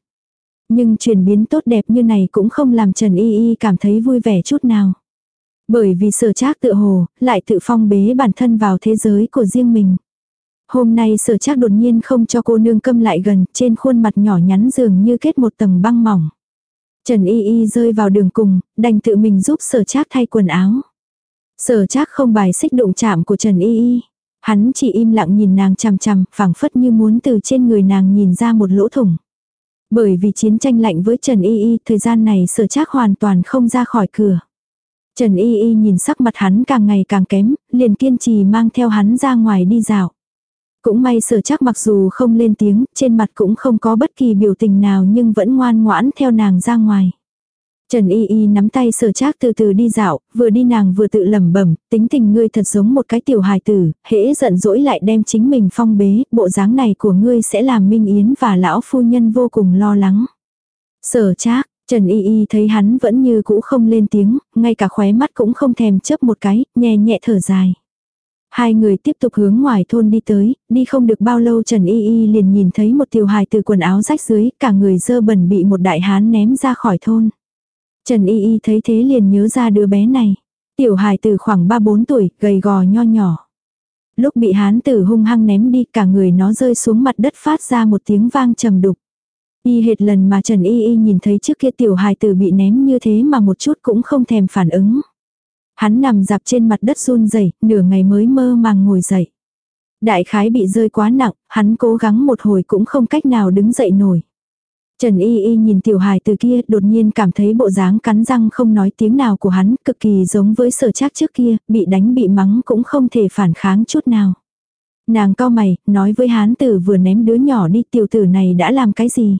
Nhưng chuyển biến tốt đẹp như này cũng không làm Trần Y Y cảm thấy vui vẻ chút nào. Bởi vì sở trác tự hồ, lại tự phong bế bản thân vào thế giới của riêng mình. Hôm nay sở trác đột nhiên không cho cô nương câm lại gần, trên khuôn mặt nhỏ nhắn dường như kết một tầng băng mỏng. Trần Y Y rơi vào đường cùng, đành tự mình giúp sở trác thay quần áo. Sở trác không bài xích đụng chạm của Trần Y Y. Hắn chỉ im lặng nhìn nàng chằm chằm, phảng phất như muốn từ trên người nàng nhìn ra một lỗ thủng. Bởi vì chiến tranh lạnh với Trần Y Y, thời gian này sở trác hoàn toàn không ra khỏi cửa. Trần Y Y nhìn sắc mặt hắn càng ngày càng kém, liền kiên trì mang theo hắn ra ngoài đi dạo. Cũng may sở chắc mặc dù không lên tiếng, trên mặt cũng không có bất kỳ biểu tình nào nhưng vẫn ngoan ngoãn theo nàng ra ngoài. Trần Y Y nắm tay sở trác từ từ đi dạo, vừa đi nàng vừa tự lẩm bẩm, tính tình ngươi thật giống một cái tiểu hài tử, hễ giận dỗi lại đem chính mình phong bế, bộ dáng này của ngươi sẽ làm Minh Yến và lão phu nhân vô cùng lo lắng. Sở trác, Trần Y Y thấy hắn vẫn như cũ không lên tiếng, ngay cả khóe mắt cũng không thèm chớp một cái, nhẹ nhẹ thở dài. Hai người tiếp tục hướng ngoài thôn đi tới, đi không được bao lâu Trần Y Y liền nhìn thấy một tiểu hài từ quần áo rách dưới, cả người dơ bẩn bị một đại hán ném ra khỏi thôn. Trần Y Y thấy thế liền nhớ ra đứa bé này. Tiểu hài từ khoảng 3-4 tuổi, gầy gò nho nhỏ. Lúc bị hán tử hung hăng ném đi cả người nó rơi xuống mặt đất phát ra một tiếng vang trầm đục. Y hệt lần mà Trần Y Y nhìn thấy trước kia tiểu hài tử bị ném như thế mà một chút cũng không thèm phản ứng. Hắn nằm dạp trên mặt đất run rẩy nửa ngày mới mơ màng ngồi dậy. Đại khái bị rơi quá nặng, hắn cố gắng một hồi cũng không cách nào đứng dậy nổi. Trần Y Y nhìn tiểu hài từ kia đột nhiên cảm thấy bộ dáng cắn răng không nói tiếng nào của hắn cực kỳ giống với sở trác trước kia, bị đánh bị mắng cũng không thể phản kháng chút nào. Nàng cao mày, nói với hán tử vừa ném đứa nhỏ đi tiểu tử này đã làm cái gì?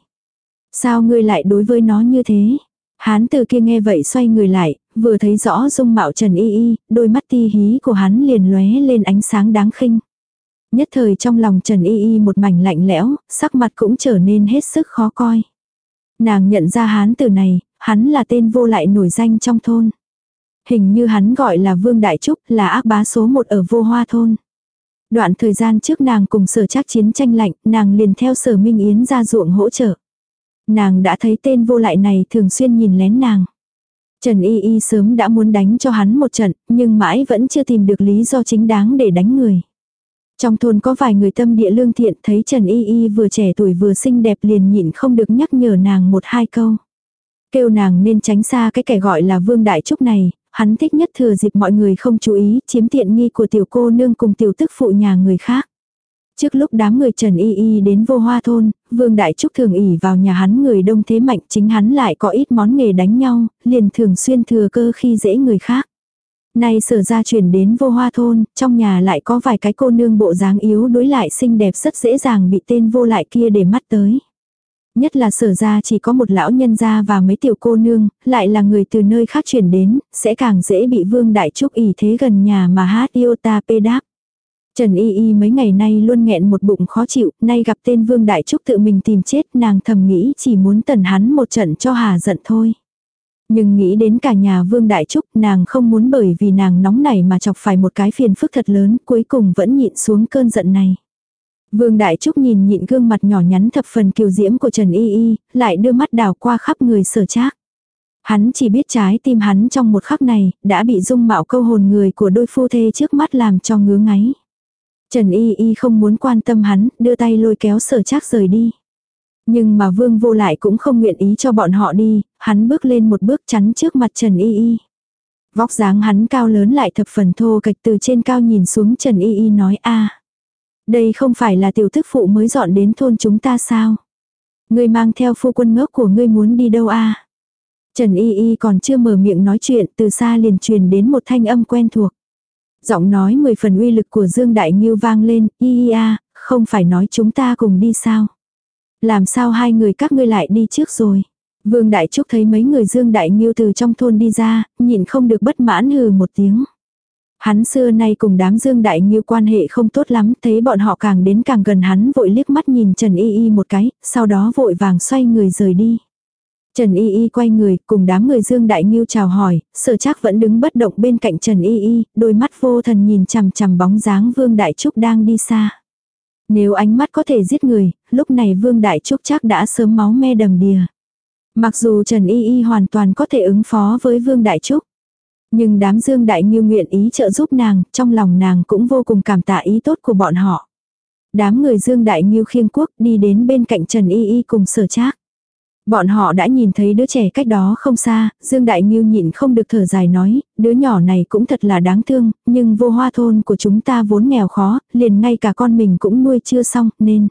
Sao ngươi lại đối với nó như thế? Hán tử kia nghe vậy xoay người lại, vừa thấy rõ dung mạo Trần Y Y, đôi mắt ti hí của hắn liền lóe lên ánh sáng đáng khinh. Nhất thời trong lòng Trần Y Y một mảnh lạnh lẽo, sắc mặt cũng trở nên hết sức khó coi. Nàng nhận ra hán tử này, hắn là tên vô lại nổi danh trong thôn. Hình như hắn gọi là Vương Đại Trúc, là ác bá số một ở vô hoa thôn. Đoạn thời gian trước nàng cùng sở trác chiến tranh lạnh, nàng liền theo sở Minh Yến ra ruộng hỗ trợ. Nàng đã thấy tên vô lại này thường xuyên nhìn lén nàng. Trần Y Y sớm đã muốn đánh cho hắn một trận, nhưng mãi vẫn chưa tìm được lý do chính đáng để đánh người. Trong thôn có vài người tâm địa lương thiện thấy Trần Y Y vừa trẻ tuổi vừa xinh đẹp liền nhịn không được nhắc nhở nàng một hai câu. Kêu nàng nên tránh xa cái kẻ gọi là Vương Đại Trúc này, hắn thích nhất thừa dịp mọi người không chú ý chiếm tiện nghi của tiểu cô nương cùng tiểu tức phụ nhà người khác. Trước lúc đám người Trần Y Y đến vô hoa thôn, Vương Đại Trúc thường ỉ vào nhà hắn người đông thế mạnh chính hắn lại có ít món nghề đánh nhau, liền thường xuyên thừa cơ khi dễ người khác. Nay sở ra chuyển đến vô hoa thôn, trong nhà lại có vài cái cô nương bộ dáng yếu đối lại xinh đẹp rất dễ dàng bị tên vô lại kia để mắt tới. Nhất là sở ra chỉ có một lão nhân gia và mấy tiểu cô nương, lại là người từ nơi khác chuyển đến, sẽ càng dễ bị vương đại trúc ỉ thế gần nhà mà hát yêu ta pê đáp. Trần Y Y mấy ngày nay luôn nghẹn một bụng khó chịu, nay gặp tên Vương Đại Trúc tự mình tìm chết, nàng thầm nghĩ chỉ muốn tần hắn một trận cho hà giận thôi. Nhưng nghĩ đến cả nhà Vương Đại Trúc, nàng không muốn bởi vì nàng nóng nảy mà chọc phải một cái phiền phức thật lớn, cuối cùng vẫn nhịn xuống cơn giận này. Vương Đại Trúc nhìn nhịn gương mặt nhỏ nhắn thập phần kiều diễm của Trần Y Y, lại đưa mắt đào qua khắp người sở trác. Hắn chỉ biết trái tim hắn trong một khắc này, đã bị dung mạo câu hồn người của đôi phu thê trước mắt làm cho ngứa ngáy. Trần Y Y không muốn quan tâm hắn, đưa tay lôi kéo sở trác rời đi. Nhưng mà vương vô lại cũng không nguyện ý cho bọn họ đi, hắn bước lên một bước chắn trước mặt Trần Y Y. Vóc dáng hắn cao lớn lại thập phần thô kịch từ trên cao nhìn xuống Trần Y Y nói a Đây không phải là tiểu thức phụ mới dọn đến thôn chúng ta sao? Ngươi mang theo phu quân ngốc của ngươi muốn đi đâu a Trần Y Y còn chưa mở miệng nói chuyện từ xa liền truyền đến một thanh âm quen thuộc. Giọng nói mười phần uy lực của Dương Đại Nghiêu vang lên, y y a, không phải nói chúng ta cùng đi sao. Làm sao hai người các ngươi lại đi trước rồi. Vương Đại Trúc thấy mấy người Dương Đại Nghiêu từ trong thôn đi ra, nhìn không được bất mãn hừ một tiếng. Hắn xưa nay cùng đám Dương Đại Nghiêu quan hệ không tốt lắm, thấy bọn họ càng đến càng gần hắn vội liếc mắt nhìn Trần Y Y một cái, sau đó vội vàng xoay người rời đi. Trần Y Y quay người, cùng đám người Dương Đại Nghiêu chào hỏi, sở chắc vẫn đứng bất động bên cạnh Trần Y Y, đôi mắt vô thần nhìn chằm chằm bóng dáng Vương Đại Trúc đang đi xa. Nếu ánh mắt có thể giết người, lúc này Vương Đại Trúc chắc đã sớm máu me đầm đìa. Mặc dù Trần Y Y hoàn toàn có thể ứng phó với Vương Đại Trúc. Nhưng đám Dương Đại Nghiêu nguyện ý trợ giúp nàng, trong lòng nàng cũng vô cùng cảm tạ ý tốt của bọn họ. Đám người Dương Đại Nghiêu khiêng quốc đi đến bên cạnh Trần Y Y cùng sở trác. Bọn họ đã nhìn thấy đứa trẻ cách đó không xa, Dương Đại Nghiêu nhịn không được thở dài nói, đứa nhỏ này cũng thật là đáng thương, nhưng vô hoa thôn của chúng ta vốn nghèo khó, liền ngay cả con mình cũng nuôi chưa xong, nên.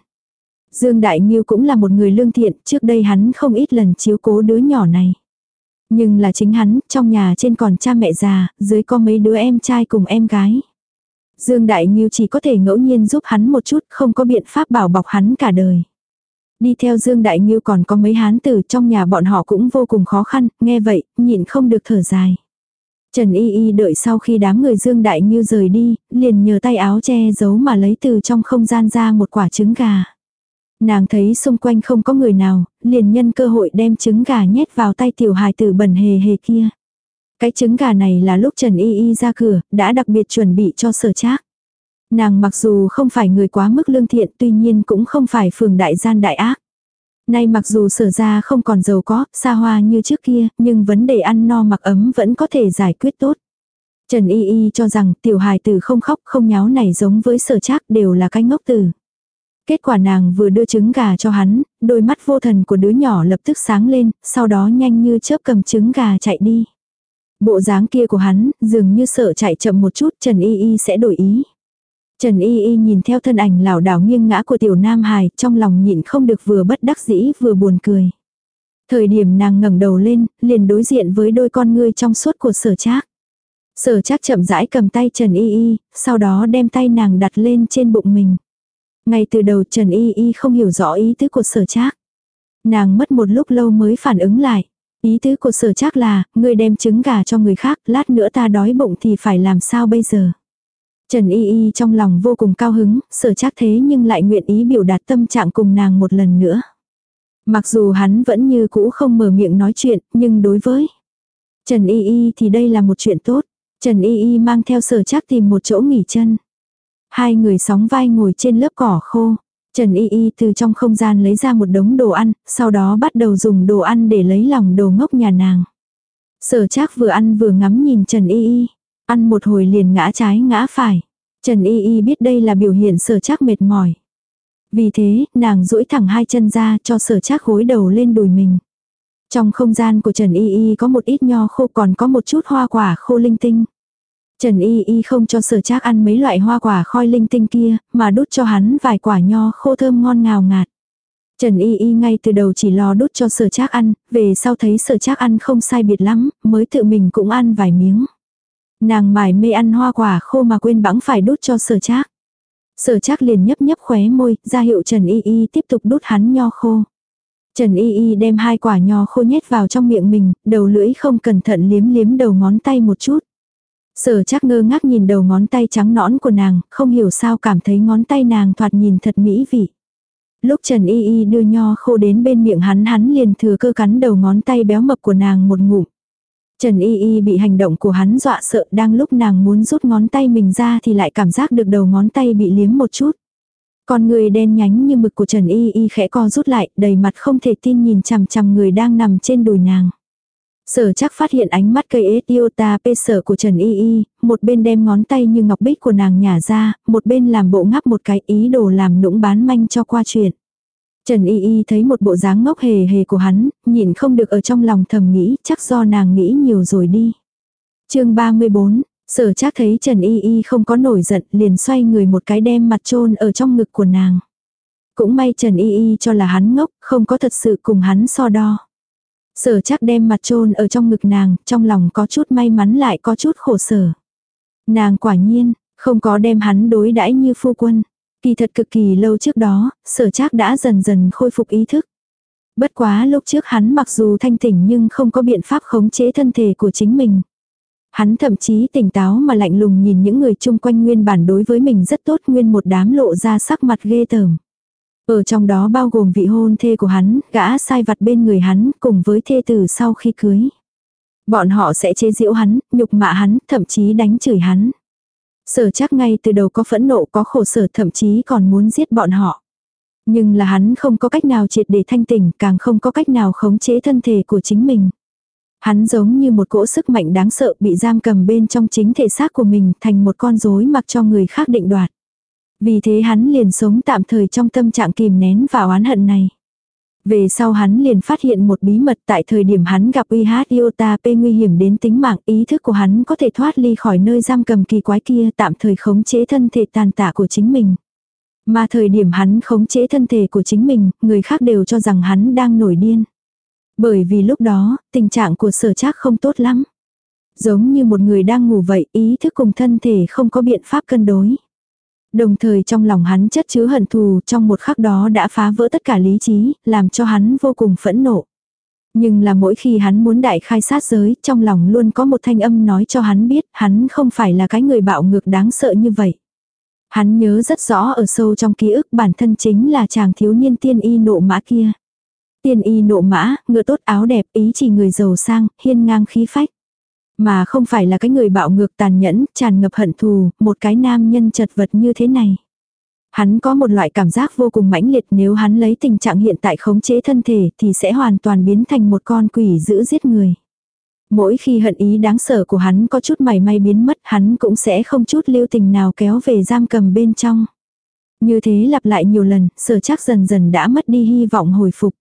Dương Đại Nghiêu cũng là một người lương thiện, trước đây hắn không ít lần chiếu cố đứa nhỏ này. Nhưng là chính hắn, trong nhà trên còn cha mẹ già, dưới có mấy đứa em trai cùng em gái. Dương Đại Nghiêu chỉ có thể ngẫu nhiên giúp hắn một chút, không có biện pháp bảo bọc hắn cả đời. Đi theo Dương Đại Nghiêu còn có mấy hán tử trong nhà bọn họ cũng vô cùng khó khăn, nghe vậy, nhịn không được thở dài. Trần Y Y đợi sau khi đám người Dương Đại Nghiêu rời đi, liền nhờ tay áo che giấu mà lấy từ trong không gian ra một quả trứng gà. Nàng thấy xung quanh không có người nào, liền nhân cơ hội đem trứng gà nhét vào tay tiểu hài tử bẩn hề hề kia. Cái trứng gà này là lúc Trần Y Y ra cửa, đã đặc biệt chuẩn bị cho sở trác. Nàng mặc dù không phải người quá mức lương thiện tuy nhiên cũng không phải phường đại gian đại ác. Nay mặc dù sở ra không còn giàu có, xa hoa như trước kia, nhưng vấn đề ăn no mặc ấm vẫn có thể giải quyết tốt. Trần Y Y cho rằng tiểu hài tử không khóc không nháo này giống với sở trác đều là cái ngốc tử. Kết quả nàng vừa đưa trứng gà cho hắn, đôi mắt vô thần của đứa nhỏ lập tức sáng lên, sau đó nhanh như chớp cầm trứng gà chạy đi. Bộ dáng kia của hắn, dường như sợ chạy chậm một chút Trần Y Y sẽ đổi ý. Trần Y Y nhìn theo thân ảnh lảo đảo nghiêng ngã của tiểu nam hài, trong lòng nhịn không được vừa bất đắc dĩ vừa buồn cười. Thời điểm nàng ngẩng đầu lên, liền đối diện với đôi con ngươi trong suốt của sở trác. Sở trác chậm rãi cầm tay Trần Y Y, sau đó đem tay nàng đặt lên trên bụng mình. Ngay từ đầu Trần Y Y không hiểu rõ ý tứ của sở trác. Nàng mất một lúc lâu mới phản ứng lại. Ý tứ của sở trác là, ngươi đem trứng gà cho người khác, lát nữa ta đói bụng thì phải làm sao bây giờ. Trần Y Y trong lòng vô cùng cao hứng, sở trác thế nhưng lại nguyện ý biểu đạt tâm trạng cùng nàng một lần nữa. Mặc dù hắn vẫn như cũ không mở miệng nói chuyện, nhưng đối với Trần Y Y thì đây là một chuyện tốt. Trần Y Y mang theo sở trác tìm một chỗ nghỉ chân. Hai người sóng vai ngồi trên lớp cỏ khô. Trần Y Y từ trong không gian lấy ra một đống đồ ăn, sau đó bắt đầu dùng đồ ăn để lấy lòng đồ ngốc nhà nàng. Sở trác vừa ăn vừa ngắm nhìn Trần Y Y. Ăn một hồi liền ngã trái ngã phải. Trần Y Y biết đây là biểu hiện sở trác mệt mỏi. Vì thế, nàng duỗi thẳng hai chân ra cho sở trác gối đầu lên đùi mình. Trong không gian của Trần Y Y có một ít nho khô còn có một chút hoa quả khô linh tinh. Trần Y Y không cho sở trác ăn mấy loại hoa quả khoi linh tinh kia, mà đút cho hắn vài quả nho khô thơm ngon ngào ngạt. Trần Y Y ngay từ đầu chỉ lo đút cho sở trác ăn, về sau thấy sở trác ăn không sai biệt lắm, mới tự mình cũng ăn vài miếng. Nàng mải mê ăn hoa quả khô mà quên bẵng phải đút cho sở trác. Sở trác liền nhấp nhấp khóe môi, ra hiệu Trần Y Y tiếp tục đút hắn nho khô. Trần Y Y đem hai quả nho khô nhét vào trong miệng mình, đầu lưỡi không cẩn thận liếm liếm đầu ngón tay một chút. Sở chắc ngơ ngác nhìn đầu ngón tay trắng nõn của nàng, không hiểu sao cảm thấy ngón tay nàng thoạt nhìn thật mỹ vị. Lúc Trần Y Y đưa nho khô đến bên miệng hắn hắn liền thừa cơ cắn đầu ngón tay béo mập của nàng một ngụm. Trần Y Y bị hành động của hắn dọa sợ đang lúc nàng muốn rút ngón tay mình ra thì lại cảm giác được đầu ngón tay bị liếm một chút. Con người đen nhánh như mực của Trần Y Y khẽ co rút lại, đầy mặt không thể tin nhìn chằm chằm người đang nằm trên đùi nàng. Sở chắc phát hiện ánh mắt cây Etiota pê sở của Trần Y Y, một bên đem ngón tay như ngọc bích của nàng nhả ra, một bên làm bộ ngắp một cái ý đồ làm nũng bán manh cho qua chuyện. Trần Y Y thấy một bộ dáng ngốc hề hề của hắn, nhìn không được ở trong lòng thầm nghĩ, chắc do nàng nghĩ nhiều rồi đi. chương 34, sở chắc thấy Trần Y Y không có nổi giận, liền xoay người một cái đem mặt trôn ở trong ngực của nàng. Cũng may Trần Y Y cho là hắn ngốc, không có thật sự cùng hắn so đo. Sở chắc đem mặt trôn ở trong ngực nàng, trong lòng có chút may mắn lại có chút khổ sở. Nàng quả nhiên, không có đem hắn đối đãi như phu quân. Kỳ thật cực kỳ lâu trước đó, sở chắc đã dần dần khôi phục ý thức. Bất quá lúc trước hắn mặc dù thanh tỉnh nhưng không có biện pháp khống chế thân thể của chính mình. Hắn thậm chí tỉnh táo mà lạnh lùng nhìn những người chung quanh nguyên bản đối với mình rất tốt nguyên một đám lộ ra sắc mặt ghê tởm. Ở trong đó bao gồm vị hôn thê của hắn, gã sai vặt bên người hắn, cùng với thê tử sau khi cưới. Bọn họ sẽ chế giễu hắn, nhục mạ hắn, thậm chí đánh chửi hắn. Sở chắc ngay từ đầu có phẫn nộ có khổ sở thậm chí còn muốn giết bọn họ. Nhưng là hắn không có cách nào triệt để thanh tỉnh, càng không có cách nào khống chế thân thể của chính mình. Hắn giống như một cỗ sức mạnh đáng sợ bị giam cầm bên trong chính thể xác của mình thành một con rối mặc cho người khác định đoạt. Vì thế hắn liền sống tạm thời trong tâm trạng kìm nén và oán hận này. Về sau hắn liền phát hiện một bí mật tại thời điểm hắn gặp IH Iota P nguy hiểm đến tính mạng ý thức của hắn có thể thoát ly khỏi nơi giam cầm kỳ quái kia tạm thời khống chế thân thể tàn tạ của chính mình. Mà thời điểm hắn khống chế thân thể của chính mình, người khác đều cho rằng hắn đang nổi điên. Bởi vì lúc đó, tình trạng của sở trác không tốt lắm. Giống như một người đang ngủ vậy, ý thức cùng thân thể không có biện pháp cân đối. Đồng thời trong lòng hắn chất chứa hận thù trong một khắc đó đã phá vỡ tất cả lý trí, làm cho hắn vô cùng phẫn nộ. Nhưng là mỗi khi hắn muốn đại khai sát giới, trong lòng luôn có một thanh âm nói cho hắn biết hắn không phải là cái người bạo ngược đáng sợ như vậy. Hắn nhớ rất rõ ở sâu trong ký ức bản thân chính là chàng thiếu niên tiên y nộ mã kia. Tiên y nộ mã, ngựa tốt áo đẹp, ý chỉ người giàu sang, hiên ngang khí phách. Mà không phải là cái người bạo ngược tàn nhẫn, tràn ngập hận thù, một cái nam nhân chật vật như thế này. Hắn có một loại cảm giác vô cùng mãnh liệt nếu hắn lấy tình trạng hiện tại khống chế thân thể thì sẽ hoàn toàn biến thành một con quỷ giữ giết người. Mỗi khi hận ý đáng sợ của hắn có chút mảy may biến mất hắn cũng sẽ không chút lưu tình nào kéo về giam cầm bên trong. Như thế lặp lại nhiều lần, sở chắc dần dần đã mất đi hy vọng hồi phục.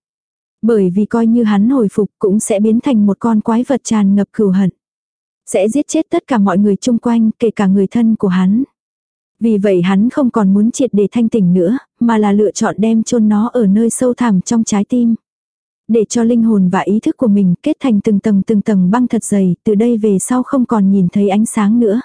Bởi vì coi như hắn hồi phục cũng sẽ biến thành một con quái vật tràn ngập cừu hận. Sẽ giết chết tất cả mọi người chung quanh, kể cả người thân của hắn. Vì vậy hắn không còn muốn triệt để thanh tỉnh nữa, mà là lựa chọn đem chôn nó ở nơi sâu thẳm trong trái tim. Để cho linh hồn và ý thức của mình kết thành từng tầng từng tầng băng thật dày, từ đây về sau không còn nhìn thấy ánh sáng nữa.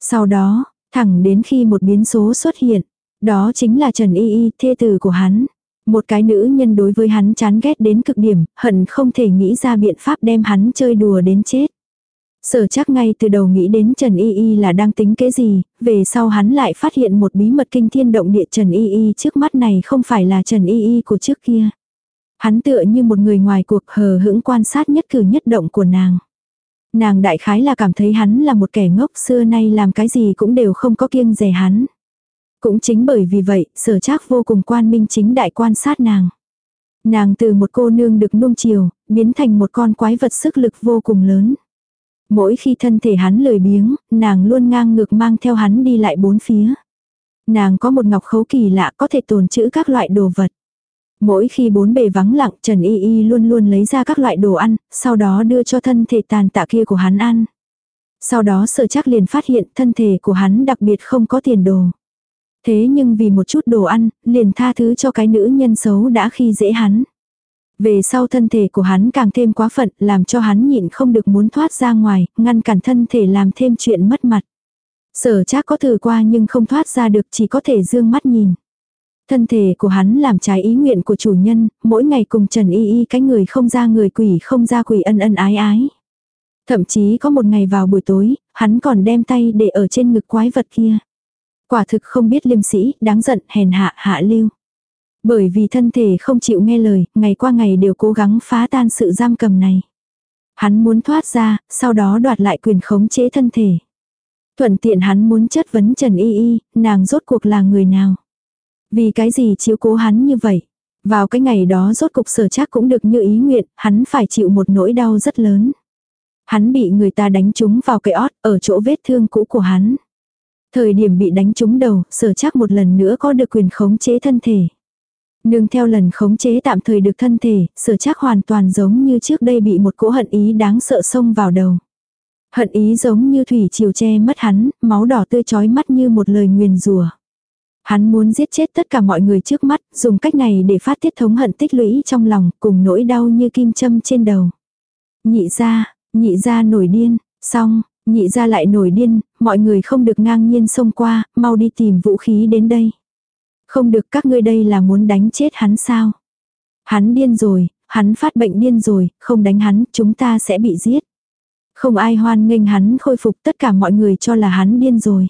Sau đó, thẳng đến khi một biến số xuất hiện, đó chính là Trần Y Y, thê tử của hắn. Một cái nữ nhân đối với hắn chán ghét đến cực điểm, hận không thể nghĩ ra biện pháp đem hắn chơi đùa đến chết. Sở chắc ngay từ đầu nghĩ đến Trần Y Y là đang tính cái gì, về sau hắn lại phát hiện một bí mật kinh thiên động địa Trần Y Y trước mắt này không phải là Trần Y Y của trước kia. Hắn tựa như một người ngoài cuộc hờ hững quan sát nhất cử nhất động của nàng. Nàng đại khái là cảm thấy hắn là một kẻ ngốc xưa nay làm cái gì cũng đều không có kiêng rẻ hắn. Cũng chính bởi vì vậy, sở trác vô cùng quan minh chính đại quan sát nàng. Nàng từ một cô nương được nuông chiều, biến thành một con quái vật sức lực vô cùng lớn. Mỗi khi thân thể hắn lười biếng, nàng luôn ngang ngược mang theo hắn đi lại bốn phía. Nàng có một ngọc khấu kỳ lạ có thể tồn trữ các loại đồ vật. Mỗi khi bốn bề vắng lặng Trần Y Y luôn luôn lấy ra các loại đồ ăn, sau đó đưa cho thân thể tàn tạ kia của hắn ăn. Sau đó sở chắc liền phát hiện thân thể của hắn đặc biệt không có tiền đồ. Thế nhưng vì một chút đồ ăn, liền tha thứ cho cái nữ nhân xấu đã khi dễ hắn. Về sau thân thể của hắn càng thêm quá phận, làm cho hắn nhịn không được muốn thoát ra ngoài, ngăn cản thân thể làm thêm chuyện mất mặt. Sở chắc có thử qua nhưng không thoát ra được chỉ có thể dương mắt nhìn. Thân thể của hắn làm trái ý nguyện của chủ nhân, mỗi ngày cùng Trần Y Y cái người không ra người quỷ không ra quỷ ân ân ái ái. Thậm chí có một ngày vào buổi tối, hắn còn đem tay để ở trên ngực quái vật kia. Quả thực không biết liêm sĩ, đáng giận, hèn hạ, hạ lưu. Bởi vì thân thể không chịu nghe lời, ngày qua ngày đều cố gắng phá tan sự giam cầm này. Hắn muốn thoát ra, sau đó đoạt lại quyền khống chế thân thể. Thuận tiện hắn muốn chất vấn Trần Y Y, nàng rốt cuộc là người nào. Vì cái gì chiếu cố hắn như vậy? Vào cái ngày đó rốt cục sở chắc cũng được như ý nguyện, hắn phải chịu một nỗi đau rất lớn. Hắn bị người ta đánh trúng vào cái ót, ở chỗ vết thương cũ của hắn. Thời điểm bị đánh trúng đầu, sở chắc một lần nữa có được quyền khống chế thân thể. Nương theo lần khống chế tạm thời được thân thể, sở chắc hoàn toàn giống như trước đây bị một cỗ hận ý đáng sợ xông vào đầu. Hận ý giống như thủy chiều che mất hắn, máu đỏ tươi chói mắt như một lời nguyền rùa. Hắn muốn giết chết tất cả mọi người trước mắt, dùng cách này để phát tiết thống hận tích lũy trong lòng, cùng nỗi đau như kim châm trên đầu. Nhị ra, nhị ra nổi điên, xong, nhị ra lại nổi điên, mọi người không được ngang nhiên xông qua, mau đi tìm vũ khí đến đây. Không được các ngươi đây là muốn đánh chết hắn sao? Hắn điên rồi, hắn phát bệnh điên rồi, không đánh hắn, chúng ta sẽ bị giết. Không ai hoan nghênh hắn khôi phục tất cả mọi người cho là hắn điên rồi.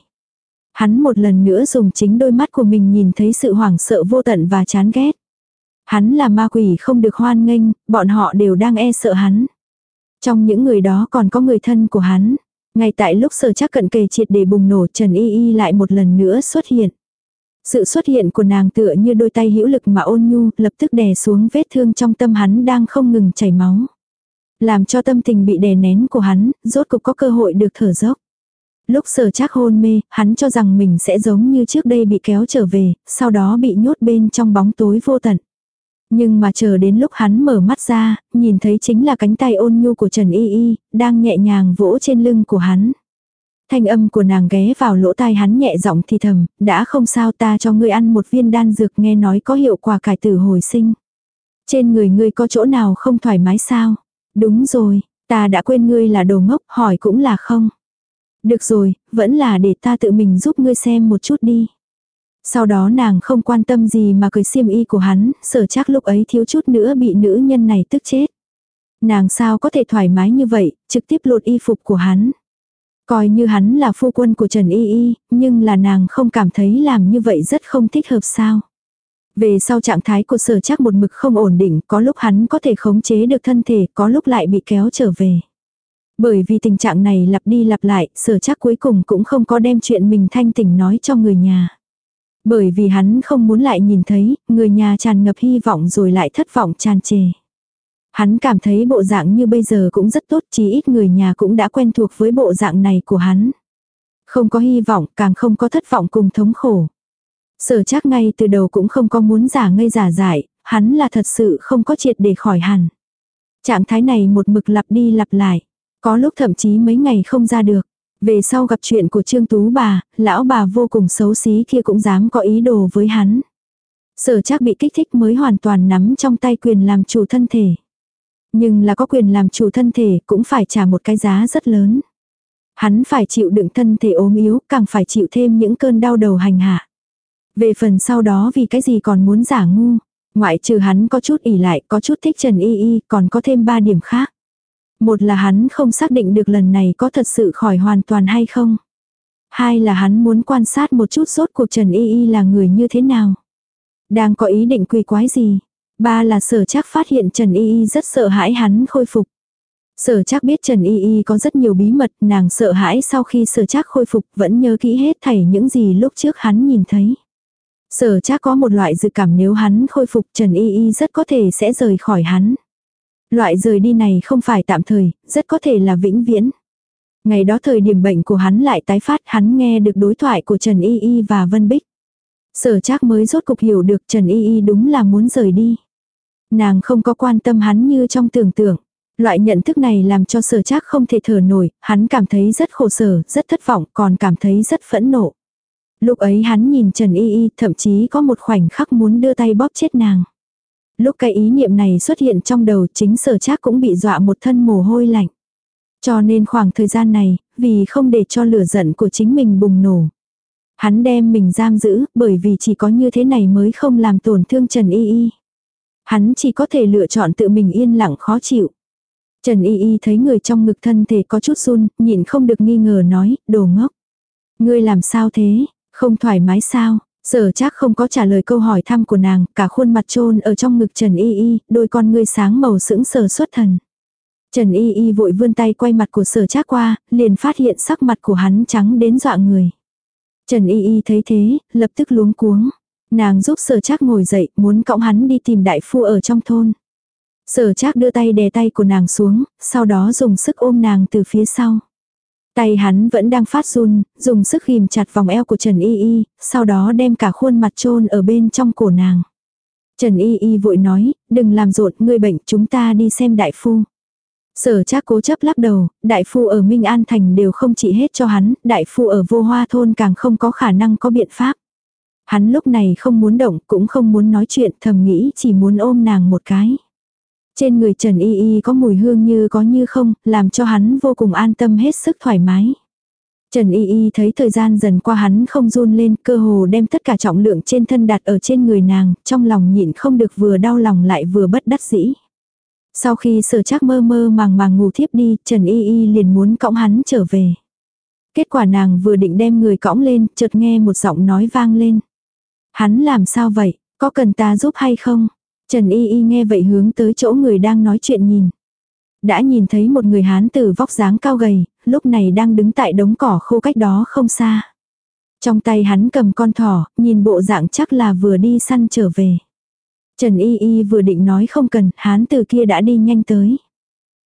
Hắn một lần nữa dùng chính đôi mắt của mình nhìn thấy sự hoảng sợ vô tận và chán ghét. Hắn là ma quỷ không được hoan nghênh, bọn họ đều đang e sợ hắn. Trong những người đó còn có người thân của hắn. Ngay tại lúc sở chắc cận kề triệt để bùng nổ Trần Y Y lại một lần nữa xuất hiện. Sự xuất hiện của nàng tựa như đôi tay hữu lực mà ôn nhu lập tức đè xuống vết thương trong tâm hắn đang không ngừng chảy máu. Làm cho tâm tình bị đè nén của hắn, rốt cục có cơ hội được thở dốc. Lúc sở chắc hôn mê, hắn cho rằng mình sẽ giống như trước đây bị kéo trở về, sau đó bị nhốt bên trong bóng tối vô tận. Nhưng mà chờ đến lúc hắn mở mắt ra, nhìn thấy chính là cánh tay ôn nhu của Trần Y Y, đang nhẹ nhàng vỗ trên lưng của hắn. Thanh âm của nàng ghé vào lỗ tai hắn nhẹ giọng thì thầm, đã không sao ta cho ngươi ăn một viên đan dược nghe nói có hiệu quả cải tử hồi sinh. Trên người ngươi có chỗ nào không thoải mái sao? Đúng rồi, ta đã quên ngươi là đồ ngốc, hỏi cũng là không. Được rồi, vẫn là để ta tự mình giúp ngươi xem một chút đi. Sau đó nàng không quan tâm gì mà cười xiêm y của hắn, sở chắc lúc ấy thiếu chút nữa bị nữ nhân này tức chết. Nàng sao có thể thoải mái như vậy, trực tiếp lột y phục của hắn. Coi như hắn là phu quân của Trần Y Y, nhưng là nàng không cảm thấy làm như vậy rất không thích hợp sao. Về sau trạng thái của sở chắc một mực không ổn định, có lúc hắn có thể khống chế được thân thể, có lúc lại bị kéo trở về. Bởi vì tình trạng này lặp đi lặp lại, sở chắc cuối cùng cũng không có đem chuyện mình thanh tỉnh nói cho người nhà. Bởi vì hắn không muốn lại nhìn thấy, người nhà tràn ngập hy vọng rồi lại thất vọng tràn trề. Hắn cảm thấy bộ dạng như bây giờ cũng rất tốt, chí ít người nhà cũng đã quen thuộc với bộ dạng này của hắn. Không có hy vọng, càng không có thất vọng cùng thống khổ. Sở chắc ngay từ đầu cũng không có muốn giả ngây giả dại, hắn là thật sự không có triệt để khỏi hẳn. Trạng thái này một mực lặp đi lặp lại. Có lúc thậm chí mấy ngày không ra được. Về sau gặp chuyện của Trương Tú bà, lão bà vô cùng xấu xí kia cũng dám có ý đồ với hắn. Sở chắc bị kích thích mới hoàn toàn nắm trong tay quyền làm chủ thân thể. Nhưng là có quyền làm chủ thân thể cũng phải trả một cái giá rất lớn. Hắn phải chịu đựng thân thể ốm yếu, càng phải chịu thêm những cơn đau đầu hành hạ. Về phần sau đó vì cái gì còn muốn giả ngu. Ngoại trừ hắn có chút ỉ lại, có chút thích Trần Y Y, còn có thêm ba điểm khác. Một là hắn không xác định được lần này có thật sự khỏi hoàn toàn hay không. Hai là hắn muốn quan sát một chút sốt cuộc Trần Y Y là người như thế nào. Đang có ý định quỳ quái gì. Ba là sở chắc phát hiện Trần Y Y rất sợ hãi hắn khôi phục. Sở chắc biết Trần Y Y có rất nhiều bí mật, nàng sợ hãi sau khi sở chắc khôi phục vẫn nhớ kỹ hết thảy những gì lúc trước hắn nhìn thấy. Sở chắc có một loại dự cảm nếu hắn khôi phục Trần Y Y rất có thể sẽ rời khỏi hắn. Loại rời đi này không phải tạm thời, rất có thể là vĩnh viễn. Ngày đó thời điểm bệnh của hắn lại tái phát hắn nghe được đối thoại của Trần Y Y và Vân Bích. Sở chắc mới rốt cục hiểu được Trần Y Y đúng là muốn rời đi. Nàng không có quan tâm hắn như trong tưởng tượng. Loại nhận thức này làm cho sở chắc không thể thở nổi, hắn cảm thấy rất khổ sở, rất thất vọng, còn cảm thấy rất phẫn nộ. Lúc ấy hắn nhìn Trần Y Y thậm chí có một khoảnh khắc muốn đưa tay bóp chết nàng. Lúc cái ý niệm này xuất hiện trong đầu chính sở chắc cũng bị dọa một thân mồ hôi lạnh. Cho nên khoảng thời gian này, vì không để cho lửa giận của chính mình bùng nổ. Hắn đem mình giam giữ bởi vì chỉ có như thế này mới không làm tổn thương Trần Y Y. Hắn chỉ có thể lựa chọn tự mình yên lặng khó chịu. Trần Y Y thấy người trong ngực thân thể có chút run, nhìn không được nghi ngờ nói, đồ ngốc. Ngươi làm sao thế, không thoải mái sao? Sở chắc không có trả lời câu hỏi thăm của nàng, cả khuôn mặt trôn ở trong ngực Trần Y Y, đôi con ngươi sáng màu sững sờ xuất thần. Trần Y Y vội vươn tay quay mặt của sở chắc qua, liền phát hiện sắc mặt của hắn trắng đến dọa người. Trần Y Y thấy thế, lập tức luống cuống. Nàng giúp sở trác ngồi dậy, muốn cõng hắn đi tìm đại phu ở trong thôn. Sở trác đưa tay đè tay của nàng xuống, sau đó dùng sức ôm nàng từ phía sau. Tay hắn vẫn đang phát run, dùng sức ghim chặt vòng eo của Trần Y Y, sau đó đem cả khuôn mặt trôn ở bên trong cổ nàng. Trần Y Y vội nói, đừng làm rộn ngươi bệnh chúng ta đi xem đại phu. Sở trác cố chấp lắc đầu, đại phu ở Minh An Thành đều không trị hết cho hắn, đại phu ở vô hoa thôn càng không có khả năng có biện pháp. Hắn lúc này không muốn động, cũng không muốn nói chuyện, thầm nghĩ chỉ muốn ôm nàng một cái. Trên người Trần Y Y có mùi hương như có như không, làm cho hắn vô cùng an tâm hết sức thoải mái. Trần Y Y thấy thời gian dần qua hắn không run lên, cơ hồ đem tất cả trọng lượng trên thân đặt ở trên người nàng, trong lòng nhịn không được vừa đau lòng lại vừa bất đắc dĩ. Sau khi sở chắc mơ mơ màng màng ngủ thiếp đi, Trần Y Y liền muốn cõng hắn trở về. Kết quả nàng vừa định đem người cõng lên, chợt nghe một giọng nói vang lên. Hắn làm sao vậy, có cần ta giúp hay không? Trần Y Y nghe vậy hướng tới chỗ người đang nói chuyện nhìn. Đã nhìn thấy một người hán tử vóc dáng cao gầy, lúc này đang đứng tại đống cỏ khô cách đó không xa. Trong tay hắn cầm con thỏ, nhìn bộ dạng chắc là vừa đi săn trở về. Trần Y Y vừa định nói không cần, hán từ kia đã đi nhanh tới.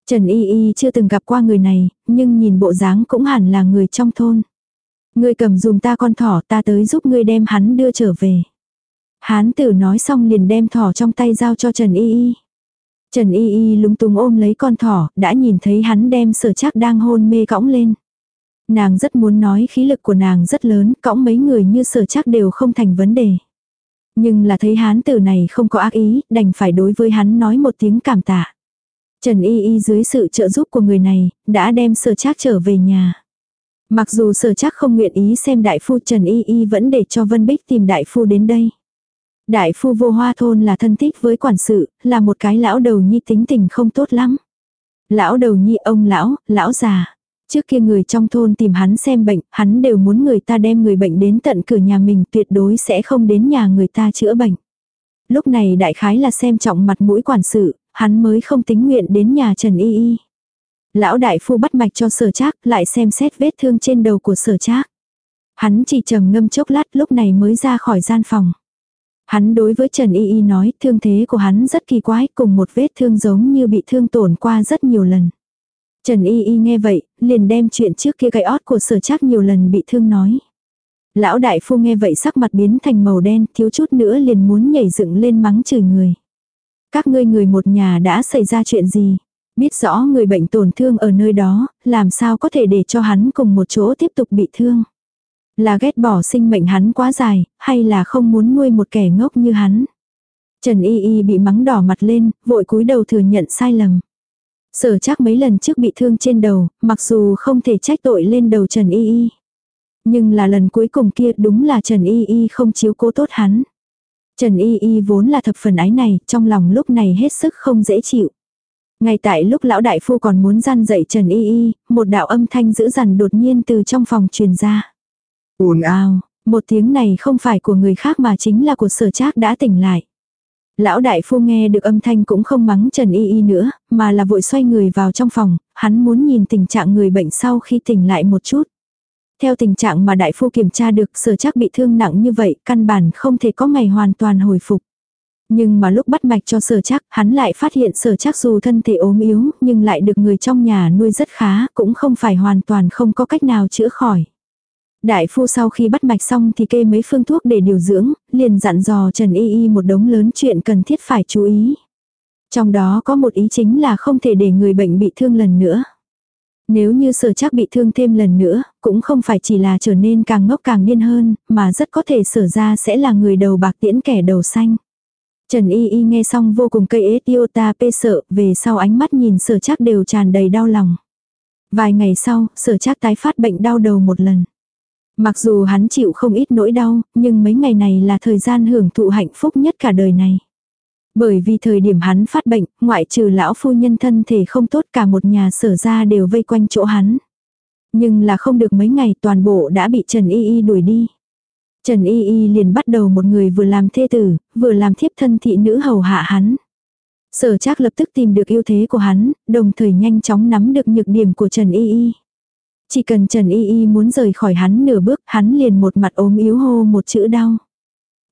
Trần Y Y chưa từng gặp qua người này, nhưng nhìn bộ dáng cũng hẳn là người trong thôn. Ngươi cầm dùm ta con thỏ ta tới giúp ngươi đem hắn đưa trở về. Hán tử nói xong liền đem thỏ trong tay giao cho Trần Y Y. Trần Y Y lúng túng ôm lấy con thỏ, đã nhìn thấy hắn đem sở chắc đang hôn mê cõng lên. Nàng rất muốn nói khí lực của nàng rất lớn, cõng mấy người như sở chắc đều không thành vấn đề. Nhưng là thấy hán tử này không có ác ý, đành phải đối với hắn nói một tiếng cảm tạ. Trần Y Y dưới sự trợ giúp của người này, đã đem sở chắc trở về nhà. Mặc dù sở chắc không nguyện ý xem đại phu Trần Y Y vẫn để cho Vân Bích tìm đại phu đến đây. Đại phu vô hoa thôn là thân thích với quản sự, là một cái lão đầu nhi tính tình không tốt lắm. Lão đầu nhi ông lão, lão già. Trước kia người trong thôn tìm hắn xem bệnh, hắn đều muốn người ta đem người bệnh đến tận cửa nhà mình tuyệt đối sẽ không đến nhà người ta chữa bệnh. Lúc này đại khái là xem trọng mặt mũi quản sự, hắn mới không tính nguyện đến nhà Trần Y Y. Lão đại phu bắt mạch cho sở trác lại xem xét vết thương trên đầu của sở trác. Hắn chỉ trầm ngâm chốc lát lúc này mới ra khỏi gian phòng. Hắn đối với Trần Y Y nói thương thế của hắn rất kỳ quái cùng một vết thương giống như bị thương tổn qua rất nhiều lần. Trần Y Y nghe vậy, liền đem chuyện trước kia cái ót của sở trác nhiều lần bị thương nói. Lão đại phu nghe vậy sắc mặt biến thành màu đen, thiếu chút nữa liền muốn nhảy dựng lên mắng chửi người. Các ngươi người một nhà đã xảy ra chuyện gì? Biết rõ người bệnh tổn thương ở nơi đó, làm sao có thể để cho hắn cùng một chỗ tiếp tục bị thương? Là ghét bỏ sinh mệnh hắn quá dài, hay là không muốn nuôi một kẻ ngốc như hắn? Trần Y Y bị mắng đỏ mặt lên, vội cúi đầu thừa nhận sai lầm. Sở chắc mấy lần trước bị thương trên đầu, mặc dù không thể trách tội lên đầu Trần Y Y. Nhưng là lần cuối cùng kia đúng là Trần Y Y không chiếu cố tốt hắn. Trần Y Y vốn là thập phần ái này, trong lòng lúc này hết sức không dễ chịu. Ngay tại lúc lão đại phu còn muốn gian dậy Trần Y Y, một đạo âm thanh dữ dằn đột nhiên từ trong phòng truyền ra. ồn ào, một tiếng này không phải của người khác mà chính là của sở trác đã tỉnh lại. Lão đại phu nghe được âm thanh cũng không mắng Trần Y Y nữa, mà là vội xoay người vào trong phòng, hắn muốn nhìn tình trạng người bệnh sau khi tỉnh lại một chút. Theo tình trạng mà đại phu kiểm tra được sở chắc bị thương nặng như vậy, căn bản không thể có ngày hoàn toàn hồi phục. Nhưng mà lúc bắt mạch cho sở chắc, hắn lại phát hiện sở chắc dù thân thể ốm yếu, nhưng lại được người trong nhà nuôi rất khá, cũng không phải hoàn toàn không có cách nào chữa khỏi. Đại phu sau khi bắt mạch xong thì kê mấy phương thuốc để điều dưỡng, liền dặn dò Trần Y Y một đống lớn chuyện cần thiết phải chú ý. Trong đó có một ý chính là không thể để người bệnh bị thương lần nữa. Nếu như sở chắc bị thương thêm lần nữa, cũng không phải chỉ là trở nên càng ngốc càng điên hơn, mà rất có thể sở ra sẽ là người đầu bạc tiễn kẻ đầu xanh. Trần Y Y nghe xong vô cùng cây ế tiêu ta pê sợ, về sau ánh mắt nhìn sở chắc đều tràn đầy đau lòng. Vài ngày sau, sở chắc tái phát bệnh đau đầu một lần. Mặc dù hắn chịu không ít nỗi đau, nhưng mấy ngày này là thời gian hưởng thụ hạnh phúc nhất cả đời này. Bởi vì thời điểm hắn phát bệnh, ngoại trừ lão phu nhân thân thể không tốt cả một nhà sở ra đều vây quanh chỗ hắn. Nhưng là không được mấy ngày toàn bộ đã bị Trần Y Y đuổi đi. Trần Y Y liền bắt đầu một người vừa làm thê tử, vừa làm thiếp thân thị nữ hầu hạ hắn. Sở trác lập tức tìm được ưu thế của hắn, đồng thời nhanh chóng nắm được nhược điểm của Trần Y Y. Chỉ cần Trần Y Y muốn rời khỏi hắn nửa bước, hắn liền một mặt ốm yếu hô một chữ đau.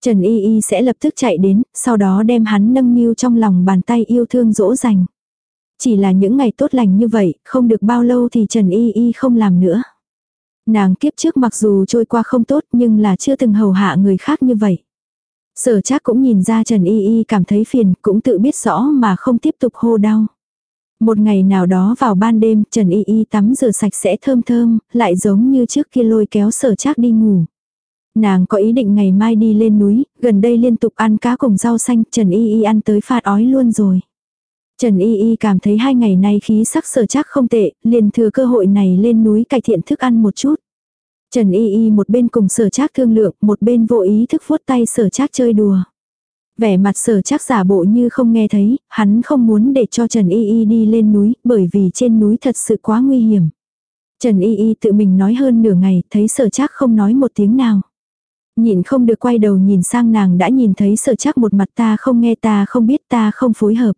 Trần Y Y sẽ lập tức chạy đến, sau đó đem hắn nâng niu trong lòng bàn tay yêu thương dỗ dành. Chỉ là những ngày tốt lành như vậy, không được bao lâu thì Trần Y Y không làm nữa. Nàng kiếp trước mặc dù trôi qua không tốt nhưng là chưa từng hầu hạ người khác như vậy. Sở chắc cũng nhìn ra Trần Y Y cảm thấy phiền, cũng tự biết rõ mà không tiếp tục hô đau. Một ngày nào đó vào ban đêm, Trần Y Y tắm rửa sạch sẽ thơm thơm, lại giống như trước kia lôi kéo sở chắc đi ngủ. Nàng có ý định ngày mai đi lên núi, gần đây liên tục ăn cá cùng rau xanh, Trần Y Y ăn tới phát ói luôn rồi. Trần Y Y cảm thấy hai ngày nay khí sắc sở chắc không tệ, liền thừa cơ hội này lên núi cải thiện thức ăn một chút. Trần Y Y một bên cùng sở trác thương lượng, một bên vô ý thức vuốt tay sở trác chơi đùa. Vẻ mặt sở trác giả bộ như không nghe thấy, hắn không muốn để cho Trần Y Y đi lên núi, bởi vì trên núi thật sự quá nguy hiểm. Trần Y Y tự mình nói hơn nửa ngày, thấy sở trác không nói một tiếng nào. Nhìn không được quay đầu nhìn sang nàng đã nhìn thấy sở chắc một mặt ta không nghe ta không biết ta không phối hợp.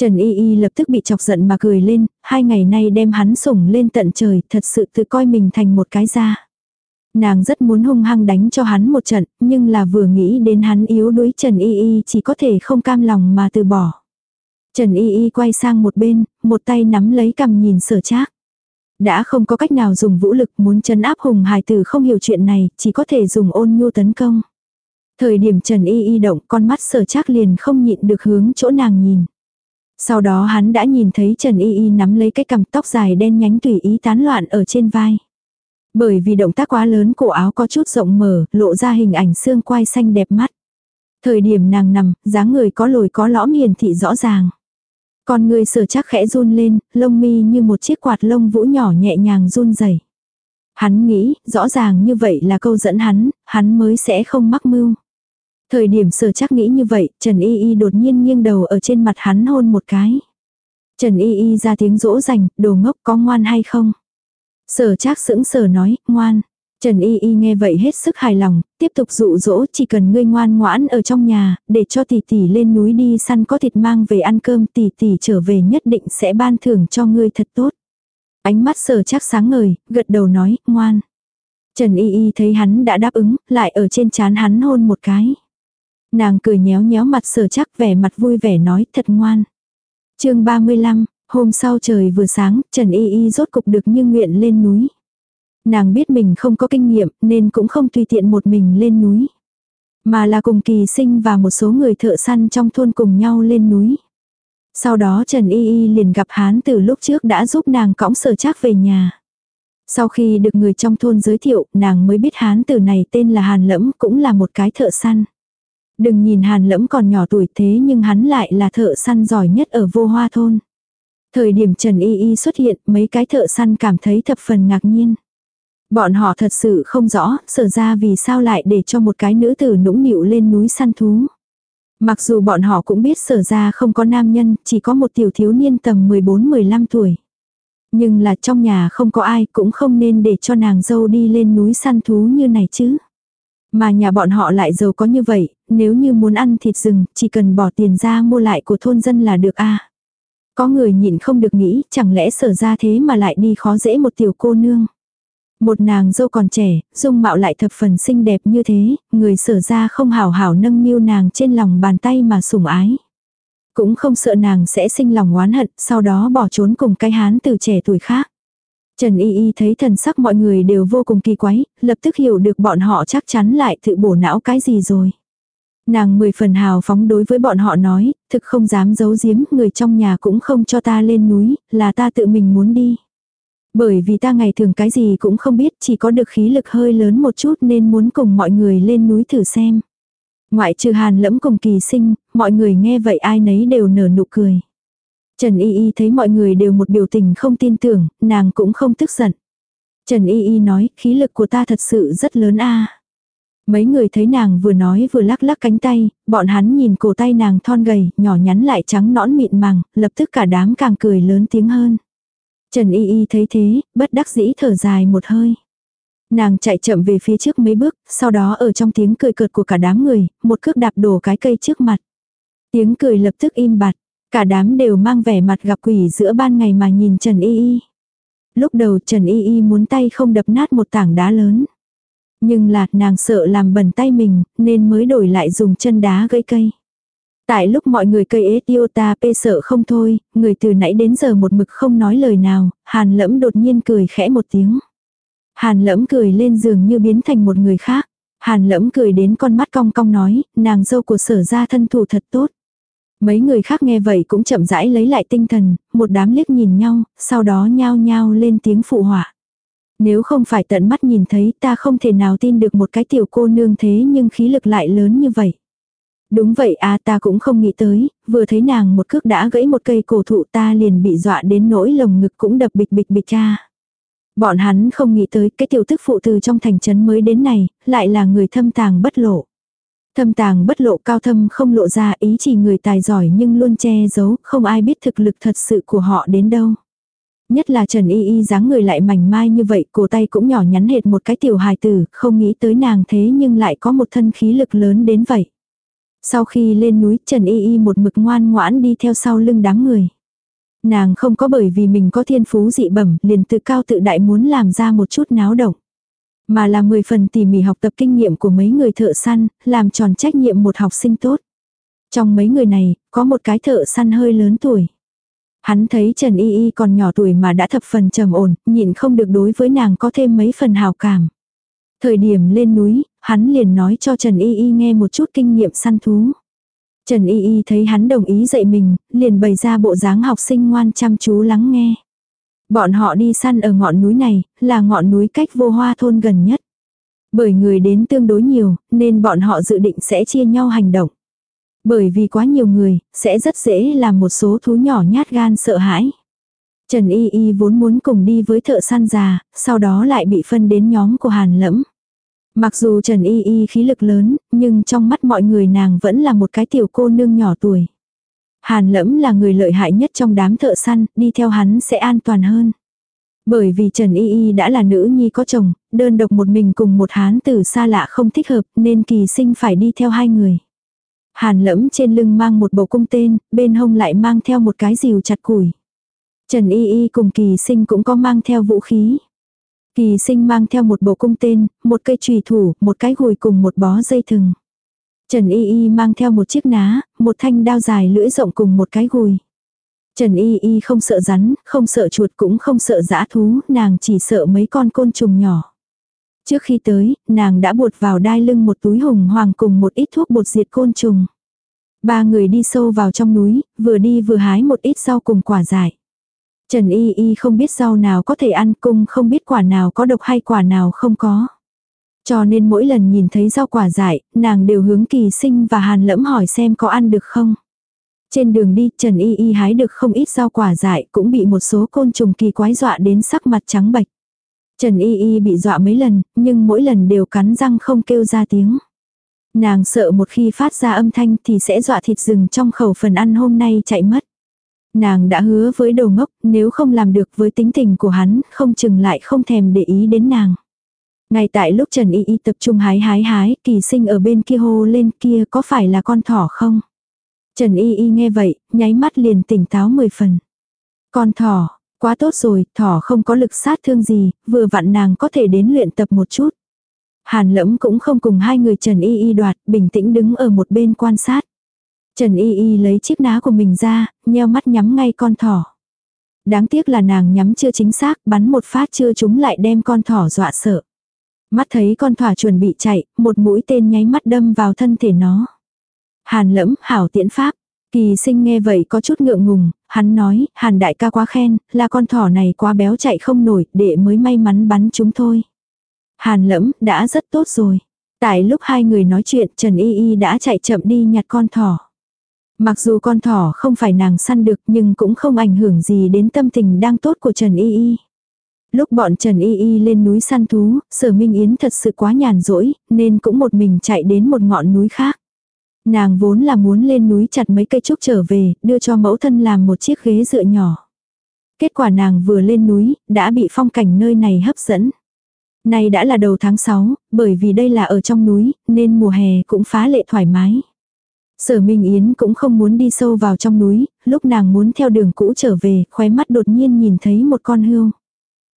Trần Y Y lập tức bị chọc giận mà cười lên, hai ngày nay đem hắn sủng lên tận trời, thật sự tự coi mình thành một cái ra. Nàng rất muốn hung hăng đánh cho hắn một trận, nhưng là vừa nghĩ đến hắn yếu đuối Trần Y Y chỉ có thể không cam lòng mà từ bỏ. Trần Y Y quay sang một bên, một tay nắm lấy cầm nhìn sở trác. Đã không có cách nào dùng vũ lực muốn chấn áp hùng hài tử không hiểu chuyện này, chỉ có thể dùng ôn nhu tấn công. Thời điểm Trần Y Y động con mắt sở trác liền không nhịn được hướng chỗ nàng nhìn. Sau đó hắn đã nhìn thấy Trần Y Y nắm lấy cái cằm tóc dài đen nhánh tùy ý tán loạn ở trên vai. Bởi vì động tác quá lớn cổ áo có chút rộng mở, lộ ra hình ảnh xương quai xanh đẹp mắt. Thời điểm nàng nằm, dáng người có lồi có lõm hiền thị rõ ràng. Con người sở chắc khẽ run lên, lông mi như một chiếc quạt lông vũ nhỏ nhẹ nhàng run rẩy. Hắn nghĩ, rõ ràng như vậy là câu dẫn hắn, hắn mới sẽ không mắc mưu. Thời điểm sở chắc nghĩ như vậy, Trần Y Y đột nhiên nghiêng đầu ở trên mặt hắn hôn một cái. Trần Y Y ra tiếng dỗ dành, đồ ngốc có ngoan hay không? Sở chắc sững sờ nói, ngoan. Trần Y Y nghe vậy hết sức hài lòng, tiếp tục dụ dỗ chỉ cần ngươi ngoan ngoãn ở trong nhà, để cho tỷ tỷ lên núi đi săn có thịt mang về ăn cơm tỷ tỷ trở về nhất định sẽ ban thưởng cho ngươi thật tốt. Ánh mắt sở chắc sáng ngời, gật đầu nói, ngoan. Trần Y Y thấy hắn đã đáp ứng, lại ở trên chán hắn hôn một cái. Nàng cười nhéo nhéo mặt sở chắc vẻ mặt vui vẻ nói thật ngoan. chương 35, hôm sau trời vừa sáng, Trần Y Y rốt cục được như nguyện lên núi. Nàng biết mình không có kinh nghiệm nên cũng không tùy tiện một mình lên núi. Mà là cùng kỳ sinh và một số người thợ săn trong thôn cùng nhau lên núi. Sau đó Trần Y Y liền gặp hán từ lúc trước đã giúp nàng cõng sở trác về nhà. Sau khi được người trong thôn giới thiệu, nàng mới biết hán tử này tên là Hàn Lẫm, cũng là một cái thợ săn. Đừng nhìn Hàn Lẫm còn nhỏ tuổi thế nhưng hắn lại là thợ săn giỏi nhất ở vô hoa thôn. Thời điểm Trần Y Y xuất hiện, mấy cái thợ săn cảm thấy thập phần ngạc nhiên. Bọn họ thật sự không rõ, sở ra vì sao lại để cho một cái nữ tử nũng nịu lên núi săn thú. Mặc dù bọn họ cũng biết sở ra không có nam nhân, chỉ có một tiểu thiếu niên tầm 14-15 tuổi. Nhưng là trong nhà không có ai cũng không nên để cho nàng dâu đi lên núi săn thú như này chứ. Mà nhà bọn họ lại giàu có như vậy, nếu như muốn ăn thịt rừng, chỉ cần bỏ tiền ra mua lại của thôn dân là được a Có người nhịn không được nghĩ, chẳng lẽ sở ra thế mà lại đi khó dễ một tiểu cô nương. Một nàng dâu còn trẻ, dung mạo lại thập phần xinh đẹp như thế, người sở ra không hảo hảo nâng niu nàng trên lòng bàn tay mà sủng ái. Cũng không sợ nàng sẽ sinh lòng oán hận, sau đó bỏ trốn cùng cái hán từ trẻ tuổi khác. Trần Y Y thấy thần sắc mọi người đều vô cùng kỳ quái, lập tức hiểu được bọn họ chắc chắn lại tự bổ não cái gì rồi. Nàng mười phần hào phóng đối với bọn họ nói, thực không dám giấu giếm, người trong nhà cũng không cho ta lên núi, là ta tự mình muốn đi. Bởi vì ta ngày thường cái gì cũng không biết, chỉ có được khí lực hơi lớn một chút nên muốn cùng mọi người lên núi thử xem. Ngoại trừ hàn lẫm cùng kỳ sinh, mọi người nghe vậy ai nấy đều nở nụ cười. Trần Y Y thấy mọi người đều một biểu tình không tin tưởng, nàng cũng không tức giận. Trần Y Y nói, khí lực của ta thật sự rất lớn a. Mấy người thấy nàng vừa nói vừa lắc lắc cánh tay, bọn hắn nhìn cổ tay nàng thon gầy, nhỏ nhắn lại trắng nõn mịn màng, lập tức cả đám càng cười lớn tiếng hơn. Trần Y Y thấy thế, bất đắc dĩ thở dài một hơi. Nàng chạy chậm về phía trước mấy bước, sau đó ở trong tiếng cười cợt của cả đám người, một cước đạp đổ cái cây trước mặt. Tiếng cười lập tức im bặt, cả đám đều mang vẻ mặt gặp quỷ giữa ban ngày mà nhìn Trần Y Y. Lúc đầu Trần Y Y muốn tay không đập nát một tảng đá lớn. Nhưng là nàng sợ làm bẩn tay mình, nên mới đổi lại dùng chân đá gây cây. Tại lúc mọi người cây ế tiêu ta pê sợ không thôi, người từ nãy đến giờ một mực không nói lời nào, hàn lẫm đột nhiên cười khẽ một tiếng. Hàn lẫm cười lên giường như biến thành một người khác. Hàn lẫm cười đến con mắt cong cong nói, nàng dâu của sở gia thân thủ thật tốt. Mấy người khác nghe vậy cũng chậm rãi lấy lại tinh thần, một đám liếc nhìn nhau, sau đó nhao nhao lên tiếng phụ họa. Nếu không phải tận mắt nhìn thấy ta không thể nào tin được một cái tiểu cô nương thế nhưng khí lực lại lớn như vậy. Đúng vậy à ta cũng không nghĩ tới, vừa thấy nàng một cước đã gãy một cây cổ thụ ta liền bị dọa đến nỗi lồng ngực cũng đập bịch bịch bịch cha. Bọn hắn không nghĩ tới cái tiểu thức phụ từ trong thành trấn mới đến này, lại là người thâm tàng bất lộ. Thâm tàng bất lộ cao thâm không lộ ra ý chỉ người tài giỏi nhưng luôn che giấu, không ai biết thực lực thật sự của họ đến đâu. Nhất là Trần Y Y dáng người lại mảnh mai như vậy, cổ tay cũng nhỏ nhắn hệt một cái tiểu hài tử, không nghĩ tới nàng thế nhưng lại có một thân khí lực lớn đến vậy. Sau khi lên núi Trần Y Y một mực ngoan ngoãn đi theo sau lưng đám người. Nàng không có bởi vì mình có thiên phú dị bẩm liền tự cao tự đại muốn làm ra một chút náo động. Mà là 10 phần tỉ mỉ học tập kinh nghiệm của mấy người thợ săn, làm tròn trách nhiệm một học sinh tốt. Trong mấy người này, có một cái thợ săn hơi lớn tuổi. Hắn thấy Trần Y Y còn nhỏ tuổi mà đã thập phần trầm ổn, nhịn không được đối với nàng có thêm mấy phần hào cảm. Thời điểm lên núi, hắn liền nói cho Trần Y Y nghe một chút kinh nghiệm săn thú. Trần Y Y thấy hắn đồng ý dạy mình, liền bày ra bộ dáng học sinh ngoan chăm chú lắng nghe. Bọn họ đi săn ở ngọn núi này, là ngọn núi cách vô hoa thôn gần nhất. Bởi người đến tương đối nhiều, nên bọn họ dự định sẽ chia nhau hành động. Bởi vì quá nhiều người, sẽ rất dễ làm một số thú nhỏ nhát gan sợ hãi. Trần Y Y vốn muốn cùng đi với thợ săn già, sau đó lại bị phân đến nhóm của Hàn Lẫm. Mặc dù Trần Y Y khí lực lớn, nhưng trong mắt mọi người nàng vẫn là một cái tiểu cô nương nhỏ tuổi. Hàn lẫm là người lợi hại nhất trong đám thợ săn, đi theo hắn sẽ an toàn hơn. Bởi vì Trần Y Y đã là nữ nhi có chồng, đơn độc một mình cùng một hán tử xa lạ không thích hợp nên kỳ sinh phải đi theo hai người. Hàn lẫm trên lưng mang một bộ cung tên, bên hông lại mang theo một cái rìu chặt củi. Trần Y Y cùng kỳ sinh cũng có mang theo vũ khí. Kỳ sinh mang theo một bộ cung tên, một cây trùy thủ, một cái gùi cùng một bó dây thừng. Trần Y Y mang theo một chiếc ná, một thanh đao dài lưỡi rộng cùng một cái gùi. Trần Y Y không sợ rắn, không sợ chuột cũng không sợ dã thú, nàng chỉ sợ mấy con côn trùng nhỏ. Trước khi tới, nàng đã buộc vào đai lưng một túi hùng hoàng cùng một ít thuốc bột diệt côn trùng. Ba người đi sâu vào trong núi, vừa đi vừa hái một ít rau cùng quả dại. Trần Y Y không biết rau nào có thể ăn cung không biết quả nào có độc hay quả nào không có. Cho nên mỗi lần nhìn thấy rau quả dại, nàng đều hướng kỳ sinh và hàn lẫm hỏi xem có ăn được không. Trên đường đi, Trần Y Y hái được không ít rau quả dại cũng bị một số côn trùng kỳ quái dọa đến sắc mặt trắng bệch. Trần Y Y bị dọa mấy lần, nhưng mỗi lần đều cắn răng không kêu ra tiếng. Nàng sợ một khi phát ra âm thanh thì sẽ dọa thịt rừng trong khẩu phần ăn hôm nay chạy mất. Nàng đã hứa với đầu ngốc, nếu không làm được với tính tình của hắn, không chừng lại không thèm để ý đến nàng. Ngay tại lúc Trần Y Y tập trung hái hái hái, kỳ sinh ở bên kia hô lên kia có phải là con thỏ không? Trần Y Y nghe vậy, nháy mắt liền tỉnh táo mười phần. Con thỏ, quá tốt rồi, thỏ không có lực sát thương gì, vừa vặn nàng có thể đến luyện tập một chút. Hàn lẫm cũng không cùng hai người Trần Y Y đoạt, bình tĩnh đứng ở một bên quan sát. Trần Y Y lấy chiếc ná của mình ra, nheo mắt nhắm ngay con thỏ. Đáng tiếc là nàng nhắm chưa chính xác, bắn một phát chưa chúng lại đem con thỏ dọa sợ. Mắt thấy con thỏ chuẩn bị chạy, một mũi tên nháy mắt đâm vào thân thể nó. Hàn lẫm, hảo tiễn pháp. Kỳ sinh nghe vậy có chút ngượng ngùng, hắn nói, hàn đại ca quá khen, là con thỏ này quá béo chạy không nổi, để mới may mắn bắn chúng thôi. Hàn lẫm, đã rất tốt rồi. Tại lúc hai người nói chuyện, Trần Y Y đã chạy chậm đi nhặt con thỏ. Mặc dù con thỏ không phải nàng săn được nhưng cũng không ảnh hưởng gì đến tâm tình đang tốt của Trần Y Y. Lúc bọn Trần Y Y lên núi săn thú, sở Minh Yến thật sự quá nhàn rỗi, nên cũng một mình chạy đến một ngọn núi khác. Nàng vốn là muốn lên núi chặt mấy cây trúc trở về, đưa cho mẫu thân làm một chiếc ghế dựa nhỏ. Kết quả nàng vừa lên núi, đã bị phong cảnh nơi này hấp dẫn. Nay đã là đầu tháng 6, bởi vì đây là ở trong núi, nên mùa hè cũng phá lệ thoải mái. Sở Minh Yến cũng không muốn đi sâu vào trong núi, lúc nàng muốn theo đường cũ trở về, khóe mắt đột nhiên nhìn thấy một con hươu.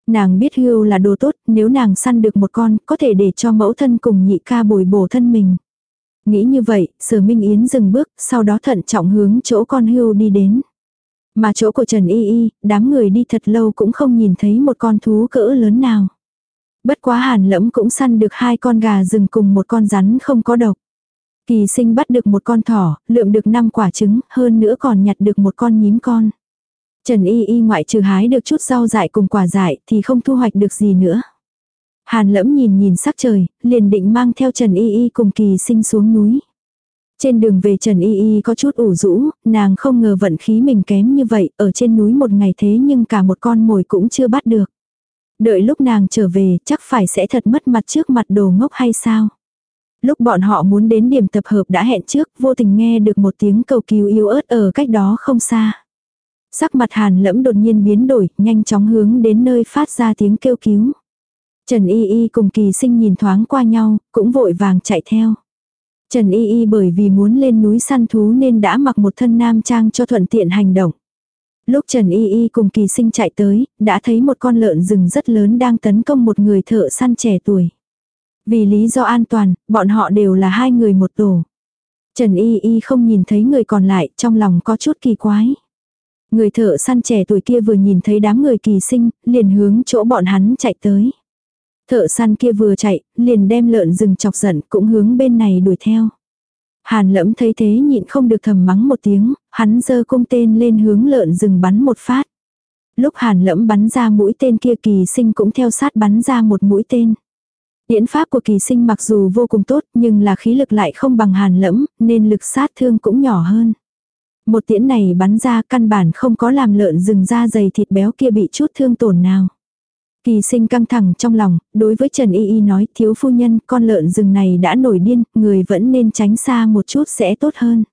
Nàng biết hươu là đồ tốt, nếu nàng săn được một con, có thể để cho mẫu thân cùng nhị ca bồi bổ thân mình. Nghĩ như vậy, sở Minh Yến dừng bước, sau đó thận trọng hướng chỗ con hươu đi đến. Mà chỗ của Trần Y Y, đám người đi thật lâu cũng không nhìn thấy một con thú cỡ lớn nào. Bất quá hàn lẫm cũng săn được hai con gà rừng cùng một con rắn không có độc. Kỳ sinh bắt được một con thỏ, lượm được năm quả trứng, hơn nữa còn nhặt được một con nhím con. Trần Y Y ngoại trừ hái được chút rau dại cùng quả dại thì không thu hoạch được gì nữa. Hàn lẫm nhìn nhìn sắc trời, liền định mang theo Trần Y Y cùng kỳ sinh xuống núi. Trên đường về Trần Y Y có chút ủ rũ, nàng không ngờ vận khí mình kém như vậy, ở trên núi một ngày thế nhưng cả một con mồi cũng chưa bắt được. Đợi lúc nàng trở về chắc phải sẽ thật mất mặt trước mặt đồ ngốc hay sao. Lúc bọn họ muốn đến điểm tập hợp đã hẹn trước, vô tình nghe được một tiếng cầu cứu yếu ớt ở cách đó không xa. Sắc mặt hàn lẫm đột nhiên biến đổi, nhanh chóng hướng đến nơi phát ra tiếng kêu cứu. Trần Y Y cùng kỳ sinh nhìn thoáng qua nhau, cũng vội vàng chạy theo. Trần Y Y bởi vì muốn lên núi săn thú nên đã mặc một thân nam trang cho thuận tiện hành động. Lúc Trần Y Y cùng kỳ sinh chạy tới, đã thấy một con lợn rừng rất lớn đang tấn công một người thợ săn trẻ tuổi. Vì lý do an toàn, bọn họ đều là hai người một tổ. Trần Y Y không nhìn thấy người còn lại, trong lòng có chút kỳ quái. Người thợ săn trẻ tuổi kia vừa nhìn thấy đám người kỳ sinh, liền hướng chỗ bọn hắn chạy tới. Thợ săn kia vừa chạy, liền đem lợn rừng chọc giận cũng hướng bên này đuổi theo. Hàn lẫm thấy thế nhịn không được thầm mắng một tiếng, hắn giơ cung tên lên hướng lợn rừng bắn một phát. Lúc hàn lẫm bắn ra mũi tên kia kỳ sinh cũng theo sát bắn ra một mũi tên. Điễn pháp của kỳ sinh mặc dù vô cùng tốt nhưng là khí lực lại không bằng hàn lẫm nên lực sát thương cũng nhỏ hơn. Một tiễn này bắn ra căn bản không có làm lợn rừng da dày thịt béo kia bị chút thương tổn nào. Kỳ sinh căng thẳng trong lòng, đối với Trần Y Y nói thiếu phu nhân con lợn rừng này đã nổi điên, người vẫn nên tránh xa một chút sẽ tốt hơn.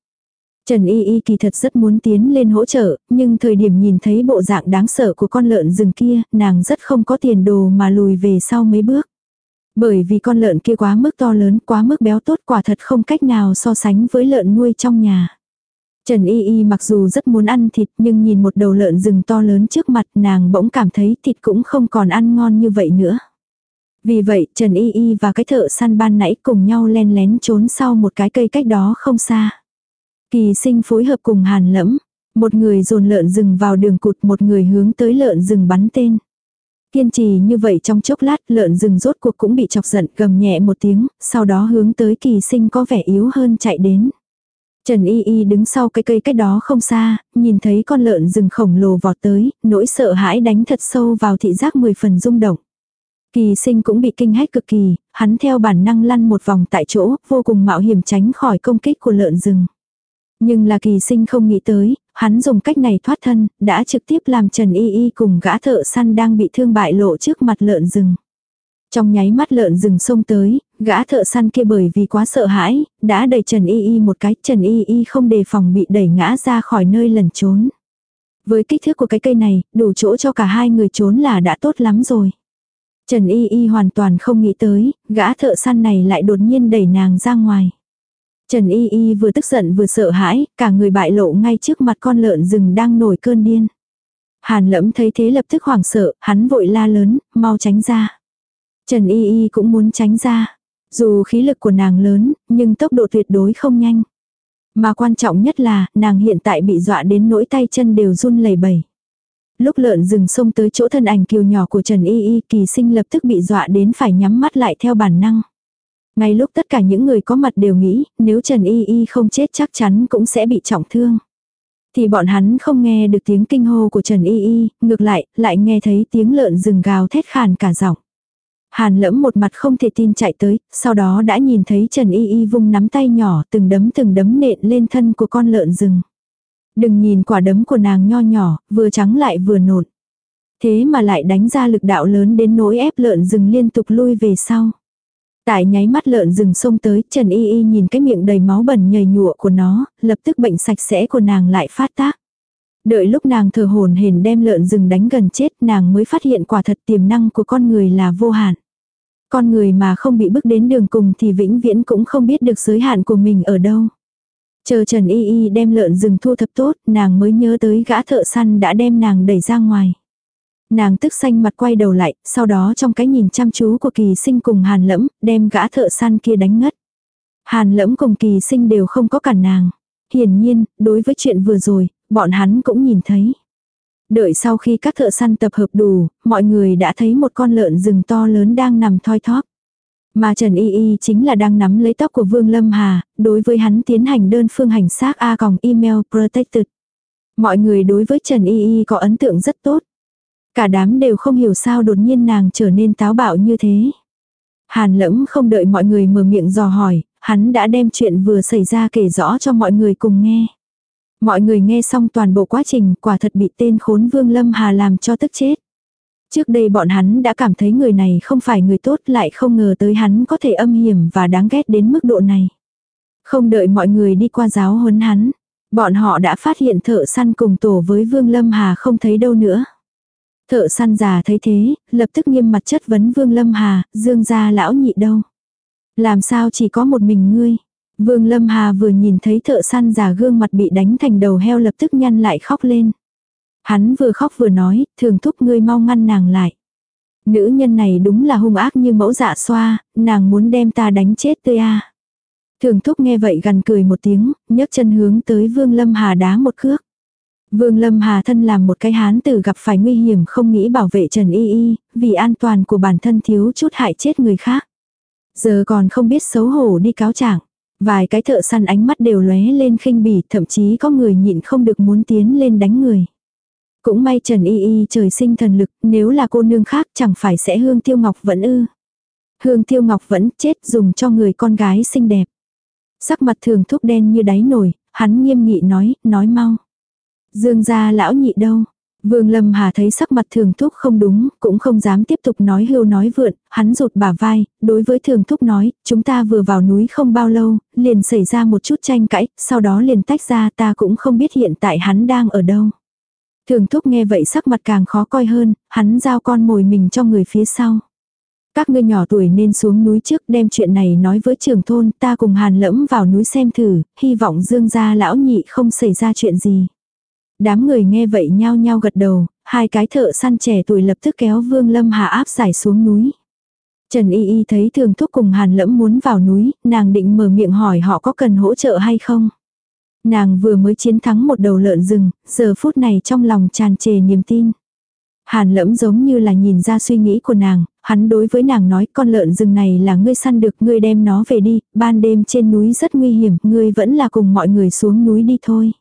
Trần Y Y kỳ thật rất muốn tiến lên hỗ trợ, nhưng thời điểm nhìn thấy bộ dạng đáng sợ của con lợn rừng kia, nàng rất không có tiền đồ mà lùi về sau mấy bước. Bởi vì con lợn kia quá mức to lớn, quá mức béo tốt quả thật không cách nào so sánh với lợn nuôi trong nhà. Trần Y Y mặc dù rất muốn ăn thịt nhưng nhìn một đầu lợn rừng to lớn trước mặt nàng bỗng cảm thấy thịt cũng không còn ăn ngon như vậy nữa. Vì vậy Trần Y Y và cái thợ săn ban nãy cùng nhau len lén trốn sau một cái cây cách đó không xa. Kỳ sinh phối hợp cùng hàn lẫm. Một người dồn lợn rừng vào đường cụt, một người hướng tới lợn rừng bắn tên. Kiên trì như vậy trong chốc lát lợn rừng rốt cuộc cũng bị chọc giận gầm nhẹ một tiếng, sau đó hướng tới kỳ sinh có vẻ yếu hơn chạy đến. Trần Y Y đứng sau cái cây cách đó không xa, nhìn thấy con lợn rừng khổng lồ vọt tới, nỗi sợ hãi đánh thật sâu vào thị giác mười phần rung động. Kỳ sinh cũng bị kinh hách cực kỳ, hắn theo bản năng lăn một vòng tại chỗ, vô cùng mạo hiểm tránh khỏi công kích của lợn rừng. Nhưng là kỳ sinh không nghĩ tới, hắn dùng cách này thoát thân, đã trực tiếp làm Trần Y Y cùng gã thợ săn đang bị thương bại lộ trước mặt lợn rừng. Trong nháy mắt lợn rừng xông tới, gã thợ săn kia bởi vì quá sợ hãi, đã đẩy Trần Y Y một cái, Trần Y Y không đề phòng bị đẩy ngã ra khỏi nơi lẩn trốn. Với kích thước của cái cây này, đủ chỗ cho cả hai người trốn là đã tốt lắm rồi. Trần Y Y hoàn toàn không nghĩ tới, gã thợ săn này lại đột nhiên đẩy nàng ra ngoài. Trần Y Y vừa tức giận vừa sợ hãi, cả người bại lộ ngay trước mặt con lợn rừng đang nổi cơn điên. Hàn lẫm thấy thế lập tức hoảng sợ, hắn vội la lớn, mau tránh ra. Trần Y Y cũng muốn tránh ra. Dù khí lực của nàng lớn, nhưng tốc độ tuyệt đối không nhanh. Mà quan trọng nhất là, nàng hiện tại bị dọa đến nỗi tay chân đều run lẩy bẩy. Lúc lợn rừng xông tới chỗ thân ảnh kiều nhỏ của Trần Y Y kỳ sinh lập tức bị dọa đến phải nhắm mắt lại theo bản năng. Ngay lúc tất cả những người có mặt đều nghĩ, nếu Trần Y Y không chết chắc chắn cũng sẽ bị trọng thương. Thì bọn hắn không nghe được tiếng kinh hô của Trần Y Y, ngược lại, lại nghe thấy tiếng lợn rừng gào thét khàn cả giọng. Hàn lẫm một mặt không thể tin chạy tới, sau đó đã nhìn thấy Trần Y Y vung nắm tay nhỏ từng đấm từng đấm nện lên thân của con lợn rừng. Đừng nhìn quả đấm của nàng nho nhỏ, vừa trắng lại vừa nột. Thế mà lại đánh ra lực đạo lớn đến nỗi ép lợn rừng liên tục lui về sau. Tại nháy mắt lợn rừng xông tới, Trần Y Y nhìn cái miệng đầy máu bẩn nhầy nhụa của nó, lập tức bệnh sạch sẽ của nàng lại phát tác. Đợi lúc nàng thờ hồn hển đem lợn rừng đánh gần chết nàng mới phát hiện quả thật tiềm năng của con người là vô hạn. Con người mà không bị bước đến đường cùng thì vĩnh viễn cũng không biết được giới hạn của mình ở đâu. Chờ Trần Y Y đem lợn rừng thu thập tốt, nàng mới nhớ tới gã thợ săn đã đem nàng đẩy ra ngoài. Nàng tức xanh mặt quay đầu lại, sau đó trong cái nhìn chăm chú của kỳ sinh cùng hàn lẫm, đem gã thợ săn kia đánh ngất. Hàn lẫm cùng kỳ sinh đều không có cản nàng. Hiển nhiên, đối với chuyện vừa rồi, bọn hắn cũng nhìn thấy. Đợi sau khi các thợ săn tập hợp đủ, mọi người đã thấy một con lợn rừng to lớn đang nằm thoi thóp. Mà Trần Y Y chính là đang nắm lấy tóc của Vương Lâm Hà, đối với hắn tiến hành đơn phương hành xác A còng email protected. Mọi người đối với Trần Y Y có ấn tượng rất tốt. Cả đám đều không hiểu sao đột nhiên nàng trở nên táo bạo như thế. Hàn lẫm không đợi mọi người mở miệng dò hỏi, hắn đã đem chuyện vừa xảy ra kể rõ cho mọi người cùng nghe. Mọi người nghe xong toàn bộ quá trình quả thật bị tên khốn Vương Lâm Hà làm cho tức chết. Trước đây bọn hắn đã cảm thấy người này không phải người tốt lại không ngờ tới hắn có thể âm hiểm và đáng ghét đến mức độ này. Không đợi mọi người đi qua giáo huấn hắn, bọn họ đã phát hiện thợ săn cùng tổ với Vương Lâm Hà không thấy đâu nữa. Thợ săn già thấy thế, lập tức nghiêm mặt chất vấn Vương Lâm Hà, dương gia lão nhị đâu. Làm sao chỉ có một mình ngươi. Vương Lâm Hà vừa nhìn thấy thợ săn già gương mặt bị đánh thành đầu heo lập tức nhăn lại khóc lên. Hắn vừa khóc vừa nói, thường thúc ngươi mau ngăn nàng lại. Nữ nhân này đúng là hung ác như mẫu dạ xoa, nàng muốn đem ta đánh chết tươi à. Thường thúc nghe vậy gần cười một tiếng, nhấc chân hướng tới Vương Lâm Hà đá một cước. Vương Lâm Hà thân làm một cái hán tử gặp phải nguy hiểm không nghĩ bảo vệ Trần Y Y, vì an toàn của bản thân thiếu chút hại chết người khác. Giờ còn không biết xấu hổ đi cáo trạng. Vài cái thợ săn ánh mắt đều lóe lên khinh bỉ, thậm chí có người nhịn không được muốn tiến lên đánh người. Cũng may Trần Y Y trời sinh thần lực, nếu là cô nương khác chẳng phải sẽ hương tiêu ngọc vẫn ư. Hương tiêu ngọc vẫn chết dùng cho người con gái xinh đẹp. Sắc mặt thường thúc đen như đáy nổi, hắn nghiêm nghị nói, nói mau. Dương gia lão nhị đâu? Vương Lâm Hà thấy sắc mặt thường thúc không đúng, cũng không dám tiếp tục nói hưu nói vượn, hắn rụt bả vai, đối với thường thúc nói, chúng ta vừa vào núi không bao lâu, liền xảy ra một chút tranh cãi, sau đó liền tách ra ta cũng không biết hiện tại hắn đang ở đâu. Thường thúc nghe vậy sắc mặt càng khó coi hơn, hắn giao con mồi mình cho người phía sau. Các ngươi nhỏ tuổi nên xuống núi trước đem chuyện này nói với trường thôn ta cùng hàn lẫm vào núi xem thử, hy vọng dương gia lão nhị không xảy ra chuyện gì. Đám người nghe vậy nhao nhao gật đầu, hai cái thợ săn trẻ tuổi lập tức kéo Vương Lâm Hà áp giải xuống núi. Trần Y Y thấy thường thúc cùng Hàn Lẫm muốn vào núi, nàng định mở miệng hỏi họ có cần hỗ trợ hay không. Nàng vừa mới chiến thắng một đầu lợn rừng, giờ phút này trong lòng tràn trề niềm tin. Hàn lẫm giống như là nhìn ra suy nghĩ của nàng, hắn đối với nàng nói con lợn rừng này là ngươi săn được ngươi đem nó về đi, ban đêm trên núi rất nguy hiểm, ngươi vẫn là cùng mọi người xuống núi đi thôi.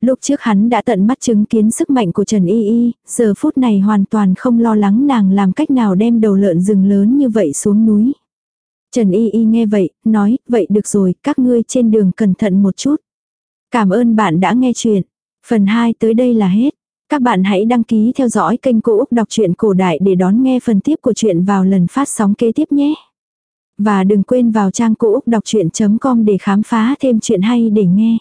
Lúc trước hắn đã tận mắt chứng kiến sức mạnh của Trần Y Y, giờ phút này hoàn toàn không lo lắng nàng làm cách nào đem đầu lợn rừng lớn như vậy xuống núi. Trần Y Y nghe vậy, nói, vậy được rồi, các ngươi trên đường cẩn thận một chút. Cảm ơn bạn đã nghe chuyện. Phần 2 tới đây là hết. Các bạn hãy đăng ký theo dõi kênh Cô Úc Đọc truyện Cổ Đại để đón nghe phần tiếp của chuyện vào lần phát sóng kế tiếp nhé. Và đừng quên vào trang Cô Úc Đọc Chuyện.com để khám phá thêm chuyện hay để nghe.